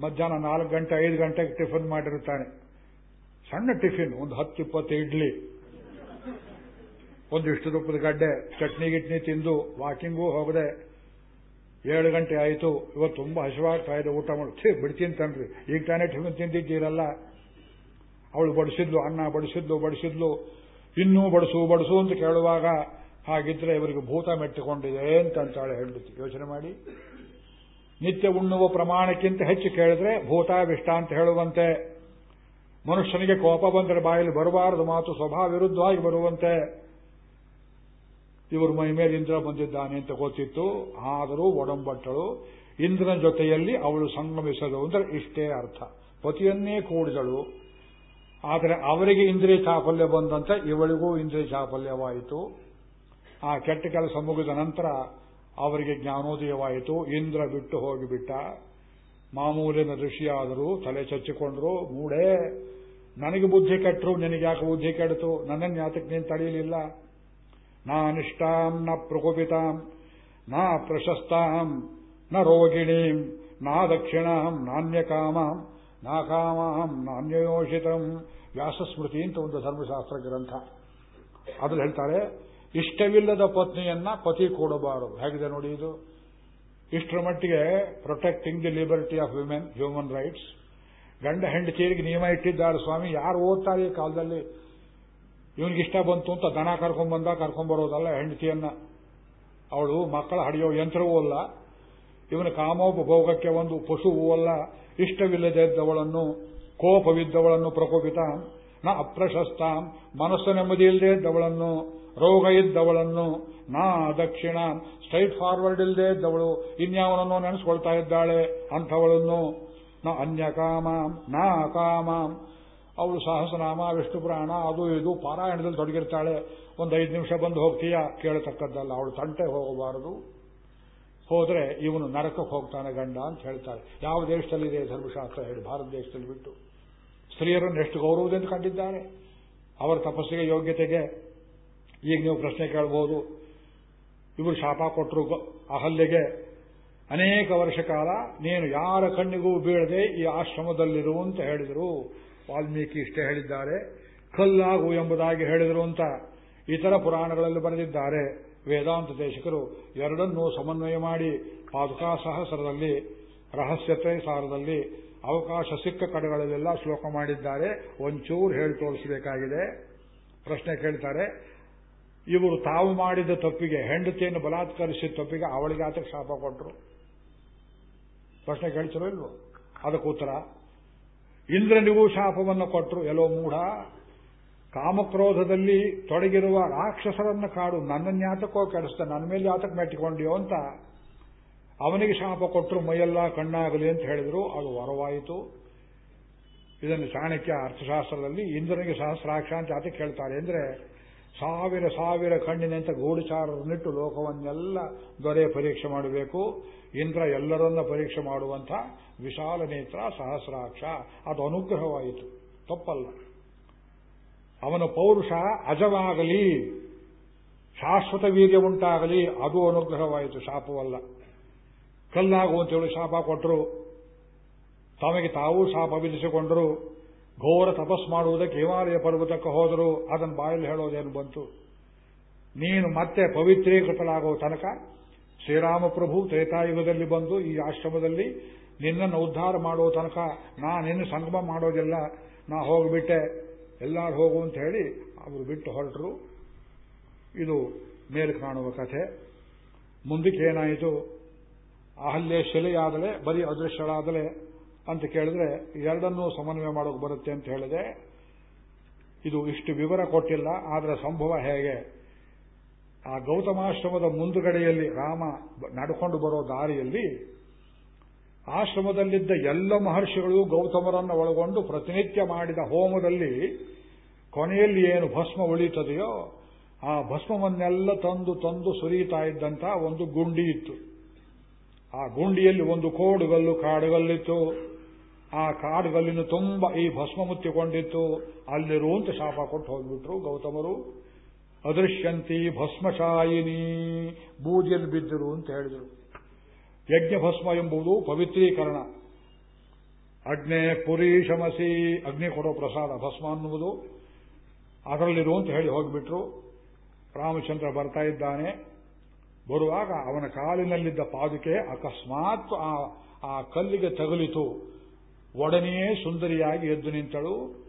ಮಧ್ಯಾಹ್ನ ನಾಲ್ಕು ಗಂಟೆ, ಐದು ಗಂಟೆಗೆ ಟಿಫಿನ್ ಮಾಡಿರುತ್ತಾನೆ. ಸಣ್ಣ ಟಿಫಿನ್, ಒಂದು ಹತ್ತು ಇಪ್ಪತ್ತು ಇಡ್ಲಿ. ಒಂದಿಷ್ಟು ತುಪ್ಪದ ಗಡ್ಡೆ, ಚಟ್ನಿ ಗಿಟ್ನಿ ತಿಂದು ವಾಕಿಂಗೂ ಹೋಗದೆ ಏಳು ಗಂಟೆ ಆಯಿತು. ಇವತ್ತು ತುಂಬಾ ಹಸಿವಾಗ್ತಾ ಇದೆ ಊಟ ಮಾಡಿ. ಬಿಡ್ತೀನಿ ತನ್ರಿ ಈಗ ತಾನೇ ಟಿಫಿನ್ ತಿಂದಿದ್ದೀರಲ್ಲ. ಅವಳು ಬಡಿಸಿದ್ಲು, ಅನ್ನ ಬಡಿಸಿದ್ಲು ಬಡಿಸಿದ್ಲು. ಇನ್ನೂ ಬಡಿಸು ಬಡಿಸು ಅಂತ ಕೇಳುವಾಗ ಹಾಗಿದ್ರೆ ಇವರಿಗೆ ಭೂತ ಮೆಟ್ಟಿಕೊಂಡಿದೆ ಅಂತ ಅಂತಾಳೆ ಹೆಂಡತಿ. ಯೋಚನೆ ಮಾಡಿ. ನಿತ್ಯ ಉಣ್ಣುವ ಪ್ರಮಾಣಕ್ಕಿಂತ ಹೆಚ್ಚು ಕೇಳಿದ್ರೆ ಭೂತಾವಿಷ್ಟ ಅಂತ ಹೇಳುವಂತೆ. ಮನುಷ್ಯನಿಗೆ ಕೋಪ ಬಂದರೆ ಬಾಯಲ್ಲಿ ಬರಬಾರದು ಮಾತು, ಸ್ವಭಾವ ವಿರುದ್ಧವಾಗಿ ಬರುವಂತೆ. ಇವರು ಮೈ ಮೇಲೆ ಇಂದ್ರ ಬಂದಿದ್ದಾನೆ ಅಂತ ಗೊತ್ತಿತ್ತು. ಆದರೂ ಒಡಂಬಟ್ಟಳು. ಇಂದ್ರನ ಜೊತೆಯಲ್ಲಿ ಅವಳು ಸಂಗಮಿಸಲು ಅಂದ್ರೆ ಇಷ್ಟೇ ಅರ್ಥ. ಪತಿಯನ್ನೇ ಕೂಡಿದಳು. ಆದರೆ ಅವರಿಗೆ ಇಂದ್ರಿಯ ಚಾಪಲ್ಯ ಬಂದಂತೆ ಇವಳಿಗೂ ಇಂದ್ರಿಯ ಚಾಪಲ್ಯವಾಯಿತು. ಆ ಕೆಟ್ಟ ಕೆಲಸ ಮುಗಿದ ನಂತರ ಅವರಿಗೆ ಜ್ಞಾನೋದಯವಾಯಿತು. ಇಂದ್ರ ಬಿಟ್ಟು ಹೋಗಿಬಿಟ್ಟ ಮಾಮೂಲಿನ ಋಷಿಯಾದರೂ ತಲೆ ಚಚ್ಚಿಕೊಂಡ್ರು. ಮೂಡೇ, ನನಗೆ ಬುದ್ಧಿ ಕೆಟ್ಟರು ನಿನಗೆ ಯಾಕೆ ಬುದ್ಧಿ ಕೆಡ್ತು? ನನ್ನನ್ನು ಯಾತಕ್ಕೆ ನೀನು ತಡೆಯಲಿಲ್ಲ? ನಾನಿಷ್ಟಾಂ ನ ಪ್ರಕೋಪಿತಾಂ, ನಾ ಪ್ರಶಸ್ತಾಂ, ನ ರೋಗಿಣೀಂ, ನಾ ದಕ್ಷಿಣಾಂ, ನಾಣ್ಯಕಾಮಾಂ, ನಾ ಕಾಮಾಂ ನಾಣ್ಯಯೋಷಿತಂ ವ್ಯಾಸಸ್ಮೃತಿ ಅಂತ ಒಂದು ಧರ್ಮಶಾಸ್ತ್ರ ಗ್ರಂಥ. ಅದ್ರಲ್ಲಿ ಹೇಳ್ತಾರೆ, ಇಷ್ಟವಿಲ್ಲದ ಪತ್ನಿಯನ್ನ ಪತಿ ಕೊಡಬಾರದು. ಹೇಗಿದೆ ನೋಡಿ ಇದು? ಇಷ್ಟರ ಮಟ್ಟಿಗೆ protecting the liberty of women human rights ಗಂಡ ಹೆಂಡತಿಯರಿಗೆ ನಿಯಮ ಇಟ್ಟಿದ್ದಾರೆ ಸ್ವಾಮಿ, ಯಾರು ಓದ್ತಾರೆ ಈ ಕಾಲದಲ್ಲಿ? ಇವನಿಗೆ ಇಷ್ಟ ಬಂತು ಅಂತ ದನ ಕರ್ಕೊಂಡ್ಬಂದ ಬರೋದಲ್ಲ, ಹೆಂಡತಿಯನ್ನ. ಅವಳು ಮಕ್ಕಳ ಹಡಿಯೋ ಯಂತ್ರವೂ ಅಲ್ಲ. ಇವನ ಕಾಮೋಪಭೋಗಕ್ಕೆ ಒಂದು ಪಶುವೂ ಅಲ್ಲ. ಇಷ್ಟವಿಲ್ಲದೆ ಇದ್ದವಳನ್ನು, ಕೋಪವಿದ್ದವಳನ್ನು ಪ್ರಕೋಪಿತ. ನ ಅಪ್ರಶಸ್ತ. ಮನಸ್ಸು ನೆಮ್ಮದಿ ಇಲ್ಲದೆ ಇದ್ದವಳನ್ನು, ರೋಗ ಇದ್ದವಳನ್ನು, ನಾ ದಕ್ಷಿಣ. ಸ್ಟ್ರೈಟ್ ಫಾರ್ವರ್ಡ್ ಇಲ್ಲದೆ ಇದ್ದವಳು, ಇನ್ಯಾವನನ್ನು ನೆನೆಸ್ಕೊಳ್ತಾ ಇದ್ದಾಳೆ ಅಂಥವಳನ್ನು. ನ ಅನ್ಯ ಕಾಮಾಂ ನಾ ಕಾಮಾಂ. ಅವಳು ಸಹಸ್ರನಾಮ ವಿಷ್ಣು ಪುರಾಣ, ಅದು ಇದು, ಪಾರಾಯಣದಲ್ಲಿ ತೊಡಗಿರ್ತಾಳೆ. ಒಂದು ಐದು ನಿಮಿಷ ಬಂದು ಹೋಗ್ತೀಯಾ? ಕೇಳತಕ್ಕದ್ದಲ್ಲ. ಅವಳು ತಂಟೆ ಹೋಗಬಾರದು. ಹೋದ್ರೆ ಇವನು ನರಕಕ್ಕೆ ಹೋಗ್ತಾನೆ ಗಂಡ ಅಂತ ಹೇಳ್ತಾರೆ ಯಾವ ದೇಶದಲ್ಲಿದೆ ಧರ್ಮಶಾಸ್ತ್ರ ಹೇಳಿ. ಭಾರತ ದೇಶದಲ್ಲಿ ಬಿಟ್ಟು. ಸ್ತ್ರೀಯರನ್ನು ಎಷ್ಟು ಗೌರವದಿಂದ ಕಂಡಿದ್ದಾರೆ. ಅವರ ತಪಸ್ಸಿಗೆ, ಯೋಗ್ಯತೆಗೆ ಈಗ ನೀವು ಪ್ರಶ್ನೆ ಕೇಳಬಹುದು ಇವರು ಶಾಪ ಕೊಟ್ಟರು ಅಹಲ್ಲೆಗೆ ಅನೇಕ ವರ್ಷ ಕಾಲ ನೀನು ಯಾರ ಕಣ್ಣಿಗೂ ಬೀಳದೆ ಈ ಆಶ್ರಮದಲ್ಲಿರು ಅಂತ ಹೇಳಿದರು. ವಾಲ್ಮೀಕಿ ಇಷ್ಟೇ ಹೇಳಿದ್ದಾರೆ. ಕಲ್ಲಾಗು ಎಂಬುದಾಗಿ ಹೇಳಿದರು ಅಂತ ಇತರ ಪುರಾಣಗಳಲ್ಲಿ ಬರೆದಿದ್ದಾರೆ. ವೇದಾಂತ ದೇಶಕರು ಎರಡನ್ನೂ ಸಮನ್ವಯ ಮಾಡಿ ಪಾದುಕಾ ಸಹಸ್ರದಲ್ಲಿ ರಹಸ್ಯತೆ ಸಾರದಲ್ಲಿ, ಅವಕಾಶ ಸಿಕ್ಕ ಕಡೆಗಳಲ್ಲೆಲ್ಲ ಶ್ಲೋಕ ಮಾಡಿದ್ದಾರೆ. ಒಂಚೂರು ಹೇಳಿ ತೋರಿಸಬೇಕಾಗಿದೆ. ಪ್ರಶ್ನೆ ಕೇಳ್ತಾರೆ, ಇವರು ತಾವು ಮಾಡಿದ ತಪ್ಪಿಗೆ, ಹೆಂಡತಿಯನ್ನು ಬಲಾತ್ಕರಿಸಿದ ತಪ್ಪಿಗೆ ಅವಳಿಗೆ ಆತಕ್ಕೆ ಶಾಪ ಕೊಟ್ಟರು ಪ್ರಶ್ನೆ ಕೇಳ್ತಿರೋ ಇಲ್ವೋ? ಅದಕ್ಕೆ ಉತ್ತರ ಇಂದ್ರನಿಗೂ ಶಾಪವನ್ನು ಕೊಟ್ಟರು ಎಲ್ಲೋ ಮೂಢ. ಕಾಮಕ್ರೋಧದಲ್ಲಿ ತೊಡಗಿರುವ ರಾಕ್ಷಸರನ್ನು ಕಾಡು ನನ್ನನ್ನು ಯಾತಕ್ಕೋ ಕೆಡಿಸ್ತ ನನ್ನ ಮೇಲೆ ಯಾತಕ್ಕೆ ಮೆಟ್ಟಿಕೊಂಡಿಯೋ ಅಂತ ಅವನಿಗೆ ಶಾಪ ಕೊಟ್ಟರು ಮೈಯೆಲ್ಲ ಕಣ್ಣಾಗಲಿ ಅಂತ ಹೇಳಿದರು. ಅದು ವರವಾಯಿತು. ಇದನ್ನು ಚಾಣಕ್ಯ ಅರ್ಥಶಾಸ್ತ್ರದಲ್ಲಿ ಇಂದ್ರನಿಗೆ ಸಹಸ್ರಾಕ್ಷ ಅಂತ ಯಾತಕ್ಕೆ ಹೇಳ್ತಾರೆ ಅಂದ್ರೆ ಸಾವಿರ ಸಾವಿರ ಕಣ್ಣಿನಂತ ಗೂಢಚಾರರನ್ನಿಟ್ಟು ಲೋಕವನ್ನೆಲ್ಲ ದೊರೆ ಪರೀಕ್ಷೆ ಮಾಡಬೇಕು. ಇಂದ್ರ ಎಲ್ಲರನ್ನ ಪರೀಕ್ಷೆ ಮಾಡುವಂಥ ವಿಶಾಲ ನೇತ್ರ ಸಹಸ್ರಾಕ್ಷ. ಅದು ಅನುಗ್ರಹವಾಯಿತು. ತಪ್ಪಲ್ಲ. ಅವನ ಪೌರುಷ ಅಜವಾಗಲಿ, ಶಾಶ್ವತ ವೀರ್ಯ ಉಂಟಾಗಲಿ, ಅದು ಅನುಗ್ರಹವಾಯಿತು. ಶಾಪವಲ್ಲ. ಕಲ್ಲಾಗುವಂತೇಳಿ ಶಾಪ ಕೊಟ್ಟರು ತಮಗೆ ತಾವೂ ಶಾಪ ವಿಧಿಸಿಕೊಂಡರು. ಘೋರ ತಪಸ್ ಮಾಡುವುದಕ್ಕೆ ಹಿಮಾಲಯ ಪರ್ವತಕ್ಕೆ ಹೋದರು ಅದನ್ನು ಬಾಯಲ್ಲಿ ಹೇಳೋದೇನು ಬಂತು? ನೀನು ಮತ್ತೆ ಪವಿತ್ರೀಕೃತಳಾಗೋ ತನಕ ಶ್ರೀರಾಮಪ್ರಭು ತ್ರೇತಾಯುಗದಲ್ಲಿ ಬಂದು ಈ ಆಶ್ರಮದಲ್ಲಿ ನಿನ್ನನ್ನು ಉದ್ಧಾರ ಮಾಡುವ ತನಕ ನಾ ನಿನ್ನ ಸಂಗಮ ಮಾಡೋದಿಲ್ಲ ನಾ ಹೋಗಿಬಿಟ್ಟೆ. ಎಲ್ಲರೂ ಹೋಗು ಅಂತ ಹೇಳಿ ಅವರು ಬಿಟ್ಟು ಹೊರಟರು. ಇದು ಮೇಲೆ ಕಾಣುವ ಕಥೆ. ಮುಂದಕ್ಕೆ ಏನಾಯಿತು? ಅಹಲ್ಯ ಶಿಲೆಯಾದಲೆ, ಬರೀ ಅದೃಶ್ಯಳಾದಲೆ ಅಂತ ಕೇಳಿದ್ರೆ ಎರಡನ್ನೂ ಸಮನ್ವಯ ಮಾಡೋಕೆ ಬರುತ್ತೆ ಅಂತ ಹೇಳಿದೆ. ಇದು ಇಷ್ಟು ವಿವರ ಕೊಟ್ಟಿಲ್ಲ, ಆದರೆ ಸಂಭವ ಹೇಗೆ? ಆ ಗೌತಮಾಶ್ರಮದ ಮುಂದುಗಡೆಯಲ್ಲಿ ರಾಮ ನಡ್ಕೊಂಡು ಬರೋ ದಾರಿಯಲ್ಲಿ ಆಶ್ರಮದಲ್ಲಿದ್ದ ಎಲ್ಲ ಮಹರ್ಷಿಗಳು ಗೌತಮರನ್ನು ಒಳಗೊಂಡು ಪ್ರತಿನಿತ್ಯ ಮಾಡಿದ ಹೋಮದಲ್ಲಿ ಕೊನೆಯಲ್ಲಿ ಏನು ಭಸ್ಮ ಉಳಿಯುತ್ತದೆಯೋ ಆ ಭಸ್ಮವನ್ನೆಲ್ಲ ತಂದು ತಂದು ಸುರಿಯುತ್ತಾ ಇದ್ದಂತಹ ಒಂದು ಗುಂಡಿ ಇತ್ತು. ಆ ಗುಂಡಿಯಲ್ಲಿ ಒಂದು ಕೋಡುಗಲ್ಲು ಕಾಡುಗಲ್ಲಿತ್ತು. ಆ ಕಾಡುಗಲ್ಲಿನ ತುಂಬ ಈ ಭಸ್ಮ ಮುತ್ತಿಕೊಂಡಿತ್ತು ಅಲ್ಲಿರು ಅಂತ ಶಾಪ ಕೊಟ್ಟು ಹೋಗ್ಬಿಟ್ರು ಗೌತಮರು. ಅದೃಶ್ಯಂತಿ ಭಸ್ಮಶಾಯಿನಿ ಬೂದಿಯಲ್ಲಿ ಬಿದ್ದರು ಅಂತ ಹೇಳಿದರು. ಯಜ್ಞ ಭಸ್ಮ ಎಂಬುದು ಪವಿತ್ರೀಕರಣ. ಅಗ್ನೆ ಪುರಿ ಶಮಸಿ, ಅಗ್ನಿ ಕೊಡೋ ಪ್ರಸಾದ, ಭಸ್ಮ ಅನ್ನುವುದು. ಅದರಲ್ಲಿರು ಅಂತ ಹೇಳಿ ಹೋಗಿಬಿಟ್ರು. ರಾಮಚಂದ್ರ ಬರ್ತಾ ಇದ್ದಾನೆ. ಬರುವಾಗ ಅವನ ಕಾಲಿನಲ್ಲಿದ್ದ ಪಾದುಕೆ ಅಕಸ್ಮಾತ್ ಆ ಆ ಕಲ್ಲಿಗೆ ತಗುಲಿತು. ಒಡನೆಯೇ ಸುಂದರಿಯಾಗಿ ಎದ್ದು ನಿಂತಳು.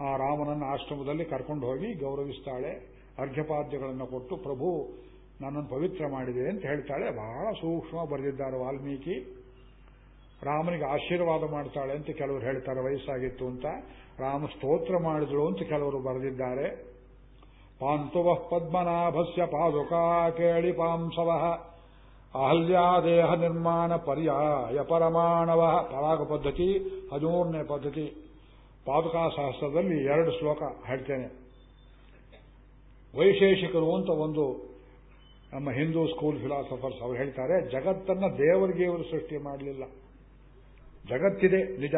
ಆ ರಾಮನನ್ನ ಆಶ್ರಮದಲ್ಲಿ ಕರ್ಕೊಂಡು ಹೋಗಿ ಗೌರವಿಸ್ತಾಳೆ. ಅರ್ಘ್ಯಪಾದ್ಯಗಳನ್ನು ಕೊಟ್ಟು, ಪ್ರಭು, ನನ್ನನ್ನು ಪವಿತ್ರ ಮಾಡಿದೆ ಅಂತ ಹೇಳ್ತಾಳೆ. ಬಹಳ ಸೂಕ್ಷ್ಮ ಬರೆದಿದ್ದಾರೆ ವಾಲ್ಮೀಕಿ. ರಾಮನಿಗೆ ಆಶೀರ್ವಾದ ಮಾಡ್ತಾಳೆ ಅಂತ ಕೆಲವರು ಹೇಳ್ತಾರೆ, ವಯಸ್ಸಾಗಿತ್ತು ಅಂತ. ರಾಮ ಸ್ತೋತ್ರ ಮಾಡಿದಳು ಅಂತ ಕೆಲವರು ಬರೆದಿದ್ದಾರೆ. ಪಾಂತುವ ಪದ್ಮನಾಭಸ್ಯ ಪಾದುಕಾ ಕೇಳಿ ಪಾಂಸವ. ಅಹಲ್ಯಾದೇಹ ನಿರ್ಮಾಣ ಪರ್ಯಾಯ ಪರಮಾಣವ ಪರಾಗ ಪದ್ಧತಿ ಹದಿಮೂರನೇ ಪದ್ಧತಿ. ಪಾದುಕಾ ಸಹಸ್ರದಲ್ಲಿ ಎರಡು ಶ್ಲೋಕ ಹೇಳ್ತೇನೆ. ವೈಶೇಷಿಕರು ಅಂತ ಒಂದು ನಮ್ಮ ಹಿಂದೂ ಸ್ಕೂಲ್ ಫಿಲಾಸಫರ್ಸ್ ಅವರು ಹೇಳ್ತಾರೆ, ಜಗತ್ತನ್ನ ದೇವರಿಗೆ ಇವರು ಸೃಷ್ಟಿ ಮಾಡಲಿಲ್ಲ. ಜಗತ್ತಿದೆ ನಿಜ.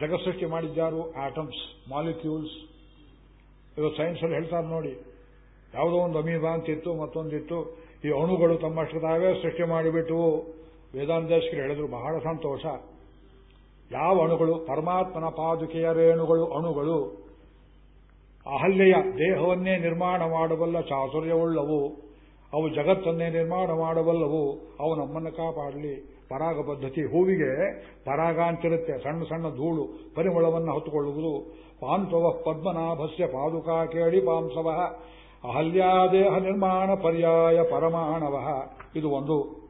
ಜಗತ್ ಸೃಷ್ಟಿ ಮಾಡಿದ್ದಾರು ಆಟಮ್ಸ್ ಮಾಲಿಕ್ಯೂಲ್ಸ್ ಇವತ್ತು ಸೈನ್ಸಲ್ಲಿ ಹೇಳ್ತಾರೆ ನೋಡಿ. ಯಾವುದೋ ಒಂದು ಅಮೀಬಾ ಅಂತಿತ್ತು, ಮತ್ತೊಂದಿತ್ತು. ಈ ಅಣುಗಳು ತಮ್ಮಷ್ಟು ತಾವೇ ಸೃಷ್ಟಿ ಮಾಡಿಬಿಟ್ಟು ವೇದಾಂತೇಶ್ವರಿ ಹೇಳಿದ್ರು, ಬಹಳ ಸಂತೋಷ. ಯಾವ ಅಣುಗಳು? ಪರಮಾತ್ಮನ ಪಾದುಕೆಯ ರೇಣುಗಳು, ಅಣುಗಳು. ಅಹಲ್ಯೆಯ ದೇಹವನ್ನೇ ನಿರ್ಮಾಣ ಮಾಡಬಲ್ಲ ಚಾತುರ್ಯವುಳ್ಳವು, ಅವು ಜಗತ್ತನ್ನೇ ನಿರ್ಮಾಣ ಮಾಡಬಲ್ಲವು, ಅವು ನಮ್ಮನ್ನು ಕಾಪಾಡಲಿ. ಪರಾಗ ಪದ್ಧತಿ, ಹೂವಿಗೆ ಪರಾಗ ಅಂತಿರುತ್ತೆ, ಸಣ್ಣ ಸಣ್ಣ ಧೂಳು, ಪರಿಮಳವನ್ನು ಹೊತ್ತುಕೊಳ್ಳುವುದು. ಪಾಂತವ ಪದ್ಮನಾಭಸ್ಯ ಪಾದುಕಾ ಕೇಳಿ ಪಾಂಸವ. ಅಹಲ್ಯಾದೇಹ ನಿರ್ಮಾಣ ಪರ್ಯಾಯ ಪರಮಾಣವ. ಇದು ಒಂದು.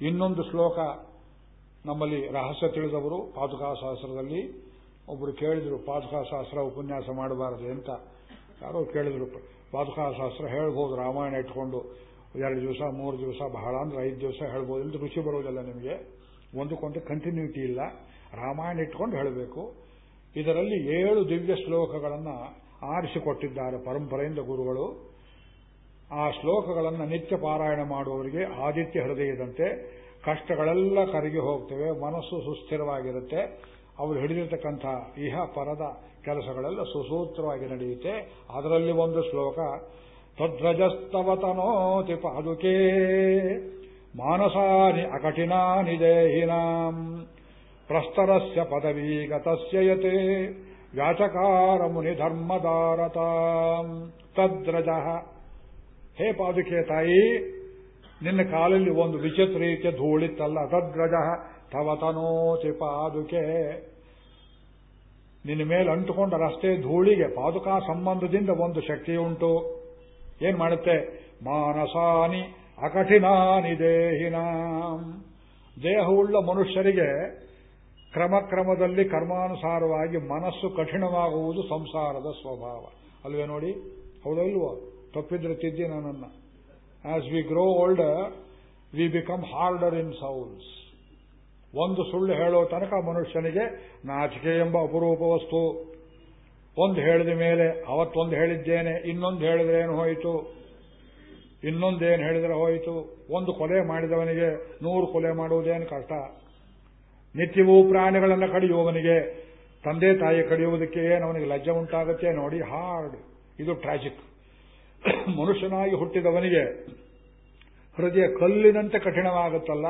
ಇನ್ನೊಂದು ಶ್ಲೋಕ ನಮ್ಮಲ್ಲಿ ರಹಸ್ಯ ತಿಳಿದವರು ಪಾದುಕಾ ಶಾಸ್ತ್ರದಲ್ಲಿ ಒಬ್ಬರು ಕೇಳಿದ್ರು, ಪಾದುಕಾಶಾಸ್ತ್ರ ಉಪನ್ಯಾಸ ಮಾಡಬಾರದು ಅಂತ. ಯಾರೋ ಕೇಳಿದ್ರು ಪಾದುಕಾ ಶಾಸ್ತ್ರ ಹೇಳ್ಬೋದು, ರಾಮಾಯಣ ಇಟ್ಕೊಂಡು ಎರಡು ದಿವಸ, ಮೂರು ದಿವಸ, ಬಹಳ ಅಂದ್ರೆ ಐದು ದಿವಸ ಹೇಳ್ಬೋದು ಇಲ್ಲಿ ರುಚಿ ಬರುವುದಿಲ್ಲ ನಿಮಗೆ. ಒಂದಕ್ಕೊಂದು ಕಂಟಿನ್ಯೂಟಿ ಇಲ್ಲ. ರಾಮಾಯಣ ಇಟ್ಕೊಂಡು ಹೇಳಬೇಕು. ಇದರಲ್ಲಿ ಏಳು ದಿವ್ಯ ಶ್ಲೋಕಗಳನ್ನು ಆರಿಸಿಕೊಟ್ಟಿದ್ದಾರೆ ಪರಂಪರೆಯಿಂದ ಗುರುಗಳು. ಆ ಶ್ಲೋಕಗಳನ್ನು ನಿತ್ಯ ಪಾರಾಯಣ ಮಾಡುವವರಿಗೆ ಆದಿತ್ಯ ಹೃದಯದಂತೆ ಕಷ್ಟಗಳೆಲ್ಲ ಕರಗಿ ಹೋಗ್ತವೆ, ಮನಸ್ಸು ಸುಸ್ಥಿರವಾಗಿರುತ್ತೆ. ಅವರು ಹಿಡಿದಿರ್ತಕ್ಕಂಥ ಇಹ, ಪರದ ಕೆಲಸಗಳೆಲ್ಲ ಸುಸೂತ್ರವಾಗಿ ನಡೆಯುತ್ತೆ. ಅದರಲ್ಲಿ ಒಂದು ಶ್ಲೋಕ ತದ್ರಜಸ್ತವತನೋತಿ ಪಾದುಕೆ ಮಾನಸಾನಿ ಅಕಠಿನಾನಿ ದೇಹಿನಾಂ. ಪ್ರಸ್ತರಸ್ಯ ಪದವೀಗತಸ್ಯ ಯತೆ ವ್ಯಾಚಕಾರ ಮುನಿ ಧರ್ಮದಾರತಾಂ ತದ್ರಜ. ಹೇ ಪಾದುಕೆ ತಾಯಿ, ನಿನ್ನ ಕಾಲಲ್ಲಿ ಒಂದು ವಿಚಿತ್ರ ರೀತಿಯ ಧೂಳಿತ್ತಲ್ಲ. ತದ್ರಜ ತವತನೋಚಿ ಪಾದುಕೆ. ನಿನ್ನ ಮೇಲೆ ಅಂಟುಕೊಂಡ ರಸ್ತೆ ಧೂಳಿಗೆ ಪಾದುಕಾ ಸಂಬಂಧದಿಂದ ಒಂದು ಶಕ್ತಿ ಉಂಟು ಏನ್ ಮಾಡುತ್ತೆ? ಮಾನಸಾನಿ ಅಕಠಿನಾನಿ ದೇಹಿನಾಂ. ದೇಹವುಳ್ಳ ಮನುಷ್ಯರಿಗೆ ಕ್ರಮಕ್ರಮದಲ್ಲಿ ಕರ್ಮಾನುಸಾರವಾಗಿ ಮನಸ್ಸು ಕಠಿಣವಾಗುವುದು ಸಂಸಾರದ ಸ್ವಭಾವ. ಅಲ್ವೇ ನೋಡಿ? ಹೌದೋ ಇಲ್ವೋ? ತಪ್ಪಿದ್ರೆ ತಿದ್ದಿ ನನ್ನನ್ನು. As we grow older we become harder in souls ಒಂದು ಸುಳ್ಳು ಹೇಳೋ ತನಕ ಮನುಷ್ಯನಿಗೆ ನಾಚಿಕೆ ಎಂಬ ಅಪರೂಪ ವಸ್ತು. ಒಂದು ಹೇಳಿದ ಮೇಲೆ ಅವತ್ತೊಂದು ಹೇಳಿದ್ದೇನೆ, ಇನ್ನೊಂದು ಹೇಳಿದ್ರೆ ಏನು ಹೋಯಿತು? ಇನ್ನೊಂದೇನು ಹೇಳಿದ್ರೆ ಹೋಯಿತು? ಒಂದು ಕೊಲೆ ಮಾಡಿದವನಿಗೆ ನೂರು ಕೊಲೆ ಮಾಡುವುದೇನು ಕಷ್ಟ? ನಿತ್ಯವೂ ಪ್ರಾಣಿಗಳನ್ನು ಕಡಿಯುವವನಿಗೆ, ತಂದೆ ತಾಯಿ ಕಡಿಯುವುದಕ್ಕೆ ಏನು ಅವನಿಗೆ ಲಜ್ಜೆ ಉಂಟಾಗುತ್ತೆ? ನೋಡಿ ಹಾರ್ಡ್ ಇದು ಟ್ರಾಜಿಕ್ ಮನುಷ್ಯನಾಗಿ ಹುಟ್ಟಿದವನಿಗೆ ಹೃದಯ ಕಲ್ಲಿನಂತೆ ಕಠಿಣವಾಗುತ್ತಲ್ಲ?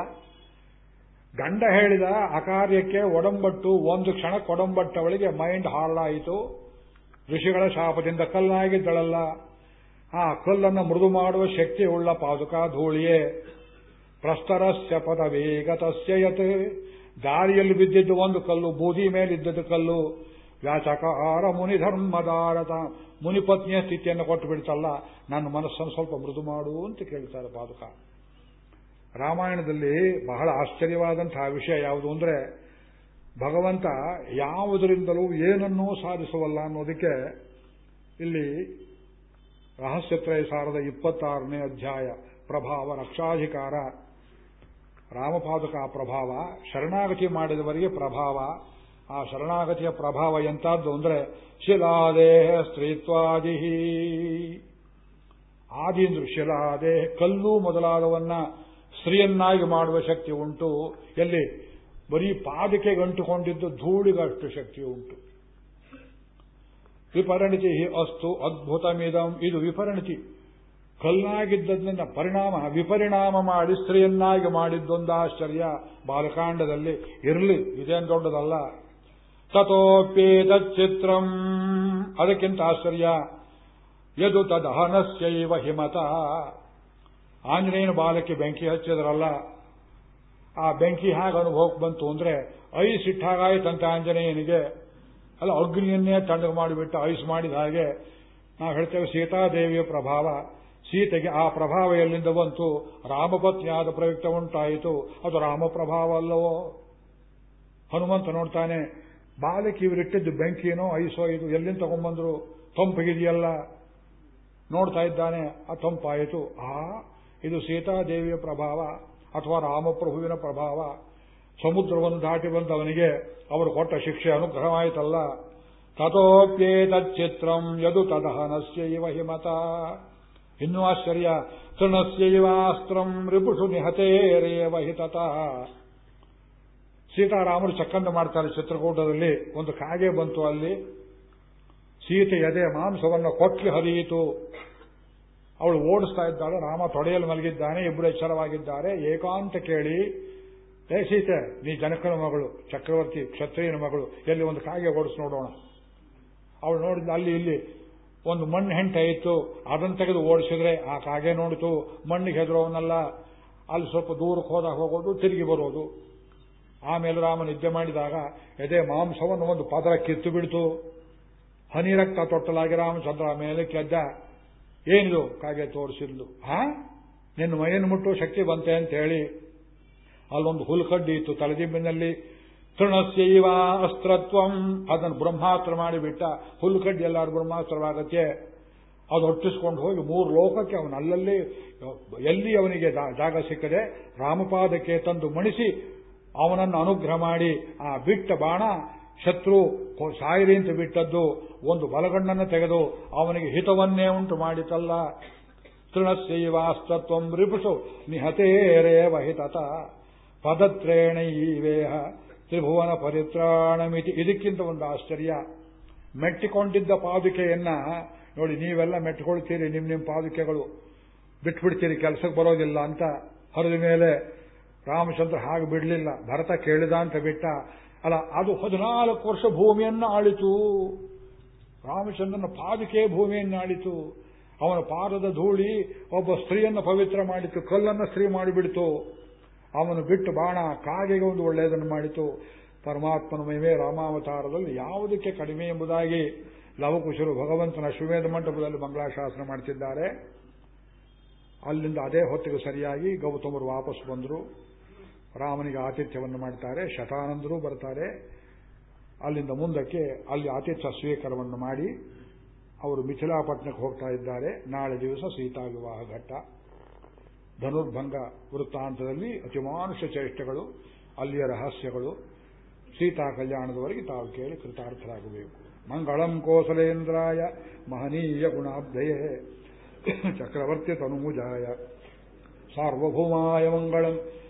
ಗಂಡ ಹೇಳಿದ ಅಕಾರ್ಯಕ್ಕೆ ಒಡಂಬಟ್ಟು, ಒಂದು ಕ್ಷಣ ಕೊಡಂಬಟ್ಟವಳಿಗೆ ಮೈಂಡ್ ಹಾಳಾಯಿತು. ಋಷಿಗಳ ಶಾಪದಿಂದ ಕಲ್ಲಾಗಿದ್ದಳಲ್ಲ. ಆ ಕಲ್ಲನ್ನು ಮೃದು ಮಾಡುವ ಶಕ್ತಿ ಉಳ್ಳ ಪಾದುಕಾ ಧೂಳಿಯೇ. ಪ್ರಸ್ತರಸ್ಯ ಯತ್. ದಾರಿಯಲ್ಲಿ ಬಿದ್ದಿದ್ದು ಒಂದು ಕಲ್ಲು, ಬೂದಿ ಮೇಲಿದ್ದದ್ದು ಕಲ್ಲು. ವ್ಯಾಚಕಾರ ಮುನಿ ಧರ್ಮದಾರತ ಮುನಿಪತ್ನಿಯ ಸ್ಥಿತಿಯನ್ನು ಕೊಟ್ಟು ಬಿಡ್ತಲ್ಲ, ನನ್ನ ಮನಸ್ಸನ್ನು ಸ್ವಲ್ಪ ಮೃದು ಮಾಡು ಅಂತ ಕೇಳ್ತಾರೆ ಪಾದುಕ. ರಾಮಾಯಣದಲ್ಲಿ ಬಹಳ ಆಶ್ಚರ್ಯವಾದಂತಹ ವಿಷಯ ಯಾವುದು ಅಂದ್ರೆ, ಭಗವಂತ ಯಾವುದರಿಂದಲೂ ಏನನ್ನೂ ಸಾಧಿಸುವಲ್ಲ ಅನ್ನೋದಕ್ಕೆ ಇಲ್ಲಿ ರಹಸ್ಯತ್ರಯ ಸಾರದ ಇಪ್ಪತ್ತಾರನೇ ಅಧ್ಯಾಯ, ಪ್ರಭಾವ, ರಕ್ಷಾಧಿಕಾರ, ರಾಮಪಾದಕ ಪ್ರಭಾವ, ಶರಣಾಗತಿ ಮಾಡಿದವರಿಗೆ ಪ್ರಭಾವ ಆ ಶರಣಾಗತಿಯ ಪ್ರಭಾವ ಎಂತಾದ್ದು ಅಂದ್ರೆ ಶಿಲಾದೇಹ ಸ್ತ್ರೀತ್ವಾದಿ ಆದಿಂದ್ರು ಶಿಲಾದೇಹ ಕಲ್ಲು ಮೊದಲಾದವನ್ನ ಸ್ತ್ರೀಯನ್ನಾಗಿ ಮಾಡುವ ಶಕ್ತಿ ಉಂಟು. ಎಲ್ಲಿ? ಬರೀ ಪಾದಕ್ಕೆ ಗಂಟುಕೊಂಡಿದ್ದು ಧೂಳಿಗಷ್ಟು ಶಕ್ತಿ ಉಂಟು. ವಿಪರಿಣಿತಿ ಅಸ್ತು ಅದ್ಭುತಮಿದಂ. ಇದು ವಿಪರಿಣಿತಿ. ಕಲ್ಲಾಗಿದ್ದರಿಂದ ಪರಿಣಾಮ, ವಿಪರಿಣಾಮ ಮಾಡಿ ಸ್ತ್ರೀಯನ್ನಾಗಿ ಮಾಡಿದ್ದೊಂದು ಆಶ್ಚರ್ಯ. ಬಾಲಕಾಂಡದಲ್ಲಿ ಇರಲಿ, ಇದೇನು ದೊಡ್ಡದಲ್ಲ. ತಥೋಪ್ಯೇತಚ್ಚಿತ್ರಂ ಅದಕ್ಕಿಂತ ಆಶ್ಚರ್ಯ ಯದು ತದಹನಸ್ಯೈವ ಹಿಮತ ಆಂಜನೇಯನ ಬಾಲಕ್ಕೆ ಬೆಂಕಿ ಹಚ್ಚಿದ್ರಲ್ಲ। ಆ ಬೆಂಕಿ ಹೇಗೆ ಅನುಭವಕ್ಕೆ ಬಂತು ಅಂದ್ರೆ ಐಸ್ ಇಟ್ಟಾಗಾಯ್ತಂತೆ ಆಂಜನೇಯನಿಗೆ। ಅಲ್ಲ, ಅಗ್ನಿಯನ್ನೇ ತಣ್ಣಗೆ ಮಾಡಿಬಿಟ್ಟು ಐಸ್ ಮಾಡಿದ ಹಾಗೆ ನಾವು ಹೇಳ್ತೇವೆ ಸೀತಾದೇವಿಯ ಪ್ರಭಾವ। ಸೀತೆಗೆ ಆ ಪ್ರಭಾವ ಎಲ್ಲಿಂದ ಬಂತು? ರಾಮಪತ್ನಿಯಾದ ಪ್ರಯುಕ್ತ ಉಂಟಾಯಿತು. ಅದು ರಾಮ ಪ್ರಭಾವ ಅಲ್ಲವೋ? ಹನುಮಂತ ನೋಡ್ತಾನೆ ಬಾಲಕಿ ಇವರಿಟ್ಟಿದ್ದು ಬೆಂಕಿನೋ ಐಸೋ ಇದು, ಎಲ್ಲಿಂದ ತಗೊಂಡ್ಬಂದ್ರು? ತಂಪಿಗಿದೆಯಲ್ಲ. ನೋಡ್ತಾ ಇದ್ದಾನೆ, ಆ ತಂಪಾಯಿತು. ಆ, ಇದು ಸೀತಾದೇವಿಯ ಪ್ರಭಾವ ಅಥವಾ ರಾಮಪ್ರಭುವಿನ ಪ್ರಭಾವ. ಸಮುದ್ರವನ್ನು ದಾಟಿ ಬಂದವನಿಗೆ ಅವರು ಕೊಟ್ಟ ಶಿಕ್ಷೆ ಅನುಗ್ರಹವಾಯಿತಲ್ಲ. ತಥೋಪ್ಯೇತಚ್ಚಿತ್ರಂ ಯದು ತದಹನಸ್ಯ ಇವ ಹಿಮತ. ಇನ್ನೂ ಆಶ್ಚರ್ಯ. ತೃಣಸ್ಯೈವಾಸ್ತ್ರಂ ರಿಪುಷು ನಿಹತೇರೇವ ಹಿತತ ಸೀತಾರಾಮರು ಚಕ್ಕಂದ ಮಾಡ್ತಾರೆ ಚಿತ್ರಕೂಟದಲ್ಲಿ. ಒಂದು ಕಾಗೆ ಬಂತು ಅಲ್ಲಿ. ಸೀತೆ ಎದೆ ಮಾಂಸವನ್ನು ಕೊಟ್ಲಿ ಹರಿಯಿತು. ಅವಳು ಓಡಿಸ್ತಾ ಇದ್ದಾಳೆ. ರಾಮ ತೊಡೆಯಲ್ಲಿ ಮಲಗಿದ್ದಾನೆ. ಇಬ್ಬರು ಎಚ್ಚರವಾಗಿದ್ದಾರೆ. ಏಕಾಂತ ಕೇಳಿ, ಏ ಸೀತೆ, ನೀ ಜನಕನ ಮಗಳು, ಚಕ್ರವರ್ತಿ ಕ್ಷತ್ರಿಯನ ಮಗಳು, ಎಲ್ಲಿ ಒಂದು ಕಾಗೆ ಓಡಿಸಿ ನೋಡೋಣ. ಅವಳು ನೋಡಿದ ಅಲ್ಲಿ ಇಲ್ಲಿ ಒಂದು ಮಣ್ಣು ಹೆಂಟೆ ಇತ್ತು. ಅದನ್ನು ತೆಗೆದು ಓಡಿಸಿದ್ರೆ ಆ ಕಾಗೆ ನೋಡಿತು. ಮಣ್ಣಿಗೆ ಹೆದರೋವನ್ನಲ್ಲ ಅಲ್ಲಿ ಸ್ವಲ್ಪ ದೂರಕ್ಕೆ ಹೋದಾಗ ಹೋಗೋದು, ತಿರುಗಿ ಬರೋದು. ಆಮೇಲೆ ರಾಮ ನಿದ್ದೆ ಮಾಡಿದಾಗ, ಎದೆ ಮಾಂಸವನ್ನು ಒಂದು ಪದರ ಕಿತ್ತು ಬಿಡ್ತು. ಹನಿ ರಕ್ತ ತೊಟ್ಟಲಾಗಿ ರಾಮಚಂದ್ರ ಮೇಲೆ ಕೆದ್ದ. ಏನಿದು? ಕಾಗೆ ತೋರಿಸಿದ್ಲು. ಹಾ? ನಿನ್ನ ಮೈಯನ್ನು ಮುಟ್ಟು ಶಕ್ತಿ ಬಂತೆ ಅಂತ ಹೇಳಿ ಅಲ್ಲೊಂದು ಹುಲ್ಕಡ್ಡಿ ಇತ್ತು ತಲೆದಿಂಬಿನಲ್ಲಿ. ತೃಣಸ್ಯೈವ ಅಸ್ತ್ರತ್ವಂ. ಅದನ್ನು ಬ್ರಹ್ಮಾಸ್ತ್ರ ಮಾಡಿಬಿಟ್ಟ ಹುಲ್ಕಡ್ಡಿ ಎಲ್ಲಾರು ಬ್ರಹ್ಮಾಸ್ತ್ರವಾಗತ್ತೆ. ಅದು ಹೊಟ್ಟಿಸ್ಕೊಂಡು ಹೋಗಿ ಮೂರು ಲೋಕಕ್ಕೆ ಅವನು ಅಲ್ಲಲ್ಲಿ ಎಲ್ಲಿ ಅವನಿಗೆ ಜಾಗ ಸಿಕ್ಕದೆ ರಾಮಪಾದಕ್ಕೆ ತಂದು ಮಣಿಸಿ ಅವನನ್ನು ಅನುಗ್ರಹ ಮಾಡಿ ಆ ಬಿಟ್ಟ ಬಾಣ ಶತ್ರು ಸಾಯಿರಿ ಅಂತ ಬಿಟ್ಟದ್ದು ಒಂದು ಬಲಗಣ್ಣನ್ನು ತೆಗೆದು ಅವನಿಗೆ ಹಿತವನ್ನೇ ಉಂಟು ಮಾಡಿತಲ್ಲ. ತೃಣಸ್ಯೈವಾಸ್ತತ್ವಂ ರಿಪುಷು ನಿಹತೇರೇವ ಹಿತತ ಪದತ್ರೇಣೈವೇಹ ತ್ರಿಭುವನ ಪರಿತ್ರಾಣಮಿತಿ. ಇದಕ್ಕಿಂತ ಒಂದು ಆಶ್ಚರ್ಯ. ಮೆಟ್ಟಿಕೊಂಡಿದ್ದ ಪಾದುಕೆಯನ್ನ ನೋಡಿ, ನೀವೆಲ್ಲ ಮೆಟ್ಟಿಕೊಳ್ತೀರಿ ನಿಮ್ ನಿಮ್ ಪಾದುಕೆಗಳು. ಬಿಟ್ಬಿಡ್ತೀರಿ, ಕೆಲಸಕ್ಕೆ ಬರೋದಿಲ್ಲ ಅಂತ. ಹರಿದ ಮೇಲೆ ರಾಮಚಂದ್ರ ಹಾಗೆ ಬಿಡಲಿಲ್ಲ. ಭರತ ಕೇಳಿದ ಅಂತ ಬಿಟ್ಟ. ಅಲ್ಲ, ಅದು ಹದಿನಾಲ್ಕು ವರ್ಷ ಭೂಮಿಯನ್ನು ಆಳಿತು. ರಾಮಚಂದ್ರನ ಪಾದಕೆ ಭೂಮಿಯನ್ನು ಆಳಿತು. ಅವನ ಪಾದದ ಧೂಳಿ ಒಬ್ಬ ಸ್ತ್ರೀಯನ್ನು ಪವಿತ್ರ ಮಾಡಿತು. ಕಲ್ಲನ್ನು ಸ್ತ್ರೀ ಮಾಡಿಬಿಡ್ತು. ಅವನು ಬಿಟ್ಟು ಬಾಣ, ಕಾಗೆಗೆ ಒಂದು ಒಳ್ಳೆಯದನ್ನು ಮಾಡಿತು. ಪರಮಾತ್ಮನ ಮಹಿಮೆ ರಾಮಾವತಾರದಲ್ಲಿ ಯಾವುದಕ್ಕೆ ಕಡಿಮೆ ಎಂಬುದಾಗಿ ಲವಕುಶರು ಭಗವಂತನ ಅಶ್ವಮೇಧ ಮಂಟಪದಲ್ಲಿ ಮಂಗಳಾಶಾಸನ ಮಾಡ್ತಿದ್ದಾರೆ. ಅಲ್ಲಿಂದ ಅದೇ ಹೊತ್ತಿಗೆ ಸರಿಯಾಗಿ ಗೌತಮರು ವಾಪಸ್ ಬಂದರು. ರಾಮನಿಗೆ ಆತಿಥ್ಯವನ್ನು ಮಾಡ್ತಾರೆ, ಶತಾನಂದರು ಬರ್ತಾರೆ. ಅಲ್ಲಿಂದ ಮುಂದಕ್ಕೆ ಅಲ್ಲಿ ಆತಿಥ್ಯ ಸ್ವೀಕಾರವನ್ನು ಮಾಡಿ ಅವರು ಮಿಥಿಲಾಪಟ್ಟಣಕ್ಕೆ ಹೋಗ್ತಾ ಇದ್ದಾರೆ. ನಾಳೆ ದಿವಸ ಸೀತಾ ವಿವಾಹ ಘಟ್ಟ. ಧನುರ್ಭಂಗ ವೃತ್ತಾಂತದಲ್ಲಿ ಅತಿಮಾನುಷ ಚೇಷ್ಟೆಗಳು, ಅಲ್ಲಿಯ ರಹಸ್ಯಗಳು. ಸೀತಾ ಕಲ್ಯಾಣದವರೆಗೆ ತಾವು ಕೇಳಿ ಕೃತಾರ್ಥರಾಗಬೇಕು. ಮಂಗಳಂ ಕೋಸಲೇಂದ್ರಾಯ ಮಹನೀಯ ಗುಣಾಬ್ಧಯೇ. ಚಕ್ರವರ್ತಿ ತನುಮುಜಾಯ ಸಾರ್ವಭೌಮಾಯ ಮಂಗಳಂ.